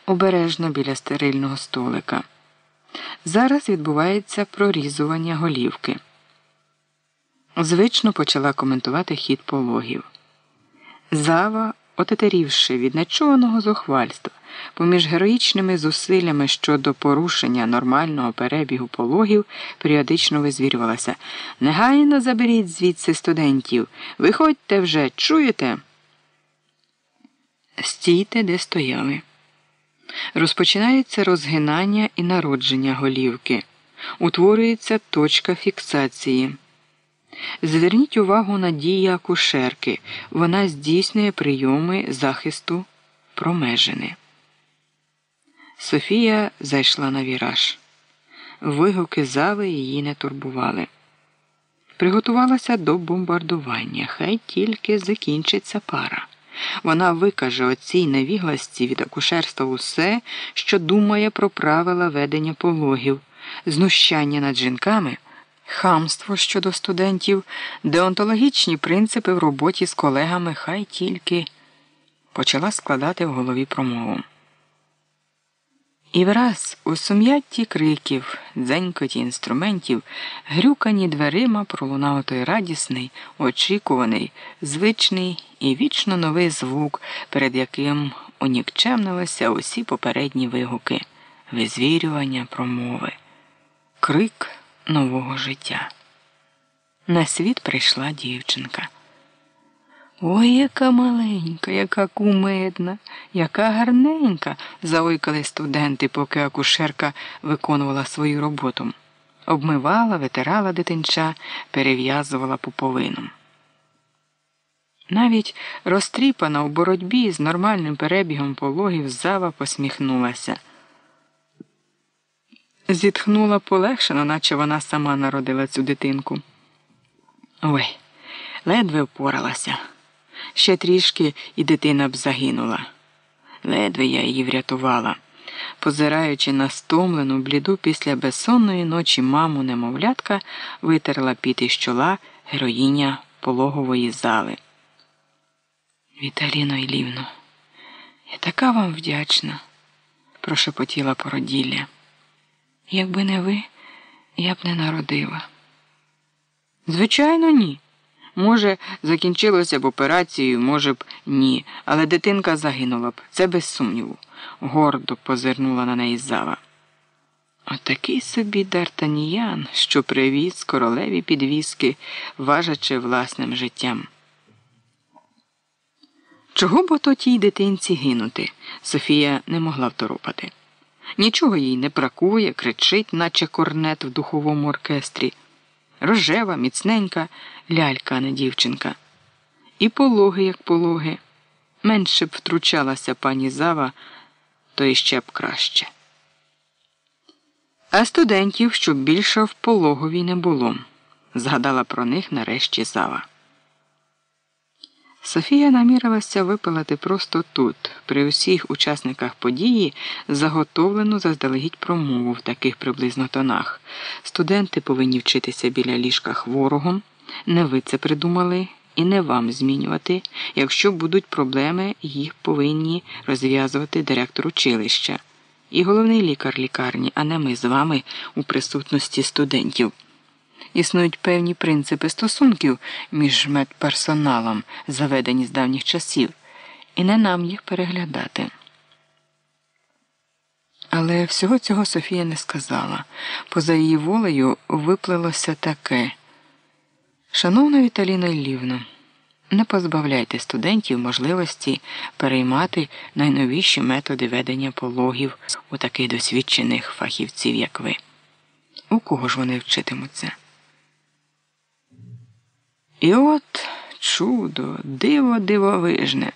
Обережно біля стерильного столика. Зараз відбувається прорізування голівки. Звично почала коментувати хід пологів. Зава, отетерівши від нечуваного зухвальства, поміж героїчними зусиллями щодо порушення нормального перебігу пологів, періодично визвірювалася. Негайно заберіть звідси студентів. Виходьте вже, чуєте? Стійте, де стояли. Розпочинається розгинання і народження голівки. Утворюється точка фіксації. Зверніть увагу на дії акушерки. Вона здійснює прийоми захисту промежини. Софія зайшла на віраж. Вигуки зави її не турбували. Приготувалася до бомбардування. Хай тільки закінчиться пара. Вона викаже оцій невігласті від акушерства усе, що думає про правила ведення пологів, знущання над жінками, хамство щодо студентів, деонтологічні принципи в роботі з колегами, хай тільки почала складати в голові промову. І враз у сум'ятті криків, дзенькоті інструментів, грюкані дверима пролунав той радісний, очікуваний, звичний і вічно новий звук, перед яким унікчемнилися усі попередні вигуки, визвірювання промови, крик нового життя. На світ прийшла дівчинка. Ой, яка маленька, яка кумедна, яка гарненька, заойкали студенти, поки акушерка виконувала свою роботу. Обмивала, витирала дитинча, перев'язувала пуповину. Навіть розтріпана у боротьбі з нормальним перебігом пологів зава посміхнулася. Зітхнула полегшено, наче вона сама народила цю дитинку. Ой, ледве впоралася. Ще трішки і дитина б загинула. Ледве я її врятувала, позираючи на стомлену бліду після безсонної ночі маму немовлятка, витерла піти із чола героїня пологової зали. Віталіно Ілівно, я така вам вдячна, прошепотіла породілля. Якби не ви, я б не народила. Звичайно, ні. Може, закінчилося б операцією, може б, ні, але дитинка загинула б, це без сумніву, гордо позирнула на неї зава. Отакий собі Дартаніян, що привіз королеві підвіски, важачи власним життям. Чого б ото тій дитинці гинути? Софія не могла второпати. Нічого їй не бракує, кричить, наче корнет в духовому оркестрі рожева, міцненька, лялька, а не дівчинка. І пологи, як пологи. Менше б втручалася пані зава, то іще б краще. А студентів, щоб більше в пологовій не було, згадала про них нарешті зава. Софія намірилася випилати просто тут, при усіх учасниках події, заготовлену заздалегідь промову в таких приблизно тонах. Студенти повинні вчитися біля ліжка хворого, не ви це придумали і не вам змінювати. Якщо будуть проблеми, їх повинні розв'язувати директор училища і головний лікар лікарні, а не ми з вами у присутності студентів. Існують певні принципи стосунків між медперсоналом, заведені з давніх часів, і не нам їх переглядати. Але всього цього Софія не сказала. Поза її волею виплилося таке. Шановна Віталіна Іллівна, Не позбавляйте студентів можливості переймати найновіші методи ведення пологів у таких досвідчених фахівців, як ви. У кого ж вони вчитимуться? І от чудо, диво дивовижне.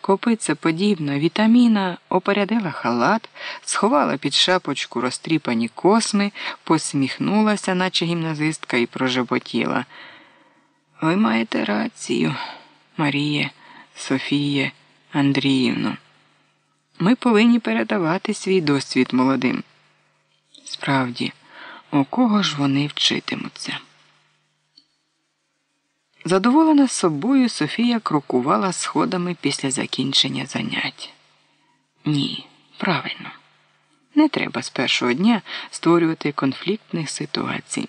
Копиця подібна, вітаміна опорядила халат, сховала під шапочку розтріпані косми, посміхнулася, наче гімназистка, і прожеботіла. Ви маєте рацію, Маріє, Софіє, Андріївно. Ми повинні передавати свій досвід молодим. Справді, у кого ж вони вчитимуться? Задоволена собою, Софія крокувала сходами після закінчення занять. Ні, правильно. Не треба з першого дня створювати конфліктних ситуацій.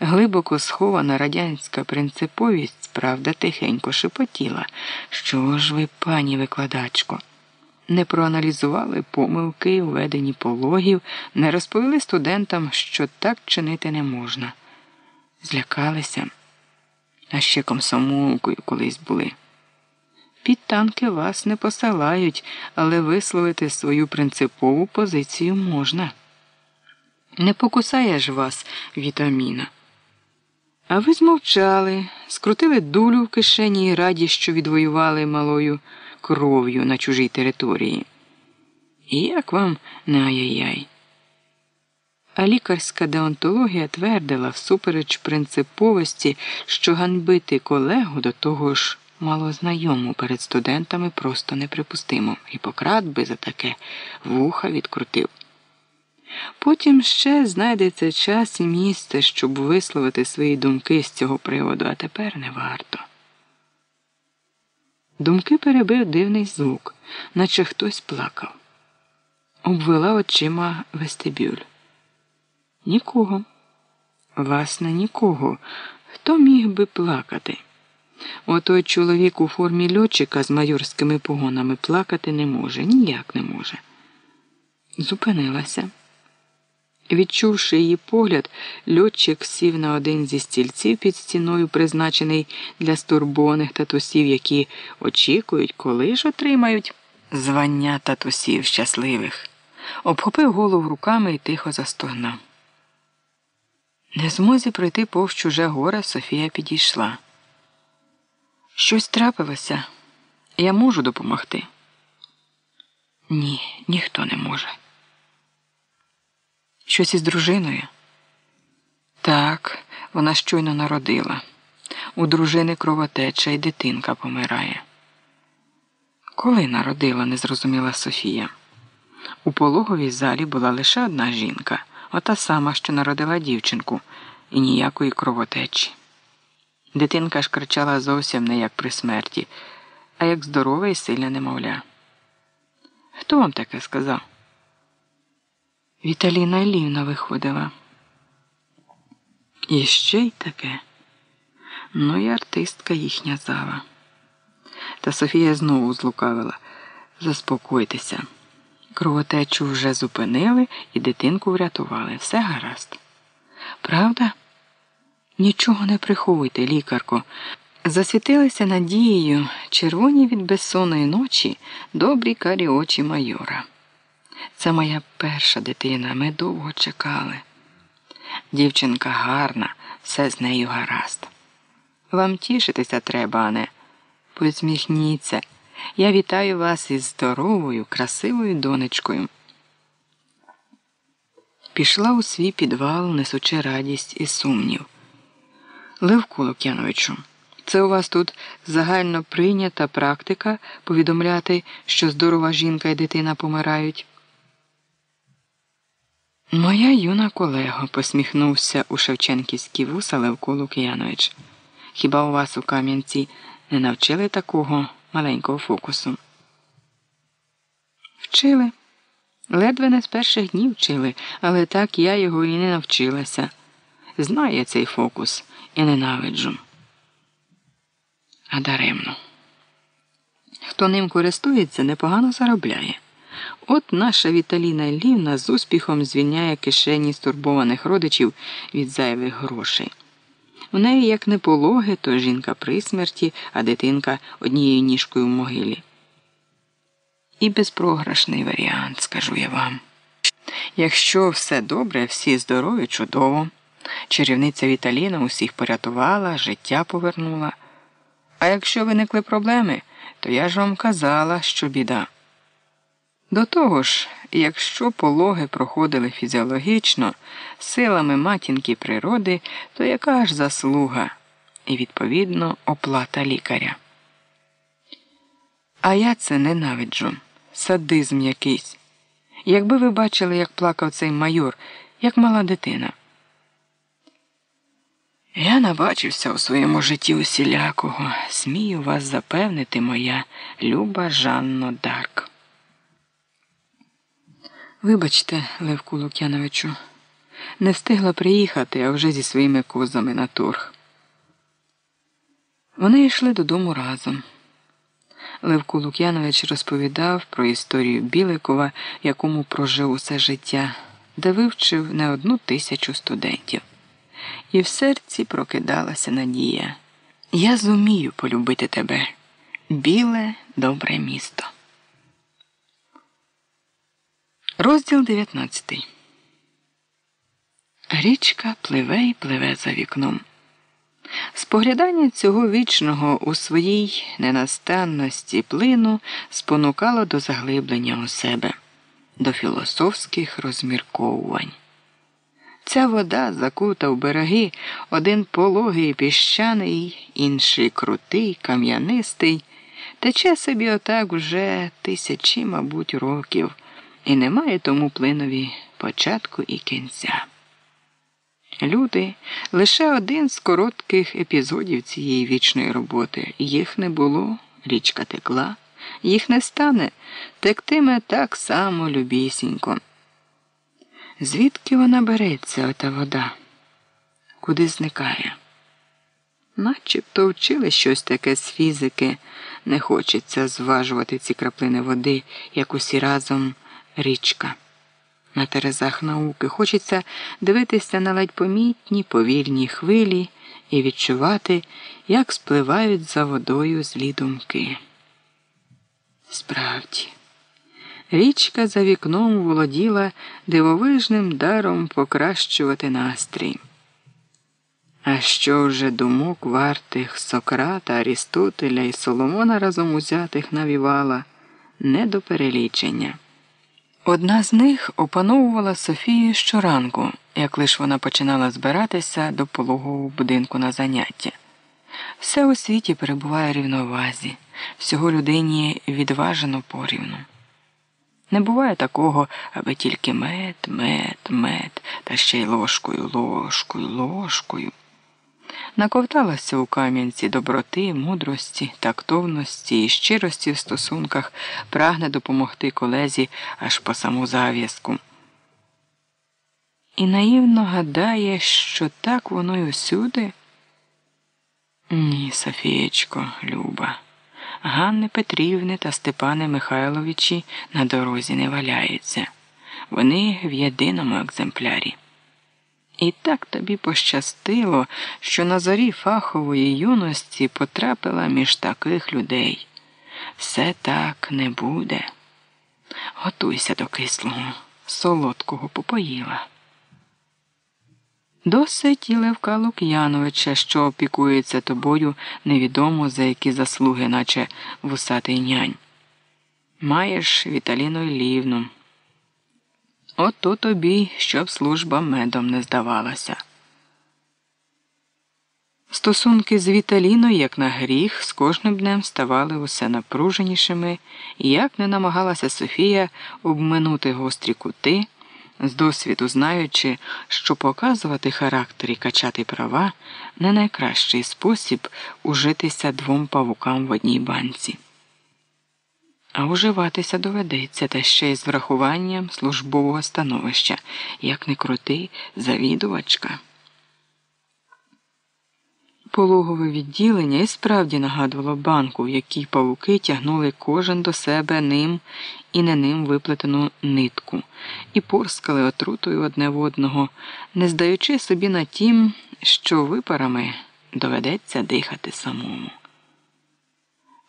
Глибоко схована радянська принциповість, правда, тихенько шепотіла. Що ж ви, пані викладачко? Не проаналізували помилки у веденні пологів, не розповіли студентам, що так чинити не можна. Злякалися а ще комсомолкою колись були. Під танки вас не посилають, але висловити свою принципову позицію можна. Не покусає ж вас вітаміна. А ви змовчали, скрутили дулю в кишені і раді, що відвоювали малою кров'ю на чужій території. І як вам не ай-яй-яй? А лікарська деонтологія твердила всупереч принциповості, що ганьбити колегу до того ж малознайому перед студентами просто неприпустимо. Гіппократ би за таке вуха відкрутив. Потім ще знайдеться час і місце, щоб висловити свої думки з цього приводу, а тепер не варто. Думки перебив дивний звук, наче хтось плакав. Обвела очима вестибюль. Нікого. Власне, нікого. Хто міг би плакати? Отой чоловік у формі льотчика з майорськими погонами плакати не може, ніяк не може. Зупинилася. Відчувши її погляд, льотчик сів на один зі стільців під стіною, призначений для стурбованих татусів, які очікують, коли ж отримають звання татусів щасливих. Обхопив голову руками і тихо застогнав. Не змозі пройти повз чуже горе, Софія підійшла. Щось трапилося. Я можу допомогти? Ні, ніхто не може. Щось із дружиною? Так, вона щойно народила. У дружини кровотеча і дитинка помирає. Коли народила, не зрозуміла Софія. У пологовій залі була лише одна жінка ота сама, що народила дівчинку, і ніякої кровотечі. Дитинка ж кричала зовсім не як при смерті, а як здорове і сильне немовля. Хто вам таке сказав? Віталіна Іллівна виходила. І ще й таке. Ну і артистка їхня зава. Та Софія знову злукавила. Заспокойтеся. Кровотечу вже зупинили і дитинку врятували. Все гаразд. Правда? Нічого не приховуйте, лікарко. Засвітилися надією червоні від безсонної ночі добрі карі очі майора. Це моя перша дитина. Ми довго чекали. Дівчинка гарна, все з нею гаразд. Вам тішитися треба, а не посміхніться. Я вітаю вас із здоровою, красивою донечкою. Пішла у свій підвал, несучи радість і сумнів. Левку Лук'яновичу, це у вас тут загально прийнята практика повідомляти, що здорова жінка і дитина помирають. Моя юна колега, посміхнувся у Шевченківські вуса Левко Лук'янович. Хіба у вас у Кам'янці не навчили такого? Маленького фокусу. Вчили. Ледве не з перших днів вчили, але так я його і не навчилася. Знаю цей фокус і ненавиджу. А даремно. Хто ним користується, непогано заробляє. От наша Віталіна Іллівна з успіхом звільняє кишені стурбованих родичів від зайвих грошей. У неї, як не пологи, то жінка при смерті, а дитинка однією ніжкою в могилі. І безпрограшний варіант, скажу я вам. Якщо все добре, всі здорові, чудово. Чарівниця Віталіна усіх порятувала, життя повернула. А якщо виникли проблеми, то я ж вам казала, що біда. До того ж, якщо пологи проходили фізіологічно, силами матінки природи, то яка ж заслуга і, відповідно, оплата лікаря. А я це ненавиджу, садизм якийсь. Якби ви бачили, як плакав цей майор, як мала дитина. Я набачився у своєму житті усілякого, смію вас запевнити, моя люба Жанно Дарк. Вибачте, Левку Лук'яновичу, не встигла приїхати, а вже зі своїми козами на торг. Вони йшли додому разом. Левко Лук'янович розповідав про історію Біликова, якому прожив усе життя, де вивчив не одну тисячу студентів. І в серці прокидалася надія. Я зумію полюбити тебе, біле, добре місто. Розділ 19 Річка пливе і пливе за вікном. Споглядання цього вічного у своїй ненастанності плину спонукало до заглиблення у себе, до філософських розмірковувань. Ця вода закута в береги, один пологий піщаний, інший крутий, кам'янистий, тече собі отак вже тисячі, мабуть, років, і немає тому плинові початку і кінця. Люди лише один з коротких епізодів цієї вічної роботи. Їх не було, річка текла, їх не стане, тектиме так само любісінько. Звідки вона береться, ота вода? Куди зникає? Начебто вчили щось таке з фізики, не хочеться зважувати ці краплини води, як усі разом річка. На терезах науки хочеться дивитися на ледь помітні повільні хвилі і відчувати, як спливають за водою злі думки. Справді. Річка за вікном володіла дивовижним даром покращувати настрій. А що вже думок вартих Сократа, Арістотеля і Соломона разом узятих навівала не до перелічення. Одна з них опановувала Софію щоранку, як лиш вона починала збиратися до пологового будинку на заняття. Все у світі перебуває рівновазі, всього людині відважено порівну. Не буває такого, аби тільки мед, мед, мед, та ще й ложкою, ложкою, ложкою. Наковталася у кам'янці доброти, мудрості, тактовності і щирості в стосунках, прагне допомогти колезі аж по саму зав'язку. І наївно гадає, що так воно й усюди? Ні, Софієчко, Люба. Ганни Петрівни та Степани Михайловичі на дорозі не валяються. Вони в єдиному екземплярі. І так тобі пощастило, що на зорі фахової юності потрапила між таких людей. Все так не буде. Готуйся до кислого, солодкого попоїла. Досить і Левка Лук'яновича, що опікується тобою невідомо за які заслуги, наче вусатий нянь. Маєш Віталіну Іллівну. Ото тобі, щоб служба медом не здавалася. Стосунки з Віталіною, як на гріх, з кожним днем ставали усе напруженішими, і як не намагалася Софія обминути гострі кути з досвіду знаючи, що показувати характер і качати права не найкращий спосіб ужитися двом павукам в одній банці. А уживатися доведеться та ще й з врахуванням службового становища, як не крути завідувачка. Пологове відділення і справді нагадувало банку, в якій павуки тягнули кожен до себе ним і не ним виплетену нитку, і порскали отрутою одне в одного, не здаючи собі на тім, що випарами доведеться дихати самому.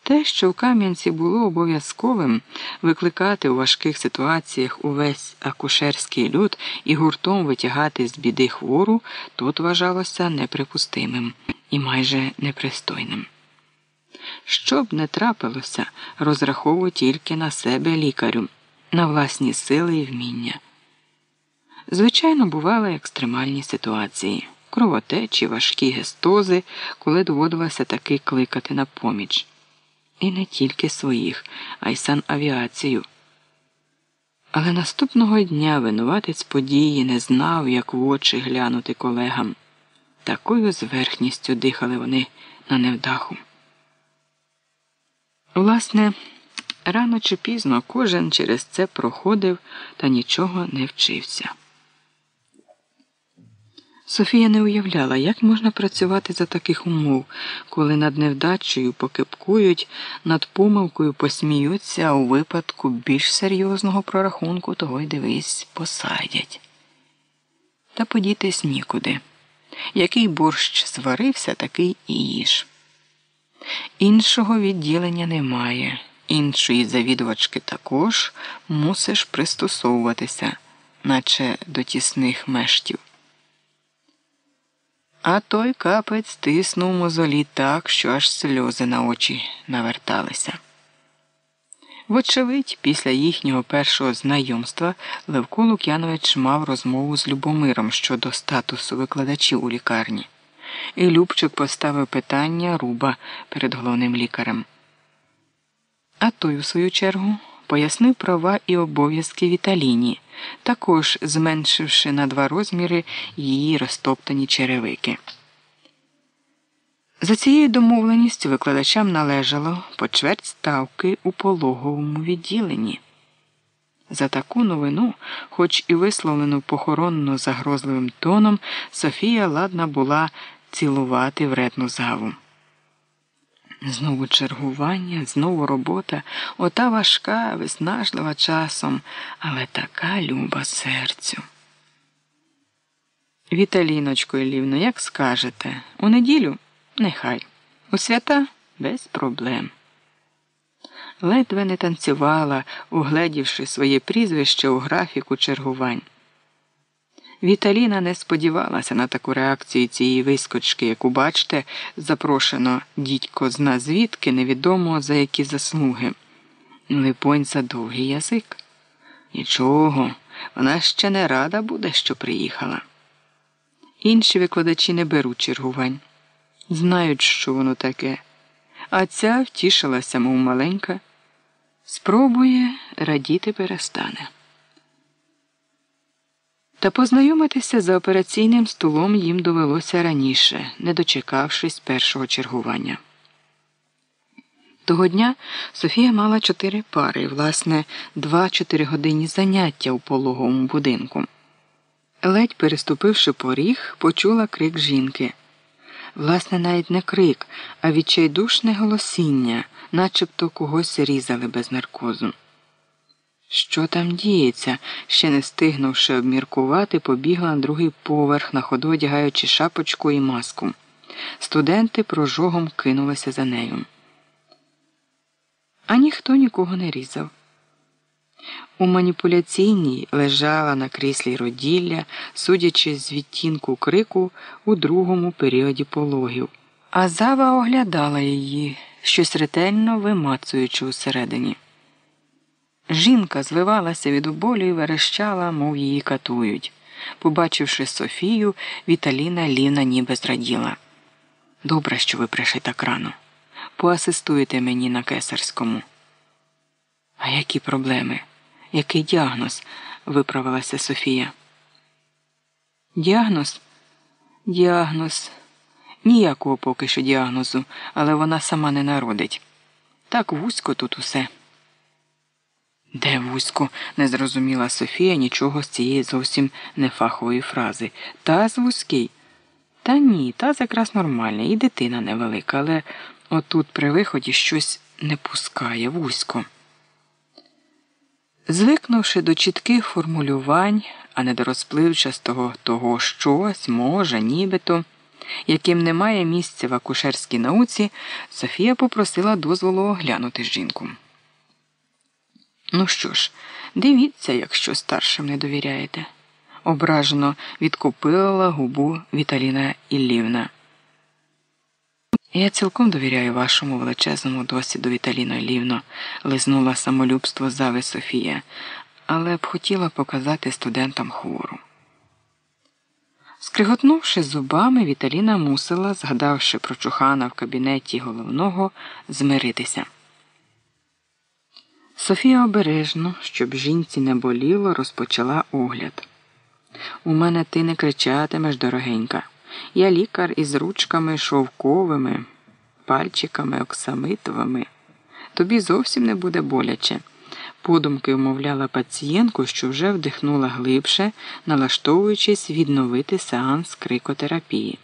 Те, що в Кам'янці було обов'язковим викликати у важких ситуаціях увесь акушерський люд і гуртом витягати з біди хвору, тут вважалося неприпустимим і майже непристойним. Що б не трапилося, розраховуй тільки на себе лікарю, на власні сили і вміння. Звичайно, бували екстремальні ситуації, кровотечі, важкі гестози, коли доводилося таки кликати на поміч. І не тільки своїх, а й санавіацію. Але наступного дня винуватець події не знав, як в очі глянути колегам. Такою зверхністю дихали вони на невдаху. Власне, рано чи пізно кожен через це проходив та нічого не вчився. Софія не уявляла, як можна працювати за таких умов, коли над невдачею покипкують, над помилкою посміються, а у випадку більш серйозного прорахунку того й дивись, посадять. Та подітись нікуди. Який борщ зварився, такий і їж. Іншого відділення немає, іншої завідувачки також мусиш пристосовуватися, наче до тісних мештів. А той капець тиснув мозолі так, що аж сльози на очі наверталися. Вочевидь, після їхнього першого знайомства Левко Лук'янович мав розмову з Любомиром щодо статусу викладачів у лікарні, і Любчик поставив питання руба перед головним лікарем. А той, у свою чергу, пояснив права і обов'язки Віталіні, також зменшивши на два розміри її розтоптані черевики. За цією домовленістю викладачам належало по чверть ставки у пологовому відділенні. За таку новину, хоч і висловлену похоронно загрозливим тоном, Софія ладна була цілувати вредну заву. Знову чергування, знову робота, ота важка, виснажлива часом, але така люба серцю. Віталіночко Ілівно, як скажете, у неділю нехай, у свята без проблем. Ледве не танцювала, угледівши своє прізвище у графіку чергувань. Віталіна не сподівалася на таку реакцію цієї вискочки, яку, бачте, запрошено дідько зна звідки невідомо за які заслуги. Липонь за довгий язик. Нічого, вона ще не рада буде, що приїхала. Інші викладачі не беруть чергувань, знають, що воно таке, а ця втішилася, мов маленька, спробує радіти перестане. Та познайомитися за операційним столом їм довелося раніше, не дочекавшись першого чергування. Того дня Софія мала чотири пари, власне, два чотиригодинні заняття у пологовому будинку. Ледь переступивши поріг, почула крик жінки. Власне, навіть не крик, а відчайдушне голосіння, начебто когось різали без наркозу. Що там діється, ще не стигнувши обміркувати, побігла на другий поверх, на ходу одягаючи шапочку і маску. Студенти прожогом кинулися за нею. А ніхто нікого не різав. У маніпуляційній лежала на кріслі роділля, судячи з відтінку крику у другому періоді пологів, а зава оглядала її, щось ретельно вимацуючи усередині. Жінка звивалася від болю і верещала, мов її катують. Побачивши Софію, Віталіна Ліна ніби зраділа. Добре, що ви прийшли так рано. Поасистуєте мені на кесарському. А які проблеми? Який діагноз? виправилася Софія. Діагноз? Діагноз. Ніякого поки що діагнозу, але вона сама не народить. Так вузько тут усе. Де вузько? не зрозуміла Софія нічого з цієї зовсім нефахової фрази. Та з вузький. Та ні, таз якраз нормальний, і дитина невелика, але отут при виході щось не пускає вузько. Звикнувши до чітких формулювань, а не до розпливчастого того щось, може, нібито, яким немає місця в акушерській науці, Софія попросила дозволу оглянути жінку. Ну що ж, дивіться, якщо старшим не довіряєте, ображено відкупила губу Віталіна Іллівна. Я цілком довіряю вашому величезному досвіду, Віталіно Іллівно, лизнула самолюбство зави Софія, але б хотіла показати студентам хвору. Скриготнувши зубами, Віталіна мусила, згадавши про чухана в кабінеті головного, змиритися. Софія обережно, щоб жінці не боліло, розпочала огляд. У мене ти не кричатимеш, дорогенька. Я лікар із ручками шовковими, пальчиками оксамитовими. Тобі зовсім не буде боляче. Подумки умовляла пацієнтку, що вже вдихнула глибше, налаштовуючись відновити сеанс крикотерапії.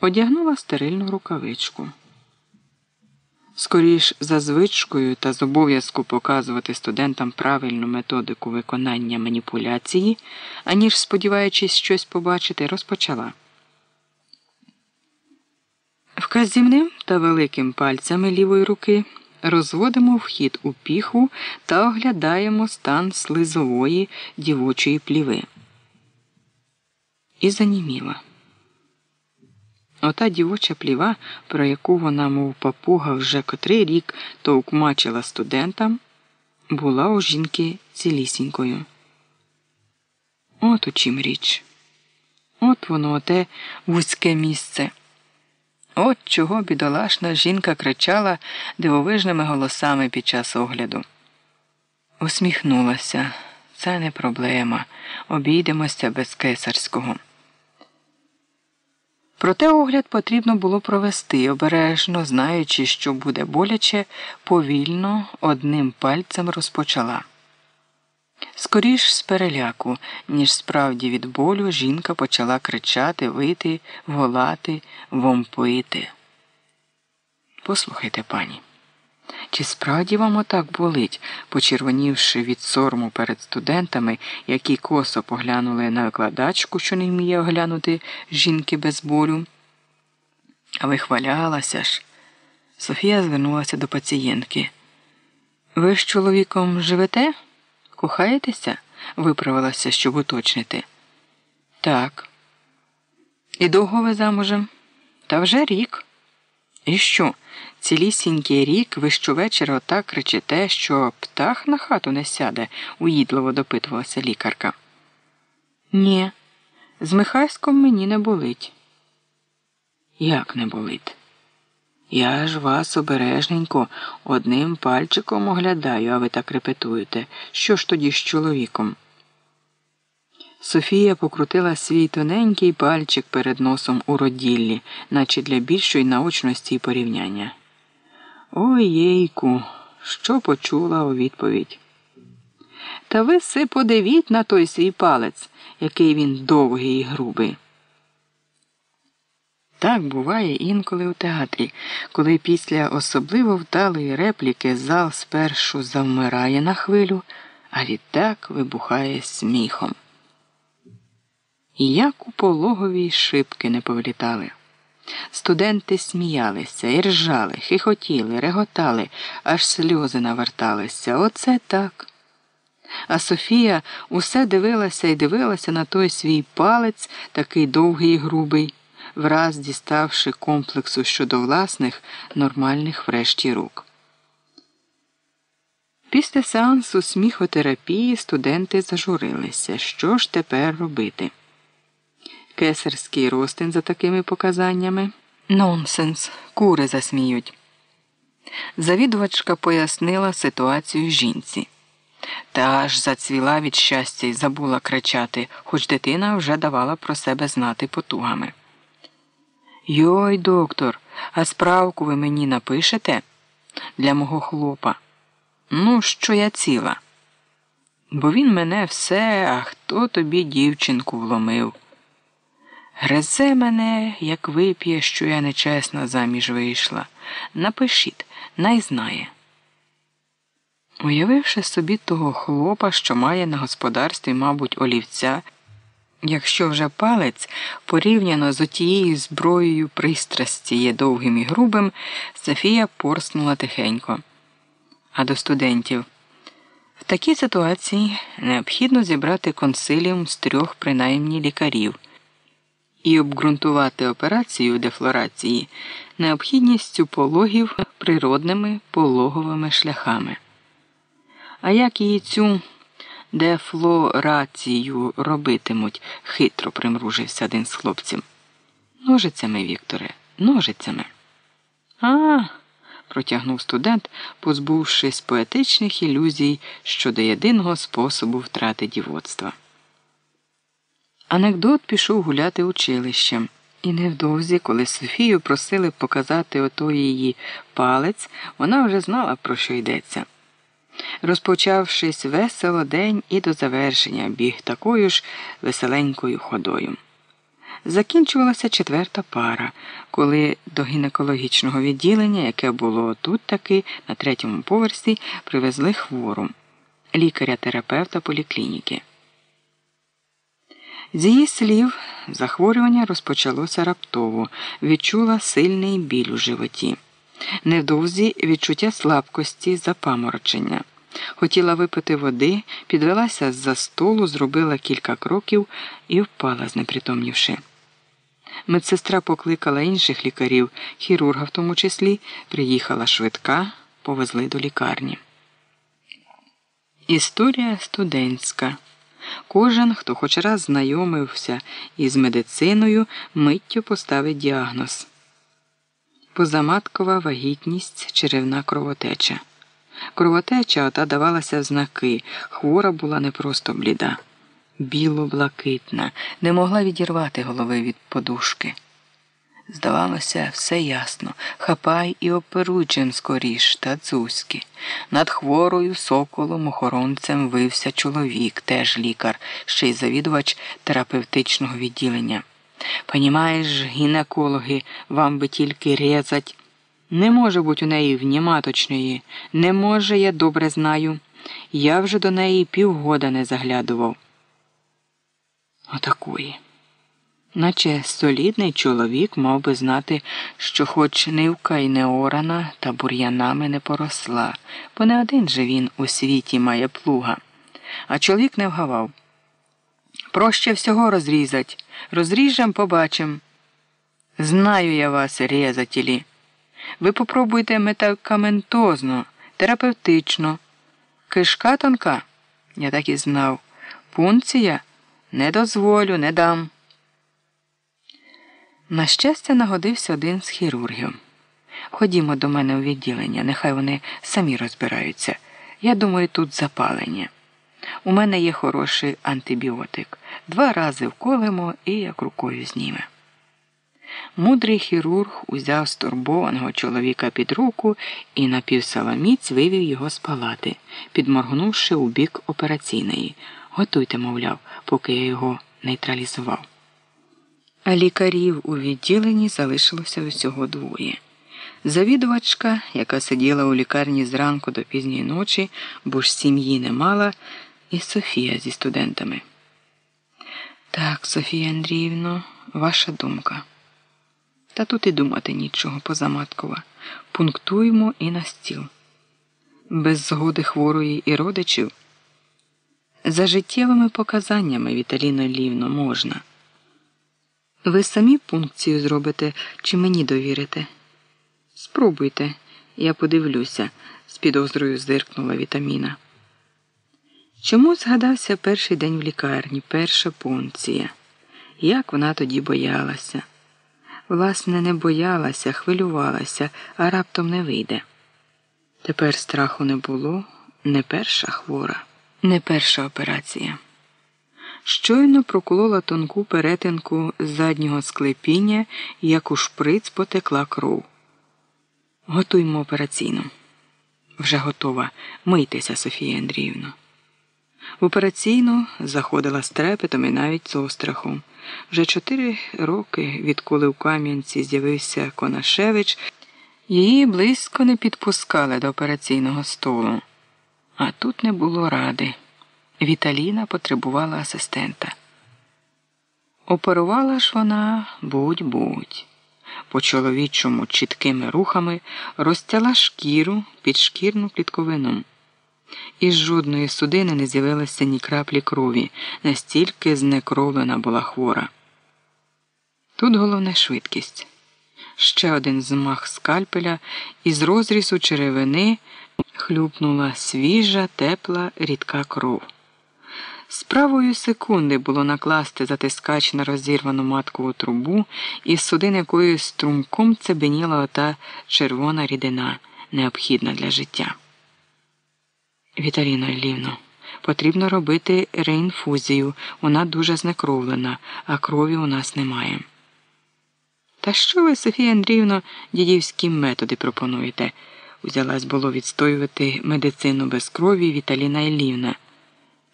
Одягнула стерильну рукавичку. Скоріш за звичкою та з обов'язку показувати студентам правильну методику виконання маніпуляції, аніж сподіваючись щось побачити, розпочала. Вказівним та великим пальцями лівої руки розводимо вхід у піху та оглядаємо стан слизової дівочої пліви. І заніміла. Ота дівоча пліва, про яку вона, мов папуга, вже котрий рік товкмачила студентам, була у жінки цілісінькою. От у чим річ. От воно оте вузьке місце. От чого бідолашна жінка кричала дивовижними голосами під час огляду. Усміхнулася. Це не проблема. Обійдемося без кесарського. Проте огляд потрібно було провести обережно, знаючи, що буде боляче, повільно одним пальцем розпочала. Скоріш з переляку, ніж справді від болю, жінка почала кричати, вити, волати, вомпити. Послухайте, пані. Чи справді вам отак болить, почервонівши від сорму перед студентами, які косо поглянули на викладачку, що не вміє оглянути жінки без болю? А вихвалялася ж. Софія звернулася до пацієнтки. Ви з чоловіком живете? Кохаєтеся? виправилася, щоб уточнити. Так. І довго ви замужем? Та вже рік. І що? Цілісінький рік ви щовечора отак кричите, що птах на хату не сяде, уїдливо допитувалася лікарка. Ні, з Михайськом мені не болить. Як не болить? Я ж вас обережненько одним пальчиком оглядаю, а ви так репетуєте. Що ж тоді з чоловіком? Софія покрутила свій тоненький пальчик перед носом у роділлі, наче для більшої наочності і порівняння. Ой єйку, що почула у відповідь. Та ви си подивіть на той свій палець, який він довгий і грубий. Так буває інколи у театрі, коли після особливо вдалої репліки зал спершу завмирає на хвилю, а відтак вибухає сміхом. Як у пологовій шибки не повлітали. Студенти сміялися, і ржали, хихотіли, реготали, аж сльози наверталися. Оце так. А Софія усе дивилася і дивилася на той свій палець, такий довгий і грубий, враз діставши комплексу щодо власних нормальних врешті рук. Після сеансу сміхотерапії студенти зажурилися. Що ж тепер робити? Кесарський ростин за такими показаннями. Нонсенс, кури засміють. Завідувачка пояснила ситуацію жінці. Та аж зацвіла від щастя і забула кричати, хоч дитина вже давала про себе знати потугами. Йой, доктор, а справку ви мені напишете для мого хлопа? Ну, що я ціла? Бо він мене все, а хто тобі дівчинку вломив? Гризе мене, як вип'є, що я нечесна заміж вийшла. Напишіть, най знає. Уявивши собі того хлопа, що має на господарстві, мабуть, олівця, якщо вже палець порівняно з отією зброєю пристрасті є довгим і грубим, Софія порснула тихенько. А до студентів. В такій ситуації необхідно зібрати консиліум з трьох принаймні лікарів і обґрунтувати операцію дефлорації необхідністю пологів природними пологовими шляхами. А як її цю дефлорацію робитимуть? хитро примружився один з хлопців. Ножицями, Вікторе, ножицями. А, протягнув студент, позбувшись поетичних ілюзій щодо єдиного способу втрати дівоцтва. Анекдот пішов гуляти училищем, і невдовзі, коли Софію просили показати отой її палець, вона вже знала, про що йдеться. Розпочавшись весело день і до завершення біг такою ж веселенькою ходою. Закінчувалася четверта пара, коли до гінекологічного відділення, яке було тут таки на третьому поверсі, привезли хвору лікаря-терапевта поліклініки. З її слів, захворювання розпочалося раптово, відчула сильний біль у животі. Невдовзі відчуття слабкості, запаморочення. Хотіла випити води, підвелася з за столу, зробила кілька кроків і впала, знепритомнівши. Медсестра покликала інших лікарів, хірурга в тому числі, приїхала швидка, повезли до лікарні. Історія студентська. Кожен, хто хоч раз знайомився із медициною, миттю поставить діагноз. Позаматкова вагітність, черевна кровотеча. Кровотеча ота давалася знаки, хвора була не просто бліда, біло-блакитна, не могла відірвати голови від подушки. Здавалося, все ясно. Хапай і оперуй чим скоріш, та дзузьки. Над хворою соколом охоронцем вився чоловік, теж лікар, ще й завідувач терапевтичного відділення. Понімаєш, гінекологи, вам би тільки резать. Не може бути у неї вніматочної, не може, я добре знаю. Я вже до неї півгода не заглядував. Отакої наче солідний чоловік мав би знати, що хоч нивка й не орана, та бур'янами не поросла, бо не один же він у світі має плуга. А чоловік не вгавав. Проще всього розрізать. Розріжем, побачим. Знаю я вас, резателі. Ви попробуйте метакаментозно, терапевтично. Кишка тонка, я так і знав. Пункція не дозволю, не дам. На щастя, нагодився один з хірургів. Ходімо до мене у відділення, нехай вони самі розбираються. Я думаю, тут запалення. У мене є хороший антибіотик. Два рази вколимо і як рукою зніме. Мудрий хірург узяв стурбованого чоловіка під руку і напівсаламіць вивів його з палати, підморгнувши у бік операційної. Готуйте, мовляв, поки я його нейтралізував. А лікарів у відділенні залишилося усього двоє. Завідувачка, яка сиділа у лікарні зранку до пізньої ночі, бо ж сім'ї не мала, і Софія зі студентами. Так, Софія Андріївно, ваша думка. Та тут і думати нічого позаматкова. Пунктуємо і на стіл. Без згоди хворої і родичів. За життєвими показаннями Віталіно Лівно можна. Ви самі пункцію зробите чи мені довірите? Спробуйте, я подивлюся, з підозрою зиркнула вітаміна. Чому згадався перший день в лікарні, перша пункція? Як вона тоді боялася? Власне, не боялася, хвилювалася, а раптом не вийде. Тепер страху не було, не перша хвора, не перша операція. Щойно проколола тонку перетинку заднього склепіння, як у шприц потекла кров. Готуймо операційну. Вже готова. Мийтеся, Софія Андріївна. В операційну заходила з трепетом і навіть з острахом. Вже чотири роки, відколи в Кам'янці з'явився Конашевич, її близько не підпускали до операційного столу. А тут не було ради. Віталіна потребувала асистента. Оперувала ж вона будь-будь. По чоловічому чіткими рухами розтяла шкіру під шкірну клітковину. Із жодної судини не з'явилося ні краплі крові, настільки знекровлена була хвора. Тут головна швидкість. Ще один змах скальпеля, і з розрізу черевини хлюпнула свіжа, тепла, рідка кров. З правої секунди було накласти затискач на розірвану маткову трубу, і з судин якої струмком цебеніла ота червона рідина, необхідна для життя. Віталіно Іллівно, потрібно робити реінфузію. Вона дуже знекровлена, а крові у нас немає. Та що ви, Софія Андріївно, дідівські методи пропонуєте? Узялась було відстоювати медицину без крові Віталіна Іллівна.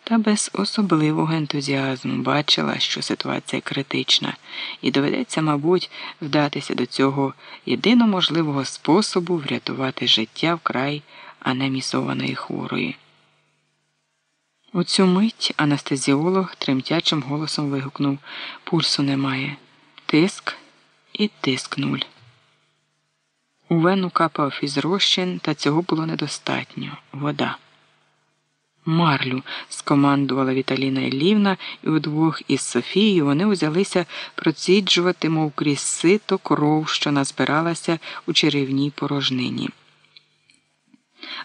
Та без особливого ентузіазму бачила, що ситуація критична, і доведеться, мабуть, вдатися до цього єдино можливого способу врятувати життя вкрай анемісованої хворої. У цю мить анестезіолог тремтячим голосом вигукнув Пульсу немає. Тиск і тиск нуль. У вену капав фізрозчин, та цього було недостатньо вода. Марлю, скомандувала Віталіна Іллівна, і удвох із Софією вони узялися проціджувати, мов крізь сито кров, що назбиралася у черевній порожнині.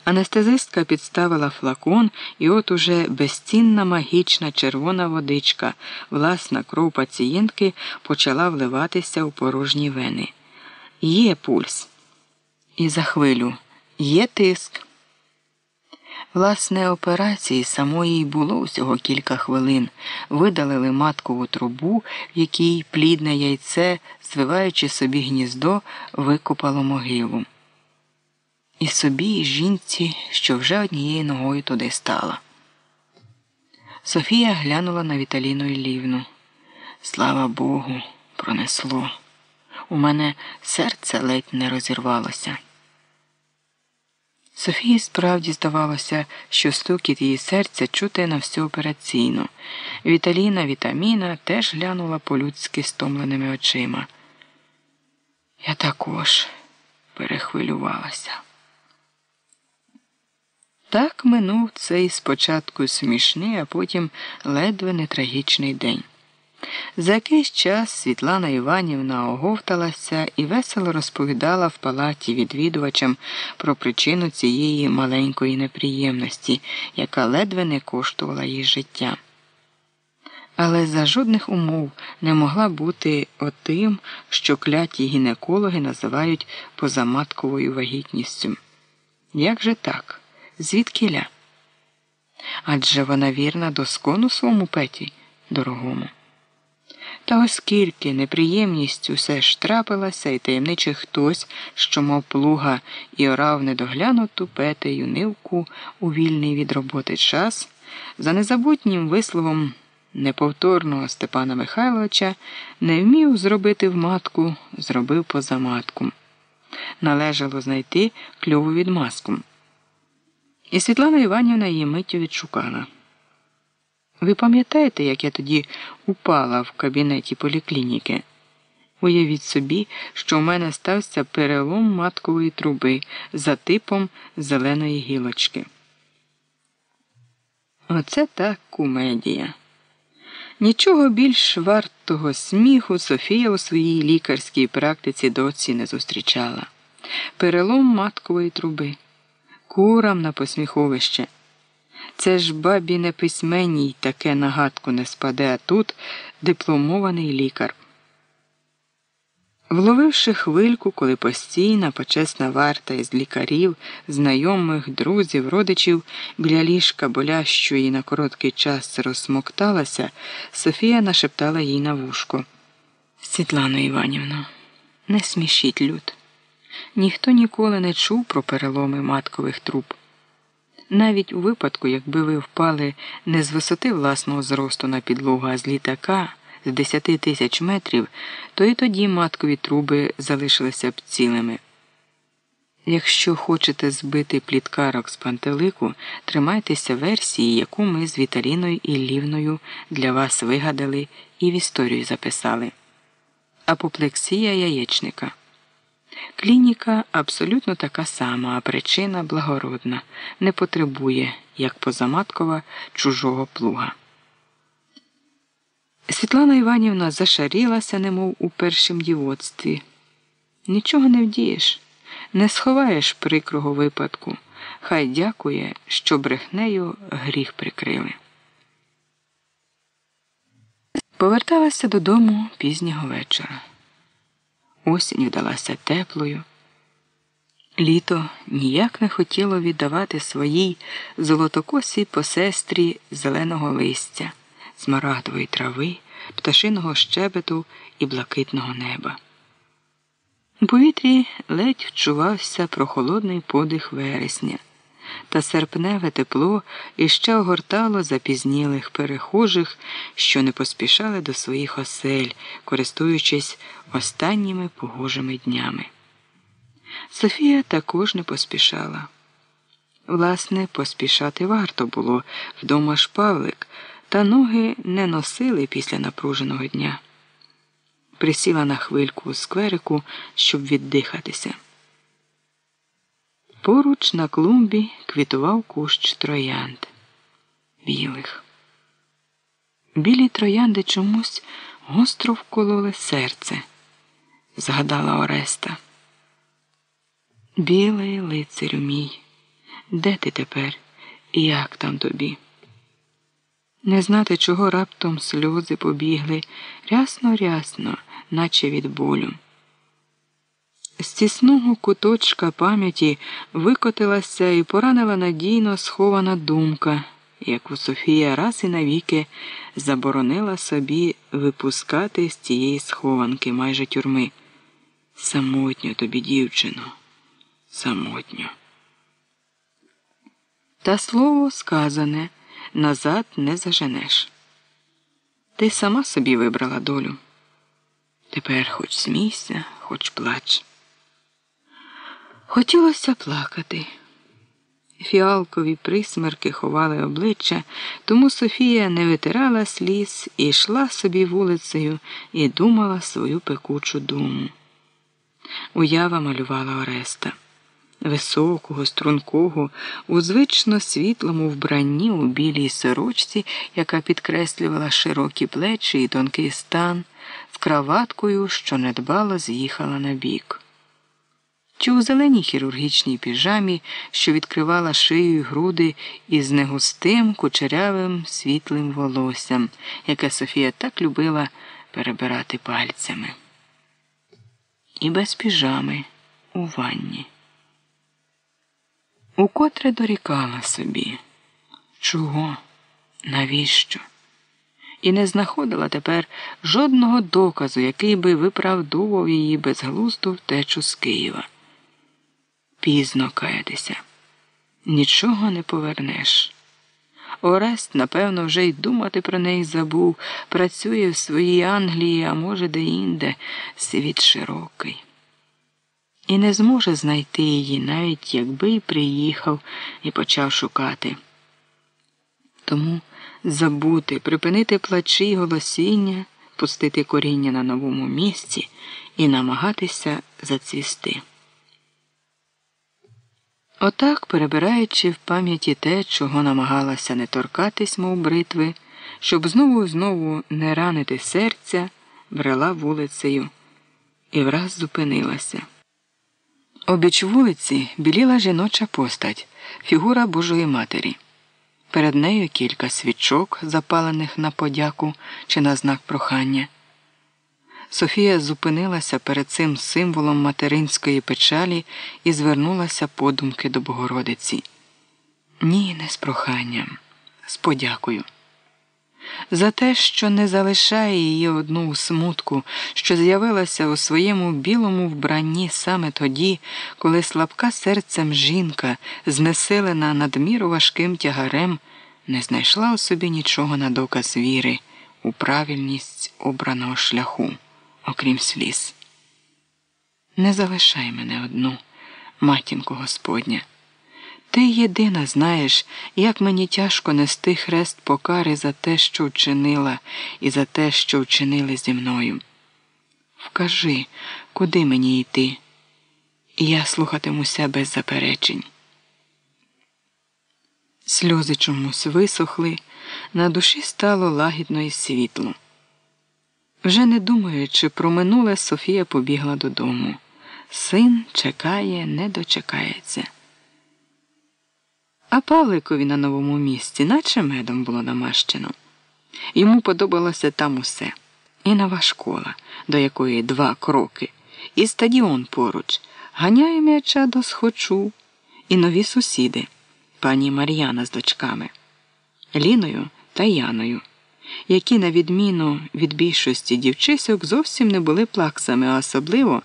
Анестезистка підставила флакон, і от уже безцінна магічна червона водичка, власна кров пацієнтки почала вливатися у порожні вени. Є пульс. І за хвилю є тиск. Власне, операції самої й було усього кілька хвилин. Видалили маткову трубу, в якій плідне яйце, звиваючи собі гніздо, викопало могилу. І собі, і жінці, що вже однією ногою туди стала. Софія глянула на Віталіну Іллівну. Слава Богу, пронесло. У мене серце ледь не розірвалося. Софії справді здавалося, що стукіт її серця чути на всю операційну. Віталіна Вітаміна теж глянула по-людськи стомленими очима. Я також перехвилювалася. Так минув цей спочатку смішний, а потім ледве не трагічний день. За якийсь час Світлана Іванівна оговталася і весело розповідала в палаті відвідувачам про причину цієї маленької неприємності, яка ледве не коштувала їй життя. Але за жодних умов не могла бути отим, що кляті гінекологи називають позаматковою вагітністю. Як же так? Звідкиля? Адже вона вірна доскону своєму петі дорогому. Та оскільки неприємність усе ж трапилася, і таємничий хтось, що мав плуга і орав недоглянуту петею нивку у вільний від роботи час, за незабутнім висловом неповторного Степана Михайловича не вмів зробити в матку, зробив поза матку. Належало знайти кльову відмазку. І Світлана Іванівна її миттю відшукала. Ви пам'ятаєте, як я тоді упала в кабінеті поліклініки? Уявіть собі, що в мене стався перелом маткової труби за типом зеленої гілочки. Оце так кумедія. Нічого більш вартого сміху Софія у своїй лікарській практиці доці не зустрічала. Перелом маткової труби, курам на посміховище. Це ж бабі неписьменній таке нагадку не спаде, а тут дипломований лікар. Вловивши хвильку, коли постійна почесна варта із лікарів, знайомих, друзів, родичів біля ліжка болящої на короткий час розсмокталася, Софія нашептала їй на вушко. Світлано Іванівно, не смішіть люд. Ніхто ніколи не чув про переломи маткових труб. Навіть у випадку, якби ви впали не з висоти власного зросту на підлогу, а з літака з 10 тисяч метрів, то і тоді маткові труби залишилися б цілими. Якщо хочете збити пліткарок з пантелику, тримайтеся версії, яку ми з Віталіною і Лівною для вас вигадали і в історію записали. Апоплексія яєчника. Клініка абсолютно така сама, а причина благородна, не потребує, як позаматкова, чужого плуга. Світлана Іванівна зашарілася, немов у першім дівоцтві. Нічого не вдієш, не сховаєш прикрого випадку. Хай дякує, що брехнею гріх прикрили. Поверталася додому пізнього вечора. Осінь вдалася теплою. Літо ніяк не хотіло віддавати своїй золотокосій посестрі зеленого листя, смарагдової трави, пташиного щебету і блакитного неба. У повітрі ледь вчувався прохолодний подих вересня, та серпневе тепло іще огортало запізнілих перехожих, що не поспішали до своїх осель, користуючись останніми погожими днями. Софія також не поспішала. Власне, поспішати варто було вдома ж Павлик, та ноги не носили після напруженого дня. Присіла на хвильку у скверику, щоб віддихатися. Поруч на клумбі квітував кущ троянд білих. Білі троянди чомусь гостро вкололи серце, згадала Ореста. Білий лицарю мій, де ти тепер і як там тобі? Не знати, чого раптом сльози побігли рясно рясно, наче від болю. З тісного куточка пам'яті викотилася і поранила надійно схована думка, яку Софія раз і навіки заборонила собі випускати з цієї схованки майже тюрми. Самотньо тобі, дівчино, самотньо. Та слово сказане назад не заженеш. Ти сама собі вибрала долю. Тепер хоч смійся, хоч плач. Хотілося плакати. Фіалкові присмерки ховали обличчя, тому Софія не витирала сліз і йшла собі вулицею і думала свою пекучу думу. Уява малювала Ореста. Високого, стрункого, у звично світлому вбранні у білій сорочці, яка підкреслювала широкі плечі і тонкий стан, з краваткою, що недбало з'їхала на бік чи у зеленій хірургічній піжамі, що відкривала шию й груди із негустим кучерявим світлим волоссям, яке Софія так любила перебирати пальцями. І без піжами у ванні. Укотре дорікала собі. Чого? Навіщо? І не знаходила тепер жодного доказу, який би виправдовував її безглузду втечу з Києва пізно каятися. Нічого не повернеш. Орест, напевно, вже й думати про неї забув, працює в своїй Англії, а може, де-інде, світ широкий. І не зможе знайти її, навіть якби й приїхав і почав шукати. Тому забути, припинити плачі й голосіння, пустити коріння на новому місці і намагатися зацвісти. Отак, перебираючи в пам'яті те, чого намагалася не торкатись, мов бритви, щоб знову і знову не ранити серця, брела вулицею і враз зупинилася. Обіч вулиці біліла жіноча постать, фігура Божої Матері. Перед нею кілька свічок, запалених на подяку чи на знак прохання. Софія зупинилася перед цим символом материнської печалі і звернулася подумки до Богородиці. Ні, не з проханням, з подякою. за те, що не залишає її одну у смутку, що з'явилася у своєму білому вбранні саме тоді, коли слабка серцем жінка, знесилена надміру важким тягарем, не знайшла у собі нічого на доказ віри у правильність обраного шляху, окрім сліз. Не залишай мене одну, матінко Господня. Ти єдина знаєш, як мені тяжко нести хрест покари за те, що вчинила, і за те, що вчинили зі мною. Вкажи, куди мені йти, і я слухатимуся без заперечень. Сльози чомусь висохли, на душі стало лагідно і світло. Вже не думаючи про минуле, Софія побігла додому. Син чекає, не дочекається. А Павликові на новому місці, наче медом було намащено. Йому подобалося там усе. І нова школа, до якої два кроки, і стадіон поруч, ганяє м'яча до схочу, і нові сусіди, пані Мар'яна з дочками, Ліною та Яною, які, на відміну від більшості дівчисок, зовсім не були плаксами, а особливо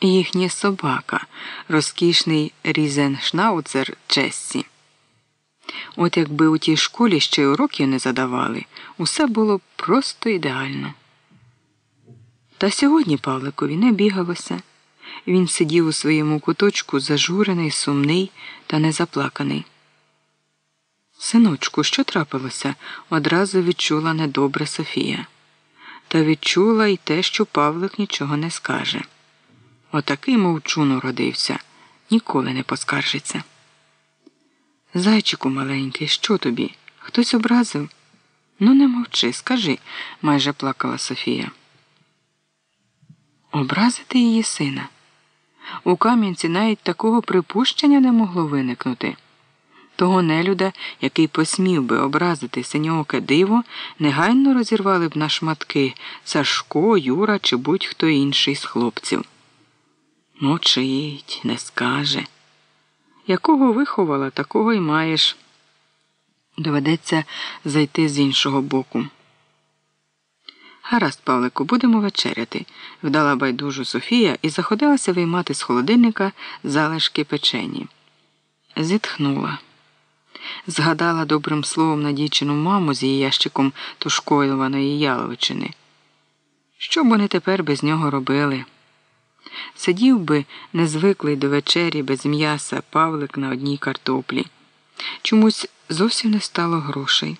їхня собака, розкішний різеншнауцер Чессі. От якби у тій школі ще й уроків не задавали, усе було просто ідеально. Та сьогодні Павликові не бігалося. Він сидів у своєму куточку зажурений, сумний та незаплаканий. Синочку, що трапилося? одразу відчула недобре Софія. Та відчула й те, що Павлик нічого не скаже. Отакий мовчун уродився, ніколи не поскаржиться. Зайчику маленький, що тобі? Хтось образив? Ну, не мовчи, скажи, майже плакала Софія. Образити її сина. У Кам'янці навіть такого припущення не могло виникнути. Того нелюда, який посмів би образити синьооке диво, негайно розірвали б на шматки Сашко, Юра чи будь-хто інший з хлопців. Мовчить, не скаже. Якого виховала, такого й маєш. Доведеться зайти з іншого боку. Гаразд, Павлику, будемо вечеряти, вдала байдужу Софія і заходилася виймати з холодильника залишки печені. Зітхнула. Згадала добрим словом надійчину маму з її ящиком тушкойлованої яловичини. Що б вони тепер без нього робили? Сидів би незвиклий до вечері без м'яса Павлик на одній картоплі. Чомусь зовсім не стало грошей.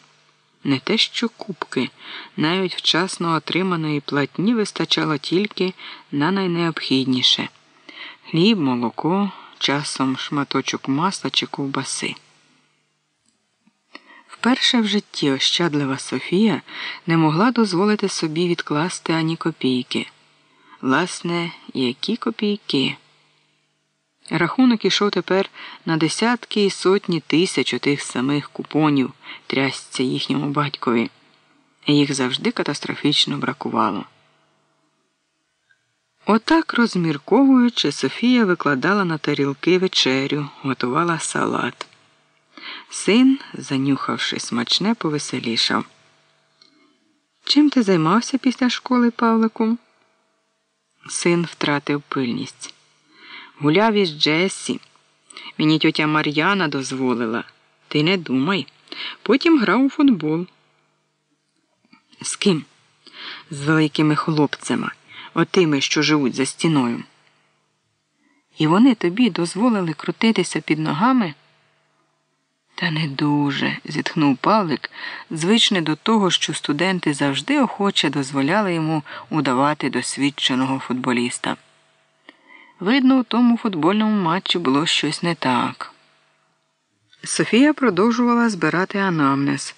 Не те, що кубки, навіть вчасно отриманої платні вистачало тільки на найнеобхідніше хліб, молоко, часом шматочок масла чи ковбаси. Вперше в житті ощадлива Софія не могла дозволити собі відкласти ані копійки. Власне, які копійки. Рахунок ішов тепер на десятки і сотні тисяч отих самих купонів трясця їхньому батькові. Їх завжди катастрофічно бракувало. Отак, розмірковуючи, Софія викладала на тарілки вечерю, готувала салат. Син, занюхавши смачне, повеселішав. Чим ти займався після школи, Павлику? Син втратив пильність. Гуляв із Джесі. Мені тьотя Мар'яна дозволила. Ти не думай. Потім грав у футбол. З ким? З великими хлопцями, отими, що живуть за стіною. І вони тобі дозволили крутитися під ногами? Та не дуже, зітхнув Павлик, звичний до того, що студенти завжди охоче дозволяли йому удавати досвідченого футболіста. Видно, у тому футбольному матчі було щось не так. Софія продовжувала збирати анамнез.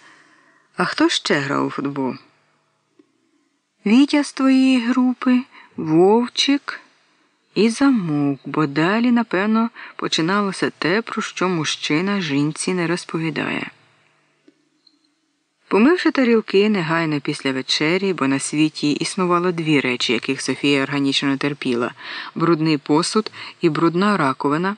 А хто ще грав у футбол? Вітя з твоєї групи, Вовчик і замовк, бо далі, напевно, починалося те, про що мужчина жінці не розповідає. Помивши тарілки негайно після вечері, бо на світі існувало дві речі, яких Софія органічно терпіла брудний посуд і брудна раковина,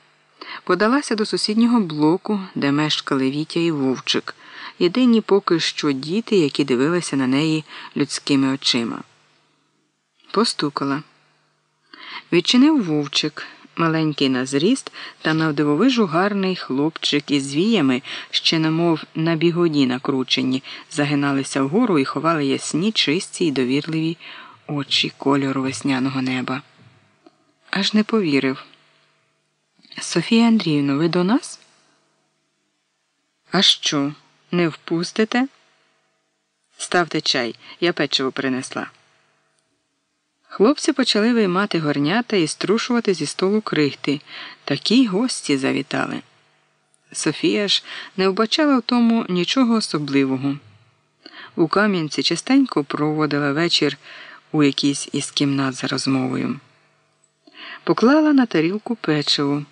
подалася до сусіднього блоку, де мешкали Вітя і Вовчик, єдині поки що діти, які дивилися на неї людськими очима. Постукала. Відчинив вовчик, маленький на зріст та навдивовижу гарний хлопчик із віями, ще немов на бігоді накручені, загиналися вгору і ховали ясні, чисті й довірливі очі кольору весняного неба. Аж не повірив. Софія Андріївна, ви до нас? А що, не впустите? Ставте чай, я печиво принесла. Хлопці почали виймати горнята і струшувати зі столу крихти. Такі гості завітали. Софія ж не вбачала в тому нічого особливого. У Кам'янці частенько проводила вечір у якійсь із кімнат за розмовою. Поклала на тарілку печиво.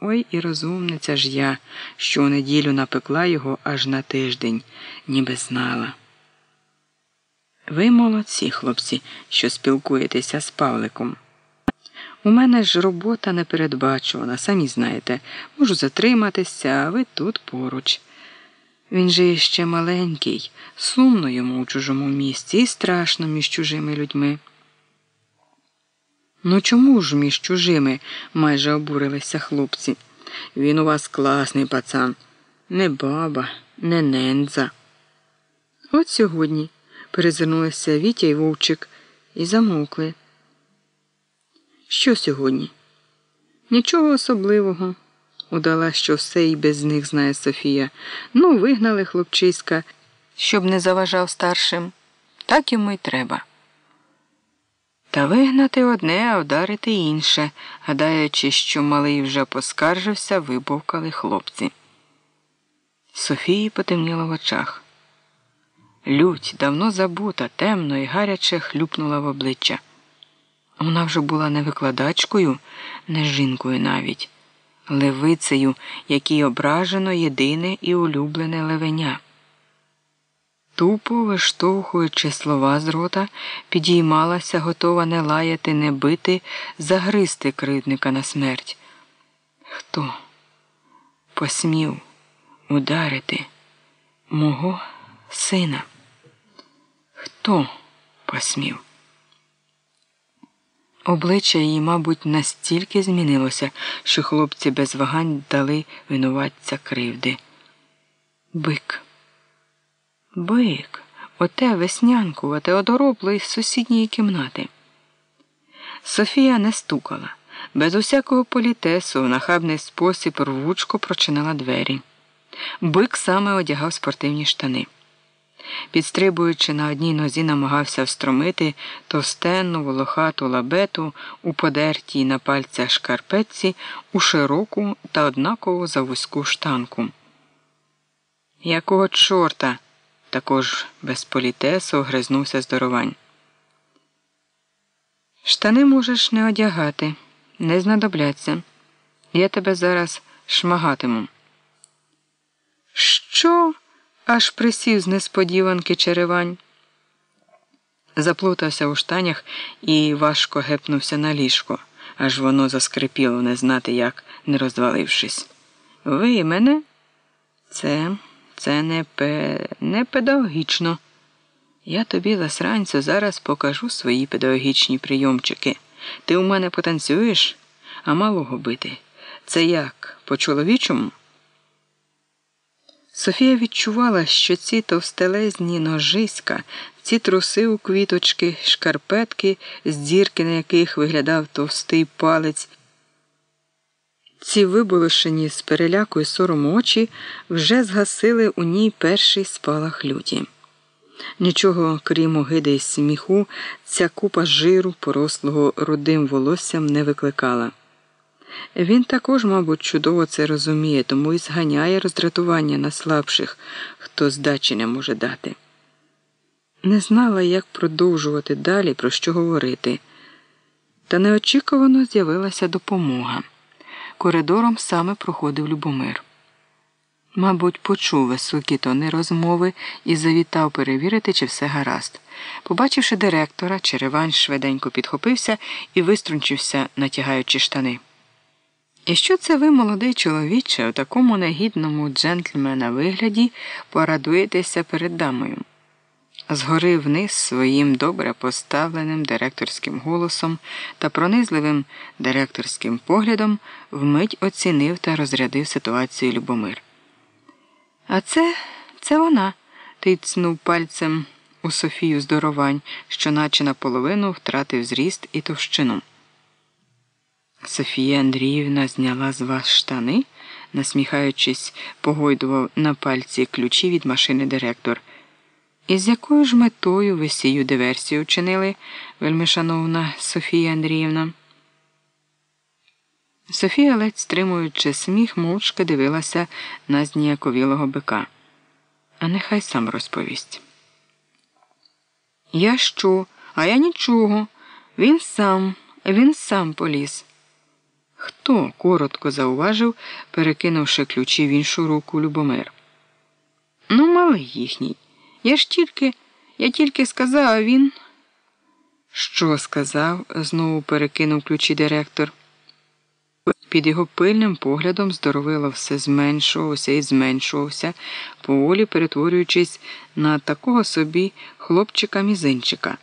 Ой і розумниця ж я, що у неділю напекла його аж на тиждень, ніби знала. Ви молодці, хлопці, що спілкуєтеся з Павликом. У мене ж робота непередбачувана, самі знаєте, можу затриматися, а ви тут поруч. Він же ще маленький, сумно йому у чужому місці і страшно між чужими людьми. Ну чому ж між чужими? майже обурилися хлопці. Він у вас класний пацан, не баба, не нендза. От сьогодні перезирнулися Вітя і Вовчик і замовкли. Що сьогодні? Нічого особливого. Удала, що все і без них знає Софія. Ну, вигнали хлопчиська, щоб не заважав старшим. Так йому й треба. Та вигнати одне, а вдарити інше, гадаючи, що малий вже поскаржився, вибовкали хлопці. Софії потемніло в очах. Лють, давно забута, темно і гаряче хлюпнула в обличчя. Вона вже була не викладачкою, не жінкою навіть, левицею, якій ображено єдине і улюблене левеня. Тупо виштовхуючи слова з рота, підіймалася, готова не лаяти, не бити, загризти критника на смерть. Хто посмів ударити мого сина? Хто посмів? Обличчя її, мабуть, настільки змінилося, що хлопці без вагань дали винуватця кривди. Бик. Бик, оте веснянкувате одоробло із сусідньої кімнати. Софія не стукала. Без усякого політесу в нахабний спосіб рвучко прочинала двері. Бик саме одягав спортивні штани. Підстрибуючи на одній нозі, намагався встромити товстенну волохату лабету у подертій на пальцях шкарпетці у широку та однаково завузьку штанку. Якого чорта? також без політесу огризнувся здоровань. Штани можеш не одягати, не знадобляться. Я тебе зараз шмагатиму. Що? Аж присів з несподіванки Черевань. Заплутався у штанях і важко гепнувся на ліжко, аж воно заскрипіло не знати як, не розвалившись. Ви мене? Це. Це не пе... не педагогічно. Я тобі, засранцю, зараз покажу свої педагогічні прийомчики. Ти у мене потанцюєш, а малого бити. Це як? По чоловічому? Софія відчувала, що ці товстелезні ножиська, ці труси у квіточки, шкарпетки, з дірки, на яких виглядав товстий палець. Ці виболошені з переляку й сорому очі вже згасили у ній перший спалах люті. Нічого, крім огиди й сміху, ця купа жиру, порослого рудим волоссям, не викликала. Він також, мабуть, чудово це розуміє, тому і зганяє роздратування на слабших, хто здачі не може дати. Не знала, як продовжувати далі, про що говорити, та неочікувано з'явилася допомога. Коридором саме проходив Любомир. Мабуть, почув високі тони розмови і завітав перевірити, чи все гаразд. Побачивши директора, Черевань швиденько підхопився і виструнчився, натягаючи штани. І що це ви, молодий чоловіче, у такому негідному джентльмена вигляді порадуєтеся перед дамою? Згори вниз своїм добре поставленим директорським голосом та пронизливим директорським поглядом вмить оцінив та розрядив ситуацію Любомир. А це, це вона, тицнув пальцем у Софію здоровань, що наче наполовину втратив зріст і товщину. Софія Андріївна зняла з вас штани, насміхаючись, погойдував на пальці ключі від машини директор. І з якою ж метою ви сію диверсію вчинили, вельмишановна Софія Андріївна? Софія, ледь стримуючи сміх, мовчки дивилася на зніяковілого бика. А нехай сам розповість. Я що? А я нічого. Він сам, він сам поліз. Хто? коротко зауважив, перекинувши ключі в іншу руку Любомир. Ну, малий їхній. Я ж тільки, я тільки сказав, а він. Що сказав? знову перекинув ключі директор. Під його пильним поглядом здоровило все зменшувався і зменшувався, поволі перетворюючись на такого собі хлопчика-мізинчика,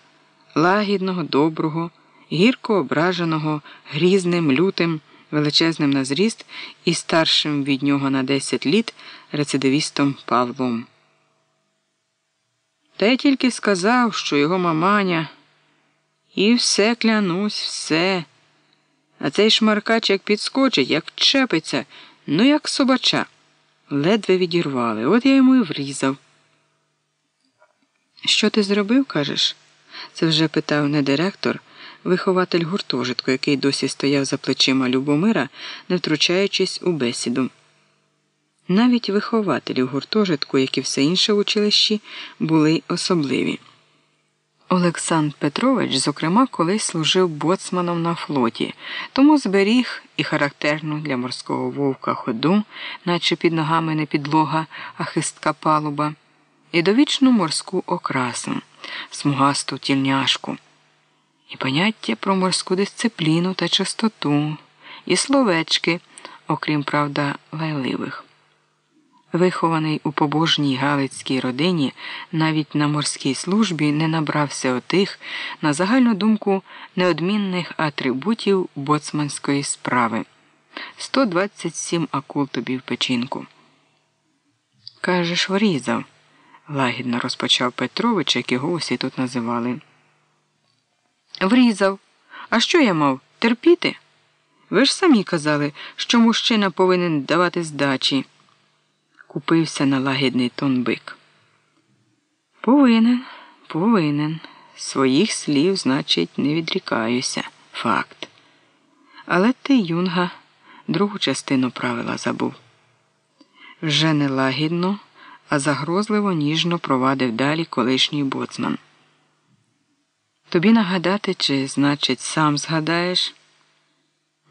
лагідного, доброго, гірко ображеного, грізним, лютим, величезним на зріст і старшим від нього на 10 літ рецидивістом Павлом. Та я тільки сказав, що його маманя, і все клянусь, все. А цей шмаркач як підскочить, як чепиться, ну як собача. Ледве відірвали. От я йому і врізав. Що ти зробив, кажеш? Це вже питав не директор, вихователь гуртожитку, який досі стояв за плечима Любомира, не втручаючись у бесіду. Навіть вихователі гуртожитку, як і все інше в училищі, були особливі. Олександр Петрович, зокрема, колись служив боцманом на флоті, тому зберіг і характерну для морського вовка ходу, наче під ногами не підлога, а хистка палуба, і довічну морську окрасу, смугасту тільняшку, і поняття про морську дисципліну та чистоту, і словечки, окрім правда, лайливих. Вихований у побожній Галицькій родині, навіть на морській службі не набрався отих, на загальну думку, неодмінних атрибутів боцманської справи 127 акул тобі в печінку. Кажеш, врізав, лагідно розпочав Петрович, як його усі тут називали. Врізав. А що я мав? Терпіти? Ви ж самі казали, що мужчина повинен давати здачі купився на лагідний тон бик. Повинен, повинен. Своїх слів, значить, не відрікаюся. Факт. Але ти, юнга, другу частину правила забув. Вже не лагідно, а загрозливо ніжно провадив далі колишній боцман. Тобі нагадати, чи, значить, сам згадаєш?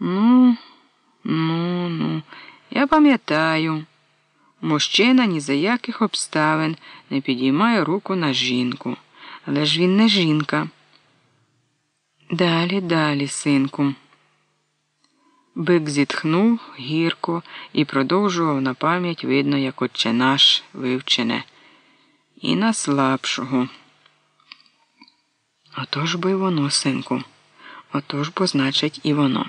Ну, ну, ну, я пам'ятаю. Мужчина ні за яких обставин не підіймає руку на жінку, але ж він не жінка. Далі, далі, синку. Бик зітхнув гірко і продовжував на пам'ять, видно, як отче наш вивчене, і на слабшого. Отож бо й воно, синку, отож бо, значить, і воно.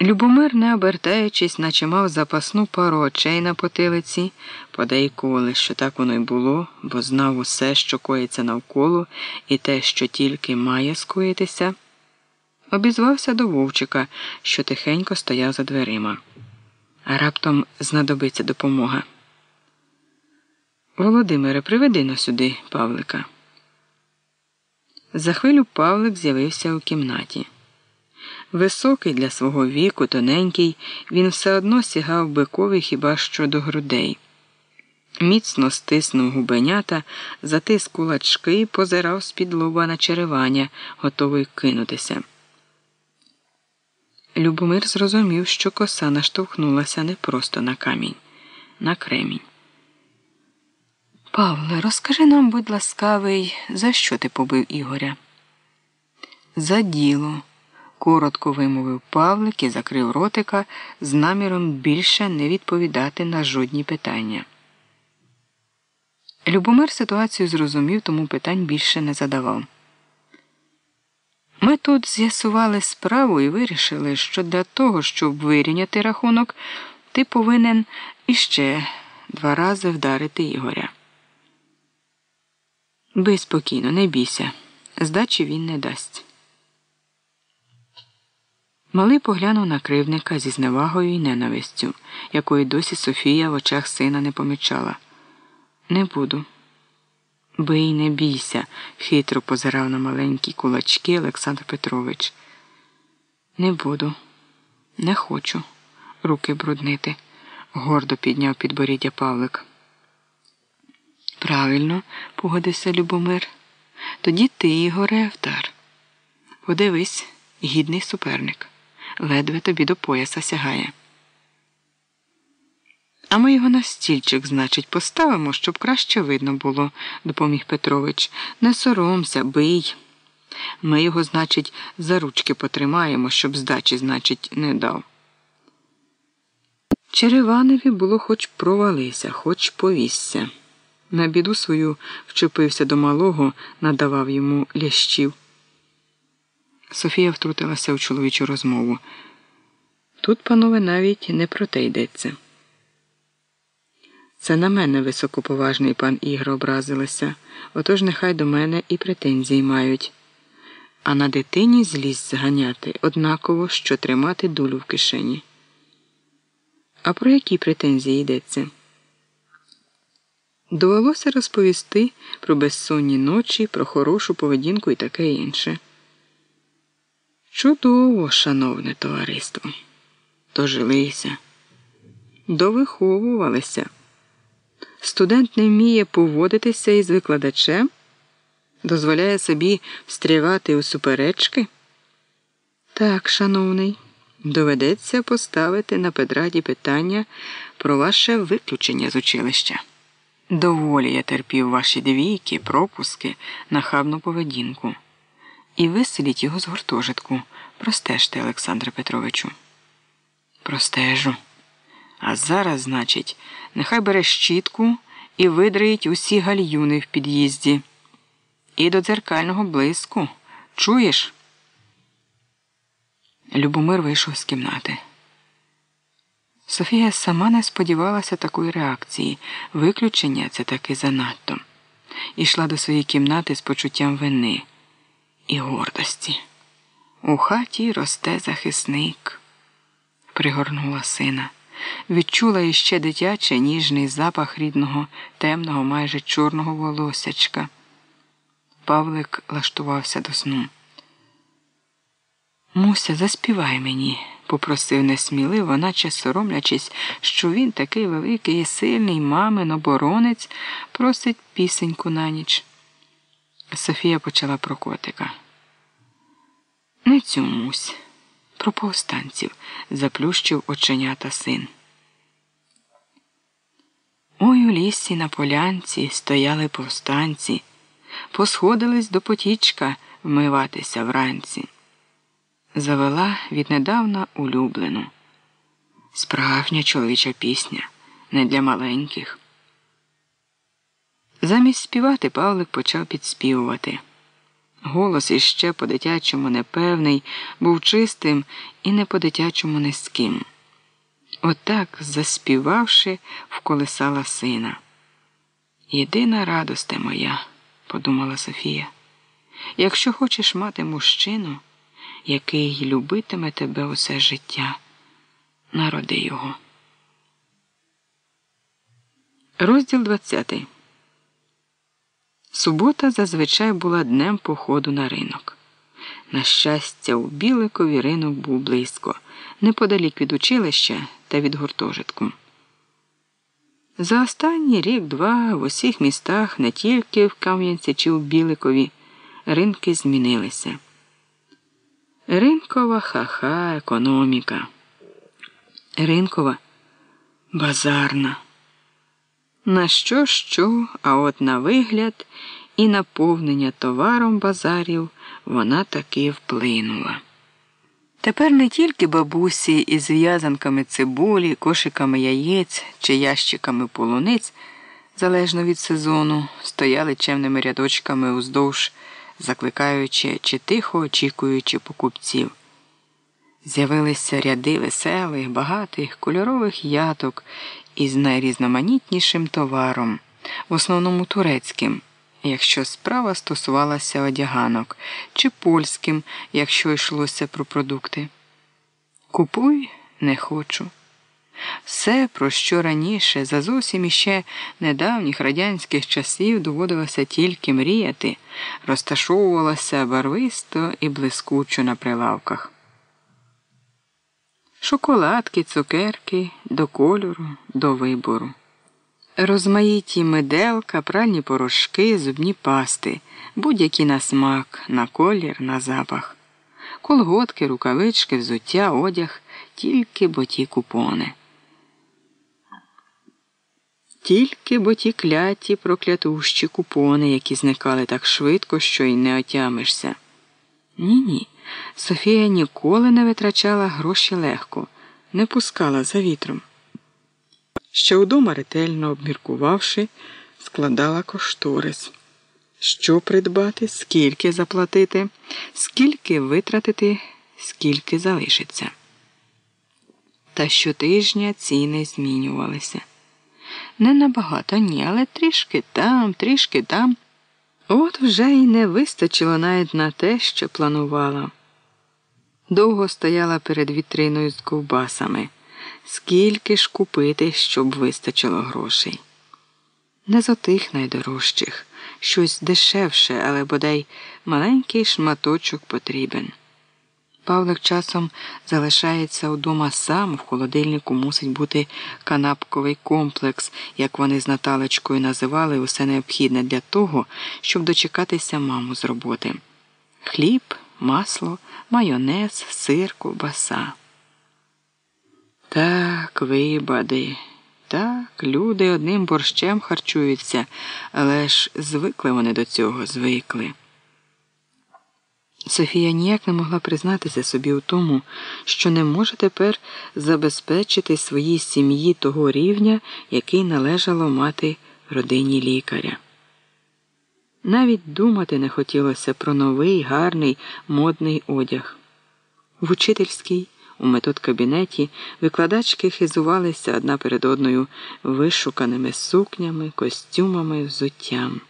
Любомир, не обертаючись, наче мав запасну пару очей на потилиці, подейкували, що так воно й було, бо знав усе, що коїться навколо, і те, що тільки має скоїтися, обізвався до вовчика, що тихенько стояв за дверима. А раптом знадобиться допомога. Володимире, приведи на сюди Павлика. За хвилю Павлик з'явився у кімнаті. Високий для свого віку, тоненький, він все одно сягав бикові хіба що до грудей. Міцно стиснув губенята, затис кулачки позирав з-під лоба на черевання, готовий кинутися. Любомир зрозумів, що коса наштовхнулася не просто на камінь, на кремінь. Павле, розкажи нам, будь ласкавий, за що ти побив Ігоря? За діло коротко вимовив Павлик і закрив ротика з наміром більше не відповідати на жодні питання. Любомир ситуацію зрозумів, тому питань більше не задавав. Ми тут з'ясували справу і вирішили, що для того, щоб вирівняти рахунок, ти повинен іще два рази вдарити Ігоря. Бий спокійно, не бійся. Здачі він не дасть. Малий поглянув на кривника зі зневагою і ненавистю, якої досі Софія в очах сина не помічала. Не буду. Бий, не бійся, хитро позирав на маленькі кулачки Олександр Петрович. Не буду, не хочу руки бруднити, гордо підняв підборіддя Павлик. Правильно, погодився Любомир. Тоді ти, Ігоре, вдар. Подивись, гідний суперник. Ледве тобі до пояса сягає. А ми його на стільчик, значить, поставимо, щоб краще видно було, допоміг Петрович. Не соромся, бий. Ми його, значить, за ручки потримаємо, щоб здачі, значить, не дав. Череваневі було хоч провалися, хоч повісся. На біду свою вчепився до малого, надавав йому лящів. Софія втрутилася в чоловічу розмову. Тут, панове, навіть не про те йдеться. Це на мене високоповажний пан Ігор образилася, отож нехай до мене і претензії мають. А на дитині злість зганяти однаково, що тримати дулю в кишені. А про які претензії йдеться? Довелося розповісти про безсонні ночі, про хорошу поведінку і таке інше. Чудово, шановне товариство. Дожилися, довиховувалися. Студент не вміє поводитися із викладачем, дозволяє собі встрівати у суперечки. Так, шановний, доведеться поставити на педраді питання про ваше виключення з училища. Доволі я терпів ваші двійки, пропуски, нахабну поведінку. І виселіть його з гуртожитку. Простежте, Олександре Петровичу. Простежу. А зараз, значить, нехай бере щітку і видраїть усі гальюни в під'їзді. І до дзеркального блиску. Чуєш? Любомир вийшов з кімнати. Софія сама не сподівалася такої реакції. Виключення це таки занадто. Ішла до своєї кімнати з почуттям вини і гордості. У хаті росте захисник, пригорнула сина, відчула іще дитячий ніжний запах рідного, темного, майже чорного волосячка. Павлик лаштувався до сну. Муся, заспівай мені, попросив несміливо, наче соромлячись, що він такий великий і сильний мамин оборонець, просить пісеньку на ніч. Софія почала про котика. Не цю мусь, про повстанців, заплющив оченята син. Ой у лісі на полянці стояли повстанці, посходились до потічка вмиватися вранці. Завела віднедавна улюблену. Справжня чоловіча пісня, не для маленьких. Замість співати Павлик почав підспівувати. Голос іще по дитячому непевний, був чистим і не по дитячому низьким. Отак, заспівавши, вколисала сина. Єдина радосте моя, подумала Софія, якщо хочеш мати мужчину, який любитиме тебе усе життя, народи його. Розділ 20 Субота зазвичай була днем походу на ринок. На щастя, у Біликові ринок був близько, неподалік від училища та від гуртожитку. За останній рік-два в усіх містах, не тільки в Кам'янці чи в Біликові, ринки змінилися. Ринкова ха-ха економіка. Ринкова базарна. На що, що, а от на вигляд і наповнення товаром базарів вона таки вплинула. Тепер не тільки бабусі із в'язанками цибулі, кошиками яєць чи ящиками полуниць, залежно від сезону, стояли чемними рядочками уздовж, закликаючи чи тихо очікуючи покупців. З'явилися ряди веселих, багатих, кольорових яток із найрізноманітнішим товаром, в основному турецьким, якщо справа стосувалася одяганок, чи польським, якщо йшлося про продукти. Купуй не хочу. Все, про що раніше, за зовсім іще недавніх радянських часів доводилося тільки мріяти, розташовувалося барвисто і блискучо на прилавках. Шоколадки, цукерки до кольору, до вибору. Розмаїті меделка, пральні порошки, зубні пасти, будь-які на смак, на колір, на запах, колготки, рукавички, взуття, одяг, тільки бо ті купони. Тільки бо ті кляті проклятущі купони, які зникали так швидко, що й не отямишся. Ні, ні. Софія ніколи не витрачала гроші легко, не пускала за вітром. Ще вдома ретельно обміркувавши, складала кошторис. Що придбати, скільки заплатити, скільки витратити, скільки залишиться. Та щотижня ціни змінювалися. Не набагато ні, але трішки там, трішки там. От вже й не вистачило навіть на те, що планувала. Довго стояла перед вітриною з ковбасами. Скільки ж купити, щоб вистачило грошей? Не з отих найдорожчих, щось дешевше, але бодай маленький шматочок потрібен. Павлик часом залишається вдома сам, в холодильнику мусить бути канапковий комплекс, як вони з Наталечкою називали усе необхідне для того, щоб дочекатися маму з роботи. Хліб, масло, майонез, сир, ковбаса. Так, вибади. Так, люди одним борщем харчуються, але ж звикли вони до цього, звикли. Софія ніяк не могла признатися собі у тому, що не може тепер забезпечити своїй сім'ї того рівня, який належало мати родині лікаря. Навіть думати не хотілося про новий гарний модний одяг. В учительській, у методкабінеті викладачки хизувалися одна перед одною вишуканими сукнями, костюмами, взуттям.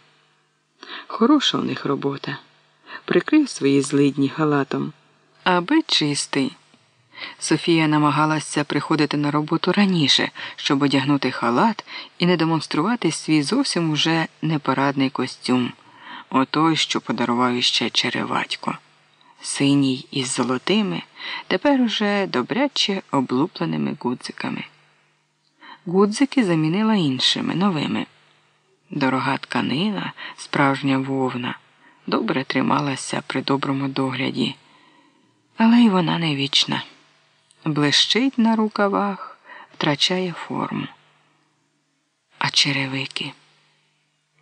Хороша у них робота прикрив свої злидні халатом. Аби чистий. Софія намагалася приходити на роботу раніше, щоб одягнути халат і не демонструвати свій зовсім уже непарадний костюм, отой, що подарував іще череватько. Синій із золотими, тепер уже добряче облупленими гудзиками. Гудзики замінила іншими, новими. Дорога тканина, справжня вовна добре трималася при доброму догляді, але й вона не вічна. Блищить на рукавах, втрачає форму. А черевики.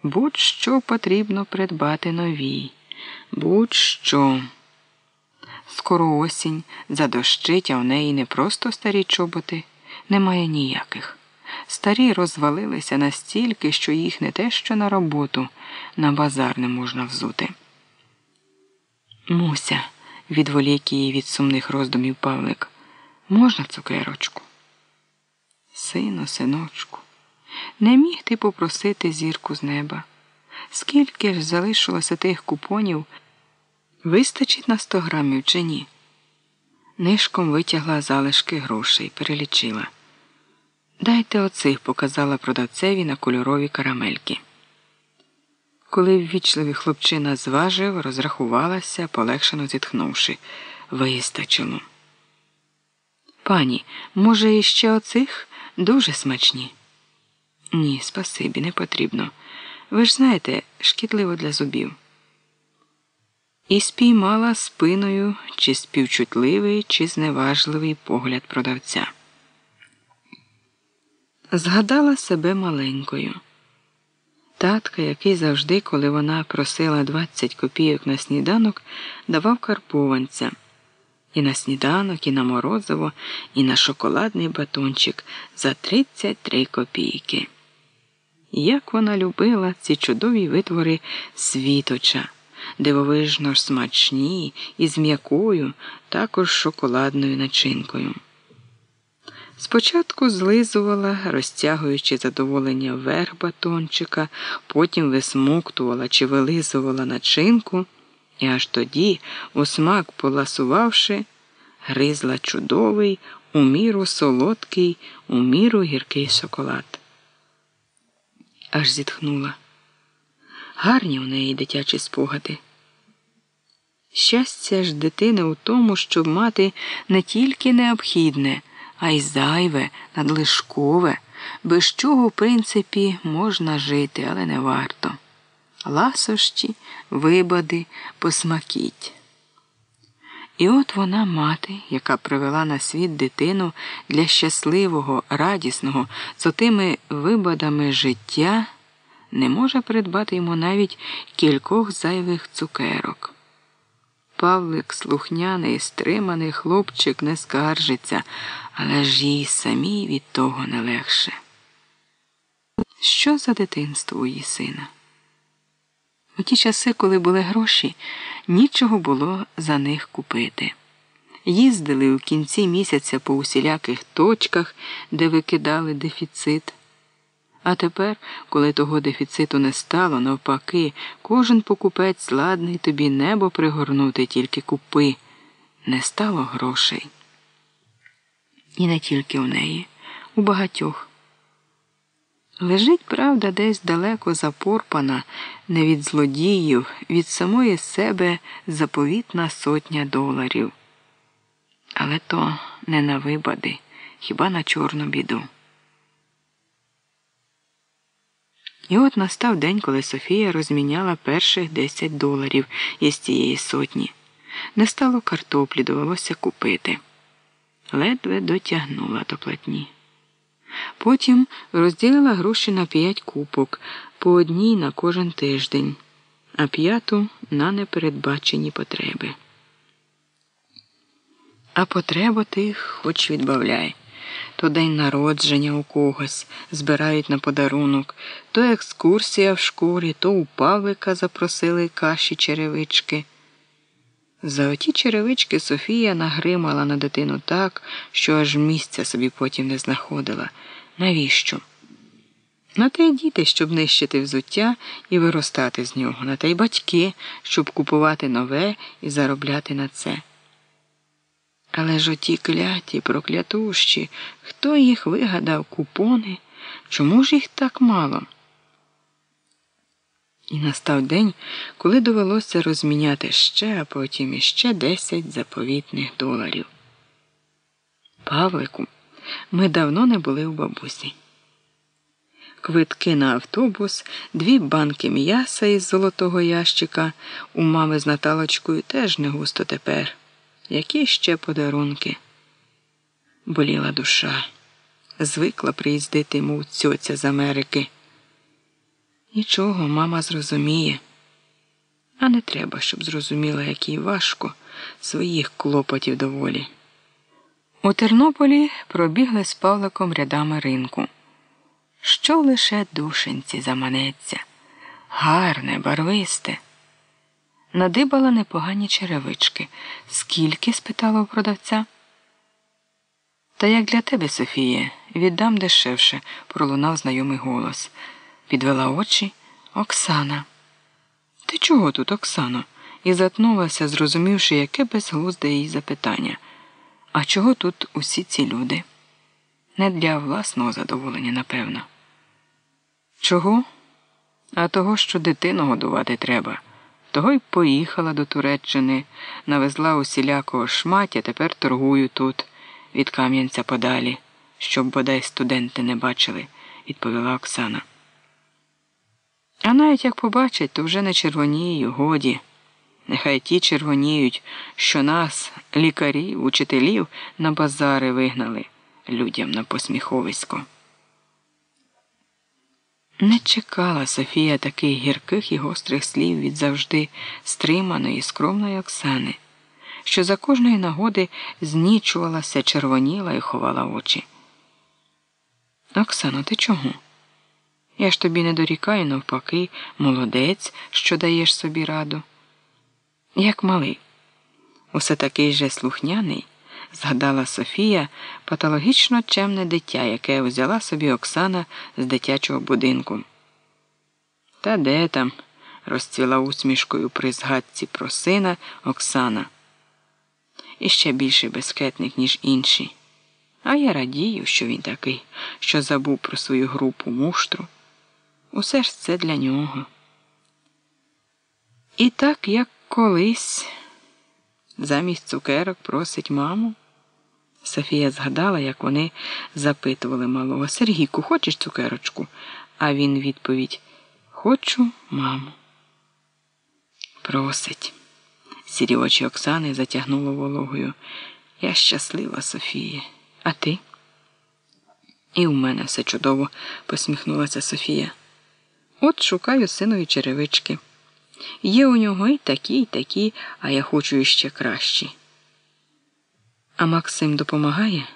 Будь-що потрібно придбати нові, будь-що. Скоро осінь задощить, а в неї не просто старі чоботи, немає ніяких. Старі розвалилися настільки, що їх не те що на роботу, на базар не можна взути. Муся, відволік її від сумних роздумів Павлик, можна цукерочку? Сину, синочку, не міг ти попросити зірку з неба. Скільки ж залишилося тих купонів, вистачить на сто грамів чи ні? Нишком витягла залишки грошей, перелічила. Дайте оцих, показала продавцеві на кольорові карамельки. Коли ввічливий хлопчина зважив, розрахувалася, полегшено зітхнувши. Вистачило. Пані, може, іще оцих дуже смачні? Ні, спасибі, не потрібно. Ви ж знаєте, шкідливо для зубів. І спіймала спиною чи співчутливий, чи зневажливий погляд продавця. Згадала себе маленькою. Татка, який завжди, коли вона просила 20 копійок на сніданок, давав карпованця. І на сніданок, і на морозиво, і на шоколадний батончик за 33 копійки. Як вона любила ці чудові витвори світоча, дивовижно ж смачні і з м'якою, також шоколадною начинкою. Спочатку злизувала, розтягуючи задоволення верх батончика, потім висмоктувала чи вилизувала начинку, і аж тоді, у смак поласувавши, гризла чудовий, у міру солодкий, у міру гіркий шоколад. Аж зітхнула. Гарні у неї дитячі спогади. Щастя ж дитини у тому, щоб мати не тільки необхідне а й зайве, надлишкове, без чого, в принципі, можна жити, але не варто. Ласощі, вибади, посмакіть. І от вона мати, яка привела на світ дитину для щасливого, радісного, з отими вибадами життя, не може придбати йому навіть кількох зайвих цукерок. Павлик слухняний, стриманий хлопчик не скаржиться, але ж їй самій від того не легше. Що за дитинство у її сина? У ті часи, коли були гроші, нічого було за них купити. Їздили у кінці місяця по усіляких точках, де викидали дефіцит. А тепер, коли того дефіциту не стало, навпаки, кожен покупець ладний тобі небо пригорнути, тільки купи. Не стало грошей. І не тільки у неї, у багатьох. Лежить правда десь далеко запорпана, не від злодіїв, від самої себе заповітна сотня доларів. Але то не на вибади, хіба на чорну біду. І от настав день, коли Софія розміняла перших 10 доларів із цієї сотні. Не стало картоплі, довелося купити. Ледве дотягнула до платні. Потім розділила гроші на п'ять купок, по одній на кожен тиждень, а п'яту на непередбачені потреби. А потреба тих хоч відбавляй то день народження у когось збирають на подарунок, то екскурсія в школі, то у Павлика запросили каші черевички. За оті черевички Софія нагримала на дитину так, що аж місця собі потім не знаходила. Навіщо? На те й діти, щоб нищити взуття і виростати з нього, на те й батьки, щоб купувати нове і заробляти на це. Але ж оті кляті, проклятущі, хто їх вигадав купони? Чому ж їх так мало? І настав день, коли довелося розміняти ще, а потім іще десять заповітних доларів. Павлику, ми давно не були у бабусі. Квитки на автобус, дві банки м'яса із золотого ящика, у мами з Наталочкою теж не густо тепер. Які ще подарунки? Боліла душа, звикла приїздити мов цьоця з Америки. Нічого, мама зрозуміє, а не треба, щоб зрозуміла, як їй важко своїх клопотів доволі. У Тернополі пробігли з Павликом рядами ринку. Що лише душенці заманеться, гарне, барвисте. Надибала непогані черевички. Скільки? спитала у продавця. Та як для тебе, Софіє, віддам дешевше, пролунав знайомий голос. Підвела очі Оксана. Ти чого тут, Оксано? І затнулася, зрозумівши, яке безглузде її запитання. А чого тут усі ці люди? Не для власного задоволення, напевно. Чого? А того, що дитину годувати треба. Того й поїхала до Туреччини, навезла усілякого шмаття, тепер торгую тут, від Кам'янця подалі, щоб бодай студенти не бачили, відповіла Оксана. А навіть як побачать, то вже не червонію, годі. Нехай ті червоніють, що нас, лікарів, учителів, на базари вигнали людям на посміховисько. Не чекала Софія таких гірких і гострих слів від завжди стриманої, скромної Оксани. що за кожної нагоди знічувалася, червоніла і ховала очі. Оксано, ти чого? Я ж тобі не дорікаю, навпаки, молодець, що даєш собі раду. Як малий, усе такий же слухняний, згадала Софія патологічно чемне дитя, яке взяла собі Оксана з дитячого будинку. Та де там? розцвіла усмішкою при згадці про сина Оксана. І ще більший безкетник, ніж інші. А я радію, що він такий, що забув про свою групу муштру. Усе ж це для нього. І так, як колись, замість цукерок просить маму. Софія згадала, як вони запитували малого Сергійку, хочеш цукерочку? А він відповідь Хочу, маму. Просить. Сірі очі Оксани затягнуло вологою. Я щаслива, Софія. А ти? І у мене все чудово, посміхнулася Софія. От шукаю синові черевички. Є у нього і такі, і такі, а я хочу іще кращі. А Максим допомагає?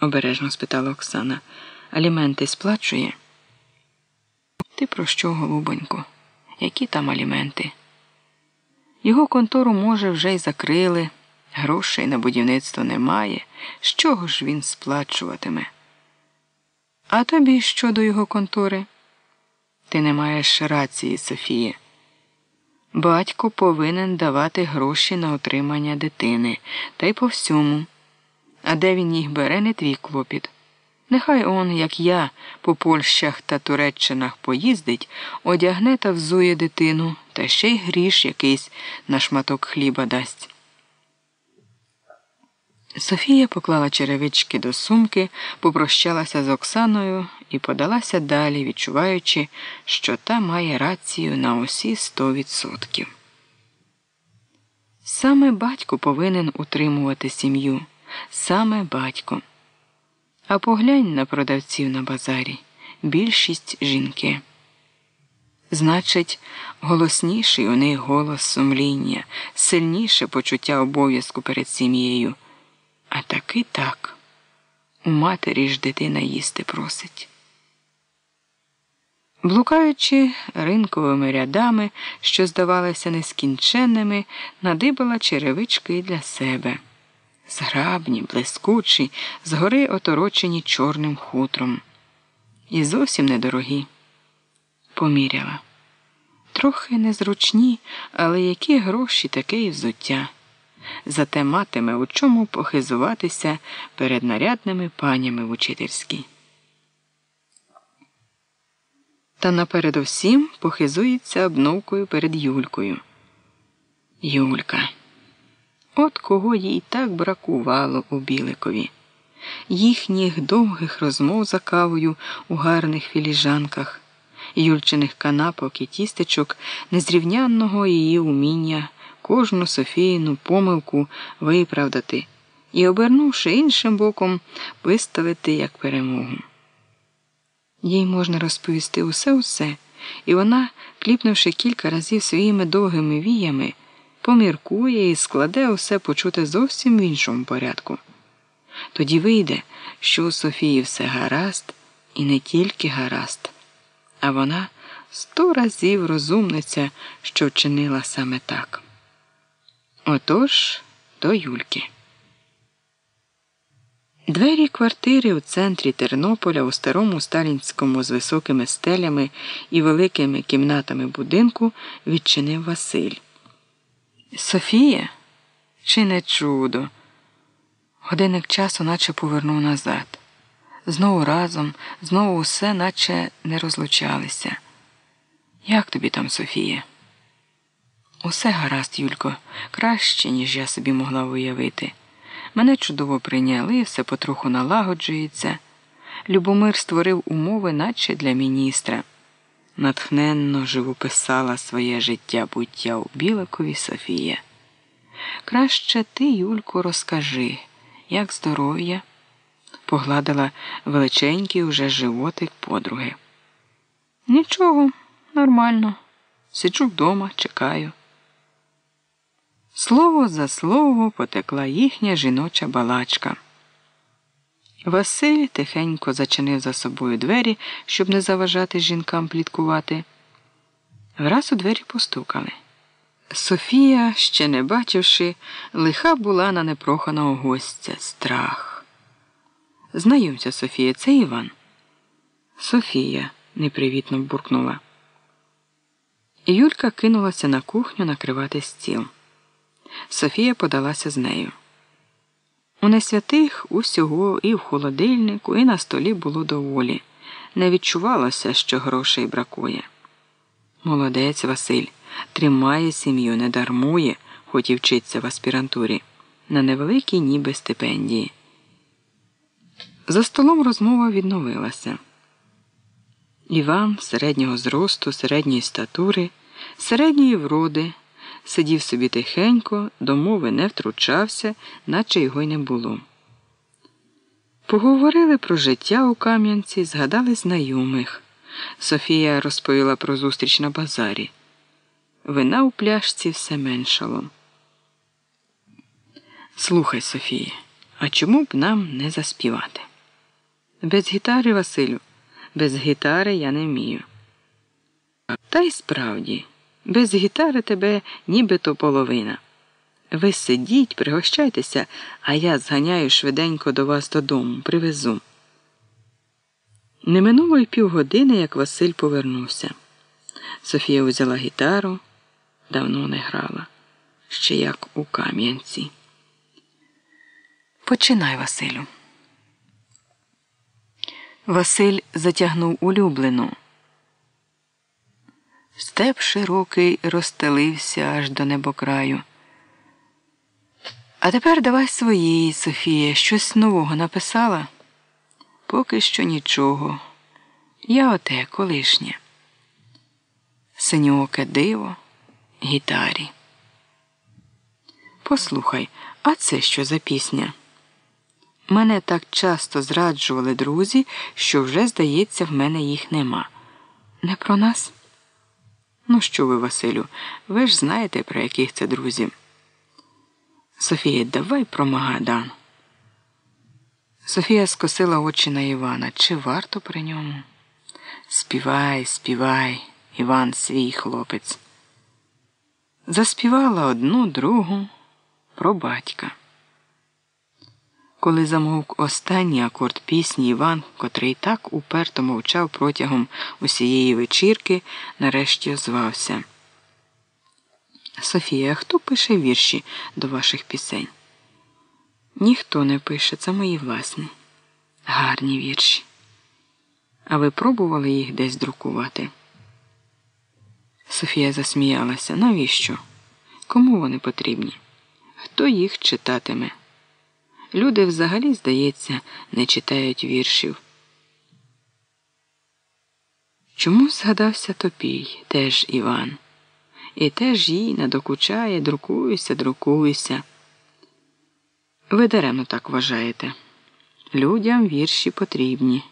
обережно спитала Оксана. Аліменти сплачує? Ти про що, голубонько? Які там аліменти? Його контору, може, вже й закрили, грошей на будівництво немає. З чого ж він сплачуватиме? А тобі що до його контори? Ти не маєш рації, Софія. Батько повинен давати гроші на отримання дитини, та й по всьому. А де він їх бере, не твій клопіт. Нехай он, як я, по Польщах та Туреччинах поїздить, одягне та взує дитину, та ще й гріш якийсь на шматок хліба дасть. Софія поклала черевички до сумки, попрощалася з Оксаною і подалася далі, відчуваючи, що та має рацію на усі сто відсотків. Саме батько повинен утримувати сім'ю, саме батько. А поглянь на продавців на базарі більшість жінки. Значить, голосніший у них голос сумління, сильніше почуття обов'язку перед сім'єю. А таки так. У матері ж дитина їсти просить. Блукаючи ринковими рядами, що здавалися нескінченними, надибала черевички для себе. Зграбні, блискучі, згори оторочені чорним хутром. І зовсім недорогі. Поміряла. Трохи незручні, але які гроші таке і взуття зате матиме у чому похизуватися перед нарядними панями в учительській. Та напередовсім похизується обновкою перед Юлькою. Юлька. От кого їй так бракувало у Біликові, їхніх довгих розмов за кавою у гарних філіжанках, Юльчиних канапок і тістечок, незрівнянного її уміння кожну Софіїну помилку виправдати і, обернувши іншим боком, виставити як перемогу. Їй можна розповісти усе усе, і вона, кліпнувши кілька разів своїми довгими віями, поміркує і складе усе почути зовсім в іншому порядку. Тоді вийде, що у Софії все гаразд, і не тільки гаразд, а вона сто разів розумниця, що вчинила саме так. Отож до Юльки. Двері квартири у центрі Тернополя у старому сталінському з високими стелями і великими кімнатами будинку відчинив Василь. Софія? Чи не чудо? Годинник часу наче повернув назад. Знову разом, знову усе, наче не розлучалися. Як тобі там, Софія? Усе гаразд, Юлько, краще, ніж я собі могла уявити. Мене чудово прийняли, все потроху налагоджується. Любомир створив умови, наче для міністра. Натхненно живописала своє життя буття у Біликові Софія. Краще ти, Юлько, розкажи, як здоров'я, погладила величенький уже животик подруги. Нічого, нормально. Сиджу вдома, чекаю. Слово за слово потекла їхня жіноча балачка. Василь тихенько зачинив за собою двері, щоб не заважати жінкам пліткувати. Враз у двері постукали. Софія, ще не бачивши, лиха була на непроханого гостя страх. Знайомся, Софія, це Іван. Софія, непривітно буркнула. Юлька кинулася на кухню накривати стіл. Софія подалася з нею. У несвятих усього і в холодильнику, і на столі було доволі. Не відчувалося, що грошей бракує. Молодець Василь тримає сім'ю, не дармує, хоч і вчиться в аспірантурі, на невеликій ніби стипендії. За столом розмова відновилася. Іван середнього зросту, середньої статури, середньої вроди сидів собі тихенько, до мови не втручався, наче його й не було. Поговорили про життя у Кам'янці, згадали знайомих. Софія розповіла про зустріч на базарі. Вина у пляшці все меншало. Слухай, Софія, а чому б нам не заспівати? Без гітари, Василю, без гітари я не вмію. Та й справді. Без гітари тебе нібито половина. Ви сидіть, пригощайтеся, а я зганяю швиденько до вас додому, привезу. Не минуло й півгодини, як Василь повернувся. Софія взяла гітару, давно не грала, ще як у Кам'янці. Починай, Василю. Василь затягнув улюблену. Степ широкий розстелився аж до небокраю. А тепер давай своєї, Софія, щось нового написала? Поки що нічого. Я оте колишнє. Синьоке диво, гітарі. Послухай, а це що за пісня? Мене так часто зраджували друзі, що вже, здається, в мене їх нема. Не про нас? Ну, що ви, Василю, ви ж знаєте, про яких це друзів. Софія, давай про Магадан. Софія скосила очі на Івана. Чи варто при ньому? Співай, співай, Іван свій хлопець. Заспівала одну другу про батька. Коли замовк останній акорд пісні Іван, котрий так уперто мовчав протягом усієї вечірки, нарешті озвався. Софія, хто пише вірші до ваших пісень? Ніхто не пише, це мої власні. Гарні вірші. А ви пробували їх десь друкувати? Софія засміялася. Навіщо? Кому вони потрібні? Хто їх читатиме? Люди взагалі, здається, не читають віршів. Чому згадався Топій, теж Іван, і теж їй надокучає, друкуюся, друкуюся. Ви даремно так вважаєте. Людям вірші потрібні.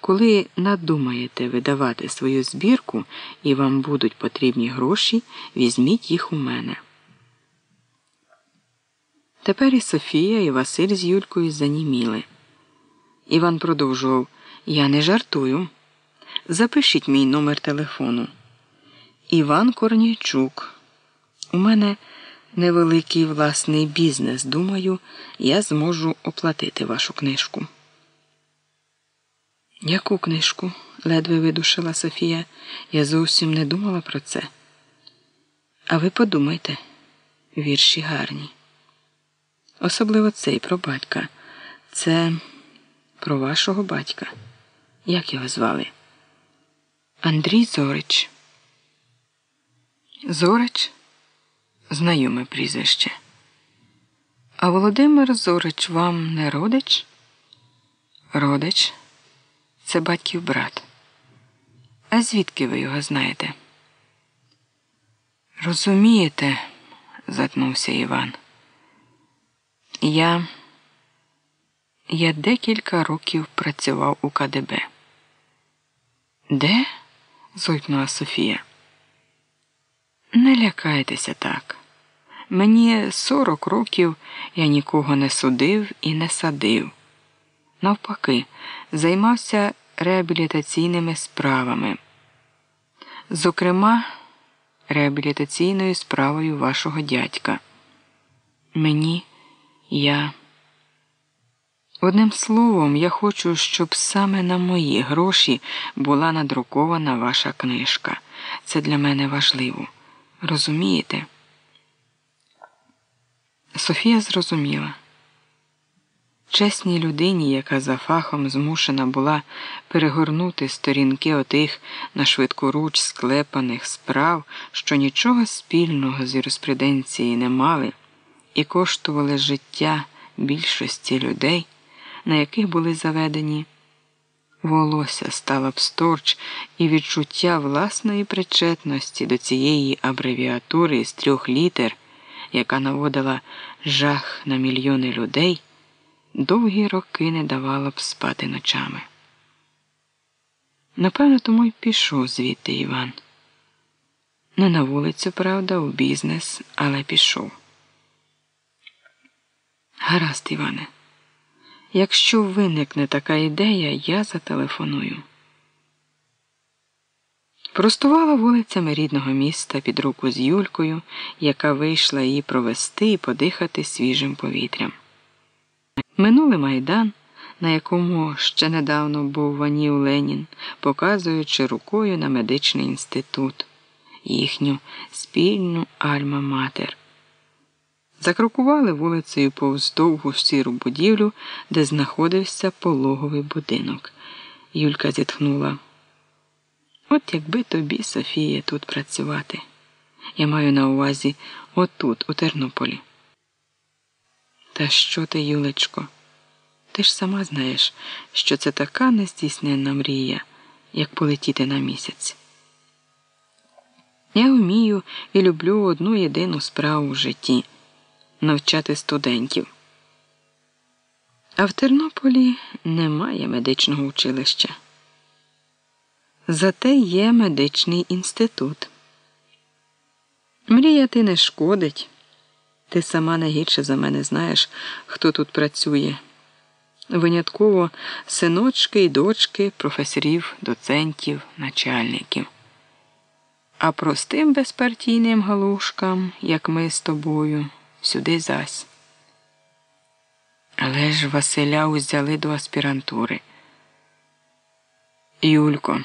Коли надумаєте видавати свою збірку і вам будуть потрібні гроші, візьміть їх у мене. Тепер і Софія, і Василь з Юлькою заніміли. Іван продовжував Я не жартую. Запишіть мій номер телефону. Іван Корнійчук. У мене невеликий власний бізнес. Думаю, я зможу оплатити вашу книжку. Яку книжку? ледве видушила Софія. Я зовсім не думала про це. А ви подумайте, вірші гарні. Особливо цей про батька. Це про вашого батька. Як його звали? Андрій Зорич. Зорич знайоме прізвище. А Володимир Зорич вам не родич? Родич це батьків брат. А звідки ви його знаєте? Розумієте, затнувся Іван. Я Я декілька років працював у КДБ. Де? зойкнула Софія. Не лякайтеся так. Мені сорок років я нікого не судив і не садив. Навпаки, займався реабілітаційними справами. Зокрема, реабілітаційною справою вашого дядька. Мені, я. Одним словом, я хочу, щоб саме на мої гроші була надрукована ваша книжка. Це для мене важливо. Розумієте? Софія зрозуміла. Чесній людині, яка за фахом змушена була перегорнути сторінки отих на швидкоруч склепаних справ, що нічого спільного з юриспруденції не мали, і коштували життя більшості людей, на яких були заведені. Волосся стала сторч і відчуття власної причетності до цієї абревіатури з трьох літер, яка наводила жах на мільйони людей довгі роки не давала б спати ночами. Напевно, тому й пішов звідти Іван. Не на вулицю, правда, у бізнес, але пішов. Гаразд, Іване, якщо виникне така ідея, я зателефоную. Простувала вулицями рідного міста під руку з Юлькою, яка вийшла її провести і подихати свіжим повітрям. Минули майдан, на якому ще недавно був Ванів Ленін, показуючи рукою на медичний інститут, їхню спільну альма-матер. Закрокували вулицею повз довгу сіру будівлю, де знаходився пологовий будинок. Юлька зітхнула. От якби тобі, Софія, тут працювати. Я маю на увазі отут, у Тернополі. Та що ти, Юлечко? Ти ж сама знаєш, що це така нездійсненна мрія, як полетіти на місяць. Я вмію і люблю одну єдину справу в житті навчати студентів. А в Тернополі немає медичного училища. Зате є медичний інститут. Мріяти не шкодить. Ти сама найгірше за мене знаєш, хто тут працює. Винятково синочки і дочки професорів, доцентів, начальників. А простим безпартійним галушкам, як ми з тобою, сюди зась. Але ж Василя узяли до аспірантури. Юлько,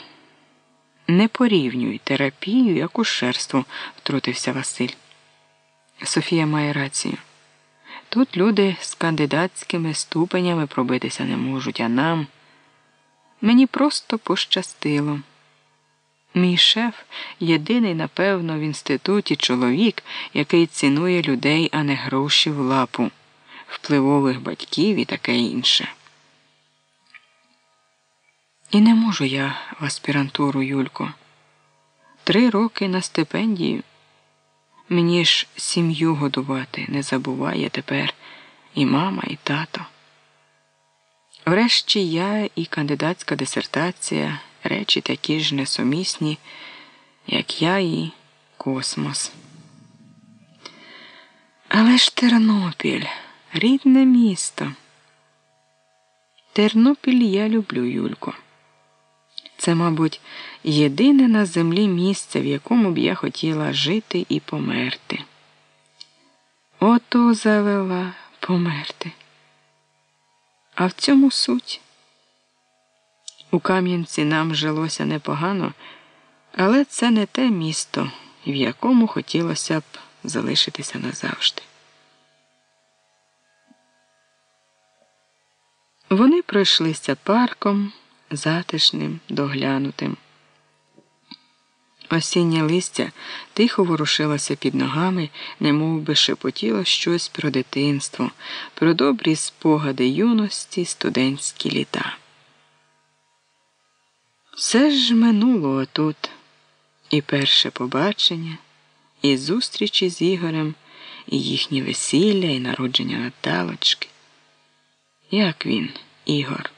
не порівнюй терапію як ушерство, втрутився Василь. Софія має рацію. Тут люди з кандидатськими ступенями пробитися не можуть, а нам мені просто пощастило. Мій шеф єдиний, напевно, в інституті чоловік, який цінує людей, а не гроші в лапу, впливових батьків і таке інше. І не можу я в аспірантуру, Юлько. Три роки на стипендію. Мені ж сім'ю годувати не забуває тепер і мама, і тато. Врешті я і кандидатська дисертація речі такі ж несумісні, як я і космос. Але ж Тернопіль рідне місто. Тернопіль я люблю, Юлько. Це, мабуть, єдине на землі місце, в якому б я хотіла жити і померти. Ото завела померти. А в цьому суть. У Кам'янці нам жилося непогано, але це не те місто, в якому хотілося б залишитися назавжди. Вони пройшлися парком затишним, доглянутим. Осіннє листя тихо ворушилося під ногами, немов би шепотіло щось про дитинство, про добрі спогади юності, студентські літа. Все ж минуло отут і перше побачення, і зустрічі з Ігорем, і їхні весілля, і народження Наталочки. Як він, Ігор?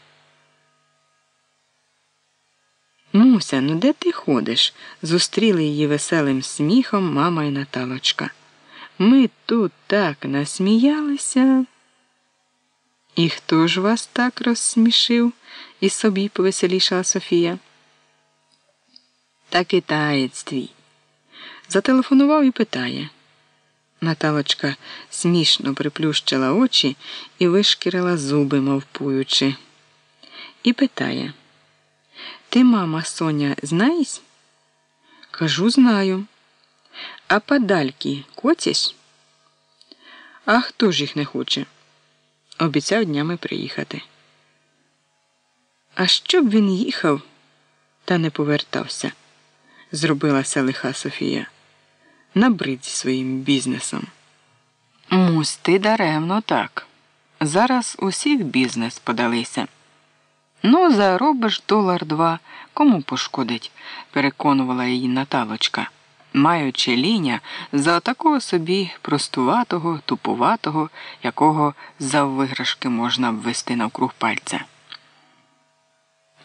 Муся, ну де ти ходиш? зустріли її веселим сміхом мама і Наталочка. Ми тут так насміялися. І хто ж вас так розсмішив? і собі повеселішала Софія. Та китаєць твій. Зателефонував і питає. Наталочка смішно приплющила очі і вишкірила зуби, мовпуючи. І питає: Ти, мама, Соня, знаєш? Кажу, знаю. А подальки котясь? А хто ж їх не хоче? Обіцяв днями приїхати. А щоб він їхав та не повертався, зробилася лиха Софія. Набрид зі своїм бізнесом. Мусь, ти даремно так. Зараз усі в бізнес подалися. Ну, заробиш долар два, кому пошкодить, переконувала її Наталочка, маючи ліня за такого собі простуватого, тупуватого, якого за виграшки можна ввести навкруг пальця.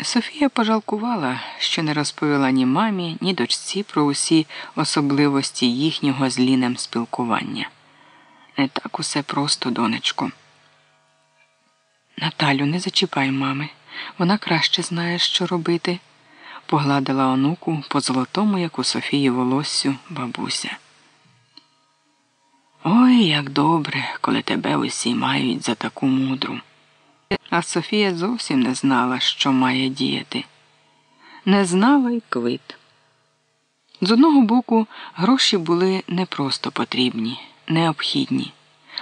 Софія пожалкувала, що не розповіла ні мамі, ні дочці про усі особливості їхнього з Лінем спілкування. Не так усе просто, донечко. Наталю, не зачіпай мами. Вона краще знає, що робити, погладила онуку по золотому, як у Софії волоссю, бабуся. Ой, як добре, коли тебе усі мають за таку мудру. А Софія зовсім не знала, що має діяти. Не знала й квит. З одного боку, гроші були не просто потрібні, необхідні,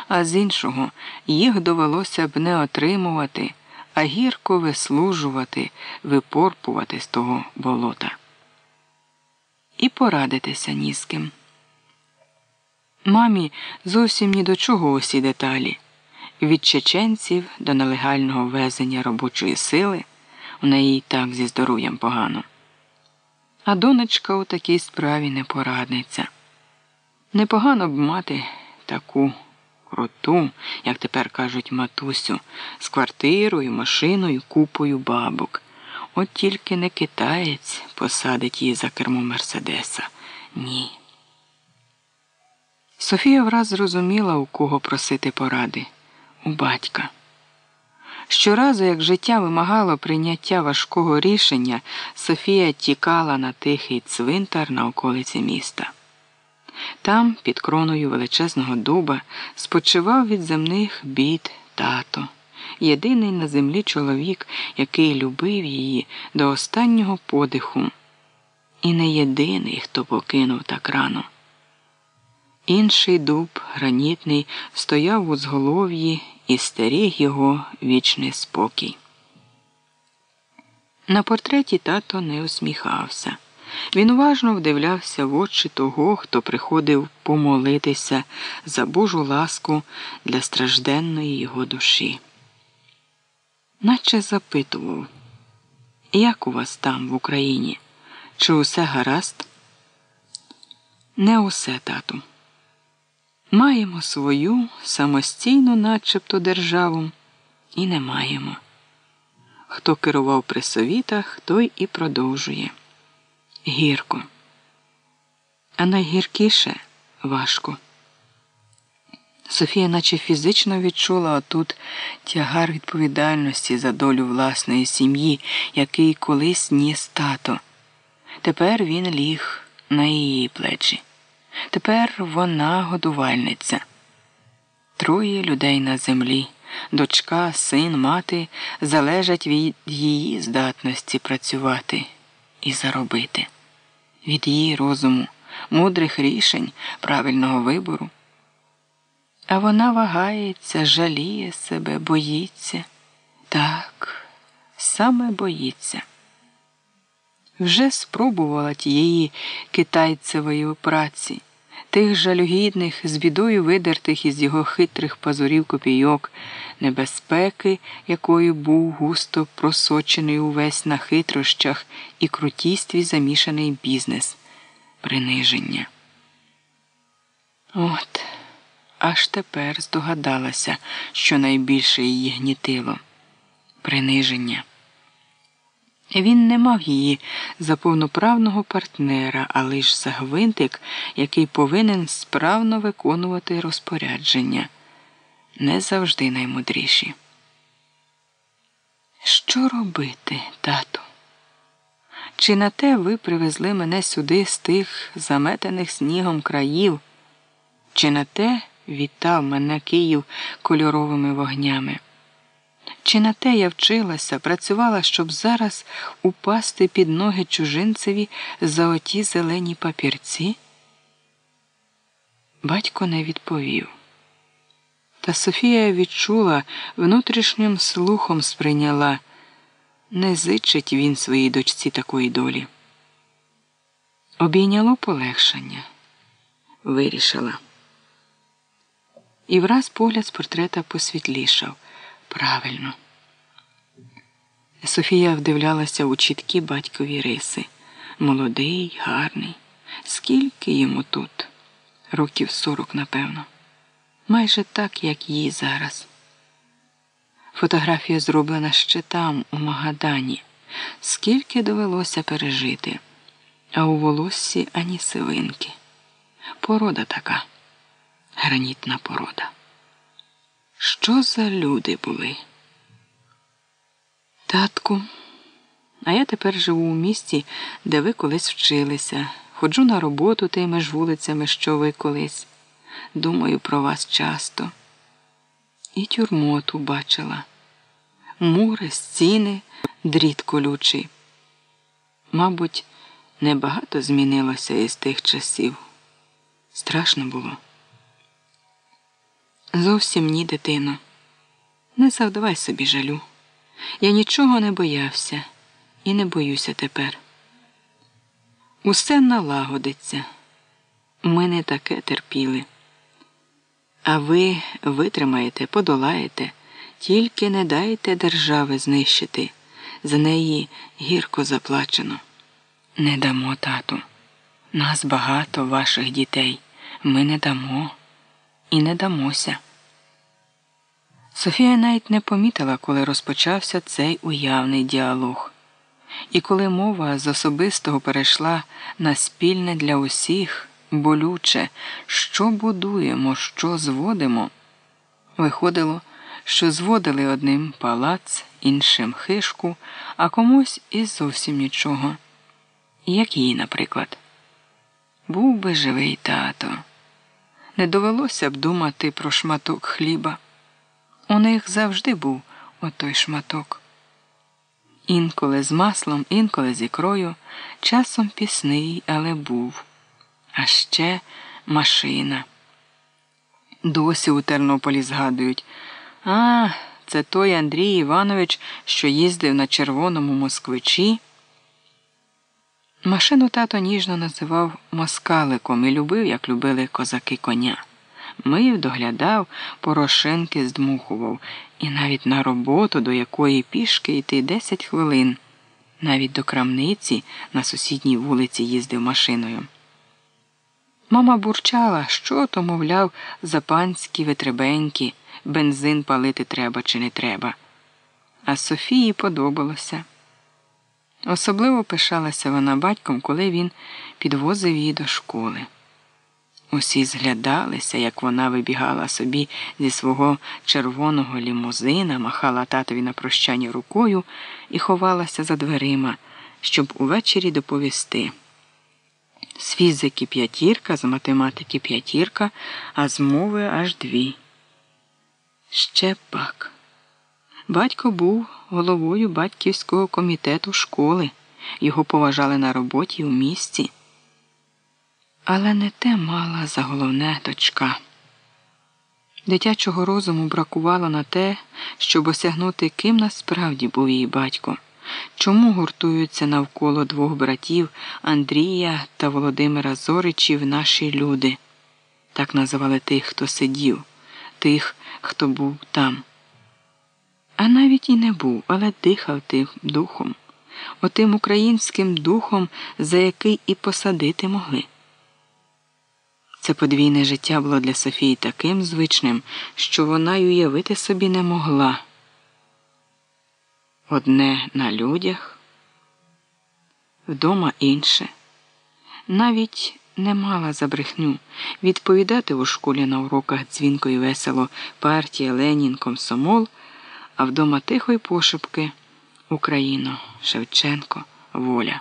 а з іншого, їх довелося б не отримувати, а гірко вислужувати, випорпувати з того болота. І порадитися ні з ким. Мамі зовсім ні до чого усі деталі від чеченців до нелегального везення робочої сили у неї так зі здоров'ям погано. А донечка у такій справі не порадниця. Непогано б мати таку круту, як тепер кажуть, матусю, з квартирою, машиною, купою бабок. От тільки не китаєць посадить її за кермо Мерседеса. Ні. Софія враз зрозуміла, у кого просити поради у батька. Щоразу, як життя вимагало прийняття важкого рішення, Софія тікала на тихий цвинтар на околиці міста. Там, під кроною величезного дуба, спочивав від земних бід тато, єдиний на землі чоловік, який любив її до останнього подиху, і не єдиний, хто покинув так рано. Інший дуб, гранітний, стояв у зголов'ї і стеріг його вічний спокій. На портреті тато не усміхався. Він уважно вдивлявся в очі того, хто приходив помолитися за Божу ласку для стражденної його душі. Наче запитував, як у вас там, в Україні? Чи усе гаразд? Не усе, тату. Маємо свою самостійну, начебто державу, і не маємо. Хто керував при совітах, той і продовжує. Гірко. А найгіркіше важко. Софія, наче фізично відчула отут тягар відповідальності за долю власної сім'ї, який колись ніс тато. Тепер він ліг на її плечі. Тепер вона годувальниця. Троє людей на землі, дочка, син, мати залежать від її здатності працювати і заробити, від її розуму, мудрих рішень, правильного вибору. А вона вагається, жаліє себе, боїться. Так, саме боїться вже спробувала тієї китайцевої праці, тих жалюгідних, з бідою видертих із його хитрих пазурів копійок, небезпеки, якою був густо просочений увесь на хитрощах і крутістві замішаний бізнес, приниження. От, аж тепер здогадалася, що найбільше її гнітило приниження. Він не мав її за повноправного партнера, а лише за гвинтик, який повинен справно виконувати розпорядження, не завжди наймудріші. Що робити, тату? Чи на те ви привезли мене сюди з тих заметених снігом країв? Чи на те вітав мене Київ кольоровими вогнями? Чи на те я вчилася, працювала, щоб зараз упасти під ноги чужинцеві за оті зелені папірці? Батько не відповів. Та Софія відчула, внутрішнім слухом сприйняла не зичить він своїй дочці такої долі. Обійняло полегшення, вирішила. І враз погляд з портрета посвітлішав. Правильно. Софія вдивлялася у чіткі батькові риси. Молодий, гарний. Скільки йому тут? Років сорок, напевно. Майже так, як їй зараз. Фотографія зроблена ще там, у Магадані. Скільки довелося пережити, а у волоссі ані сивинки. Порода така, гранітна порода. Що за люди були? Татку, а я тепер живу у місті, де ви колись вчилися. Ходжу на роботу тими ж вулицями, що ви колись. Думаю про вас часто. І тюрму ту бачила. Мури, стіни, дріт колючий. Мабуть, небагато змінилося із тих часів. Страшно було. Зовсім ні, дитино. Не завдавай собі жалю. Я нічого не боявся і не боюся тепер. Усе налагодиться. Ми не таке терпіли. А ви витримаєте, подолаєте, тільки не дайте держави знищити. За неї гірко заплачено. Не дамо, тату. Нас багато ваших дітей. Ми не дамо і не дамося. Софія навіть не помітила, коли розпочався цей уявний діалог. І коли мова з особистого перейшла на спільне для усіх, болюче, що будуємо, що зводимо, виходило, що зводили одним палац, іншим хишку, а комусь і зовсім нічого. Як їй, наприклад. Був би живий тато не довелося б думати про шматок хліба. У них завжди був отой шматок. Інколи з маслом, інколи з ікрою, часом пісний, але був. А ще машина. Досі у Тернополі згадують. А, це той Андрій Іванович, що їздив на червоному москвичі. Машину тато ніжно називав москаликом і любив, як любили козаки коня. Мив, доглядав, порошинки здмухував, і навіть на роботу, до якої пішки йти 10 хвилин, навіть до крамниці на сусідній вулиці їздив машиною. Мама бурчала, що то, мовляв, за панські витребенькі, бензин палити треба чи не треба. А Софії подобалося. Особливо пишалася вона батьком, коли він підвозив її до школи. Усі зглядалися, як вона вибігала собі зі свого червоного лімузина, махала татові на прощання рукою і ховалася за дверима, щоб увечері доповісти. З фізики п'ятірка, з математики п'ятірка, а з мови аж дві. Ще пак. Батько був головою батьківського комітету школи, його поважали на роботі у місті. Але не те мала за головне дочка. Дитячого розуму бракувало на те, щоб осягнути, ким насправді був її батько, чому гуртуються навколо двох братів Андрія та Володимира Зоричів наші люди, так називали тих, хто сидів, тих, хто був там. А навіть і не був, але дихав тим духом, отим українським духом, за який і посадити могли. Це подвійне життя було для Софії таким звичним, що вона й уявити собі не могла. Одне на людях, вдома інше. Навіть не мала за брехню відповідати у школі на уроках дзвінко і весело партія Ленін Комсомол, а вдома тихо й пошепки Україно, Шевченко, воля.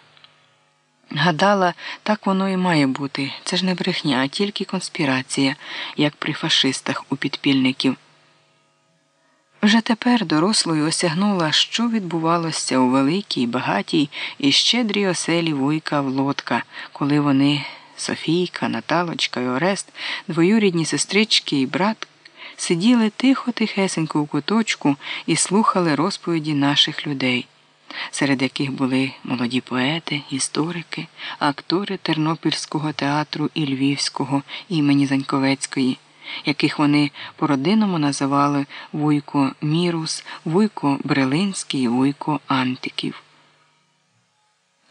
Гадала, так воно і має бути. Це ж не брехня, а тільки конспірація, як при фашистах у підпільників. Вже тепер дорослою осягнула, що відбувалося у великій, багатій і щедрій оселі Вуйка Влодка, коли вони, Софійка, Наталочка і Орест, двоюрідні сестрички і брат, сиділи тихо, тихесенько у куточку і слухали розповіді наших людей серед яких були молоді поети, історики, актори Тернопільського театру і Львівського імені Заньковецької, яких вони по родинному називали Вуйко Мірус, Вуйко Брелинський, Вуйко Антиків.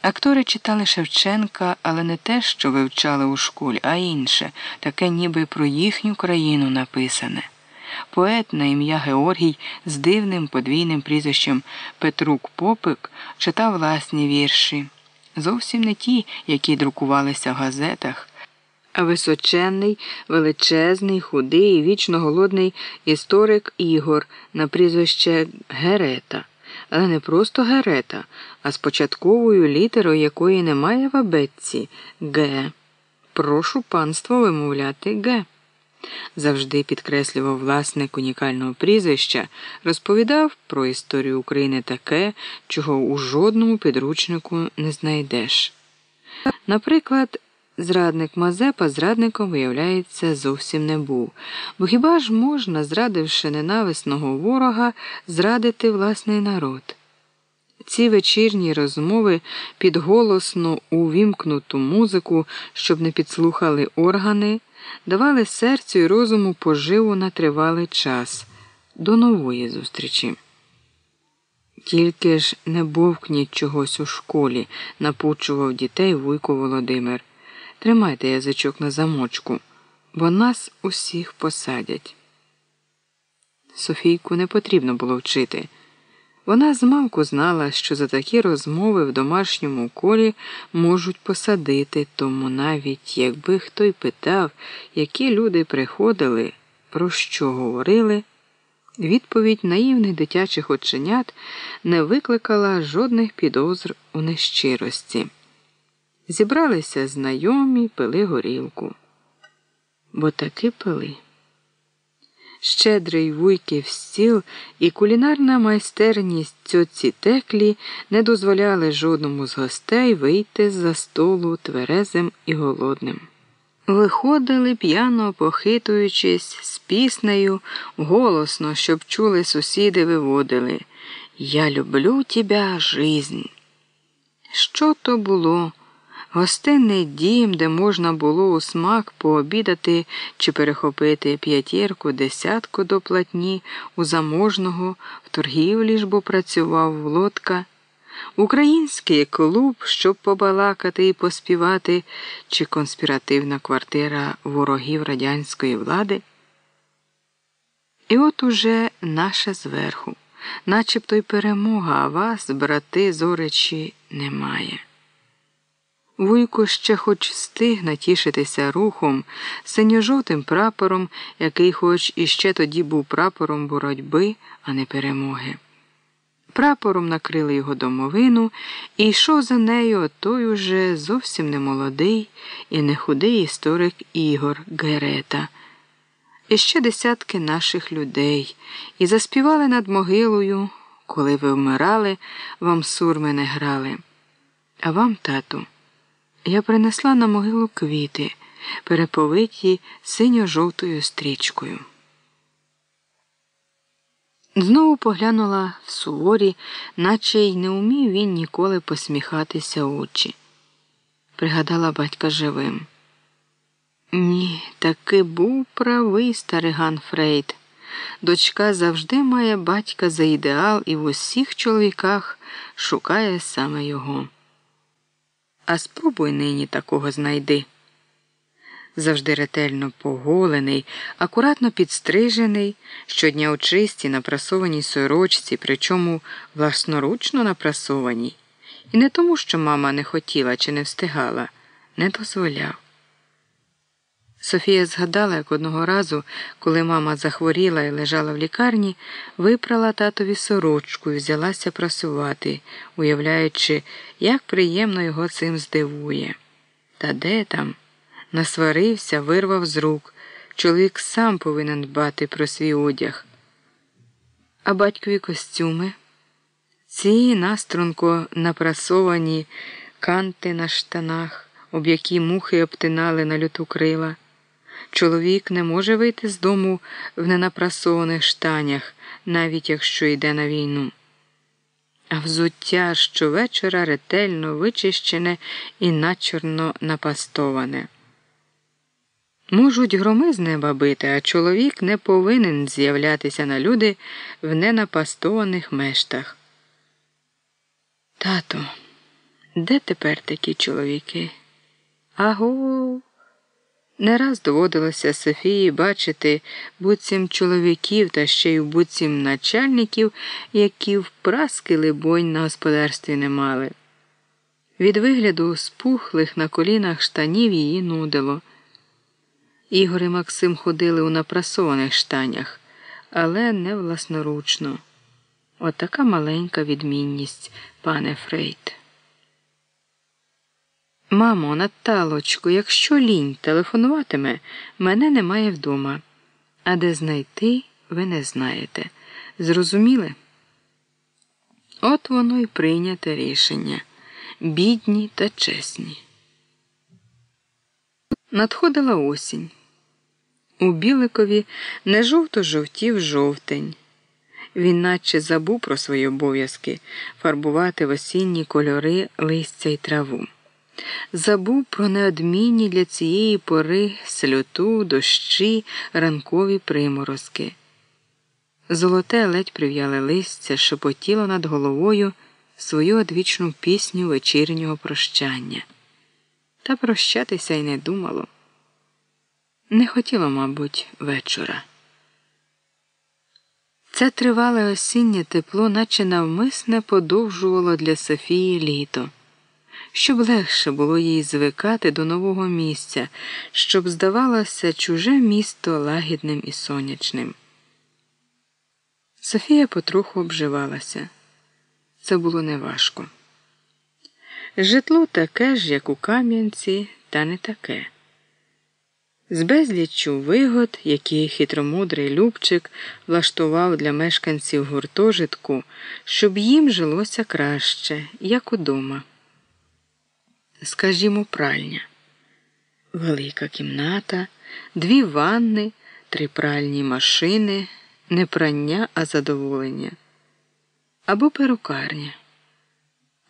Актори читали Шевченка, але не те, що вивчали у школі, а інше, таке ніби про їхню країну написане. Поет на ім'я Георгій з дивним подвійним прізвищем Петрук Попик читав власні вірші, зовсім не ті, які друкувалися в газетах, а височенний, величезний, худий, вічно голодний історик Ігор на прізвище Герета. Але не просто Герета, а з початковою літерою якої немає в абетці Г. Прошу панство вимовляти Г завжди підкреслював власник унікального прізвища, розповідав про історію України таке, чого у жодному підручнику не знайдеш. Наприклад, зрадник Мазепа зрадником, виявляється, зовсім не був, бо хіба ж можна, зрадивши ненависного ворога, зрадити власний народ? Ці вечірні розмови під голосно увімкнуту музику, щоб не підслухали органи давали серцю і розуму поживу на тривалий час до нової зустрічі. Тільки ж не бовкніть чогось у школі, напучував дітей вуйко Володимир. Тримайте язичок на замочку, бо нас усіх посадять. Софійку не потрібно було вчити. Вона змалку знала, що за такі розмови в домашньому колі можуть посадити, тому навіть якби хто й питав, які люди приходили, про що говорили, відповідь наївних дитячих оченят не викликала жодних підозр у нещирості. Зібралися знайомі, пили горілку. Бо таки пили щедрий вуйків стіл і кулінарна майстерність цьоці теклі не дозволяли жодному з гостей вийти з за столу тверезим і голодним. Виходили п'яно похитуючись з піснею, голосно, щоб чули сусіди, виводили Я люблю тебя, жизнь. Що то було? Гостинний дім, де можна було у смак пообідати чи перехопити п'ятірку, десятку до платні у заможного, в торгівлі ж бо працював лодка, український клуб, щоб побалакати і поспівати, чи конспіративна квартира ворогів радянської влади. І от уже наше зверху, начебто й перемога, а вас, брати, зоречі, немає. Вуйко ще хоч встиг натішитися рухом, синьо-жовтим прапором, який хоч іще тоді був прапором боротьби, а не перемоги. Прапором накрили його домовину і йшов за нею той уже зовсім не молодий і не худий історик Ігор Герета. І ще десятки наших людей, і заспівали над могилою, коли ви вмирали, вам сурми не грали. А вам, тату. Я принесла на могилу квіти, переповиті синьо-жовтою стрічкою. Знову поглянула в суворі, наче й не умів він ніколи посміхатися очі. Пригадала батька живим. Ні, таки був правий стариган Фрейд. Дочка завжди має батька за ідеал і в усіх чоловіках шукає саме його а спробуй нині такого знайди. Завжди ретельно поголений, акуратно підстрижений, щодня у чистій напрасованій сорочці, причому власноручно напрасованій, І не тому, що мама не хотіла чи не встигала, не дозволяв. Софія згадала, як одного разу, коли мама захворіла і лежала в лікарні, випрала татові сорочку і взялася прасувати, уявляючи, як приємно його цим здивує. Та де там? Насварився, вирвав з рук. Чоловік сам повинен дбати про свій одяг. А батькові костюми? Ці наструнко напрасовані канти на штанах, об які мухи обтинали на люту крила. Чоловік не може вийти з дому в ненапрасованих штанях, навіть якщо йде на війну. А взуття щовечора ретельно вичищене і начорно напастоване. Можуть громи з неба бити, а чоловік не повинен з'являтися на люди в ненапастованих мештах. Тато, де тепер такі чоловіки? Аго. Не раз доводилося Софії бачити буцім чоловіків та ще й буцім начальників, які впраски, либонь, на господарстві не мали. Від вигляду спухлих на колінах штанів її нудило. Ігор і Максим ходили у напрасованих штанях, але не власноручно. Отака маленька відмінність, пане Фрейд. Мамо, Наталочко, якщо лінь телефонуватиме, мене немає вдома. А де знайти, ви не знаєте. Зрозуміли? От воно й прийняте рішення бідні та чесні. Надходила осінь. У Біликові не жовто жовтів жовтень. Він наче забув про свої обов'язки фарбувати в осінні кольори листя й траву. Забув про неодмінні для цієї пори сльоту, дощі, ранкові приморозки. Золоте ледь прив'яле листя шепотіло над головою свою одвічну пісню вечірнього прощання. Та прощатися й не думало. Не хотіло, мабуть, вечора. Це тривале осіннє тепло, наче навмисне подовжувало для Софії літо, щоб легше було їй звикати до нового місця, щоб здавалося чуже місто лагідним і сонячним. Софія потроху обживалася. Це було неважко. Житло таке ж, як у Кам'янці, та не таке. З безліччю вигод, які хитромудрий Любчик влаштував для мешканців гуртожитку, щоб їм жилося краще, як удома. Скажімо, пральня, велика кімната, дві ванни, три пральні машини, не прання, а задоволення або перукарня.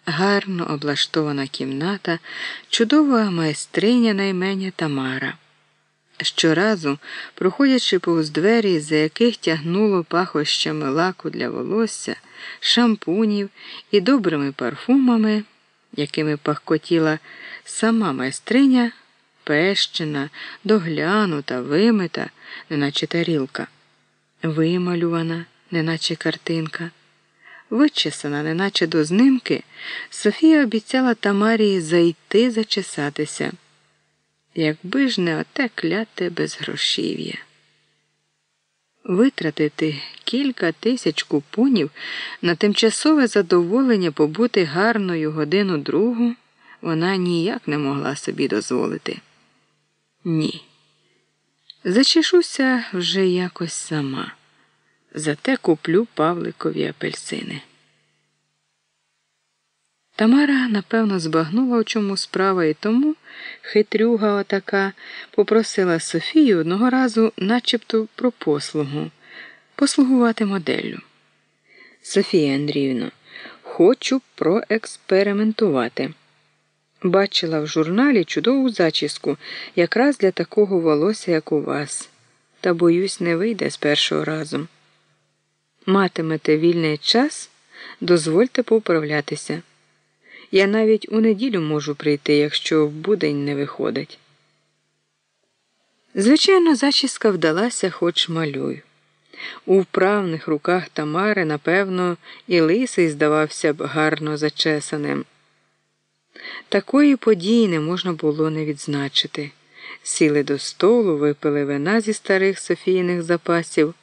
Гарно облаштована кімната, чудова майстриня на імення Тамара. Щоразу, проходячи повз двері, за яких тягнуло пахощами лаку для волосся, шампунів і добрими парфумами, якими пахкотіла сама майстриня, пещена, доглянута, вимита, неначе тарілка, вималювана, неначе картинка. Вичесана, неначе до знимки, Софія обіцяла Тамарії зайти зачесатися якби ж не оте кляте безгрошів'я. Витратити кілька тисяч купонів на тимчасове задоволення побути гарною годину другу вона ніяк не могла собі дозволити. Ні. Зачешуся вже якось сама. Зате куплю Павликові апельсини. Тамара, напевно, збагнула, у чому справа, і тому хитрюга отака попросила Софію одного разу начебто про послугу послугувати моделлю. Софія Андріївна, хочу проекспериментувати. Бачила в журналі чудову зачіску якраз для такого волосся, як у вас, та, боюсь, не вийде з першого разу. Матимете вільний час, дозвольте поуправлятися. Я навіть у неділю можу прийти, якщо в будень не виходить. Звичайно, зачіска вдалася хоч малюй. У вправних руках Тамари, напевно, і лисий здавався б гарно зачесаним. Такої події не можна було не відзначити. Сіли до столу, випили вина зі старих Софійних запасів,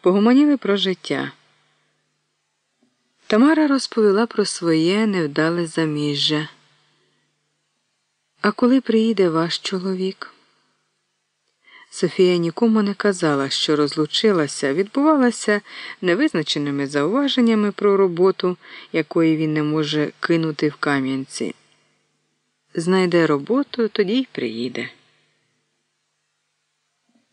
погомоніли про життя. Тамара розповіла про своє невдале заміжжя. А коли приїде ваш чоловік? Софія нікому не казала, що розлучилася, відбувалася невизначеними зауваженнями про роботу, якої він не може кинути в Кам'янці. Знайде роботу, тоді й приїде.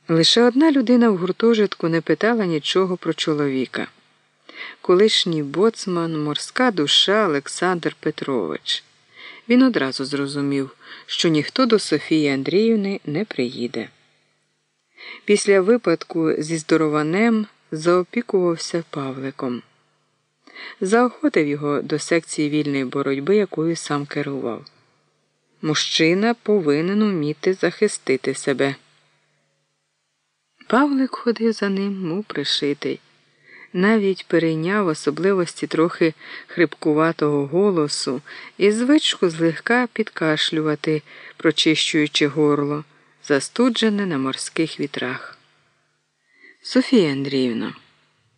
Лише одна людина в гуртожитку не питала нічого про чоловіка. Колишній боцман, морська душа Олександр Петрович. Він одразу зрозумів, що ніхто до Софії Андріївни не приїде. Після випадку зі здорованем заопікувався Павликом, заохотив його до секції вільної боротьби, якою сам керував. Мужчина повинен уміти захистити себе. Павлик ходив за ним, мов пришитий, навіть перейняв особливості трохи хрипкуватого голосу і звичку злегка підкашлювати, прочищуючи горло застуджене на морських вітрах. Софія Андріївна,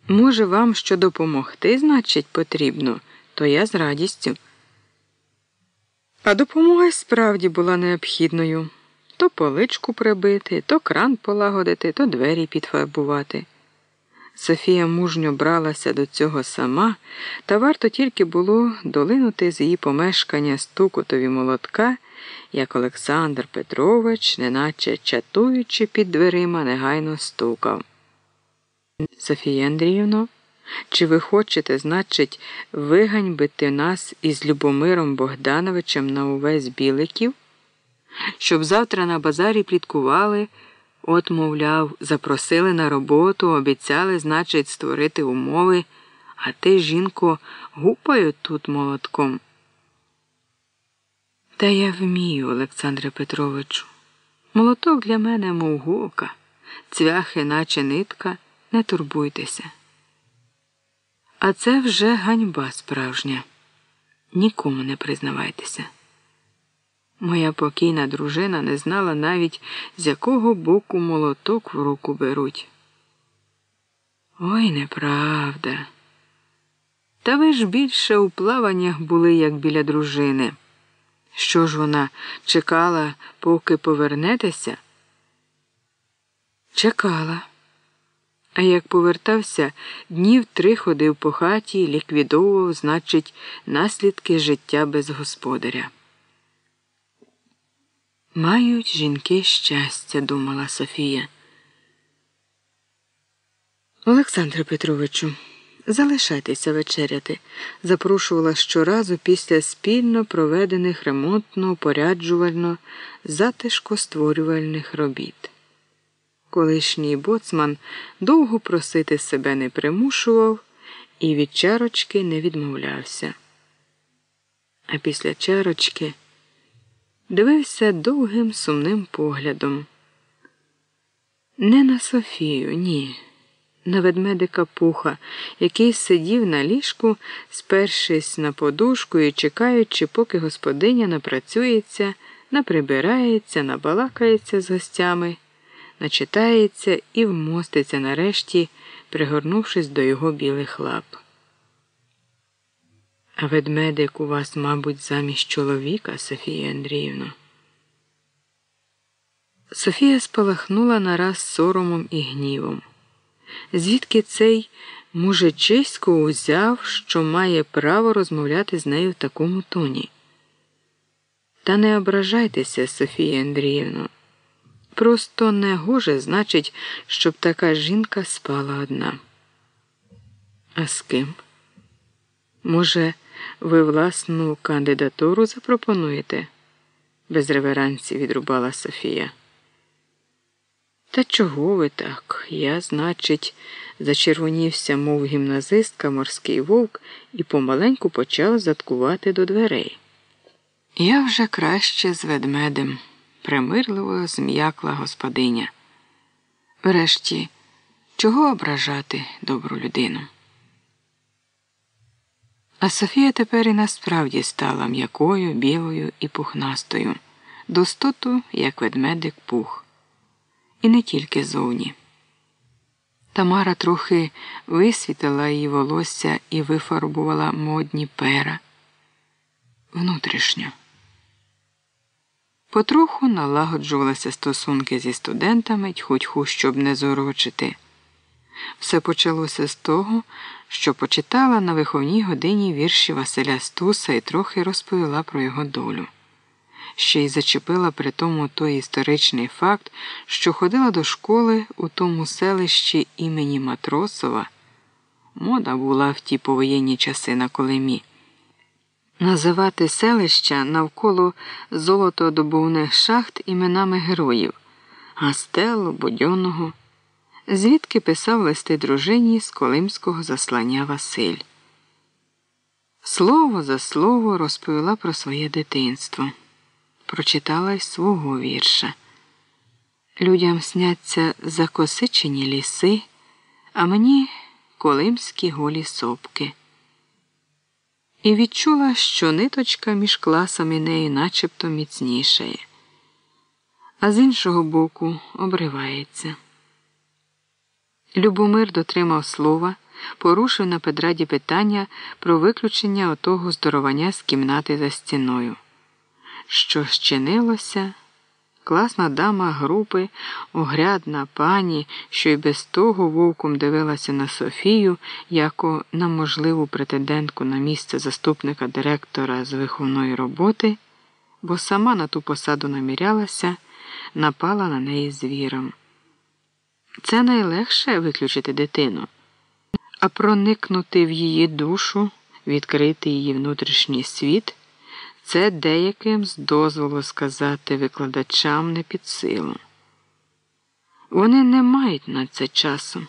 може, вам що допомогти, значить, потрібно, то я з радістю. А допомога справді була необхідною то поличку прибити, то кран полагодити, то двері підфарбувати. Софія мужньо бралася до цього сама, та варто тільки було долинути з її помешкання стукотові молотка як Олександр Петрович, неначе чатуючи під дверима, негайно стукав. Софія Андріївно, чи ви хочете, значить, виганьбити нас із Любомиром Богдановичем на увесь біликів? Щоб завтра на базарі пліткували, от, мовляв, запросили на роботу, обіцяли, значить, створити умови, а ти, жінко, гупаю тут молотком. Та я вмію, Олександре Петровичу. Молоток для мене мов голка, цвяхи, наче нитка, не турбуйтеся. А це вже ганьба справжня. Нікому не признавайтеся. Моя покійна дружина не знала навіть, з якого боку молоток в руку беруть. Ой, неправда. Та ви ж більше у плаваннях були, як біля дружини. Що ж вона чекала, поки повернетеся? Чекала. А як повертався, днів три ходив по хаті і ліквідовував, значить, наслідки життя без господаря. Мають жінки щастя, думала Софія. Олександре Петровичу. Залишайтеся вечеряти, запрошувала щоразу після спільно проведених ремонтно поряджувально затишко створювальних робіт. Колишній боцман довго просити себе не примушував і від чарочки не відмовлявся. А після чарочки дивився довгим сумним поглядом. Не на Софію, ні на ведмедика пуха, який сидів на ліжку, спершись на подушку і чекаючи, поки господиня напрацюється, наприбирається, набалакається з гостями, начитається і вмоститься нарешті, пригорнувшись до його білих лап. А ведмедик у вас, мабуть, замість чоловіка, Софія Андріївна. Софія спалахнула нараз соромом і гнівом звідки цей мужичисько узяв, що має право розмовляти з нею в такому тоні. Та не ображайтеся, Софія Андріївна. Просто не гоже, значить, щоб така жінка спала одна. А з ким? Може, ви власну кандидатуру запропонуєте? без реверансі відрубала Софія. Та чого ви так? Я, значить, зачервонівся, мов гімназистка морський вовк, і помаленьку почав заткувати до дверей. Я вже краще з ведмедем, примирливо зм'якла господиня. Врешті, чого ображати добру людину? А Софія тепер і насправді стала м'якою, білою і пухнастою, достоту, як ведмедик пух. І не тільки зовні. Тамара трохи висвітила її волосся і вифарбувала модні пера. Внутрішньо. Потроху налагоджувалися стосунки зі студентами, тьху-тьху, щоб не зорочити. Все почалося з того, що почитала на виховній годині вірші Василя Стуса і трохи розповіла про його долю. Ще й зачепила при тому той історичний факт, що ходила до школи у тому селищі імені Матросова. Мода була в ті повоєнні часи на Колемі. Називати селища навколо золотодобувних шахт іменами героїв Гастелу, Будьонного звідки писав листи дружині з Колимського заслання Василь. Слово за слово розповіла про своє дитинство, прочитала й свого вірша. Людям сняться закосичені ліси, а мені колимські голі сопки. І відчула, що ниточка між класами неї начебто міцнішає, а з іншого боку обривається. Любомир дотримав слова, порушив на педраді питання про виключення отого здоровання з кімнати за стіною. Що щинилося? Класна дама групи, огрядна пані, що й без того вовком дивилася на Софію, яко на можливу претендентку на місце заступника директора з виховної роботи, бо сама на ту посаду намірялася, напала на неї звіром. Це найлегше виключити дитину, а проникнути в її душу, відкрити її внутрішній світ це деяким з дозволу сказати викладачам не під силу. Вони не мають на це часу.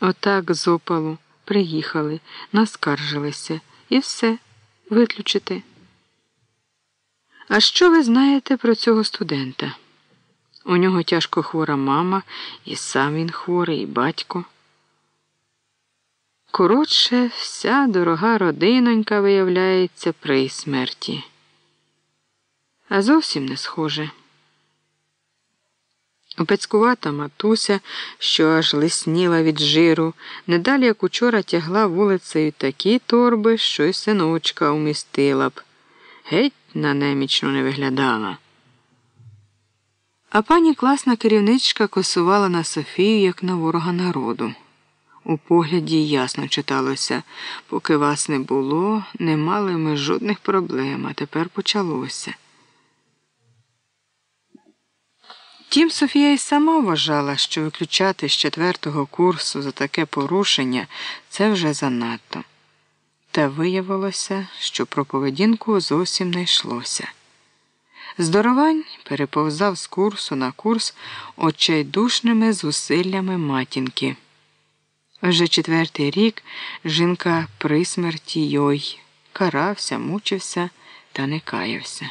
Отак з опалу приїхали, наскаржилися і все виключити. А що ви знаєте про цього студента? У нього тяжко хвора мама, і сам він хворий, і батько. Коротше, вся дорога родинонька виявляється при смерті. А зовсім не схоже. Опецькувата матуся, що аж лисніла від жиру, недалі як учора тягла вулицею такі торби, що й синочка умістила б. Геть на немічну не виглядала. А пані класна керівничка косувала на Софію як на ворога народу. У погляді ясно читалося, поки вас не було, не мали ми жодних проблем, а тепер почалося. Тім Софія й сама вважала, що виключати з четвертого курсу за таке порушення це вже занадто. Та виявилося, що про поведінку зовсім не йшлося. Здоровань переповзав з курсу на курс очайдушними зусиллями матінки. Вже четвертий рік жінка при смерті йой карався, мучився та не каявся.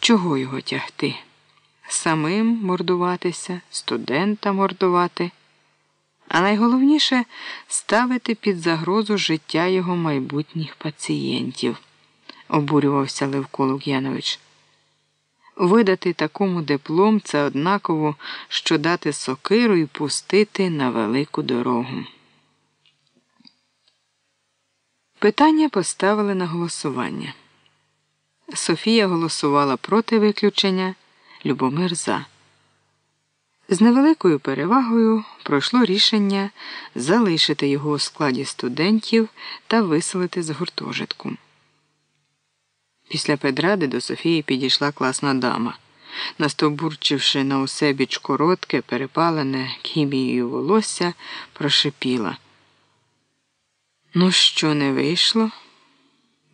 Чого його тягти? Самим мордуватися, студента мордувати, а найголовніше ставити під загрозу життя його майбутніх пацієнтів обурювався Левко Лук'янович. Видати такому диплом це однаково, що дати сокиру і пустити на велику дорогу. Питання поставили на голосування. Софія голосувала проти виключення, Любомир за. З невеликою перевагою пройшло рішення залишити його у складі студентів та виселити з гуртожитку. Після педради до Софії підійшла класна дама. Настовбурчивши на усе біч коротке, перепалене хімією волосся, прошипіла. Ну, що не вийшло?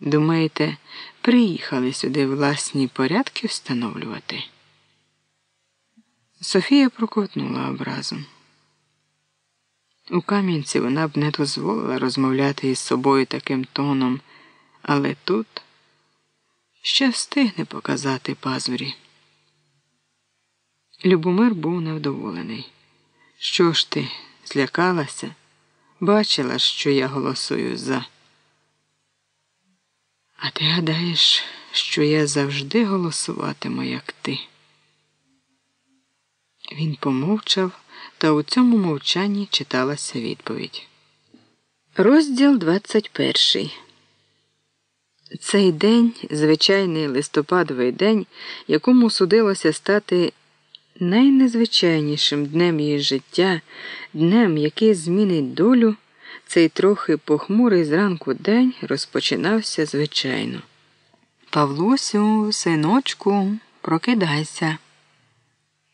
Думаєте, приїхали сюди власні порядки встановлювати? Софія проковтнула образом. У Кам'янці вона б не дозволила розмовляти із собою таким тоном, але тут ще встигне показати пазурі. Любомир був невдоволений. Що ж ти, злякалася? Бачила, що я голосую за. А ти гадаєш, що я завжди голосуватиму, як ти? Він помовчав, та у цьому мовчанні читалася відповідь. Розділ 21 Цей день звичайний листопадовий день, якому судилося стати найнезвичайнішим днем її життя, днем, який змінить долю, цей трохи похмурий зранку день розпочинався звичайно. Павлусю, синочку, прокидайся.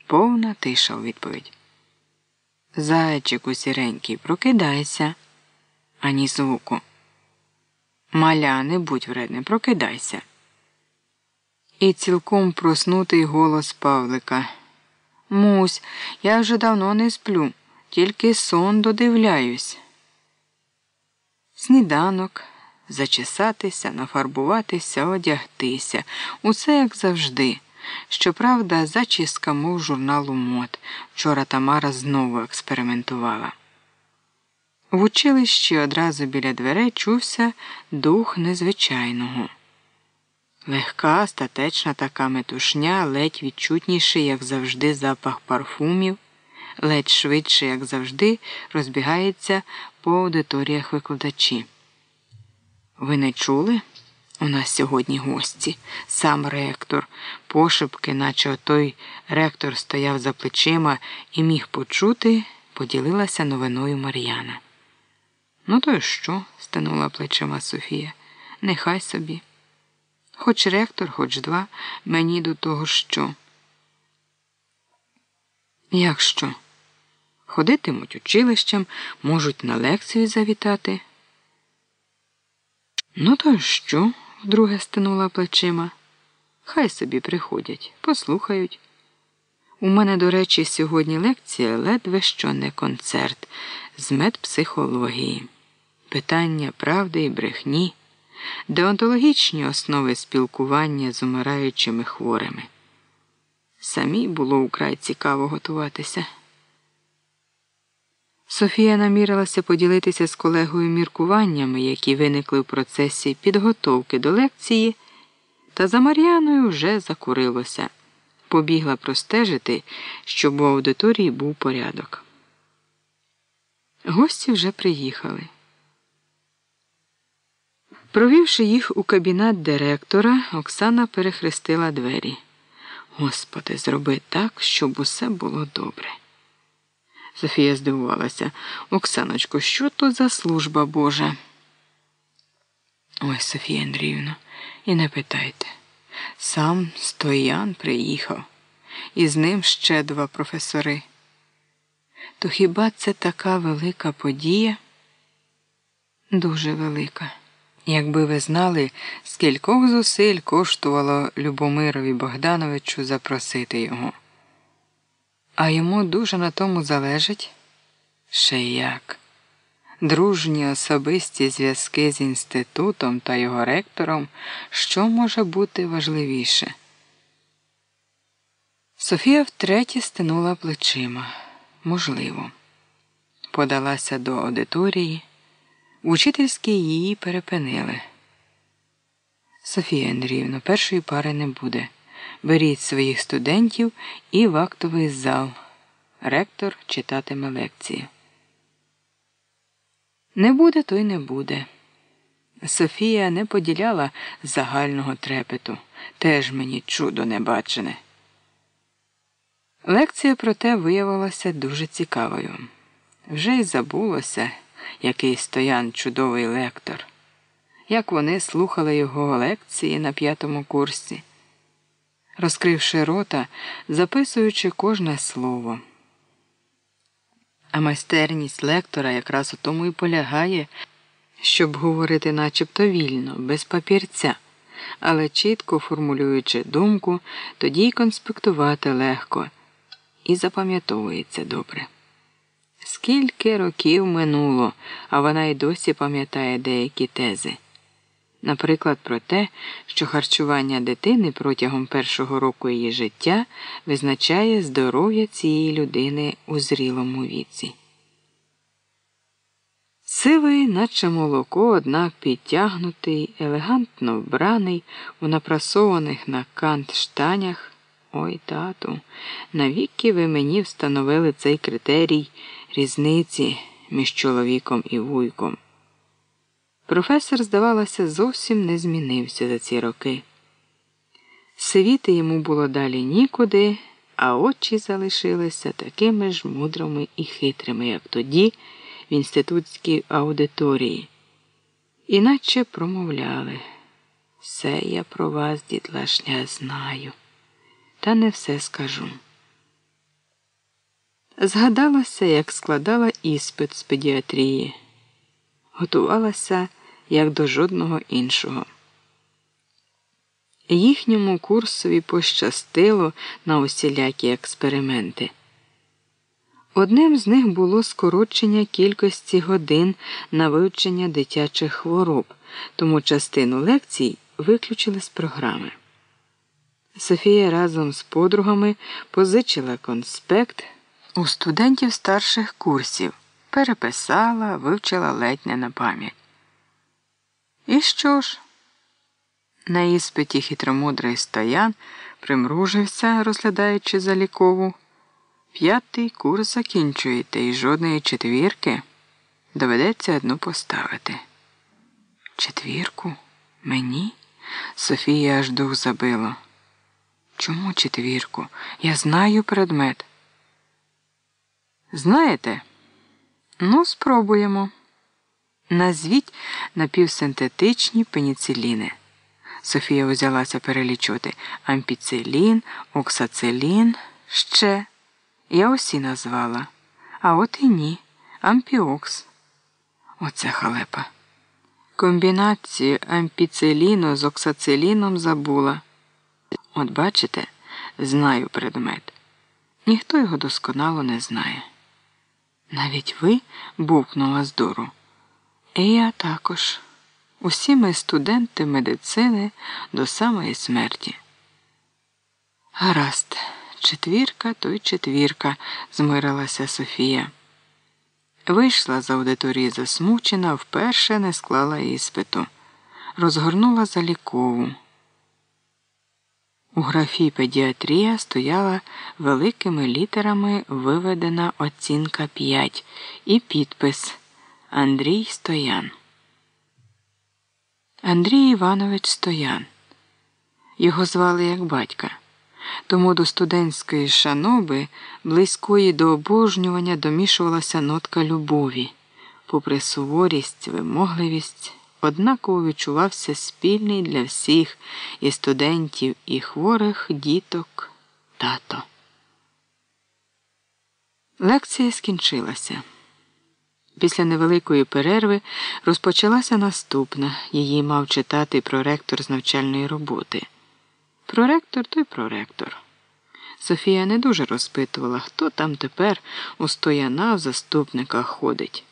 Повна тиша у відповідь. Зайчику сіренький, прокидайся, ані звуку. Маля, не будь вредним, прокидайся. І цілком проснутий голос Павлика. Мусь, я вже давно не сплю, тільки сон додивляюсь. Сніданок, зачесатися, нафарбуватися, одягтися. Усе як завжди. Щоправда, зачіска, мов журналу мод. Вчора Тамара знову експериментувала. В училищі одразу біля дверей чувся дух незвичайного. Легка, статечна така метушня, ледь відчутніший, як завжди, запах парфумів, ледь швидше, як завжди, розбігається по аудиторіях викладачі. Ви не чули? У нас сьогодні гості, сам ректор, пошепки, наче той ректор стояв за плечима і міг почути, поділилася новиною Мар'яна. Ну, то й що? стинула плечима Софія. Нехай собі. Хоч ректор, хоч два, мені до того що. Як що? Ходитимуть училищем, можуть на лекцію завітати. Ну, то й що? вдруге стинула плечима. Хай собі приходять, послухають. У мене, до речі, сьогодні лекція ледве що не концерт з медпсихології, питання правди і брехні, деонтологічні основи спілкування з умираючими хворими. Самій було украй цікаво готуватися. Софія намірилася поділитися з колегою міркуваннями, які виникли в процесі підготовки до лекції, та за Мар'яною вже закурилося. Побігла простежити, щоб у аудиторії був порядок. Гості вже приїхали. Провівши їх у кабінет директора, Оксана перехрестила двері. Господи, зроби так, щоб усе було добре. Софія здивувалася. Оксаночко, що то за служба Божа? Ой, Софія Андріївна, і не питайте. Сам Стоян приїхав, і з ним ще два професори. То хіба це така велика подія? Дуже велика. Якби ви знали, скількох зусиль коштувало Любомирові Богдановичу запросити його. А йому дуже на тому залежить? Ще як. Дружні особисті зв'язки з інститутом та його ректором, що може бути важливіше? Софія втретє стинула плечима. Можливо. Подалася до аудиторії. Учительські її перепинили. Софія Андріївна, першої пари не буде. Беріть своїх студентів і в актовий зал. Ректор читатиме лекції. Не буде, то й не буде. Софія не поділяла загального трепету. Теж мені чудо небачене. Лекція, проте, виявилася дуже цікавою. Вже й забулося, який стоян чудовий лектор, як вони слухали його лекції на п'ятому курсі розкривши рота, записуючи кожне слово. А майстерність лектора якраз у тому і полягає, щоб говорити начебто вільно, без папірця, але чітко формулюючи думку, тоді й конспектувати легко. І запам'ятовується добре. Скільки років минуло, а вона й досі пам'ятає деякі тези наприклад, про те, що харчування дитини протягом першого року її життя визначає здоров'я цієї людини у зрілому віці. Сивий, наче молоко, однак підтягнутий, елегантно вбраний у напрасованих на кант штанях. Ой, тату, навіки ви мені встановили цей критерій різниці між чоловіком і вуйком. Професор, здавалося, зовсім не змінився за ці роки. Сивіти йому було далі нікуди, а очі залишилися такими ж мудрими і хитрими, як тоді в інститутській аудиторії. Іначе промовляли. Все я про вас, дітлашня, знаю, та не все скажу. Згадалася, як складала іспит з педіатрії, готувалася як до жодного іншого. Їхньому курсові пощастило на усілякі експерименти. Одним з них було скорочення кількості годин на вивчення дитячих хвороб, тому частину лекцій виключили з програми. Софія разом з подругами позичила конспект у студентів старших курсів, переписала, вивчила ледь не на пам'ять. І що ж? На іспиті хитромудрий стоян примружився, розглядаючи залікову. П'ятий курс закінчуєте і жодної четвірки доведеться одну поставити. Четвірку? Мені? Софія аж дух забила. Чому четвірку? Я знаю предмет. Знаєте? Ну, спробуємо. Назвіть напівсинтетичні пеніциліни. Софія узялася перелічувати ампіцилін, оксацилін, ще. Я усі назвала. А от і ні. Ампіокс. Оце халепа. Комбінацію ампіциліну з оксациліном забула. От бачите, знаю предмет. Ніхто його досконало не знає. Навіть ви букнула з дуру. І я також. Усі ми студенти медицини до самої смерті. Гаразд, четвірка, то й четвірка, змирилася Софія. Вийшла з аудиторії засмучена, вперше не склала іспиту, розгорнула залікову. У графі педіатрія стояла великими літерами виведена оцінка 5 і підпис Андрій Стоян. Андрій Іванович Стоян. Його звали як батька, тому до студентської шаноби, близької до обожнювання домішувалася нотка любові, попри суворість, вимогливість, однаково відчувався спільний для всіх і студентів, і хворих діток тато. Лекція скінчилася. Після невеликої перерви розпочалася наступна. Її мав читати проректор з навчальної роботи. Проректор той проректор. Софія не дуже розпитувала, хто там тепер у стояна в заступниках ходить.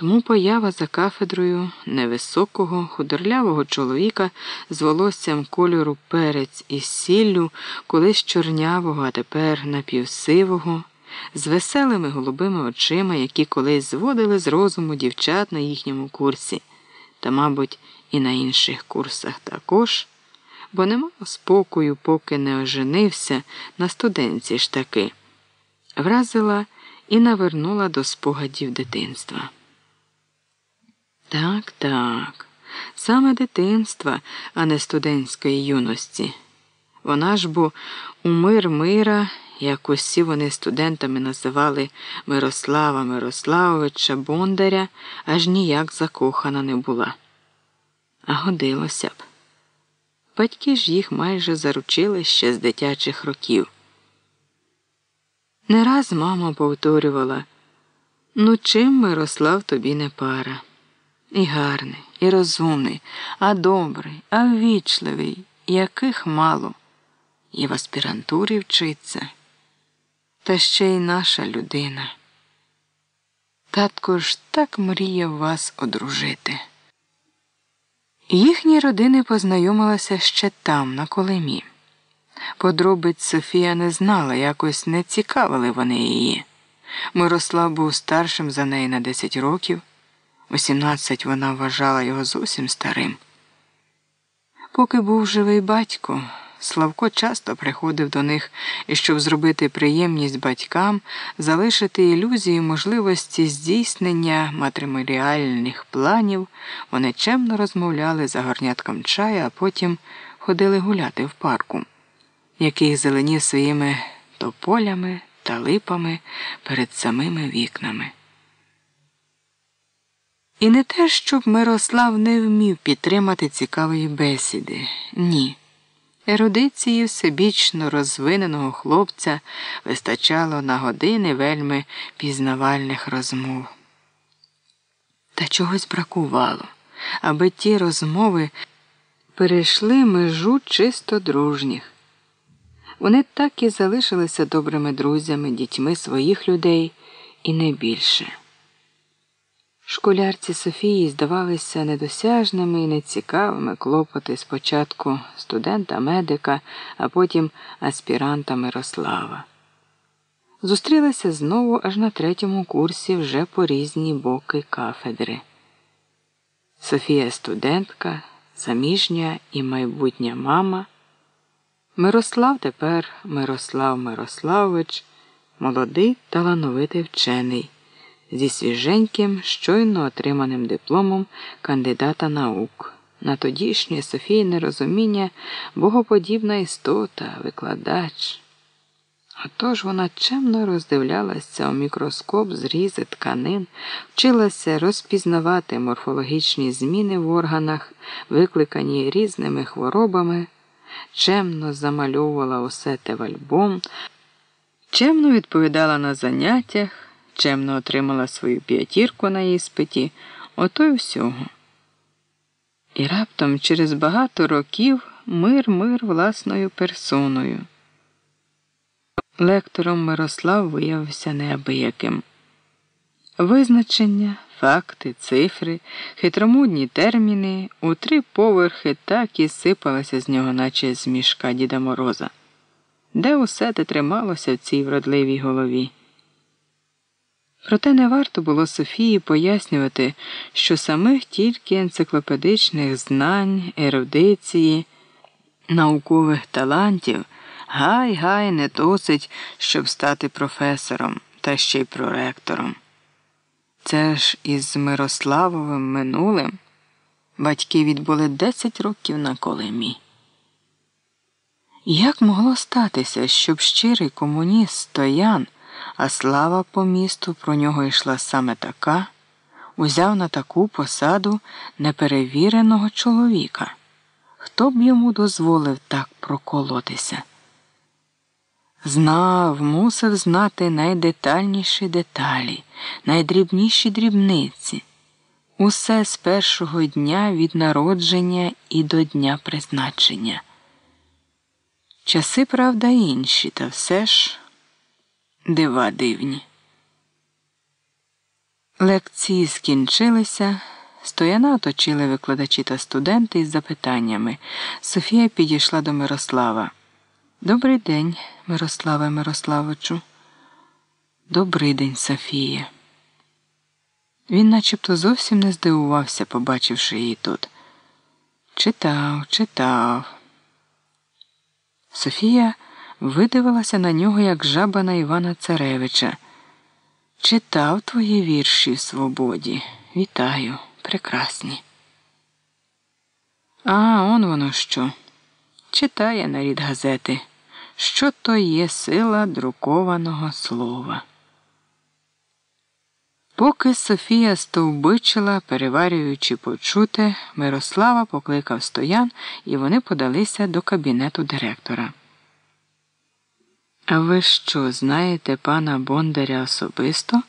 Тому поява за кафедрою невисокого, худорлявого чоловіка з волоссям кольору перець із сіллю, колись чорнявого, а тепер напівсивого з веселими голубими очима, які колись зводили з розуму дівчат на їхньому курсі, та, мабуть, і на інших курсах також, бо не мав спокою, поки не оженився на студентці ж таки, вразила і навернула до спогадів дитинства. Так, так, саме дитинства, а не студентської юності. Вона ж бо у мир мира як усі вони студентами називали Мирослава Мирославовича Бондаря, аж ніяк закохана не була. А годилося б. Батьки ж їх майже заручили ще з дитячих років. Не раз мама повторювала ну, чим Мирослав тобі не пара. І гарний, і розумний, а добрий, а ввічливий, яких мало, і в аспірантурі вчиться та ще й наша людина. Татко ж так мріяв вас одружити. Їхні родини познайомилися ще там, на колемі. Подробиць Софія не знала, якось не цікавили вони її. Мирослав був старшим за неї на 10 років. У 17 вона вважала його зовсім старим. Поки був живий батько, Славко часто приходив до них і щоб зробити приємність батькам, залишити ілюзію можливості здійснення матриморіальних планів, вони чемно розмовляли за горнятком чаю, а потім ходили гуляти в парку, який зеленів своїми тополями та липами перед самими вікнами. І не те, щоб Мирослав не вмів підтримати цікавої бесіди. Ні. Ерудиції всебічно розвиненого хлопця вистачало на години вельми пізнавальних розмов. Та чогось бракувало, аби ті розмови перейшли межу чисто дружніх. Вони так і залишилися добрими друзями, дітьми своїх людей і не більше. Школярці Софії здавалися недосяжними і нецікавими клопоти спочатку студента-медика, а потім аспіранта Мирослава. Зустрілися знову аж на третьому курсі вже по різні боки кафедри. Софія студентка, заміжня і майбутня мама. Мирослав тепер Мирослав Мирославович, молодий талановитий вчений зі свіженьким, щойно отриманим дипломом кандидата наук. На тодішнє Софійне розуміння богоподібна істота, викладач. Отож вона чемно роздивлялася у мікроскоп зрізи тканин, вчилася розпізнавати морфологічні зміни в органах, викликані різними хворобами, чемно замальовувала усе те в альбом, чемно відповідала на заняттях чемно отримала свою п'ятірку на іспиті, ото й всього. І раптом через багато років мир мир власною персоною. Лектором Мирослав виявився неабияким. Визначення, факти, цифри, хитромудні терміни у три поверхи так і сипалися з нього, наче з мішка Діда Мороза, де усе те трималося в цій вродливій голові. Проте не варто було Софії пояснювати, що самих тільки енциклопедичних знань, ерудиції, наукових талантів гай гай не досить, щоб стати професором та ще й проректором. Це ж із Мирославовим минулим батьки відбули 10 років на колемі. Як могло статися, щоб щирий комуніст стоян? А слава по місту про нього йшла саме така, узяв на таку посаду неперевіреного чоловіка. Хто б йому дозволив так проколотися? Знав, мусив знати найдетальніші деталі, найдрібніші дрібниці. Усе з першого дня від народження і до дня призначення. Часи, правда, інші, та все ж дива дивні. Лекції скінчилися. Стояна оточили викладачі та студенти із запитаннями. Софія підійшла до Мирослава. Добрий день, Мирославе Мирославичу. Добрий день, Софія. Він начебто зовсім не здивувався, побачивши її тут. Читав, читав. Софія видивилася на нього, як жаба на Івана Царевича. Читав твої вірші свободі. Вітаю, прекрасні. А он воно що? Читає нарід газети, що то є сила друкованого слова. Поки Софія стовбичила, переварюючи почуте, Мирослава покликав стоян, і вони подалися до кабінету директора. Ви що, знаєте пана Бондаря особисто?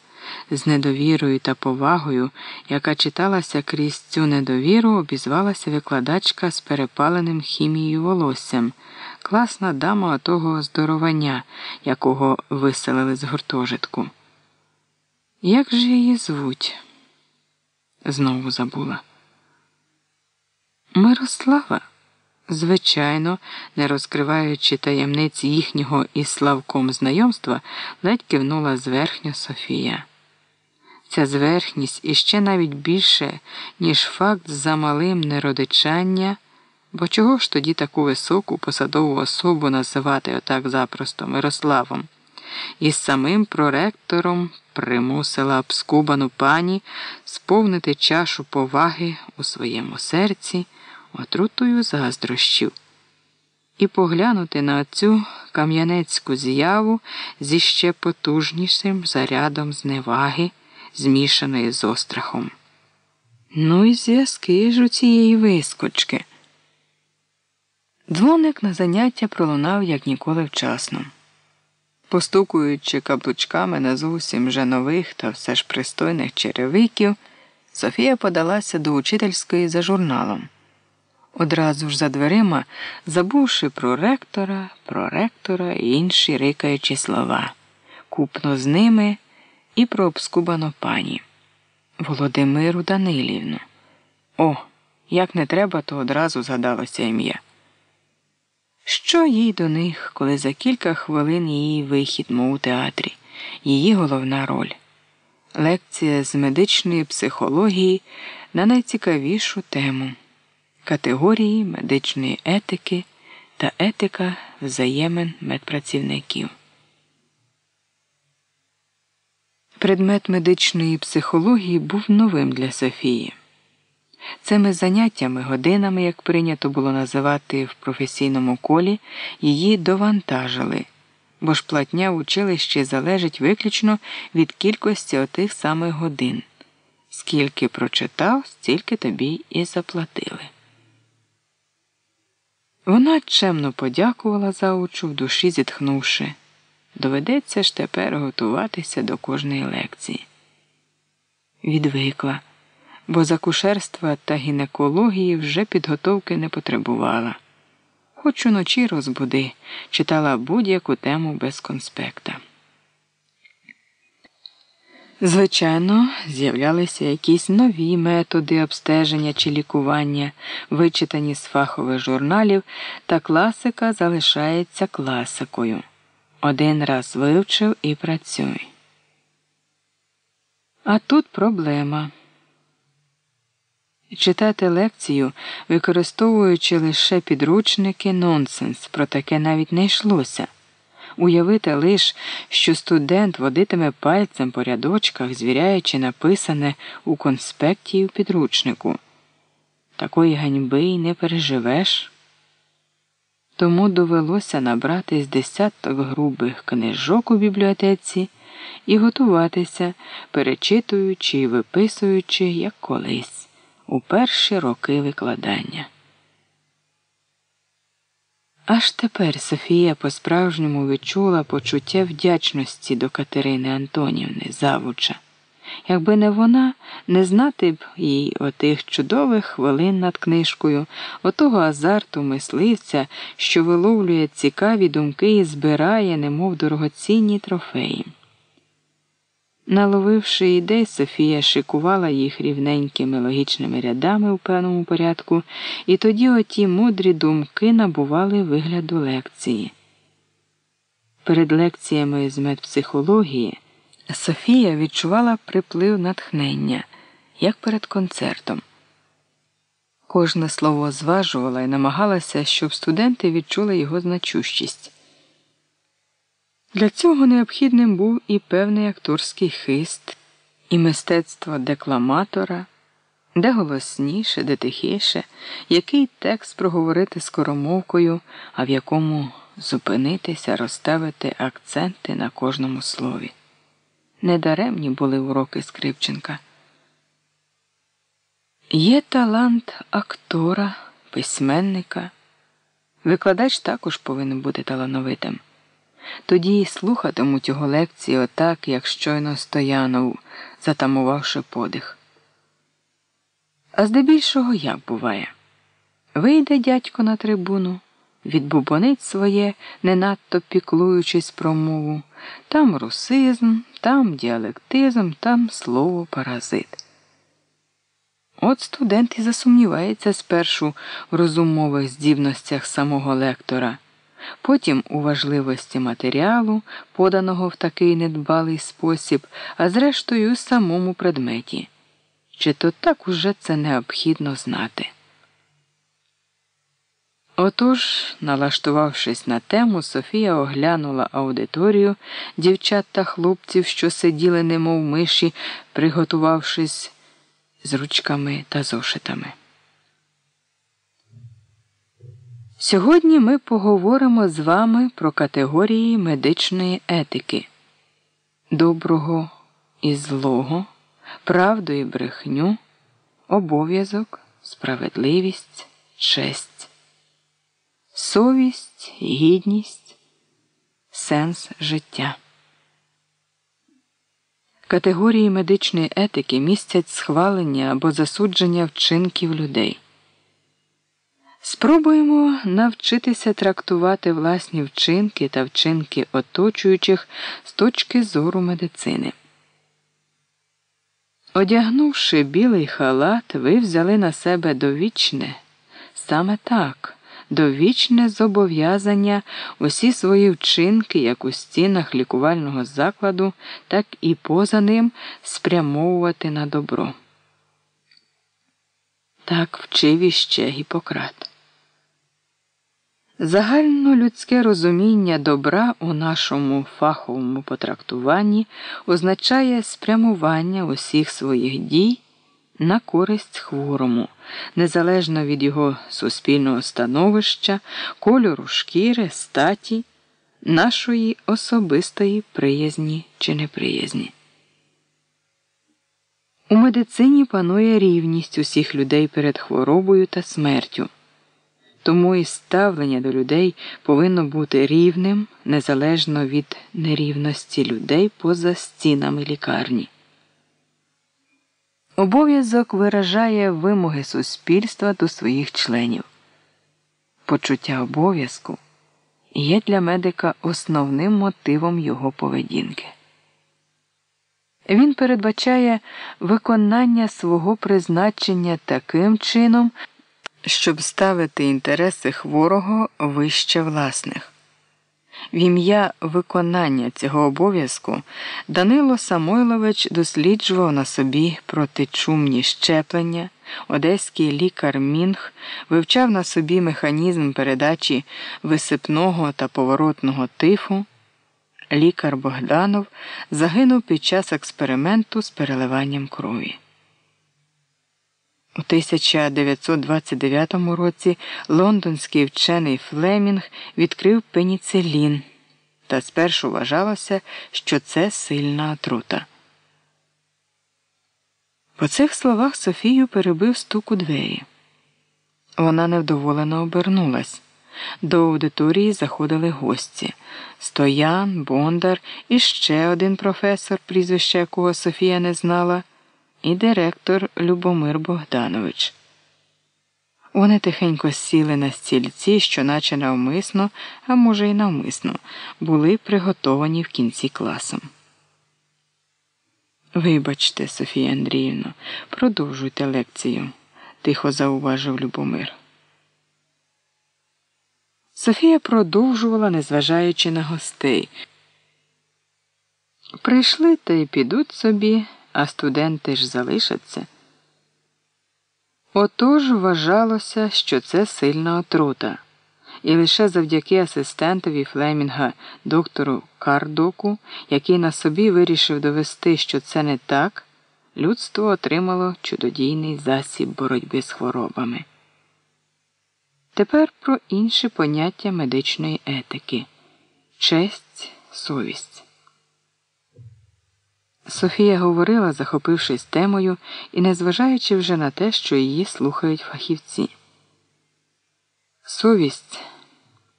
З недовірою та повагою, яка читалася крізь цю недовіру, обізвалася викладачка з перепаленим хімією волоссям, класна дама того здоровання, якого виселили з гуртожитку. Як же її звуть? Знову забула. Мирослава. Звичайно, не розкриваючи таємниць їхнього із Славком знайомства, ледь кивнула зверхньо Софія. Ця зверхність іще навіть більше, ніж факт замалим неродичання, бо чого ж тоді таку високу посадову особу називати отак запросто Мирославом, і самим проректором примусила б скубану пані сповнити чашу поваги у своєму серці отрутою заздрощів і поглянути на цю кам'янецьку з'яву зі ще потужнішим зарядом зневаги, змішаної з острахом. Ну і зв'язки ж у цієї вискочки. Дзвоник на заняття пролунав як ніколи вчасно. Постукуючи каблучками на зовсім вже нових та все ж пристойних черевиків, Софія подалася до учительської за журналом. Одразу ж за дверима, забувши про ректора, про ректора і інші рикаючі слова, купно з ними і про обскубану пані Володимиру Данилівну. О, як не треба, то одразу згадалося ім'я. Що їй до них, коли за кілька хвилин її вихід мов у театрі, її головна роль? Лекція з медичної психології на найцікавішу тему категорії медичної етики та етика взаємин медпрацівників. Предмет медичної психології був новим для Софії. Цими заняттями, годинами, як прийнято було називати в професійному колі, її довантажили, бо ж платня в училищі залежить виключно від кількості отих самих годин. Скільки прочитав, стільки тобі і заплатили. Вона чемно подякувала заучу, в душі зітхнувши. Доведеться ж тепер готуватися до кожної лекції. Відвикла бо з акушерства та гінекології вже підготовки не потребувала. Хоч уночі розбуди, читала будь-яку тему без конспекта. Звичайно, з'являлися якісь нові методи обстеження чи лікування, вичитані з фахових журналів, та класика залишається класикою. Один раз вивчив і працюй. А тут проблема. Читати лекцію, використовуючи лише підручники, нонсенс, про таке навіть не йшлося. Уявити лиш, що студент водитиме пальцем по рядочках, звіряючи написане у конспекті і у підручнику. Такої ганьби й не переживеш. Тому довелося набрати з десяток грубих книжок у бібліотеці і готуватися, перечитуючи і виписуючи, як колись у перші роки викладання. Аж тепер Софія по-справжньому відчула почуття вдячності до Катерини Антонівни завуча. Якби не вона, не знати б їй отих чудових хвилин над книжкою, отого азарту мисливця, що виловлює цікаві думки і збирає, немов дорогоцінні трофеї. Наловивши ідей, Софія шикувала їх рівненькими логічними рядами у певному порядку, і тоді оті мудрі думки набували вигляду лекції. Перед лекціями з медпсихології Софія відчувала приплив натхнення, як перед концертом. Кожне слово зважувала і намагалася, щоб студенти відчули його значущість. Для цього необхідним був і певний акторський хист, і мистецтво декламатора, де голосніше, де тихіше, який текст проговорити скоромовкою, а в якому зупинитися, розставити акценти на кожному слові. Недаремні були уроки Скрипченка. Є талант актора, письменника. Викладач також повинен бути талановитим. Тоді й слухатимуть його лекції отак, як щойно стоянув, затамувавши подих. А здебільшого як буває? Вийде дядько на трибуну, відбубонить своє, не надто піклуючись про мову, там русизм, там діалектизм, там слово паразит. От студент і засумнівається спершу в розумових здібностях самого лектора потім у важливості матеріалу, поданого в такий недбалий спосіб, а зрештою самому предметі. Чи то так уже це необхідно знати? Отож, налаштувавшись на тему, Софія оглянула аудиторію дівчат та хлопців, що сиділи, немов миші, приготувавшись з ручками та зошитами. Сьогодні ми поговоримо з вами про категорії медичної етики доброго і злого, правду і брехню, обов'язок, справедливість, честь, совість, гідність, сенс життя. Категорії медичної етики містять схвалення або засудження вчинків людей. Спробуємо навчитися трактувати власні вчинки та вчинки оточуючих з точки зору медицини. Одягнувши білий халат, ви взяли на себе довічне, саме так, довічне зобов'язання усі свої вчинки, як у стінах лікувального закладу, так і поза ним спрямовувати на добро. Так вчив іще Гіппократ. Загальнолюдське розуміння добра у нашому фаховому потрактуванні означає спрямування усіх своїх дій на користь хворому, незалежно від його суспільного становища, кольору шкіри, статі, нашої особистої приязні чи неприязні. У медицині панує рівність усіх людей перед хворобою та смертю. Тому і ставлення до людей повинно бути рівним незалежно від нерівності людей поза стінами лікарні. Обов'язок виражає вимоги суспільства до своїх членів. Почуття обов'язку є для медика основним мотивом його поведінки. Він передбачає виконання свого призначення таким чином щоб ставити інтереси хворого вище власних. В ім'я виконання цього обов'язку Данило Самойлович досліджував на собі протичумні щеплення, одеський лікар Мінг вивчав на собі механізм передачі висипного та поворотного тифу. Лікар Богданов загинув під час експерименту з переливанням крові. У 1929 році лондонський вчений Флемінг відкрив пеніцилін, та спершу вважалося, що це сильна отрута. По цих словах Софію перебив стук у двері. Вона невдоволено обернулась. До аудиторії заходили гості Стоян, Бондар і ще один професор, прізвище якого Софія не знала і директор Любомир Богданович. Вони тихенько сіли на стільці, що, наче навмисно, а може, й навмисно, були приготовані в кінці класом. Вибачте, Софія Андріївна, продовжуйте лекцію, тихо зауважив Любомир. Софія продовжувала, незважаючи на гостей. Прийшли та й підуть собі а студенти ж залишаться. Отож вважалося, що це сильна отрута, і лише завдяки асистентові Флемінга доктору Кардоку, який на собі вирішив довести, що це не так, людство отримало чудодійний засіб боротьби з хворобами. Тепер про інші поняття медичної етики честь, совість. Софія говорила, захопившись темою і незважаючи вже на те, що її слухають фахівці. Совість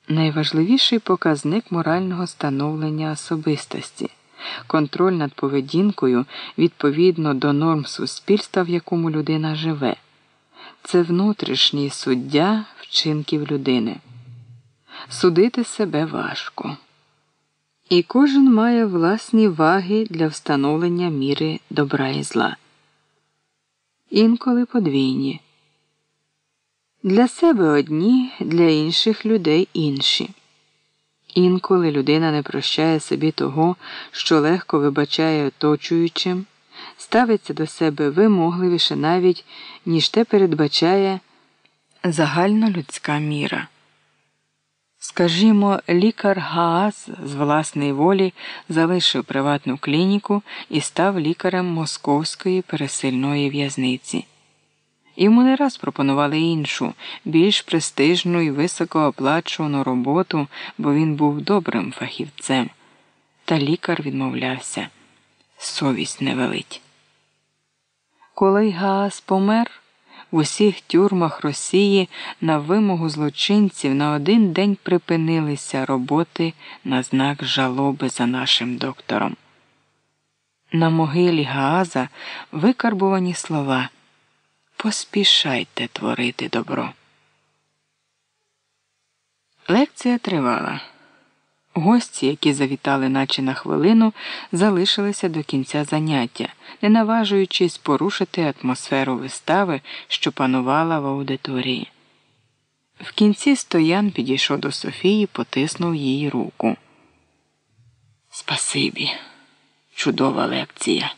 найважливіший показник морального становлення особистості, контроль над поведінкою відповідно до норм суспільства, в якому людина живе. Це внутрішній суддя вчинків людини. Судити себе важко. І кожен має власні ваги для встановлення міри добра і зла. Інколи подвійні. Для себе одні, для інших людей інші. Інколи людина не прощає собі того, що легко вибачає оточуючим, ставиться до себе вимогливіше навіть, ніж те передбачає загальнолюдська міра. Скажімо, лікар Гааз з власної волі залишив приватну клініку і став лікарем московської пересильної в'язниці. Йому не раз пропонували іншу, більш престижну і високооплачувану роботу, бо він був добрим фахівцем. Та лікар відмовлявся совість не велить. Коли Гааз помер, в усіх тюрмах Росії на вимогу злочинців на один день припинилися роботи на знак жалоби за нашим доктором. На могилі Гааза викарбувані слова. Поспішайте творити добро. Лекція тривала. Гості, які завітали наче на хвилину, залишилися до кінця заняття, не наважуючись порушити атмосферу вистави, що панувала в аудиторії. В кінці стоян підійшов до Софії, потиснув їй руку. Спасибі, чудова лекція.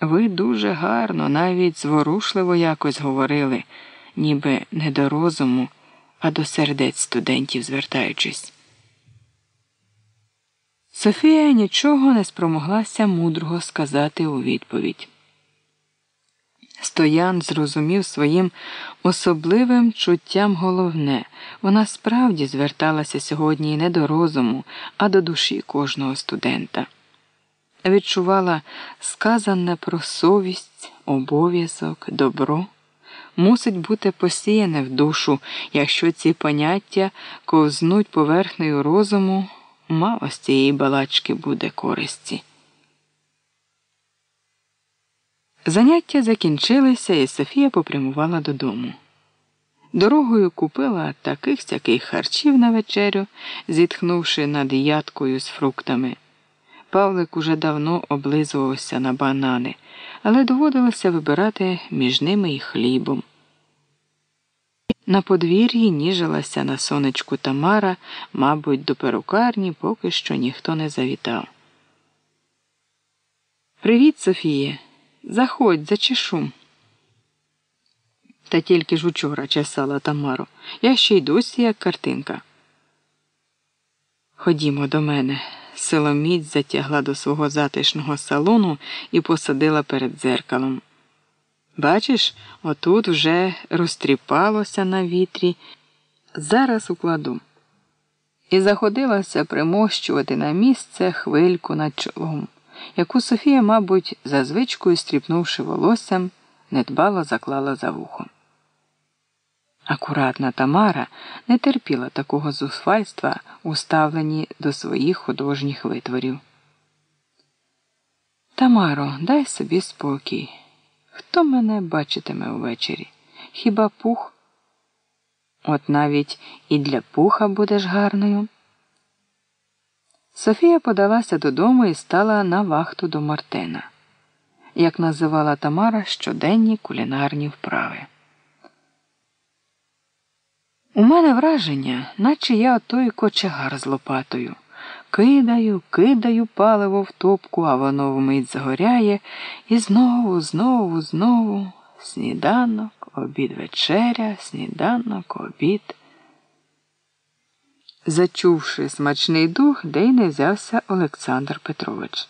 Ви дуже гарно, навіть зворушливо якось говорили, ніби не до розуму, а до сердець студентів звертаючись. Софія нічого не спромоглася мудрого сказати у відповідь. Стоян зрозумів своїм особливим чуттям головне. Вона справді зверталася сьогодні не до розуму, а до душі кожного студента. Відчувала сказане про совість, обов'язок, добро, мусить бути посіяне в душу, якщо ці поняття ковзнуть поверхнею розуму, мало з цієї балачки буде користі. Заняття закінчилися, і Софія попрямувала додому. Дорогою купила таких сяких харчів на вечерю, зітхнувши над ядкою з фруктами. Павлик уже давно облизувався на банани, але доводилося вибирати між ними і хлібом. На подвір'ї ніжилася на сонечку Тамара, мабуть, до перукарні поки що ніхто не завітав. Привіт, Софіє. Заходь, зачешу. Та тільки ж учора чесала Тамару. Я ще й досі як картинка. Ходімо до мене. Силоміць затягла до свого затишного салону і посадила перед дзеркалом. Бачиш, отут вже розтріпалося на вітрі. Зараз укладу. І заходилася примощувати на місце хвильку над чолом, яку Софія, мабуть, за звичкою стріпнувши волоссям, недбало заклала за вухом. Акуратна Тамара не терпіла такого зухвальства у ставленні до своїх художніх витворів. Тамаро, дай собі спокій. Хто мене бачитиме увечері? Хіба пух? От навіть і для пуха будеш гарною. Софія подалася додому і стала на вахту до Мартена, як називала Тамара щоденні кулінарні вправи. У мене враження, наче я отой кочегар з лопатою. Кидаю, кидаю паливо в топку, а воно вмить загоряє, і знову, знову, знову сніданок, обід вечеря, сніданок, обід. Зачувши смачний дух, де й не взявся Олександр Петрович.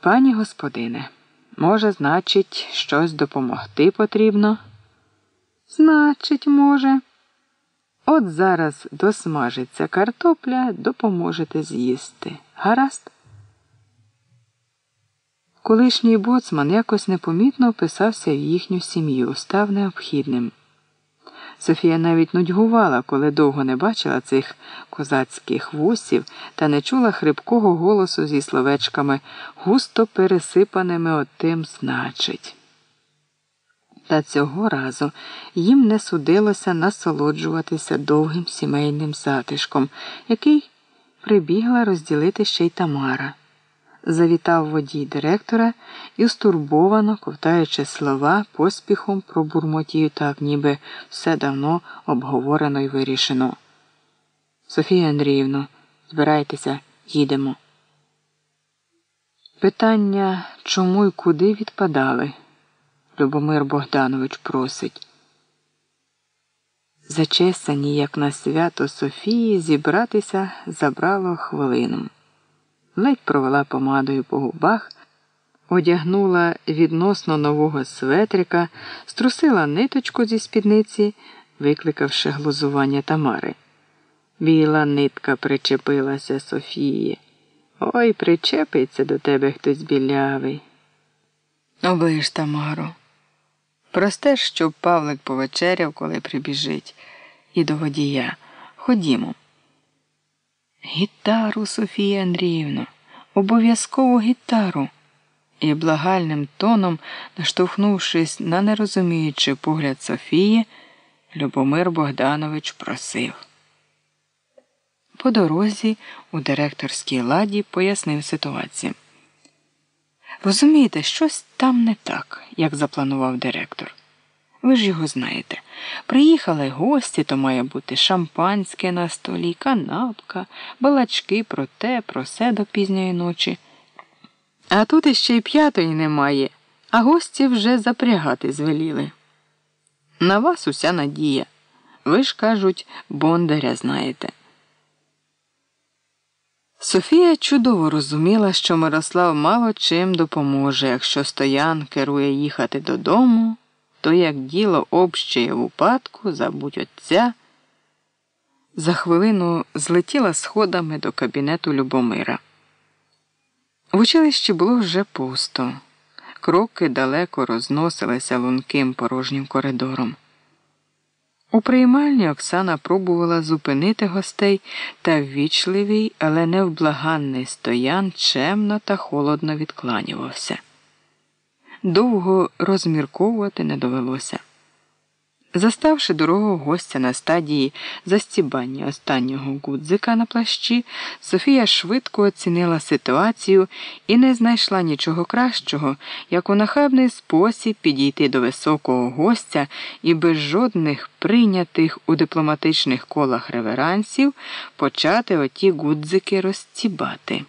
Пані господине, може, значить, щось допомогти потрібно? Значить, може. От зараз досмажиться картопля, допоможете з'їсти. Гаразд? Колишній боцман якось непомітно вписався в їхню сім'ю, став необхідним. Софія навіть нудьгувала, коли довго не бачила цих козацьких вусів та не чула хрипкого голосу зі словечками, густо пересипаними отим значить. Та цього разу їм не судилося насолоджуватися довгим сімейним затишком, який прибігла розділити ще й Тамара. Завітав водій директора і, стурбовано, ковтаючи слова, поспіхом пробурмотів так, ніби все давно обговорено й вирішено. Софія Андріївно, збирайтеся, їдемо. Питання чому й куди відпадали? Любомир Богданович просить. Зачесані, як на свято Софії, зібратися забрало хвилину. Ледь провела помадою по губах, одягнула відносно нового светрика, струсила ниточку зі спідниці, викликавши глузування Тамари. Біла нитка причепилася Софії. Ой, причепиться до тебе хтось білявий. Оближ, Тамаро. Просте, щоб Павлик повечеряв, коли прибіжить, і до водія. Ходімо. Гітару, Софія Андріївна, обов'язково гітару. І благальним тоном, наштовхнувшись на нерозуміючий погляд Софії, Любомир Богданович просив. По дорозі у директорській ладі пояснив ситуацію. Розумієте, щось там не так, як запланував директор. Ви ж його знаєте. Приїхали гості, то має бути шампанське на столі, канапка, балачки про те, про се до пізньої ночі. А тут іще й п'ятої немає, а гості вже запрягати звеліли. На вас уся надія. Ви ж кажуть, бондаря знаєте. Софія чудово розуміла, що Мирослав мало чим допоможе, якщо стоян керує їхати додому, то як діло общее в упадку, забудь отця. За хвилину злетіла сходами до кабінету Любомира. В училищі було вже пусто. Кроки далеко розносилися лунким порожнім коридором. У приймальні Оксана пробувала зупинити гостей та ввічливий, але невблаганний стоян чемно та холодно відкланювався. Довго розмірковувати не довелося. Заставши дорогого гостя на стадії застібання останнього гудзика на плащі, Софія швидко оцінила ситуацію і не знайшла нічого кращого, як у нахабний спосіб підійти до високого гостя і без жодних прийнятих у дипломатичних колах реверансів почати оті гудзики розцібати.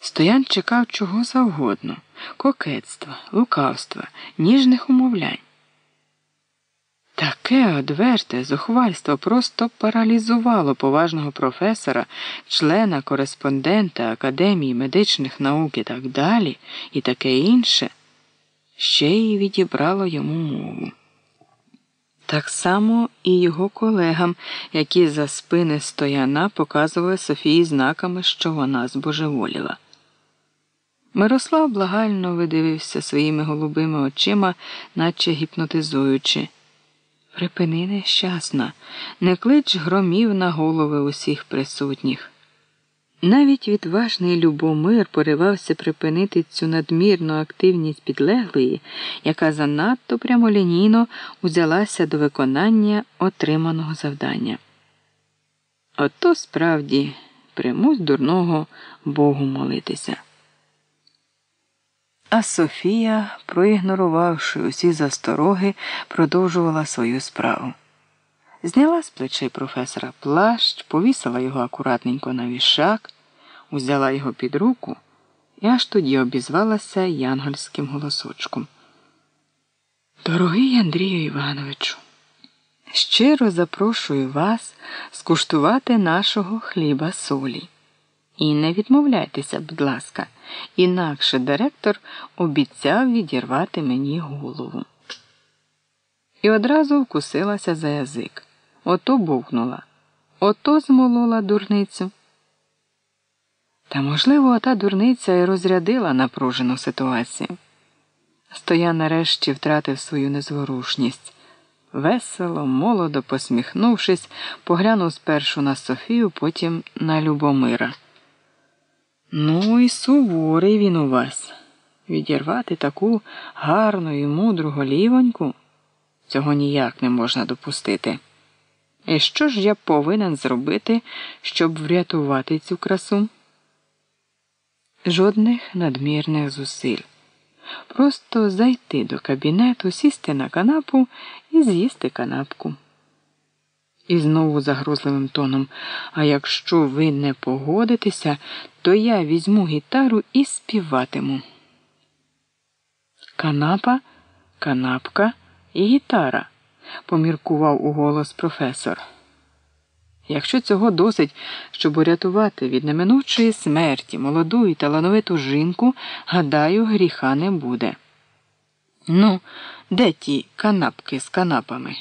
Стоян чекав чого завгодно кокетства, лукавства, ніжних умовлянь. Таке одверте зухвальство просто паралізувало поважного професора, члена кореспондента Академії медичних наук і так далі, і таке інше, ще й відібрало йому мову. Так само і його колегам, які за спини стояна показували Софії знаками, що вона збожеволіла. Мирослав благально видивився своїми голубими очима, наче гіпнотизуючи. Припини нещасна, не клич громів на голови усіх присутніх. Навіть відважний Любомир поривався припинити цю надмірну активність підлеглої, яка занадто прямолінійно узялася до виконання отриманого завдання. Ото справді примусь дурного Богу молитися. А Софія, проігнорувавши усі застороги, продовжувала свою справу. Зняла з плечей професора плащ, повісила його акуратненько на вішак, узяла його під руку і аж тоді обізвалася янгольським голосочком. Дорогий Андрію Івановичу, щиро запрошую вас скуштувати нашого хліба солі. І не відмовляйтеся, будь ласка, інакше директор обіцяв відірвати мені голову. І одразу вкусилася за язик. Ото бухнула, ото змолола дурницю. Та, можливо, та дурниця і розрядила напружену ситуацію. Стоян нарешті втратив свою незворушність. Весело, молодо посміхнувшись, поглянув спершу на Софію, потім на Любомира. Ну і суворий він у вас. Відірвати таку гарну і мудру голівоньку цього ніяк не можна допустити. І що ж я повинен зробити, щоб врятувати цю красу? Жодних надмірних зусиль. Просто зайти до кабінету, сісти на канапу і з'їсти канапку. І знову загрозливим тоном. А якщо ви не погодитеся, то я візьму гітару і співатиму. Канапа, канапка і гітара, поміркував у голос професор. Якщо цього досить, щоб урятувати від неминучої смерті молоду і талановиту жінку, гадаю, гріха не буде. Ну, де ті канапки з канапами?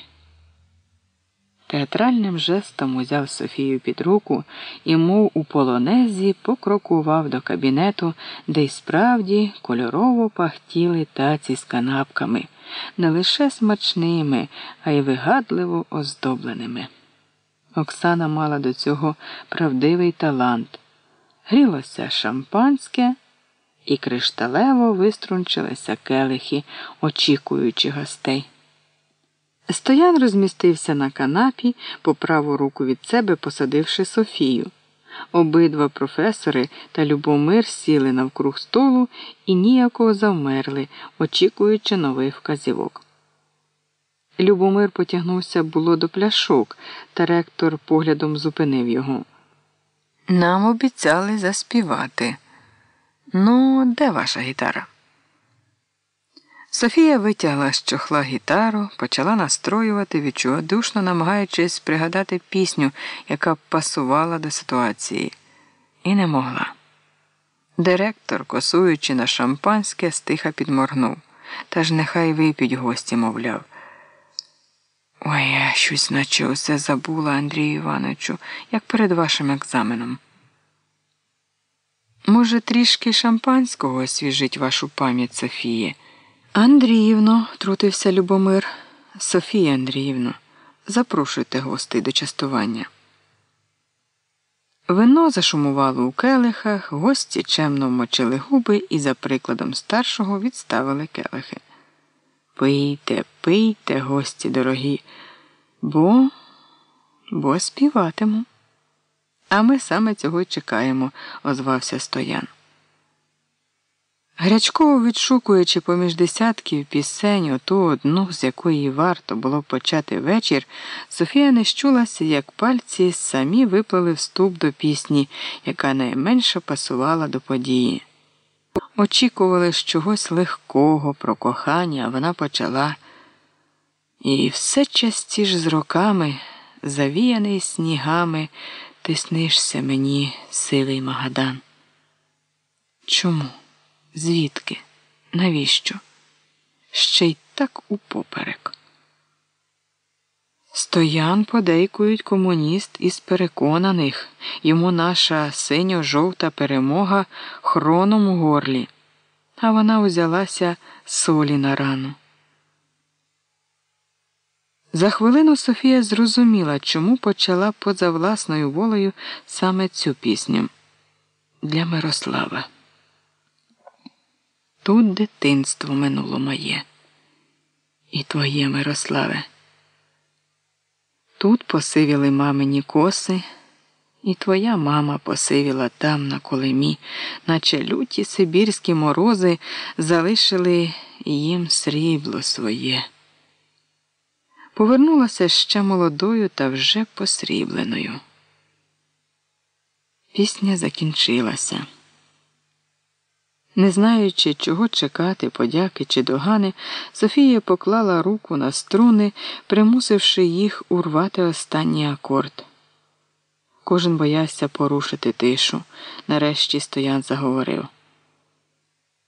Театральним жестом узяв Софію під руку і, мов у полонезі, покрокував до кабінету, де й справді кольорово пахтіли таці з канапками, не лише смачними, а й вигадливо оздобленими. Оксана мала до цього правдивий талант. Грілося шампанське, і кришталево виструнчилися келихи, очікуючи гостей. Стоян розмістився на канапі, по праву руку від себе посадивши Софію. Обидва професори та Любомир сіли навкруг столу і ніяково завмерли, очікуючи нових вказівок. Любомир потягнувся було до пляшок, та ректор поглядом зупинив його. Нам обіцяли заспівати. Ну, де ваша гітара? Софія витягла з чохла гітару, почала настроювати, відчувадушно намагаючись пригадати пісню, яка пасувала до ситуації, і не могла. Директор, косуючи на шампанське, стиха підморгнув. Та ж нехай вип'ють гості, мовляв. Ой, я щось наче усе забула, Андрію Івановичу, як перед вашим екзаменом. Може, трішки шампанського освіжить вашу пам'ять Софії? Андріївно, трутився Любомир. Софія Андріївно, запрошуйте гостей до частування. Вино зашумувало у келихах, гості чемно вмочили губи і, за прикладом старшого, відставили келихи. Пийте, пийте, гості дорогі, бо бо співатиму. А ми саме цього й чекаємо, озвався Стоян. Грячково відшукуючи поміж десятків пісень оту одну, з якої варто було почати вечір, Софія не щулася, як пальці самі виплили вступ до пісні, яка найменше пасувала до події. Очікували з чогось легкого, про кохання, вона почала. І все частіш з роками, завіяний снігами, ти снишся мені, сивий Магадан. Чому? Звідки? Навіщо? Ще й так упоперек. Стоян подейкують комуніст із переконаних йому наша синьо-жовта перемога хроном у горлі, а вона узялася солі на рану. За хвилину Софія зрозуміла, чому почала поза власною волею саме цю пісню для Мирослава. Тут дитинство минуло моє. І твоє Мирославе. Тут посивіли мамині коси, і твоя мама посивіла там на колемі, наче люті сибірські морози залишили їм срібло своє. Повернулася ще молодою та вже посрібленою. Пісня закінчилася. Не знаючи, чого чекати, подяки чи догани, Софія поклала руку на струни, примусивши їх урвати останній акорд. Кожен боявся порушити тишу. Нарешті стоян заговорив.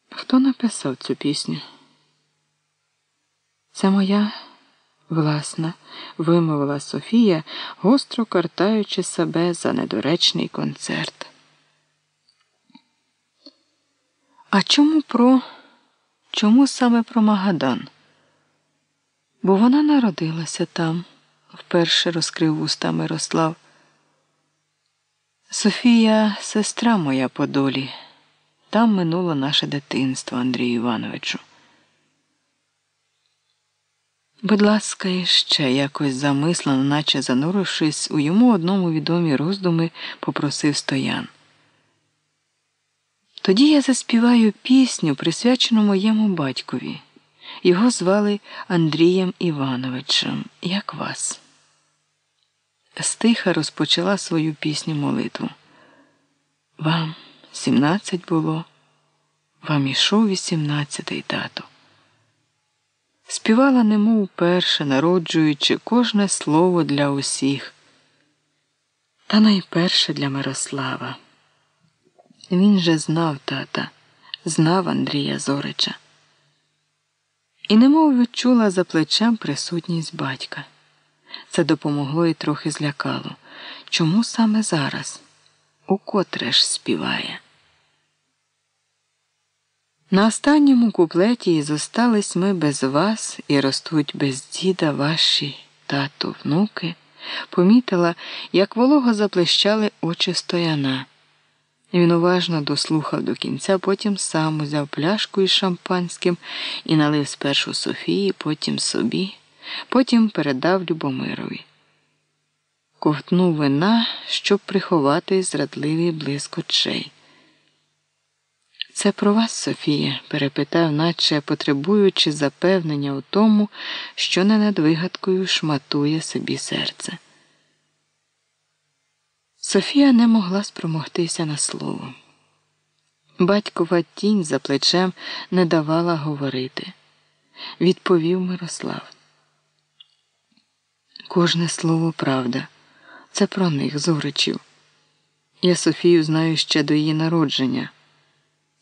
Хто написав цю пісню? Це моя власна, вимовила Софія, гостро картаючи себе за недоречний концерт. А чому про чому саме про Магадан? Бо вона народилася там, вперше розкрив вуста Мирослав. Софія, сестра моя по долі, там минуло наше дитинство, Андрію Івановичу. Будь ласка, іще якось замислено, наче занурившись у йому одному відомі роздуми, попросив стоян. Тоді я заспіваю пісню, присвячену моєму батькові. Його звали Андрієм Івановичем, як вас. стиха розпочала свою пісню молитву. Вам сімнадцять було, вам ішов вісімнадцятий тато. Співала немов уперше, народжуючи кожне слово для усіх. Та найперше для Мирослава. Він же знав тата, знав Андрія Зорича. І немов відчула за плечем присутність батька. Це допомогло і трохи злякало. Чому саме зараз? Укотре ж співає. На останньому куплеті зостались ми без вас і ростуть без діда ваші тато, внуки, помітила, як волого заплещали очі стояна. Він уважно дослухав до кінця, потім сам узяв пляшку із шампанським і налив спершу Софії, потім собі, потім передав Любомирові. Ковтнув вина, щоб приховати зрадливий блиск очей. Це про вас, Софія, перепитав, наче потребуючи запевнення у тому, що не над вигадкою шматує собі серце. Софія не могла спромогтися на слово. Батькова тінь за плечем не давала говорити. Відповів Мирослав. Кожне слово правда. Це про них, Зоричів. Я Софію знаю ще до її народження.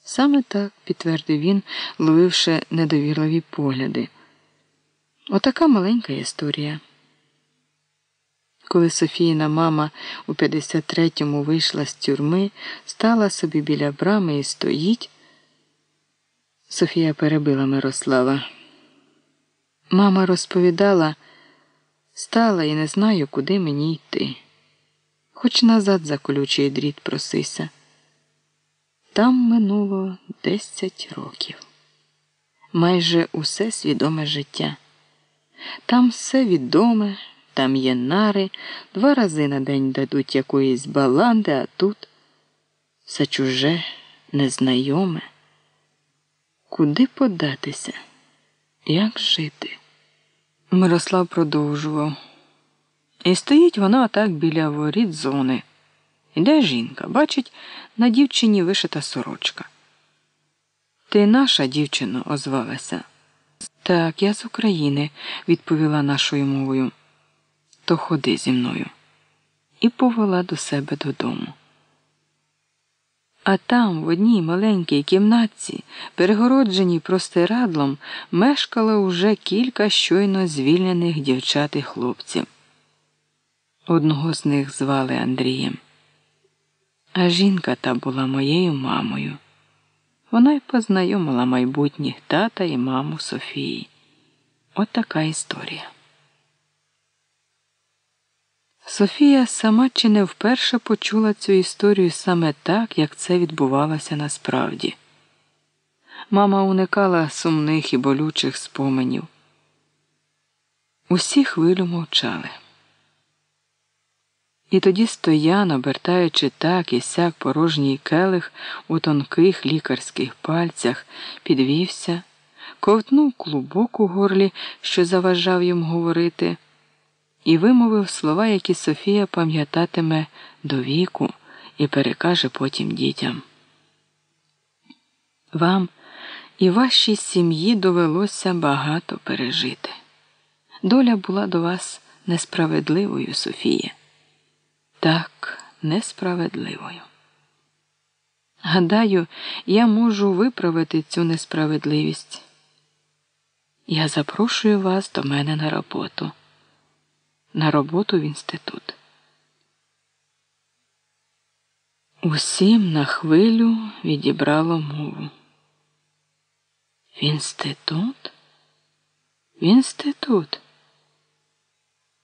Саме так, підтвердив він, ловивши недовірливі погляди. Отака маленька історія. Коли Софіїна мама у 53-му вийшла з тюрми, стала собі біля брами і стоїть. Софія перебила Мирослава. Мама розповідала, стала і не знаю, куди мені йти. Хоч назад за колючий дріт просися. Там минуло десять років. Майже усе свідоме життя. Там все відоме, там є нари, два рази на день дадуть якоїсь баланди, а тут все чуже, незнайоме. Куди податися? Як жити? Мирослав продовжував. І стоїть вона так біля воріт зони. Іде жінка, бачить, на дівчині вишита сорочка. Ти наша дівчино, озвалася. Так, я з України, відповіла нашою мовою. То ходи зі мною. І повела до себе додому. А там, в одній маленькій кімнатці, перегородженій простирадлом, мешкало уже кілька щойно звільнених дівчат і хлопців. Одного з них звали Андрієм. А жінка та була моєю мамою. Вона й познайомила майбутніх тата і маму Софії. От така історія. Софія сама чи не вперше почула цю історію саме так, як це відбувалося насправді. Мама уникала сумних і болючих споменів. Усі хвилю мовчали. І тоді стоян, обертаючи так і сяк порожній келих у тонких лікарських пальцях, підвівся, ковтнув клубок у горлі, що заважав йому говорити, і вимовив слова, які Софія пам'ятатиме до віку і перекаже потім дітям. Вам і вашій сім'ї довелося багато пережити. Доля була до вас несправедливою, Софія так несправедливою. Гадаю, я можу виправити цю несправедливість. Я запрошую вас до мене на роботу, на роботу в інститут. Усім на хвилю відібрало мову. В інститут? В інститут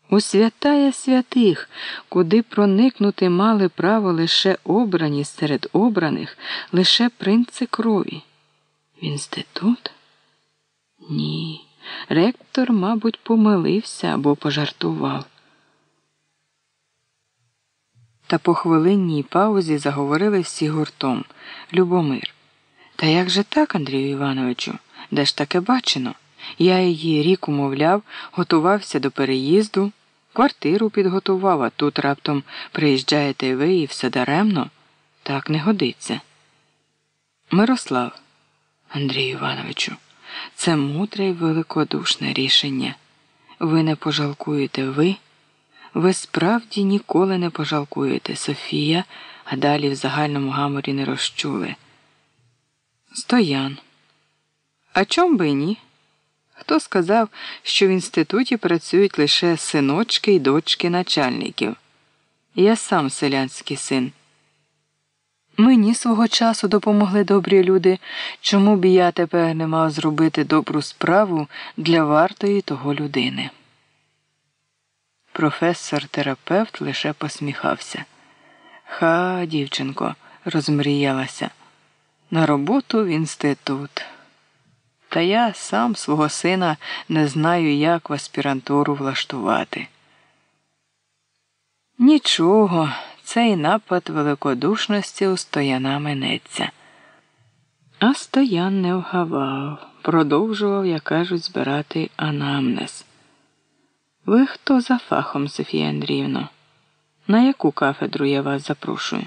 у святая святих, куди проникнути мали право лише обрані серед обраних, лише принци крові. В інститут? Ні. Ректор, мабуть, помилився або пожартував. Та по хвилинній паузі заговорили всі гуртом Любомир. Та як же так, Андрію Івановичу? Де ж таке бачено? Я її рік умовляв, готувався до переїзду. Квартиру підготував, а тут раптом приїжджаєте ви і все даремно. Так не годиться. Мирослав, Андрію Івановичу, це мудре й великодушне рішення. Ви не пожалкуєте ви. Ви справді ніколи не пожалкуєте, Софія, а далі в загальному гаморі не розчули. Стоян. А чом би ні? Хто сказав, що в інституті працюють лише синочки й дочки начальників? Я сам селянський син. Мені свого часу допомогли добрі люди, чому б я тепер не мав зробити добру справу для вартої того людини. Професор терапевт лише посміхався. Ха, дівчинко, розмріялася. На роботу в інститут. Та я сам свого сина не знаю, як в аспірантуру влаштувати. Нічого, цей напад великодушності у стояна минеться. А стоян не вгавав, продовжував, як кажуть, збирати анамнез. Ви хто за фахом, Софія Андріївно? На яку кафедру я вас запрошую?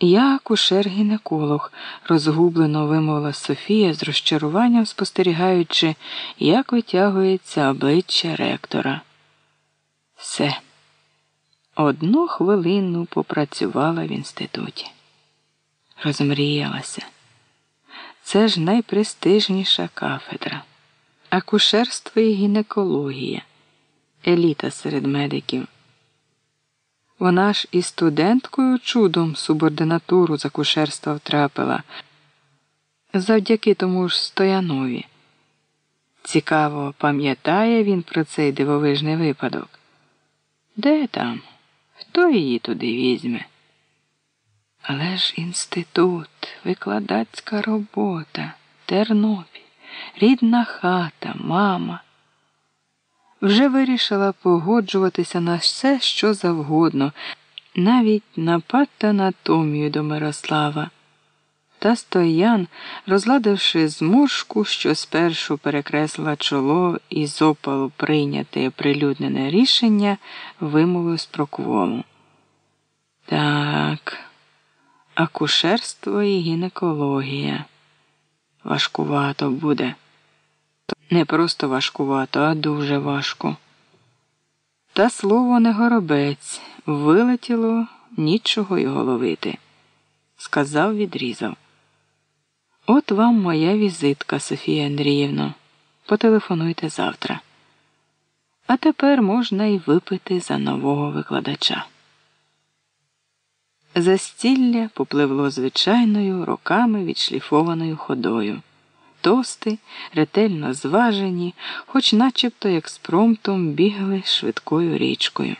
Я акушер-гінеколог, розгублено вимовила Софія з розчаруванням спостерігаючи, як витягується обличчя ректора. Все. Одну хвилину попрацювала в інституті. Розмріялася. Це ж найпрестижніша кафедра акушерство і гінекологія, еліта серед медиків. Вона ж і студенткою чудом субординатуру з акушерства втрапила завдяки тому ж Стоянові. Цікаво, пам'ятає він про цей дивовижний випадок? Де там? Хто її туди візьме? Але ж інститут, викладацька робота, Тернопіль рідна хата, мама. Вже вирішила погоджуватися на все, що завгодно, навіть на томію до Мирослава. Та стоян, розладивши зморшку, що спершу перекреслила чоло і з опалу прийняте прилюднене рішення, вимовив з прокволу. Так, акушерство і гінекологія. Важкувато буде. Не просто важкувато, а дуже важко. Та слово не горобець вилетіло нічого його ловити. Сказав, відрізав. От вам моя візитка, Софія Андріївна. Потелефонуйте завтра. А тепер можна й випити за нового викладача. Застілля попливло звичайною роками відшліфованою ходою. Тости, ретельно зважені, хоч начебто експромтом бігли швидкою річкою.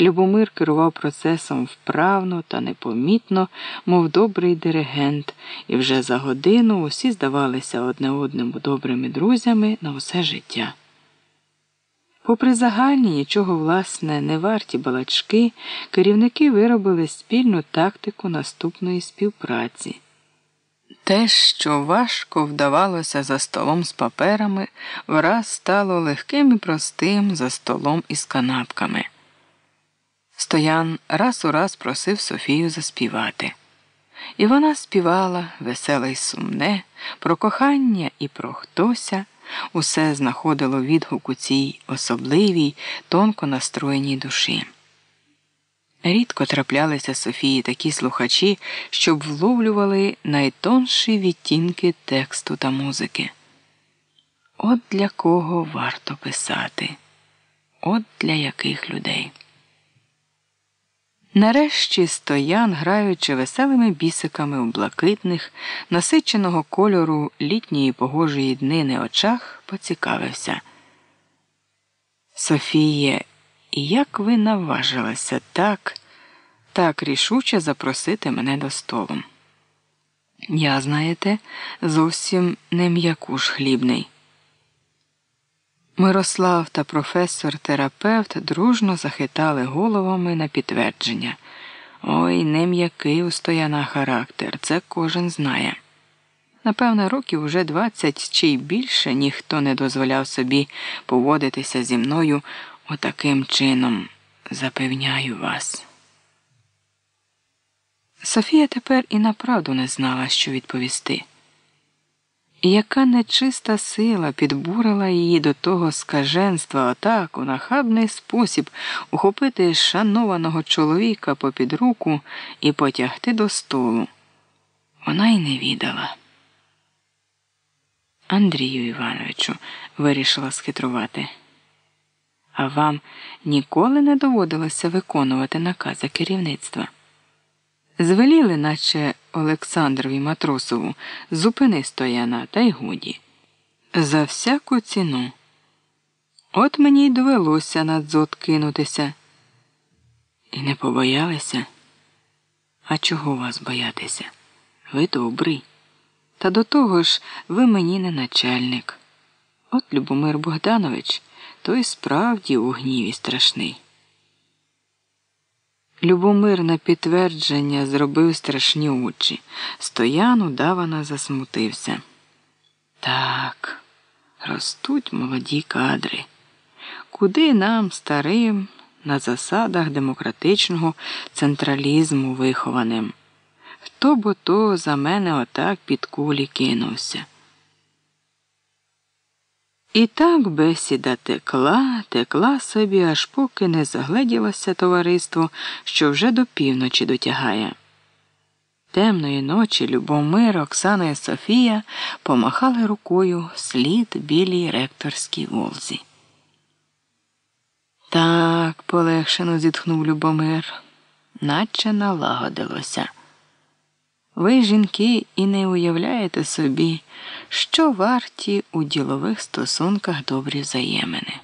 Любомир керував процесом вправно та непомітно, мов добрий диригент, і вже за годину усі здавалися одне одному добрими друзями на усе життя. Попри загальні нічого власне не варті балачки, керівники виробили спільну тактику наступної співпраці. Те, що важко вдавалося за столом з паперами, враз стало легким і простим за столом із канапками. Стоян раз у раз просив Софію заспівати. І вона співала веселе й сумне, про кохання і про хтося. Усе знаходило відгук у цій особливій, тонко настроєній душі. Рідко траплялися Софії такі слухачі, щоб вловлювали найтонші відтінки тексту та музики. От для кого варто писати, от для яких людей. Нарешті стоян, граючи веселими бісиками у блакитних, насиченого кольору літньої погожої днини очах, поцікавився. Софіє, як ви наважилися так, так рішуче запросити мене до столу? Я, знаєте, зовсім не м'якуш хлібний. Мирослав та професор терапевт дружно захитали головами на підтвердження. Ой, не м'який у стояна характер, це кожен знає. Напевно, років уже двадцять чи й більше ніхто не дозволяв собі поводитися зі мною отаким чином, запевняю вас. Софія тепер і направду не знала, що відповісти. Яка нечиста сила підбурила її до того скаженства отак у нахабний спосіб ухопити шанованого чоловіка попід руку і потягти до столу. Вона й не відала. Андрію Івановичу, вирішила схитрувати. А вам ніколи не доводилося виконувати накази керівництва? Звеліли, наче Олександрові Матросову, зупини стояна, та й годі. За всяку ціну. От мені й довелося на дзот кинутися. І не побоялися? А чого вас боятися? Ви добрий. Та до того ж, ви мені не начальник. От Любомир Богданович, той справді у гніві страшний. Любомир на підтвердження зробив страшні очі. Стоян удавано засмутився. Так, ростуть молоді кадри. Куди нам, старим, на засадах демократичного централізму вихованим? Хто б ото за мене отак під кулі кинувся? І так бесіда текла, текла собі, аж поки не загледілося товариство, що вже до півночі дотягає. Темної ночі Любомир, Оксана і Софія помахали рукою слід білій ректорській волзі. Так, полегшено зітхнув Любомир, наче налагодилося. Ви, жінки, і не уявляєте собі, що варті у ділових стосунках добрі взаємини.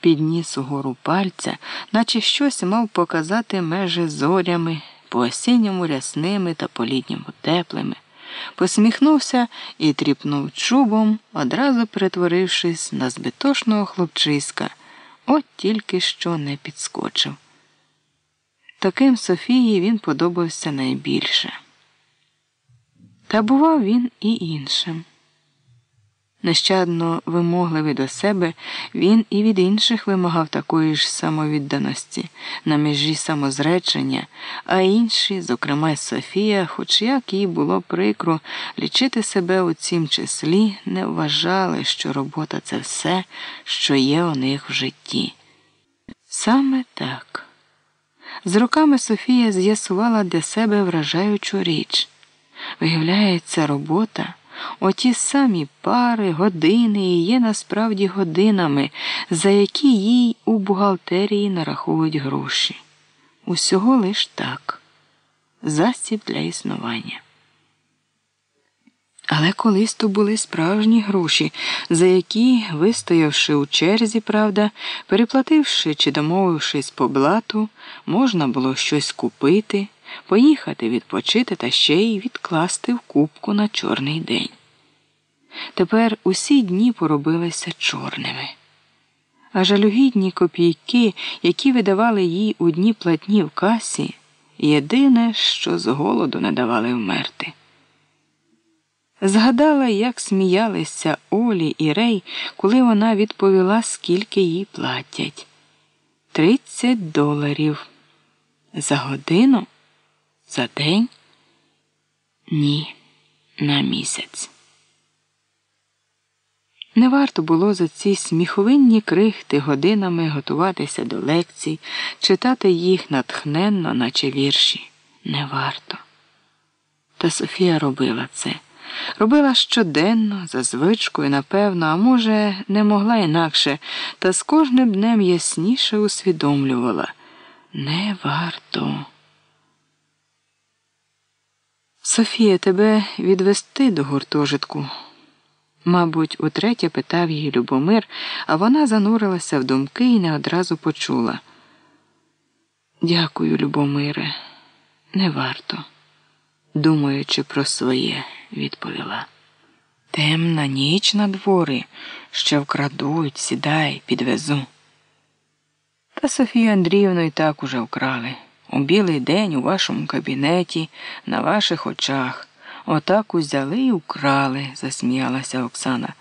Підніс угору пальця, наче щось мав показати межі зорями, по осінньому рясними та по літньому теплими, посміхнувся і тріпнув чубом, одразу перетворившись на збитошного хлопчиська, от тільки що не підскочив. Таким Софії він подобався найбільше. Та бував він і іншим. Нещадно вимогливий до себе, він і від інших вимагав такої ж самовідданості на межі самозречення, а інші, зокрема Софія, хоч як їй було прикро лічити себе у цім числі, не вважали, що робота це все, що є у них в житті. Саме так. З роками Софія з'ясувала для себе вражаючу річ. Виявляється, робота, оті самі пари, години і є насправді годинами, за які їй у бухгалтерії нараховують гроші. Усього лиш так, засіб для існування. Але колись то були справжні гроші, за які, вистоявши у черзі, правда, переплативши чи домовившись по блату, можна було щось купити, поїхати відпочити та ще й відкласти в кубку на чорний день. Тепер усі дні поробилися чорними. А жалюгідні копійки, які видавали їй у дні платні в касі, єдине, що з голоду не давали вмерти. Згадала, як сміялися Олі і Рей, коли вона відповіла, скільки їй платять. Тридцять доларів. За годину? За день? Ні, на місяць. Не варто було за ці сміховинні крихти годинами готуватися до лекцій, читати їх натхненно, наче вірші. Не варто. Та Софія робила це. Робила щоденно, за звичкою, напевно, а може, не могла інакше, та з кожним днем ясніше усвідомлювала не варто. Софія, тебе відвести до гуртожитку. Мабуть, утретє питав її Любомир, а вона занурилася в думки і не одразу почула. Дякую, Любомире, не варто, думаючи про своє відповіла. Темна ніч на двори, ще вкрадуть, сідай, підвезу. Та Софію Андріївну і так уже вкрали. У білий день у вашому кабінеті, на ваших очах. отак узяли і украли, засміялася Оксана.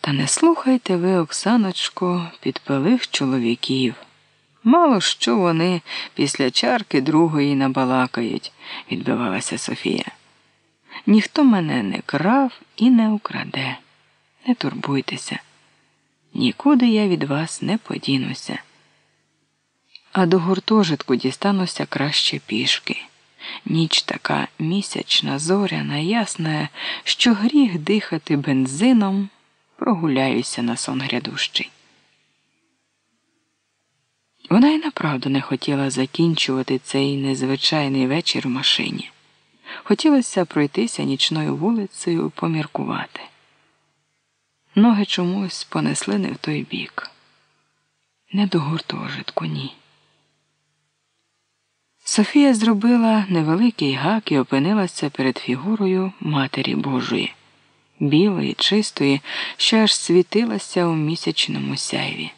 Та не слухайте ви, Оксаночко, підпилих чоловіків. Мало що вони після чарки другої набалакають, відбивалася Софія. Ніхто мене не крав і не украде. Не турбуйтеся, нікуди я від вас не подінуся. А до гуртожитку дістануся краще пішки. Ніч така місячна, зоряна, ясна, що гріх дихати бензином, прогуляюся на сон грядущий. Вона й направду не хотіла закінчувати цей незвичайний вечір в машині. Хотілося пройтися нічною вулицею, поміркувати. Ноги чомусь понесли не в той бік. Не до гуртожитку, ні. Софія зробила невеликий гак і опинилася перед фігурою Матері Божої, білої, чистої, що аж світилася у місячному сяйві.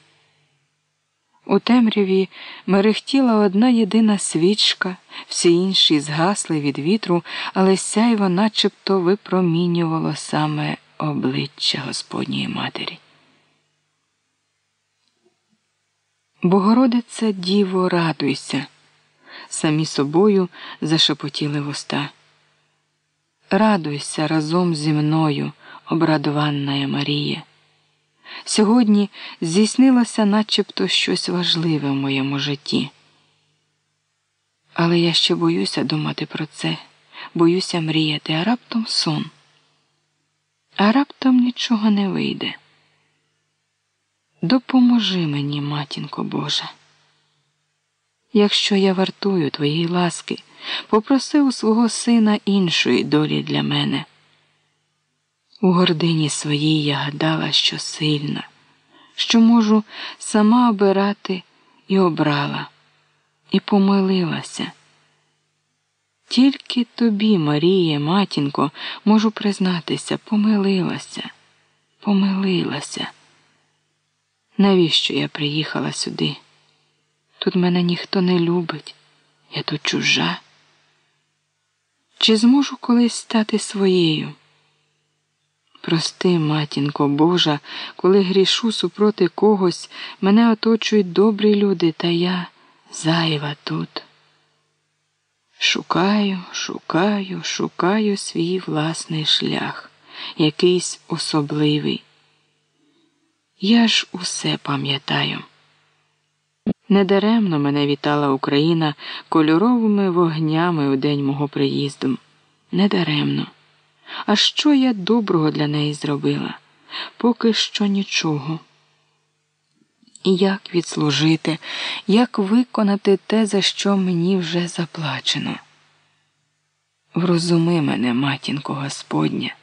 У темряві мерехтіла одна єдина свічка, всі інші згасли від вітру, але сяйво начебто випромінювало саме обличчя Господньої Матері. Богородиця Діво, радуйся, самі собою зашепотіли вуста. Радуйся разом зі мною, обрадованна Марія. Сьогодні здійснилося начебто щось важливе в моєму житті. Але я ще боюся думати про це, боюся мріяти, а раптом сон. А раптом нічого не вийде. Допоможи мені, матінко Божа. Якщо я вартую твоєї ласки, попроси у свого сина іншої долі для мене. У гордині своїй я гадала, що сильна, що можу сама обирати і обрала, і помилилася. Тільки тобі, Маріє, матінко, можу признатися, помилилася, помилилася. Навіщо я приїхала сюди? Тут мене ніхто не любить, я тут чужа. Чи зможу колись стати своєю? Прости, матінко Божа, коли грішу супроти когось, мене оточують добрі люди, та я зайва тут. Шукаю, шукаю, шукаю свій власний шлях, якийсь особливий. Я ж усе пам'ятаю. Недаремно мене вітала Україна кольоровими вогнями у день мого приїзду. Недаремно. А що я доброго для неї зробила? Поки що нічого. Як відслужити, як виконати те, за що мені вже заплачено? Врозуми мене, матінко Господня,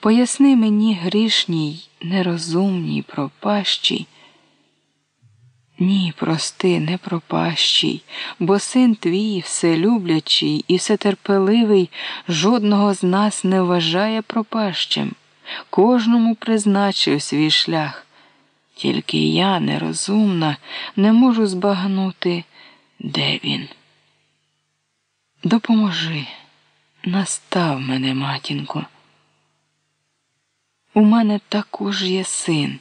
поясни мені грішній, нерозумній, пропащій. Ні, прости, не пропащий, бо син твій, вселюблячий і всетерпеливий, жодного з нас не вважає пропащим, кожному призначив свій шлях. Тільки я, нерозумна, не можу збагнути, де він. Допоможи, настав мене, матінко. У мене також є син,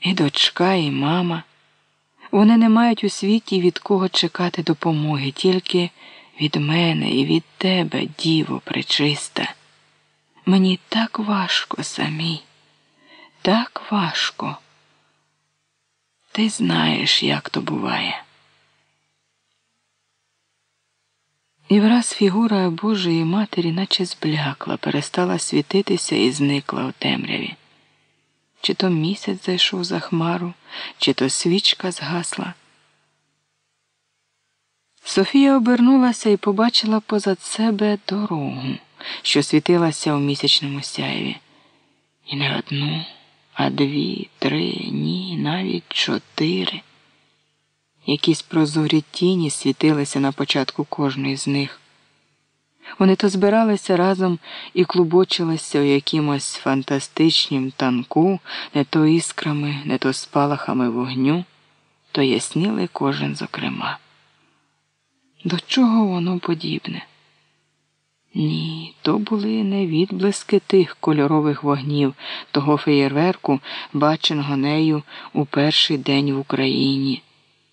і дочка, і мама. Вони не мають у світі від кого чекати допомоги, тільки від мене і від тебе, діво пречиста. Мені так важко самі, так важко. Ти знаєш, як то буває. І враз фігура Божої Матері наче зблякла, перестала світитися і зникла у темряві чи то місяць зайшов за хмару, чи то свічка згасла. Софія обернулася і побачила позад себе дорогу, що світилася у місячному сяйві. І не одну, а дві, три, ні, навіть чотири. Якісь прозорі тіні світилися на початку кожної з них. Вони то збиралися разом і клубочилися у якимось фантастичнім танку, не то іскрами, не то спалахами вогню, то ясніли кожен зокрема. До чого воно подібне? Ні, то були не відблиски тих кольорових вогнів, того феєрверку, баченого нею у перший день в Україні,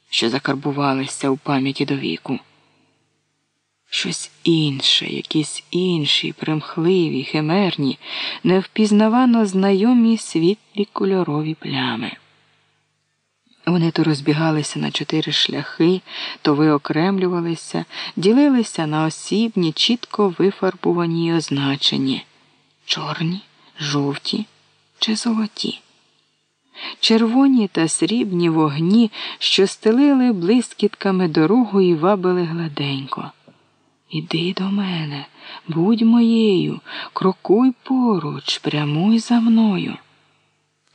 що закарбувалися у пам'яті до віку. Щось інше, якісь інші, примхливі, химерні, невпізнавано знайомі світлі кольорові плями. Вони то розбігалися на чотири шляхи, то виокремлювалися, ділилися на осібні, чітко вифарбувані й означені чорні, жовті чи золоті. Червоні та срібні вогні, що стелили блискітками дорогу і вабили гладенько. Іди до мене, будь моєю, крокуй поруч, прямуй за мною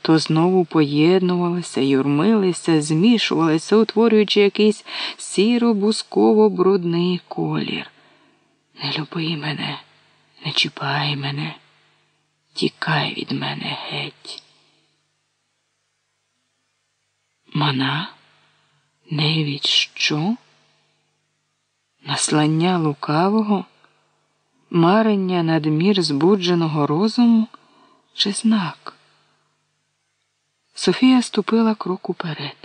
то знову поєднувалися, юрмилися, змішувалися, утворюючи якийсь сіро-бусково брудний колір. Не люби мене, не чіпай мене, тікай від мене геть. Мана? Невідь що? Наслання лукавого, марення надмір збудженого розуму чи знак? Софія ступила крок уперед.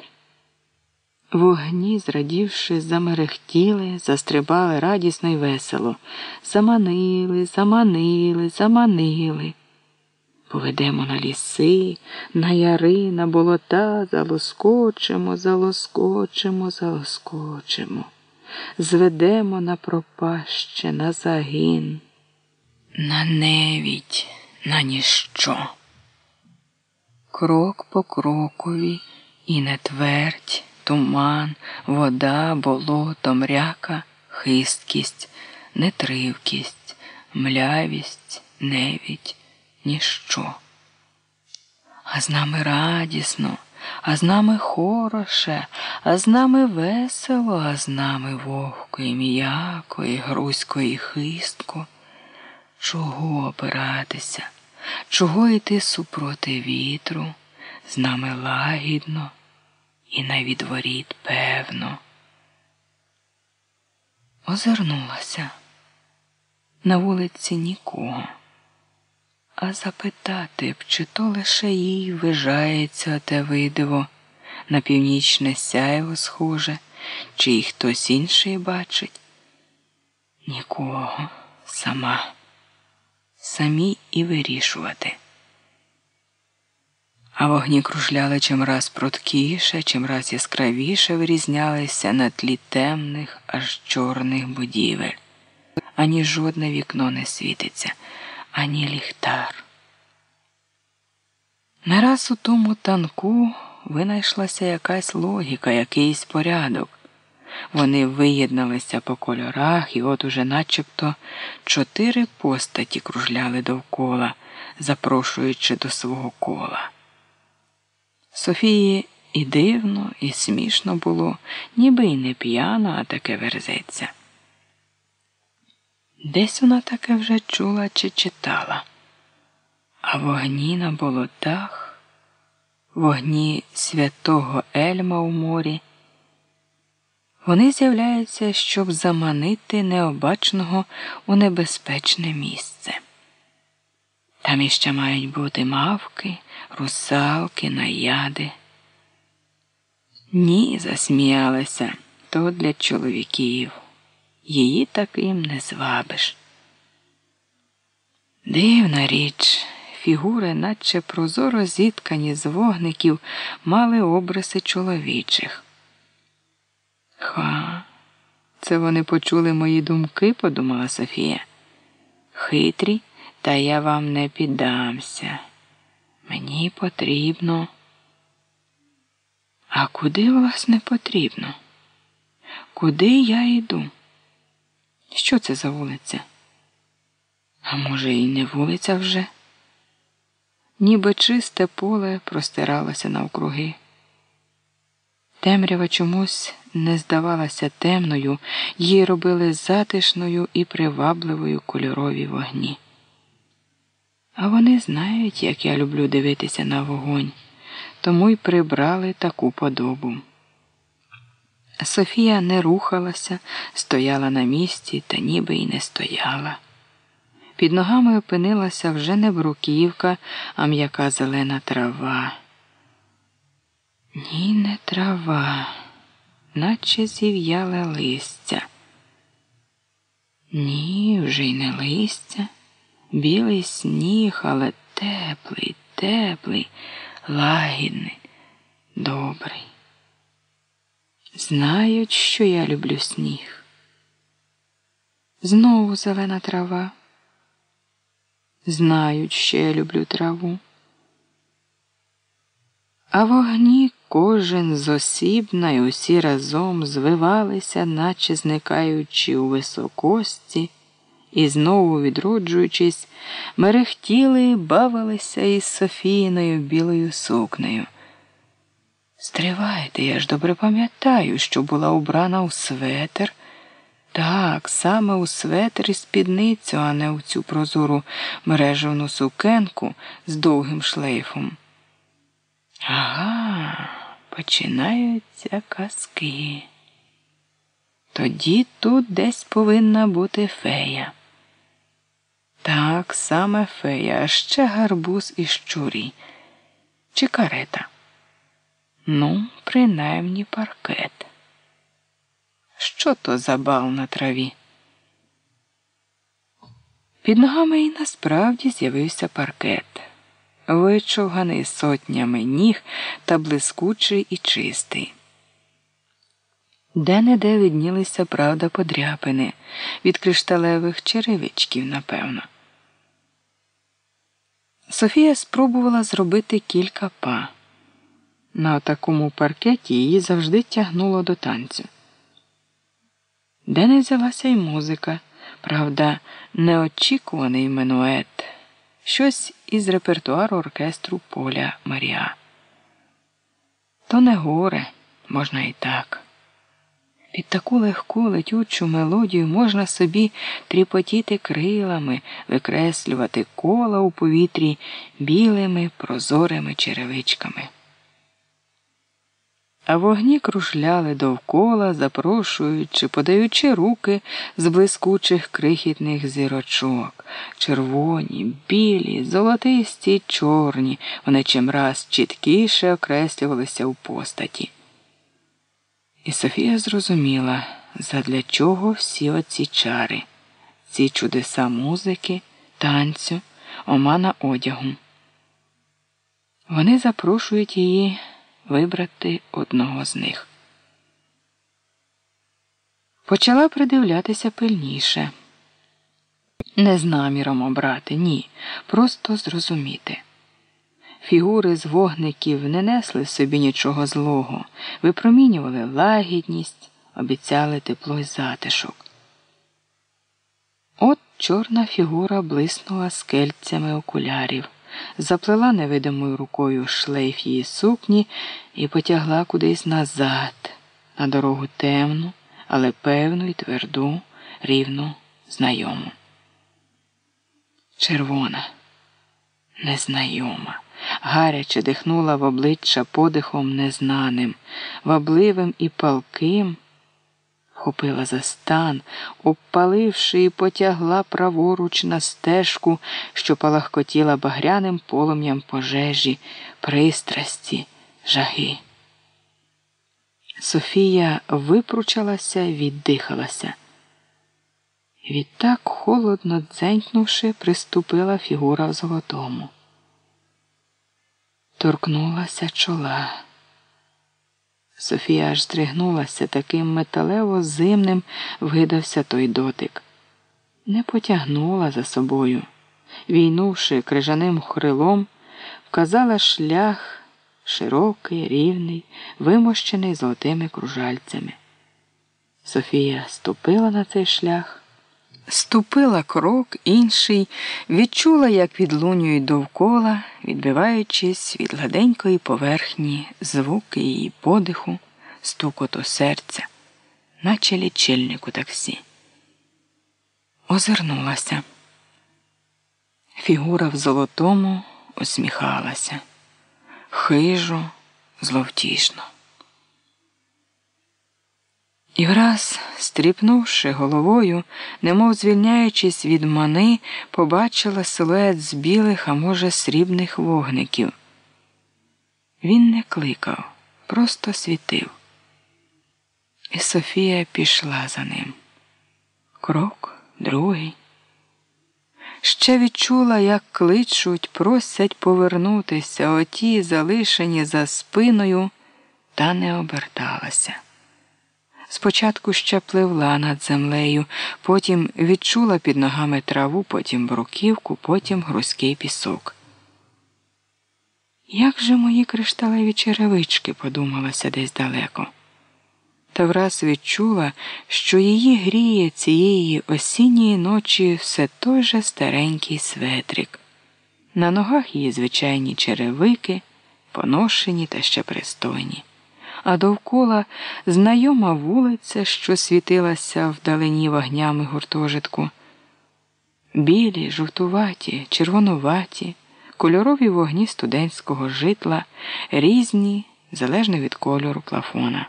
Вогні, зрадівши, замерехтіли, застрибали радісно й весело. Заманили, заманили, заманили. Поведемо на ліси, на яри, на болота, залоскочимо, залоскочимо, залоскочимо, зведемо на пропаще, на загин, на невідь, на ніщо крок по крокові, і не твердь, туман, вода, болото, мряка, хисткість, нетривкість, млявість, невідь, ніщо. А з нами радісно, а з нами хороше, а з нами весело, а з нами вогко і м'яко, і грузько, і хистко. Чого опиратися? чого йти супроти вітру, з нами лагідно і на відворіт певно. Озирнулася на вулиці нікого, а запитати б, чи то лише їй вижається те видиво, на північне сяйво схоже, чи й хтось інший бачить. Нікого сама самі і вирішувати. А вогні кружляли чимраз пруткіше, чимраз яскравіше вирізнялися на тлі темних, аж чорних будівель. Ані жодне вікно не світиться, ані ліхтар. Нараз у тому танку винайшлася якась логіка, якийсь порядок. Вони виєдналися по кольорах, і от уже начебто чотири постаті кружляли довкола, запрошуючи до свого кола. Софії і дивно, і смішно було, ніби й не п'яна, а таке верзеться. Десь вона таке вже чула чи читала, а вогні на болотах, вогні святого Ельма у морі. Вони з'являються, щоб заманити необачного у небезпечне місце. Там іще мають бути мавки, русалки, наяди. Ні, засміялася, то для чоловіків. Її таким не звабиш. Дивна річ, фігури, наче прозоро зіткані з вогників, мали обриси чоловічих. Ха, це вони почули мої думки, подумала Софія. Хитрі, та я вам не піддамся. Мені потрібно. А куди власне потрібно? Куди я йду? Що це за вулиця? А може, і не вулиця вже? Ніби чисте поле простиралося навкруги. Темрява чомусь не здавалася темною, її робили затишною і привабливою кольорові вогні. А вони знають, як я люблю дивитися на вогонь, тому й прибрали таку подобу. Софія не рухалася, стояла на місці та ніби й не стояла. Під ногами опинилася вже не бруківка, а м'яка зелена трава. Ні, не трава, наче зів'яле листя. Ні, вже й не листя, білий сніг, але теплий, теплий, лагідний, добрий. Знають, що я люблю сніг. Знову зелена трава. Знають, що я люблю траву. А вогні кожен зосібна й усі разом звивалися, наче зникаючи у високості, і знову відроджуючись, мерехтіли, бавилися із Софійною білою сукнею. Стривайте, я ж добре пам'ятаю, що була убрана у светер. Так, саме у светр і спідницю, а не у цю прозору мережевну сукенку з довгим шлейфом. Ага, починаються казки. Тоді тут десь повинна бути фея. Так, саме фея, а ще гарбуз і щурі. Чи карета? Ну, принаймні паркет. Що то за бал на траві? Під ногами і насправді з'явився паркет, вичовганий сотнями ніг та блискучий і чистий. Де не де виднілися, правда, подряпини від кришталевих черевичків, напевно. Софія спробувала зробити кілька па. На такому паркеті її завжди тягнуло до танцю. Де не взялася й музика, правда, неочікуваний минует, щось із репертуару оркестру Поля Марія. То не горе, можна і так. Під таку легку летючу мелодію можна собі тріпотіти крилами, викреслювати кола у повітрі білими прозорими черевичками. А вогні кружляли довкола, запрошуючи, подаючи руки з блискучих крихітних зірочок, червоні, білі, золотисті й чорні, вони чимраз чіткіше окреслювалися у постаті. І Софія зрозуміла, задля чого всі оці чари, ці чудеса музики, танцю, омана одягу. Вони запрошують її вибрати одного з них. Почала придивлятися пильніше. Не з наміром обрати, ні, просто зрозуміти. Фігури з вогників не несли в собі нічого злого, випромінювали лагідність, обіцяли тепло й затишок. От чорна фігура блиснула скельцями окулярів заплела невидимою рукою шлейф її сукні і потягла кудись назад, на дорогу темну, але певну і тверду, рівну, знайому. Червона, незнайома, гаряче дихнула в обличчя подихом незнаним, вабливим і палким вхопила за стан, обпаливши і потягла праворуч на стежку, що палахкотіла багряним полум'ям пожежі, пристрасті, жаги. Софія випручалася, віддихалася. Відтак, холодно дзенькнувши, приступила фігура в золотому. Торкнулася чола. Софія аж стригнулася, таким металево зимним вгидався той дотик. Не потягнула за собою. Війнувши крижаним хрилом, вказала шлях широкий, рівний, вимощений золотими кружальцями. Софія ступила на цей шлях, ступила крок інший, відчула, як відлунюють довкола, відбиваючись від гладенької поверхні, звуки її подиху, стукоту серця, наче лічильник у таксі. Озирнулася. Фігура в золотому усміхалася, хижо, зловтішно. І враз, стріпнувши головою, немов звільняючись від мани, побачила силует з білих, а може, срібних вогників. Він не кликав, просто світив. І Софія пішла за ним. Крок, другий. Ще відчула, як кличуть, просять повернутися, оті, залишені за спиною, та не оберталася. Спочатку ще пливла над землею, потім відчула під ногами траву, потім бруківку, потім грузький пісок. Як же мої кришталеві черевички, подумалася десь далеко. Та враз відчула, що її гріє цієї осінньої ночі все той же старенький светрик. На ногах її звичайні черевики, поношені та ще пристойні а довкола знайома вулиця, що світилася вдалині вогнями гуртожитку. Білі, жовтуваті, червонуваті, кольорові вогні студентського житла, різні, залежно від кольору плафона.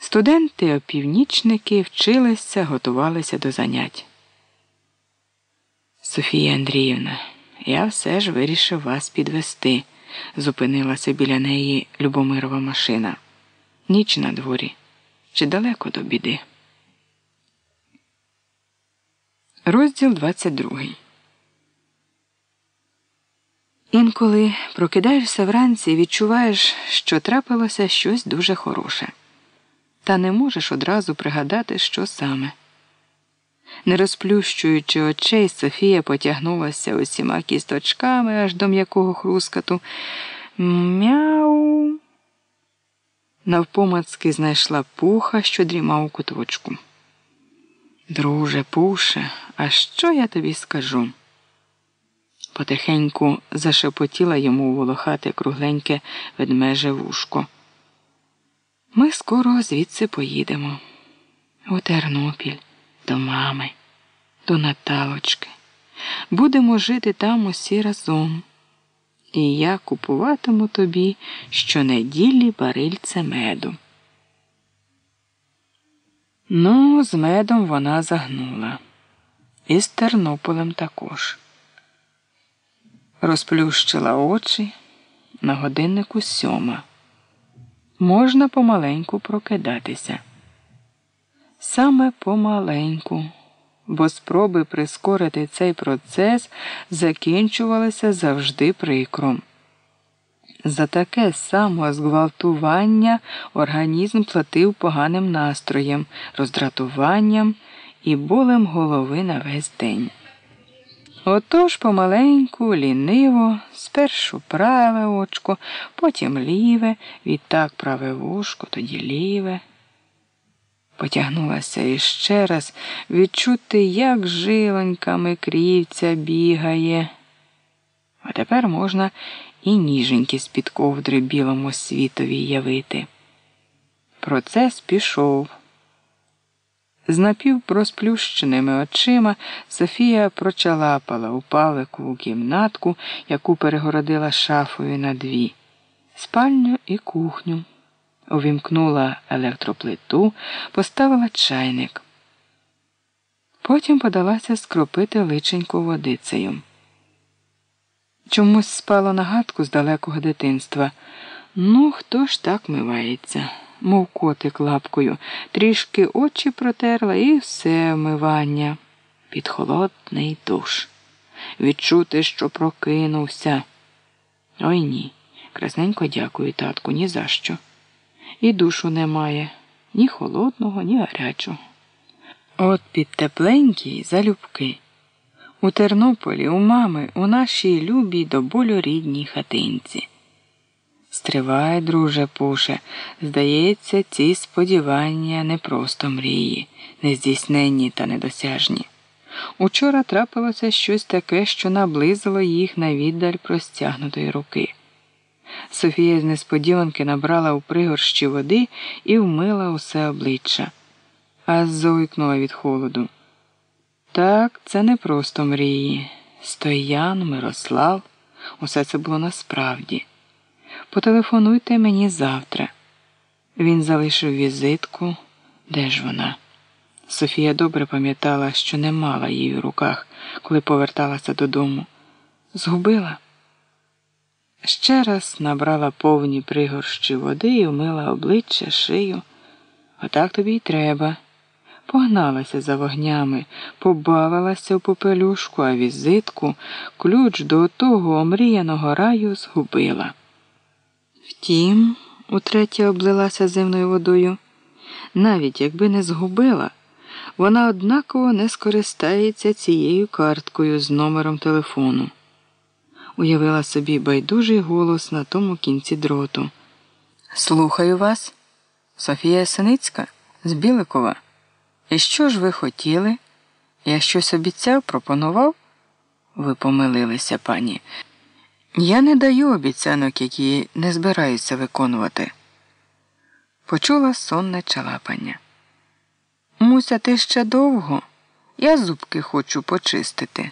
Студенти опівнічники вчилися, готувалися до занять. Софія Андріївна, я все ж вирішив вас підвести зупинилася біля неї Любомирова машина. Ніч на дворі. Чи далеко до біди? Розділ 22 Інколи прокидаєшся вранці і відчуваєш, що трапилося щось дуже хороше, та не можеш одразу пригадати, що саме. Не розплющуючи очей, Софія потягнулася усіма кісточками аж до м'якого хрускату. Мяу. Навпомацки знайшла пуха, що дрімав у куточку. Друже, пуше, а що я тобі скажу? Потихеньку зашепотіла йому волохате кругленьке ведмеже вушко. Ми скоро звідси поїдемо у Тернопіль до мами, до Наталочки. Будемо жити там усі разом. І я купуватиму тобі щонеділі барильце меду. Ну, з медом вона загнула. І з Тернополем також. Розплющила очі на годиннику сьома. Можна помаленьку прокидатися саме помаленьку, бо спроби прискорити цей процес закінчувалися завжди прикром. За таке самозґвалтування організм платив поганим настроєм, роздратуванням і болем голови на весь день. Отож помаленьку, ліниво, спершу праве очко, потім ліве, відтак праве вушко, тоді ліве. Потягнулася іще раз відчути, як жилоньками крівця бігає. А тепер можна і ніженьки з-під ковдри білому світові явити. Процес пішов. З напівпросплющеними очима Софія прочалапала у палику кімнатку, яку перегородила шафою на дві, спальню і кухню увімкнула електроплиту, поставила чайник. Потім подалася скропити личеньку водицею. Чомусь спало нагадку з далекого дитинства. Ну, хто ж так мивається, мов котик лапкою, трішки очі протерла і все вмивання під холодний душ. Відчути, що прокинувся. Ой ні. Красненько дякую, татку, ні за що і душу немає ні холодного, ні гарячого. От під тепленькі залюбки. У Тернополі, у мами, у нашій любій до болю рідній хатинці. Стривай, друже пуше, здається, ці сподівання не просто мрії, нездійсненні та недосяжні. Учора трапилося щось таке, що наблизило їх на віддаль простягнутої руки. Софія з несподіванки набрала у пригорщі води і вмила усе обличчя, а зойкнула від холоду. Так, це не просто мрії. Стоян, Мирослав, усе це було насправді. Потелефонуйте мені завтра. Він залишив візитку. Де ж вона? Софія добре пам'ятала, що не мала її в руках, коли поверталася додому. Згубила. Ще раз набрала повні пригорщі води і вмила обличчя, шию. Отак тобі й треба. Погналася за вогнями, побавилася в попелюшку, а візитку, ключ до того омріяного раю згубила. Втім, утретє облилася зимною водою. Навіть якби не згубила, вона однаково не скористається цією карткою з номером телефону. Уявила собі байдужий голос на тому кінці дроту. Слухаю вас, Софія Синицька з Біликова. І що ж ви хотіли? Я щось обіцяв, пропонував? Ви помилилися, пані. Я не даю обіцянок, які не збираюся виконувати. Почула сонне чалапання. Муся, ти ще довго? Я зубки хочу почистити.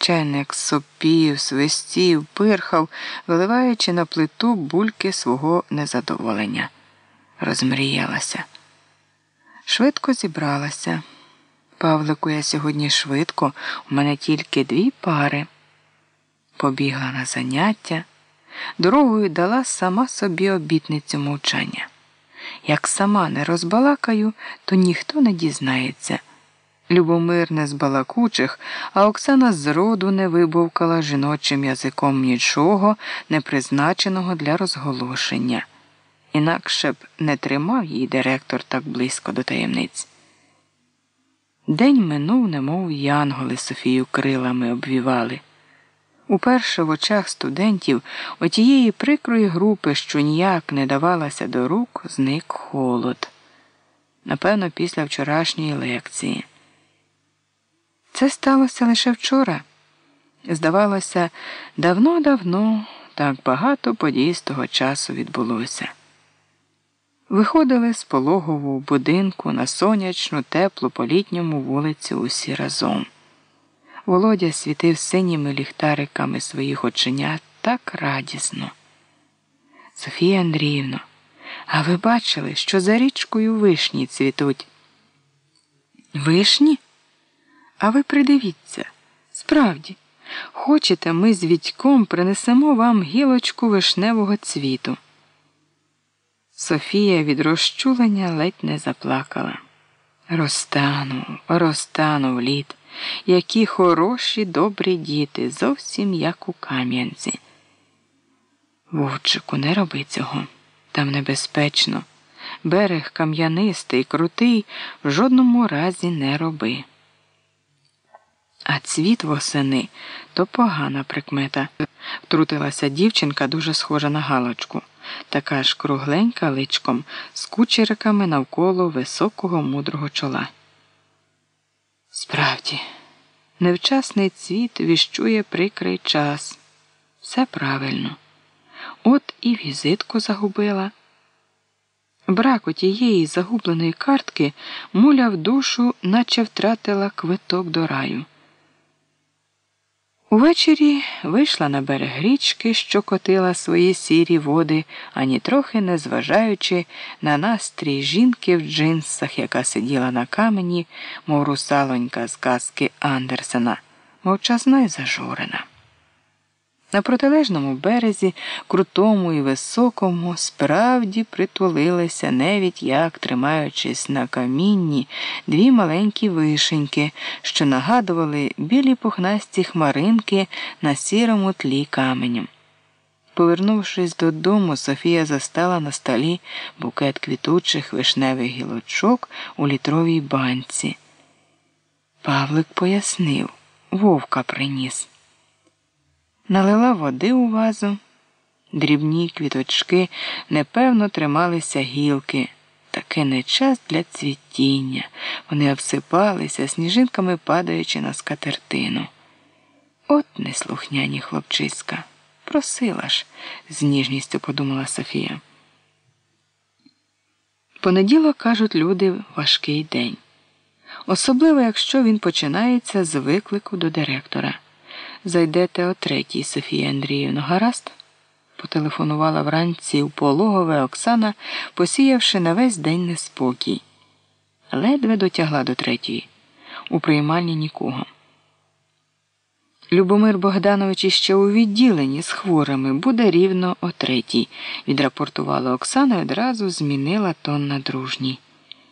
Чайник сопів, свистів, пирхав, виливаючи на плиту бульки свого незадоволення. Розмріялася. Швидко зібралася. Павлику, я сьогодні швидко, у мене тільки дві пари. Побігла на заняття, дорогою дала сама собі обітницю мовчання. Як сама не розбалакаю, то ніхто не дізнається. Любомир не з балакучих, а Оксана зроду не вибовкала жіночим язиком нічого, не призначеного для розголошення. Інакше б не тримав її директор так близько до таємниць. День минув, немов янголи Софію крилами обвівали. Уперше в очах студентів отієї прикрої групи, що ніяк не давалася до рук, зник холод. Напевно, після вчорашньої лекції. Це сталося лише вчора. Здавалося, давно-давно так багато подій з того часу відбулося. Виходили з пологового будинку на сонячну, теплу по літньому вулицю усі разом. Володя світив синіми ліхтариками своїх оченят так радісно. Софія Андріївна, а ви бачили, що за річкою вишні цвітуть? Вишні? А ви придивіться, справді, хочете, ми з Вітьком принесемо вам гілочку вишневого цвіту. Софія від розчулення ледь не заплакала. Розтану, розтану лід, які хороші, добрі діти, зовсім як у Кам'янці. Вовчику, не роби цього. Там небезпечно. Берег кам'янистий, крутий, в жодному разі не роби. А цвіт восени то погана прикмета, втрутилася дівчинка, дуже схожа на галочку така ж кругленька личком, з кучериками навколо високого мудрого чола. Справді, невчасний цвіт віщує прикрий час. Все правильно. От і візитку загубила. Брак у тієї загубленої картки муляв душу, наче втратила квиток до раю. Увечері вийшла на берег річки, що котила свої сірі води, ані трохи не зважаючи на настрій жінки в джинсах, яка сиділа на камені, мов русалонька з казки Андерсена, мовчазна й зажурена. На протилежному березі, крутому і високому, справді притулилися, навіть як тримаючись на камінні, дві маленькі вишеньки, що нагадували білі пухнасті хмаринки на сірому тлі каменем. Повернувшись додому, Софія застала на столі букет квітучих вишневих гілочок у літровій банці. Павлик пояснив, вовка приніс налила води у вазу. Дрібні квіточки непевно трималися гілки. Таки не час для цвітіння. Вони обсипалися, сніжинками падаючи на скатертину. От неслухняні хлопчиська. Просила ж, з ніжністю подумала Софія. Понеділок, кажуть люди, важкий день. Особливо, якщо він починається з виклику до директора. Зайдете о третій, Софія Андріївна, гаразд? потелефонувала вранці в пологове Оксана, посіявши на весь день неспокій. Ледве дотягла до третьої. У приймальні нікого. Любомир Богданович іще у відділенні з хворими буде рівно о третій, відрапортувала Оксана і одразу змінила тон на дружній.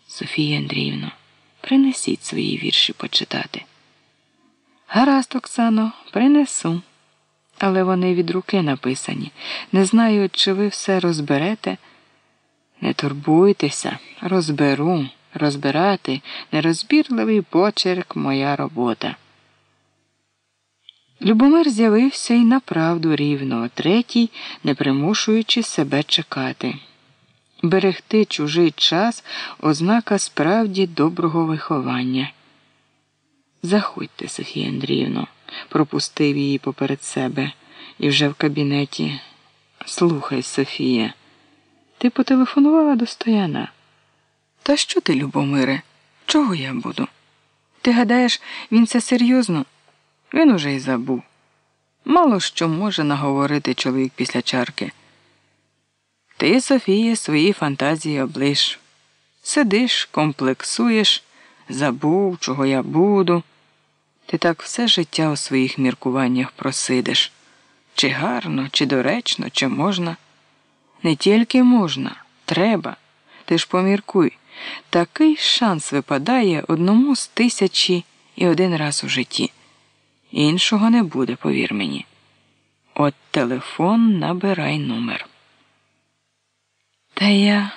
Софія Андріївна, принесіть свої вірші почитати. Гаразд, Оксано, принесу. Але вони від руки написані. Не знаю, чи ви все розберете. Не турбуйтеся, розберу, розбирати нерозбірливий почерк моя робота. Любомир з'явився і направду рівно третій, не примушуючи себе чекати. Берегти чужий час ознака справді доброго виховання. Заходьте, Софія Андріївно, пропустив її поперед себе і вже в кабінеті. Слухай, Софія, ти потелефонувала до стояна. Та що ти, Любомире? Чого я буду? Ти гадаєш, він це серйозно? Він уже й забув. Мало що може наговорити чоловік після чарки. Ти, Софія, свої фантазії облиш. Сидиш, комплексуєш, забув, чого я буду. Ти так все життя у своїх міркуваннях просидиш. Чи гарно, чи доречно, чи можна. Не тільки можна, треба. Ти ж поміркуй. Такий шанс випадає одному з тисячі і один раз у житті. Іншого не буде, повір мені. От телефон набирай номер. Та я,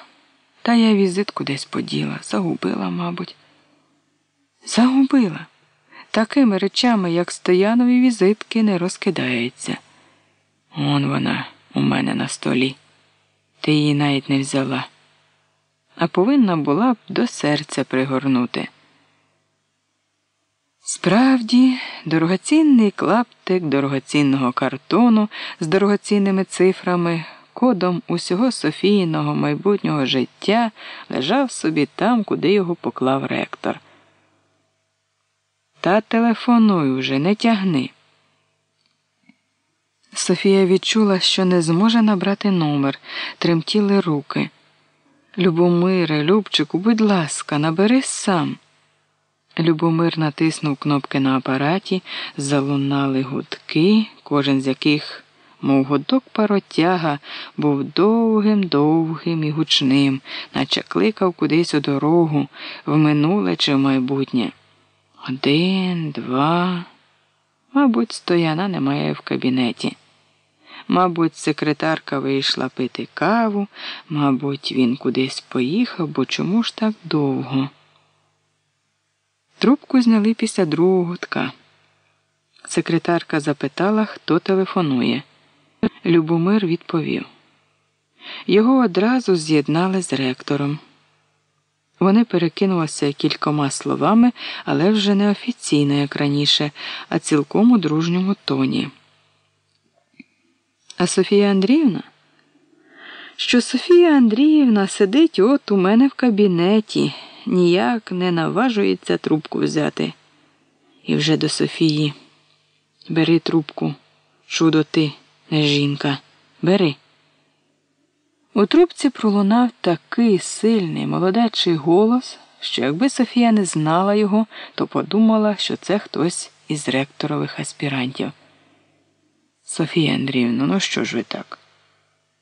та я візитку десь поділа, загубила, мабуть. Загубила. Такими речами, як стоянові візитки, не розкидається. Он вона у мене на столі. Ти її навіть не взяла, а повинна була б до серця пригорнути. Справді, дорогоцінний клаптик дорогоцінного картону з дорогоцінними цифрами, кодом усього Софійного майбутнього життя лежав собі там, куди його поклав ректор. Та телефонуй уже, не тягни. Софія відчула, що не зможе набрати номер, тремтіли руки. Любомире, Любчику, будь ласка, набери сам. Любомир натиснув кнопки на апараті, залунали гудки, кожен з яких, мов годок паротяга, був довгим, довгим і гучним, наче кликав кудись у дорогу, в минуле чи в майбутнє. Один, два. Мабуть, стояна немає в кабінеті. Мабуть, секретарка вийшла пити каву, мабуть, він кудись поїхав, бо чому ж так довго? Трубку зняли після другого гудка. Секретарка запитала, хто телефонує. Любомир відповів. Його одразу з'єднали з ректором. Вони перекинулися кількома словами, але вже не офіційно, як раніше, а цілком у дружньому тоні. А Софія Андріївна? Що Софія Андріївна сидить от у мене в кабінеті ніяк не наважується трубку взяти. І вже до Софії. Бери трубку, чудо ти, не жінка, бери. У трубці пролунав такий сильний молодечий голос, що якби Софія не знала його, то подумала, що це хтось із ректорових аспірантів. Софія Андріївна, ну що ж ви так?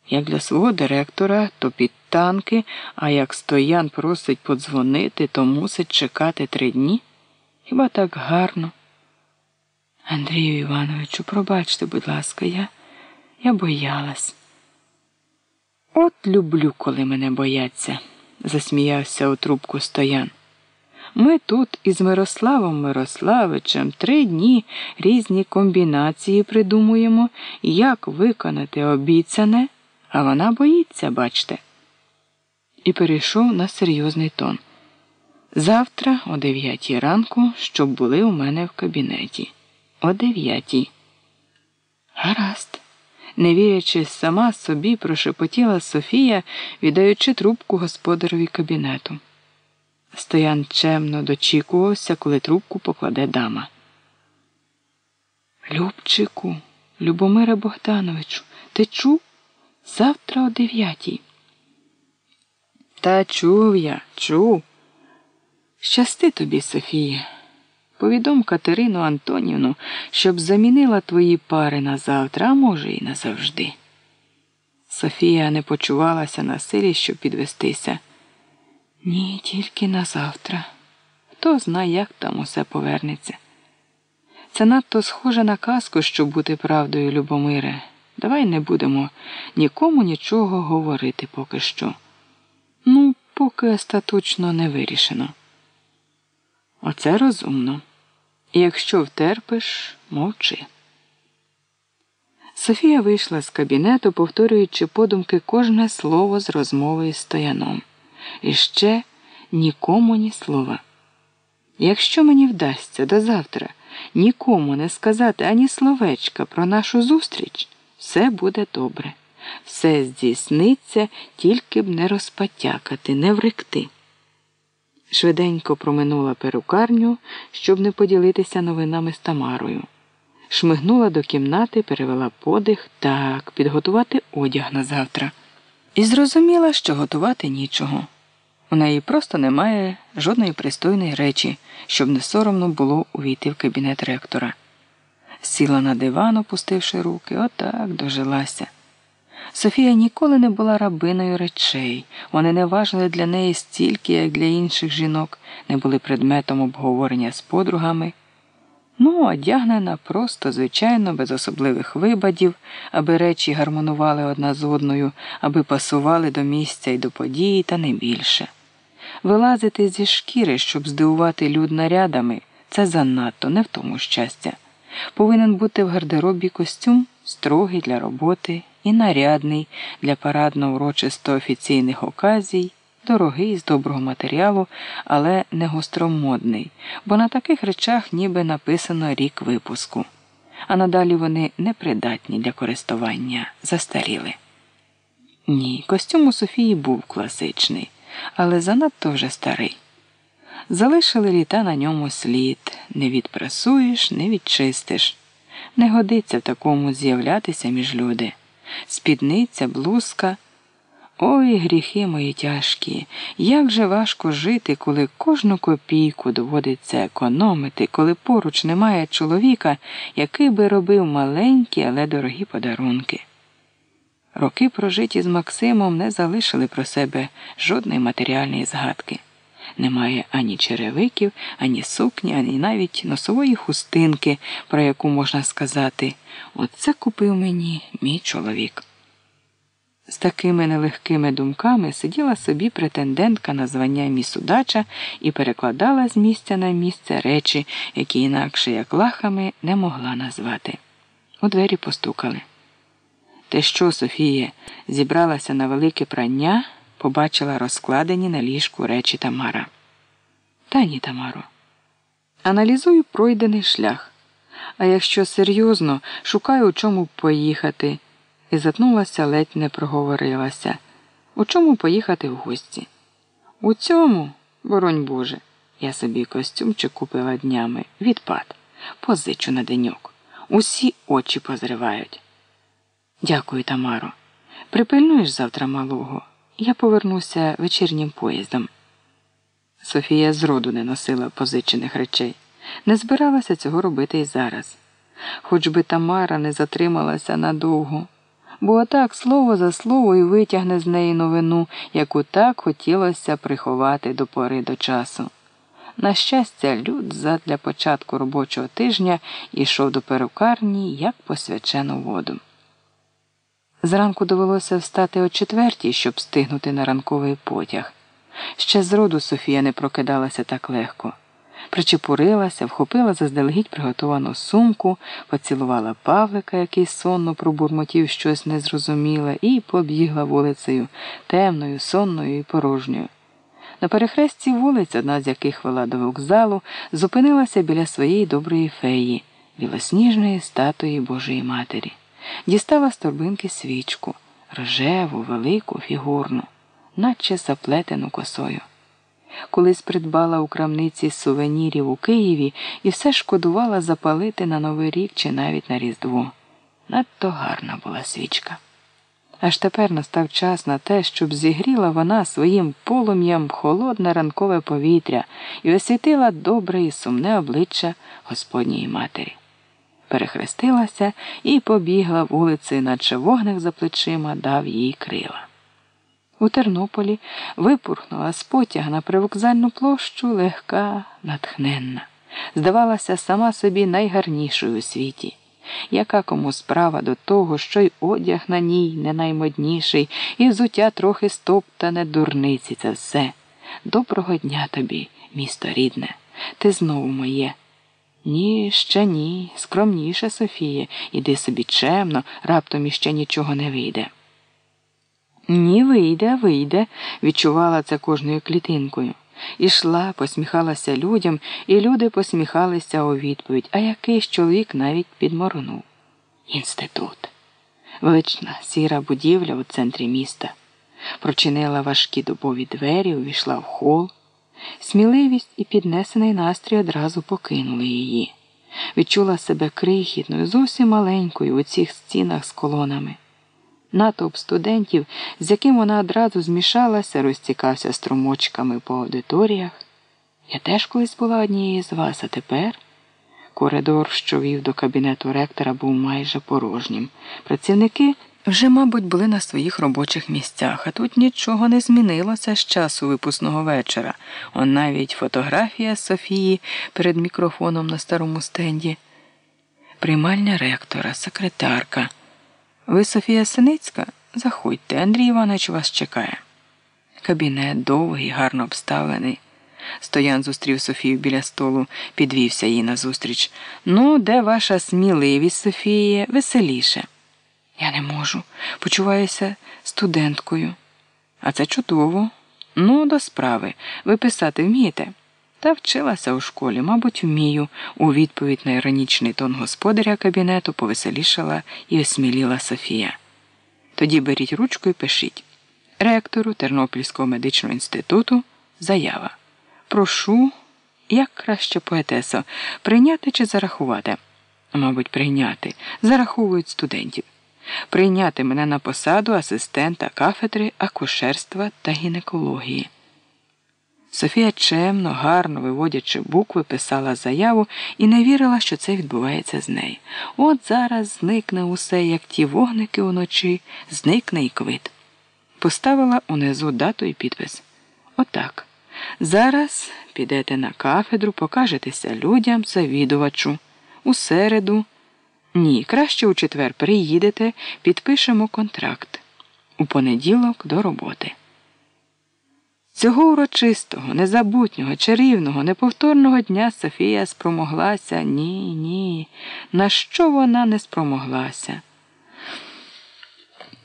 Як для свого директора, то під танки, а як стоян просить подзвонити, то мусить чекати три дні? Хіба так гарно? Андрію Івановичу, пробачте, будь ласка, я, я боялась. От люблю, коли мене бояться, засміявся у трубку стоян. Ми тут із Мирославом Мирославичем три дні різні комбінації придумуємо, як виконати обіцяне, а вона боїться, бачте. І перейшов на серйозний тон. Завтра, о дев'ятій ранку, щоб були у мене в кабінеті. О дев'ятій. Гаразд. Не вірячи сама собі, прошепотіла Софія, віддаючи трубку господареві кабінету. Стоян чемно дочікувався, коли трубку покладе дама. Любчику, Любомире Богдановичу, ти чув? Завтра о дев'ятій. Та чув я, чув. Щасти тобі, Софія. Повідом Катерину Антонівну, щоб замінила твої пари на завтра, а може, і назавжди. Софія не почувалася на силі, щоб підвестися. Ні, тільки на завтра. Хто знає, як там усе повернеться. Це надто схоже на казку, щоб бути правдою, Любомире. Давай не будемо нікому нічого говорити поки що. Ну, поки остаточно не вирішено. Оце розумно. І якщо втерпиш, мовчи. Софія вийшла з кабінету, повторюючи подумки кожне слово з розмови із стояном. І ще нікому ні слова. Якщо мені вдасться до завтра нікому не сказати ані словечка про нашу зустріч, все буде добре. Все здійсниться, тільки б не розпатякати, не вректи. Швиденько проминула перукарню, щоб не поділитися новинами з Тамарою. Шмигнула до кімнати, перевела подих так, підготувати одяг на завтра. І зрозуміла, що готувати нічого. У неї просто немає жодної пристойної речі, щоб не соромно було увійти в кабінет ректора. Сіла на диван, опустивши руки, отак дожилася. Софія ніколи не була рабиною речей, вони не важили для неї стільки, як для інших жінок, не були предметом обговорення з подругами. Ну, одягнена просто, звичайно, без особливих вибадів, аби речі гармонували одна з одною, аби пасували до місця і до події, та не більше. Вилазити зі шкіри, щоб здивувати люд нарядами, це занадто, не в тому щастя. Повинен бути в гардеробі костюм строгий для роботи і нарядний для парадно урочисто офіційних оказій, дорогий з доброго матеріалу, але не гостромодний, бо на таких речах ніби написано рік випуску. А надалі вони непридатні для користування, застаріли. Ні, костюм у Софії був класичний, але занадто вже старий. Залишили літа на ньому слід не відпрасуєш, не відчистиш. Не годиться в такому з'являтися між люди. Спідниця, блузка. Ой, гріхи мої тяжкі, як же важко жити, коли кожну копійку доводиться економити, коли поруч немає чоловіка, який би робив маленькі, але дорогі подарунки. Роки, прожиті з Максимом, не залишили про себе жодної матеріальної згадки. Немає ані черевиків, ані сукні, ані навіть носової хустинки, про яку можна сказати Оце купив мені мій чоловік. З такими нелегкими думками сиділа собі претендентка на звання місудача і перекладала з місця на місце речі, які інакше як лахами не могла назвати. У двері постукали. Те, що Софія зібралася на велике прання побачила розкладені на ліжку речі Тамара. Та ні, Тамаро. Аналізую пройдений шлях. А якщо серйозно, шукаю, у чому поїхати, і затнулася, ледь не проговорилася. У чому поїхати в гості? У цьому, боронь Боже, я собі костюмчик купила днями. Відпад, позичу на деньок. Усі очі позривають. Дякую, Тамаро. Припильнуєш завтра малого. Я повернуся вечірнім поїздом. Софія зроду не носила позичених речей, не збиралася цього робити і зараз. Хоч би Тамара не затрималася надовго, бо отак слово за слово і витягне з неї новину, яку так хотілося приховати до пори до часу. На щастя, люд задля початку робочого тижня йшов до перукарні як по свячену воду. Зранку довелося встати о четвертій, щоб встигнути на ранковий потяг. Ще зроду Софія не прокидалася так легко. Причепурилася, вхопила заздалегідь приготовану сумку, поцілувала Павлика, який сонно пробурмотів щось незрозуміле, і побігла вулицею темною, сонною і порожньою. На перехресті вулиць, одна з яких вела до вокзалу, зупинилася біля своєї доброї феї, білосніжної статуї Божої Матері дістала з торбинки свічку, рожеву, велику, фігурну, наче заплетену косою. Колись придбала у крамниці сувенірів у Києві і все шкодувала запалити на Новий рік чи навіть на Різдво. Надто гарна була свічка. Аж тепер настав час на те, щоб зігріла вона своїм полум'ям холодне ранкове повітря і освітила добре і сумне обличчя Господньої матері. Перехрестилася і побігла вулицею, наче вогник за плечима дав їй крила. У Тернополі випурхнула з потяга на привокзальну площу легка, натхненна, здавалася сама собі найгарнішою у світі. Яка кому справа до того, що й одяг на ній не наймодніший, і взуття трохи стоптане дурниці це все. Доброго дня тобі, місто рідне, ти знову моє. Ні, ще ні, скромніше, Софія, іди собі чемно, раптом іще нічого не вийде. Ні, вийде, вийде, відчувала це кожною клітинкою. Ішла, посміхалася людям, і люди посміхалися у відповідь, а якийсь чоловік навіть підморгнув. Інститут. Велична сіра будівля у центрі міста. Прочинила важкі дубові двері, увійшла в хол. Сміливість і піднесений настрій одразу покинули її. Відчула себе крихітною, зовсім маленькою у цих стінах з колонами. Натовп студентів, з яким вона одразу змішалася, розтікався струмочками по аудиторіях. Я теж колись була однією з вас, а тепер коридор, що вів до кабінету ректора, був майже порожнім. Працівники вже, мабуть, були на своїх робочих місцях, а тут нічого не змінилося з часу випускного вечора. Он навіть фотографія Софії перед мікрофоном на старому стенді. Приймальня ректора, секретарка. Ви Софія Синицька? Заходьте, Андрій Іванович вас чекає. Кабінет довгий, гарно обставлений. Стоян зустрів Софію біля столу, підвівся їй назустріч. Ну, де ваша сміливість, Софіє, веселіше. Я не можу. Почуваюся студенткою. А це чудово. Ну, до справи. Ви писати вмієте? Та вчилася у школі, мабуть, вмію. У відповідь на іронічний тон господаря кабінету повеселішала і осміліла Софія. Тоді беріть ручку і пишіть. Ректору Тернопільського медичного інституту заява. Прошу, як краще поетесо, прийняти чи зарахувати? Мабуть, прийняти. Зараховують студентів. Прийняти мене на посаду асистента кафедри акушерства та гінекології. Софія чемно, гарно виводячи букви, писала заяву і не вірила, що це відбувається з нею. От зараз зникне усе, як ті вогники уночі, зникне і квит. Поставила унизу дату і підпис. Отак. Зараз підете на кафедру, покажетеся людям, завідувачу. У середу. Ні, краще у четвер приїдете, підпишемо контракт. У понеділок до роботи. Цього урочистого, незабутнього, чарівного, неповторного дня Софія спромоглася ні, ні. На що вона не спромоглася?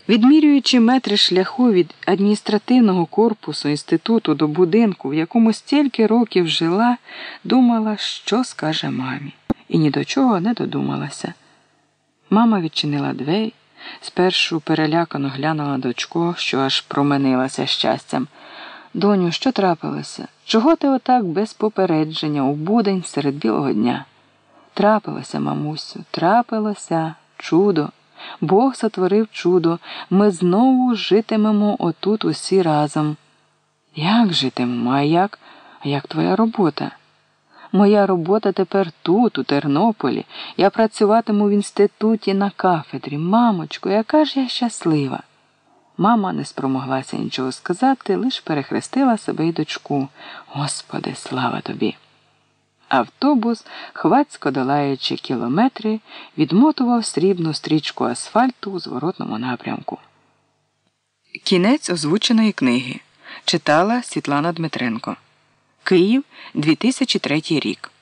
Відмірюючи метри шляху від адміністративного корпусу інституту до будинку, в якому стільки років жила, думала, що скаже мамі, і ні до чого не додумалася. Мама відчинила двері, спершу перелякано глянула дочку, що аж променилася щастям. Доню, що трапилося? Чого ти отак без попередження у будень серед білого дня? Трапилося, мамусю, трапилося чудо. Бог сотворив чудо. Ми знову житимемо отут усі разом. Як житимемо? А як? А як твоя робота? Моя робота тепер тут, у Тернополі. Я працюватиму в інституті на кафедрі. Мамочко, яка ж я щаслива. Мама не спромоглася нічого сказати, лиш перехрестила себе й дочку. Господи, слава тобі! Автобус, хвацько долаючи кілометри, відмотував срібну стрічку асфальту у зворотному напрямку. Кінець озвученої книги читала Світлана Дмитренко. Київ 2003 рік.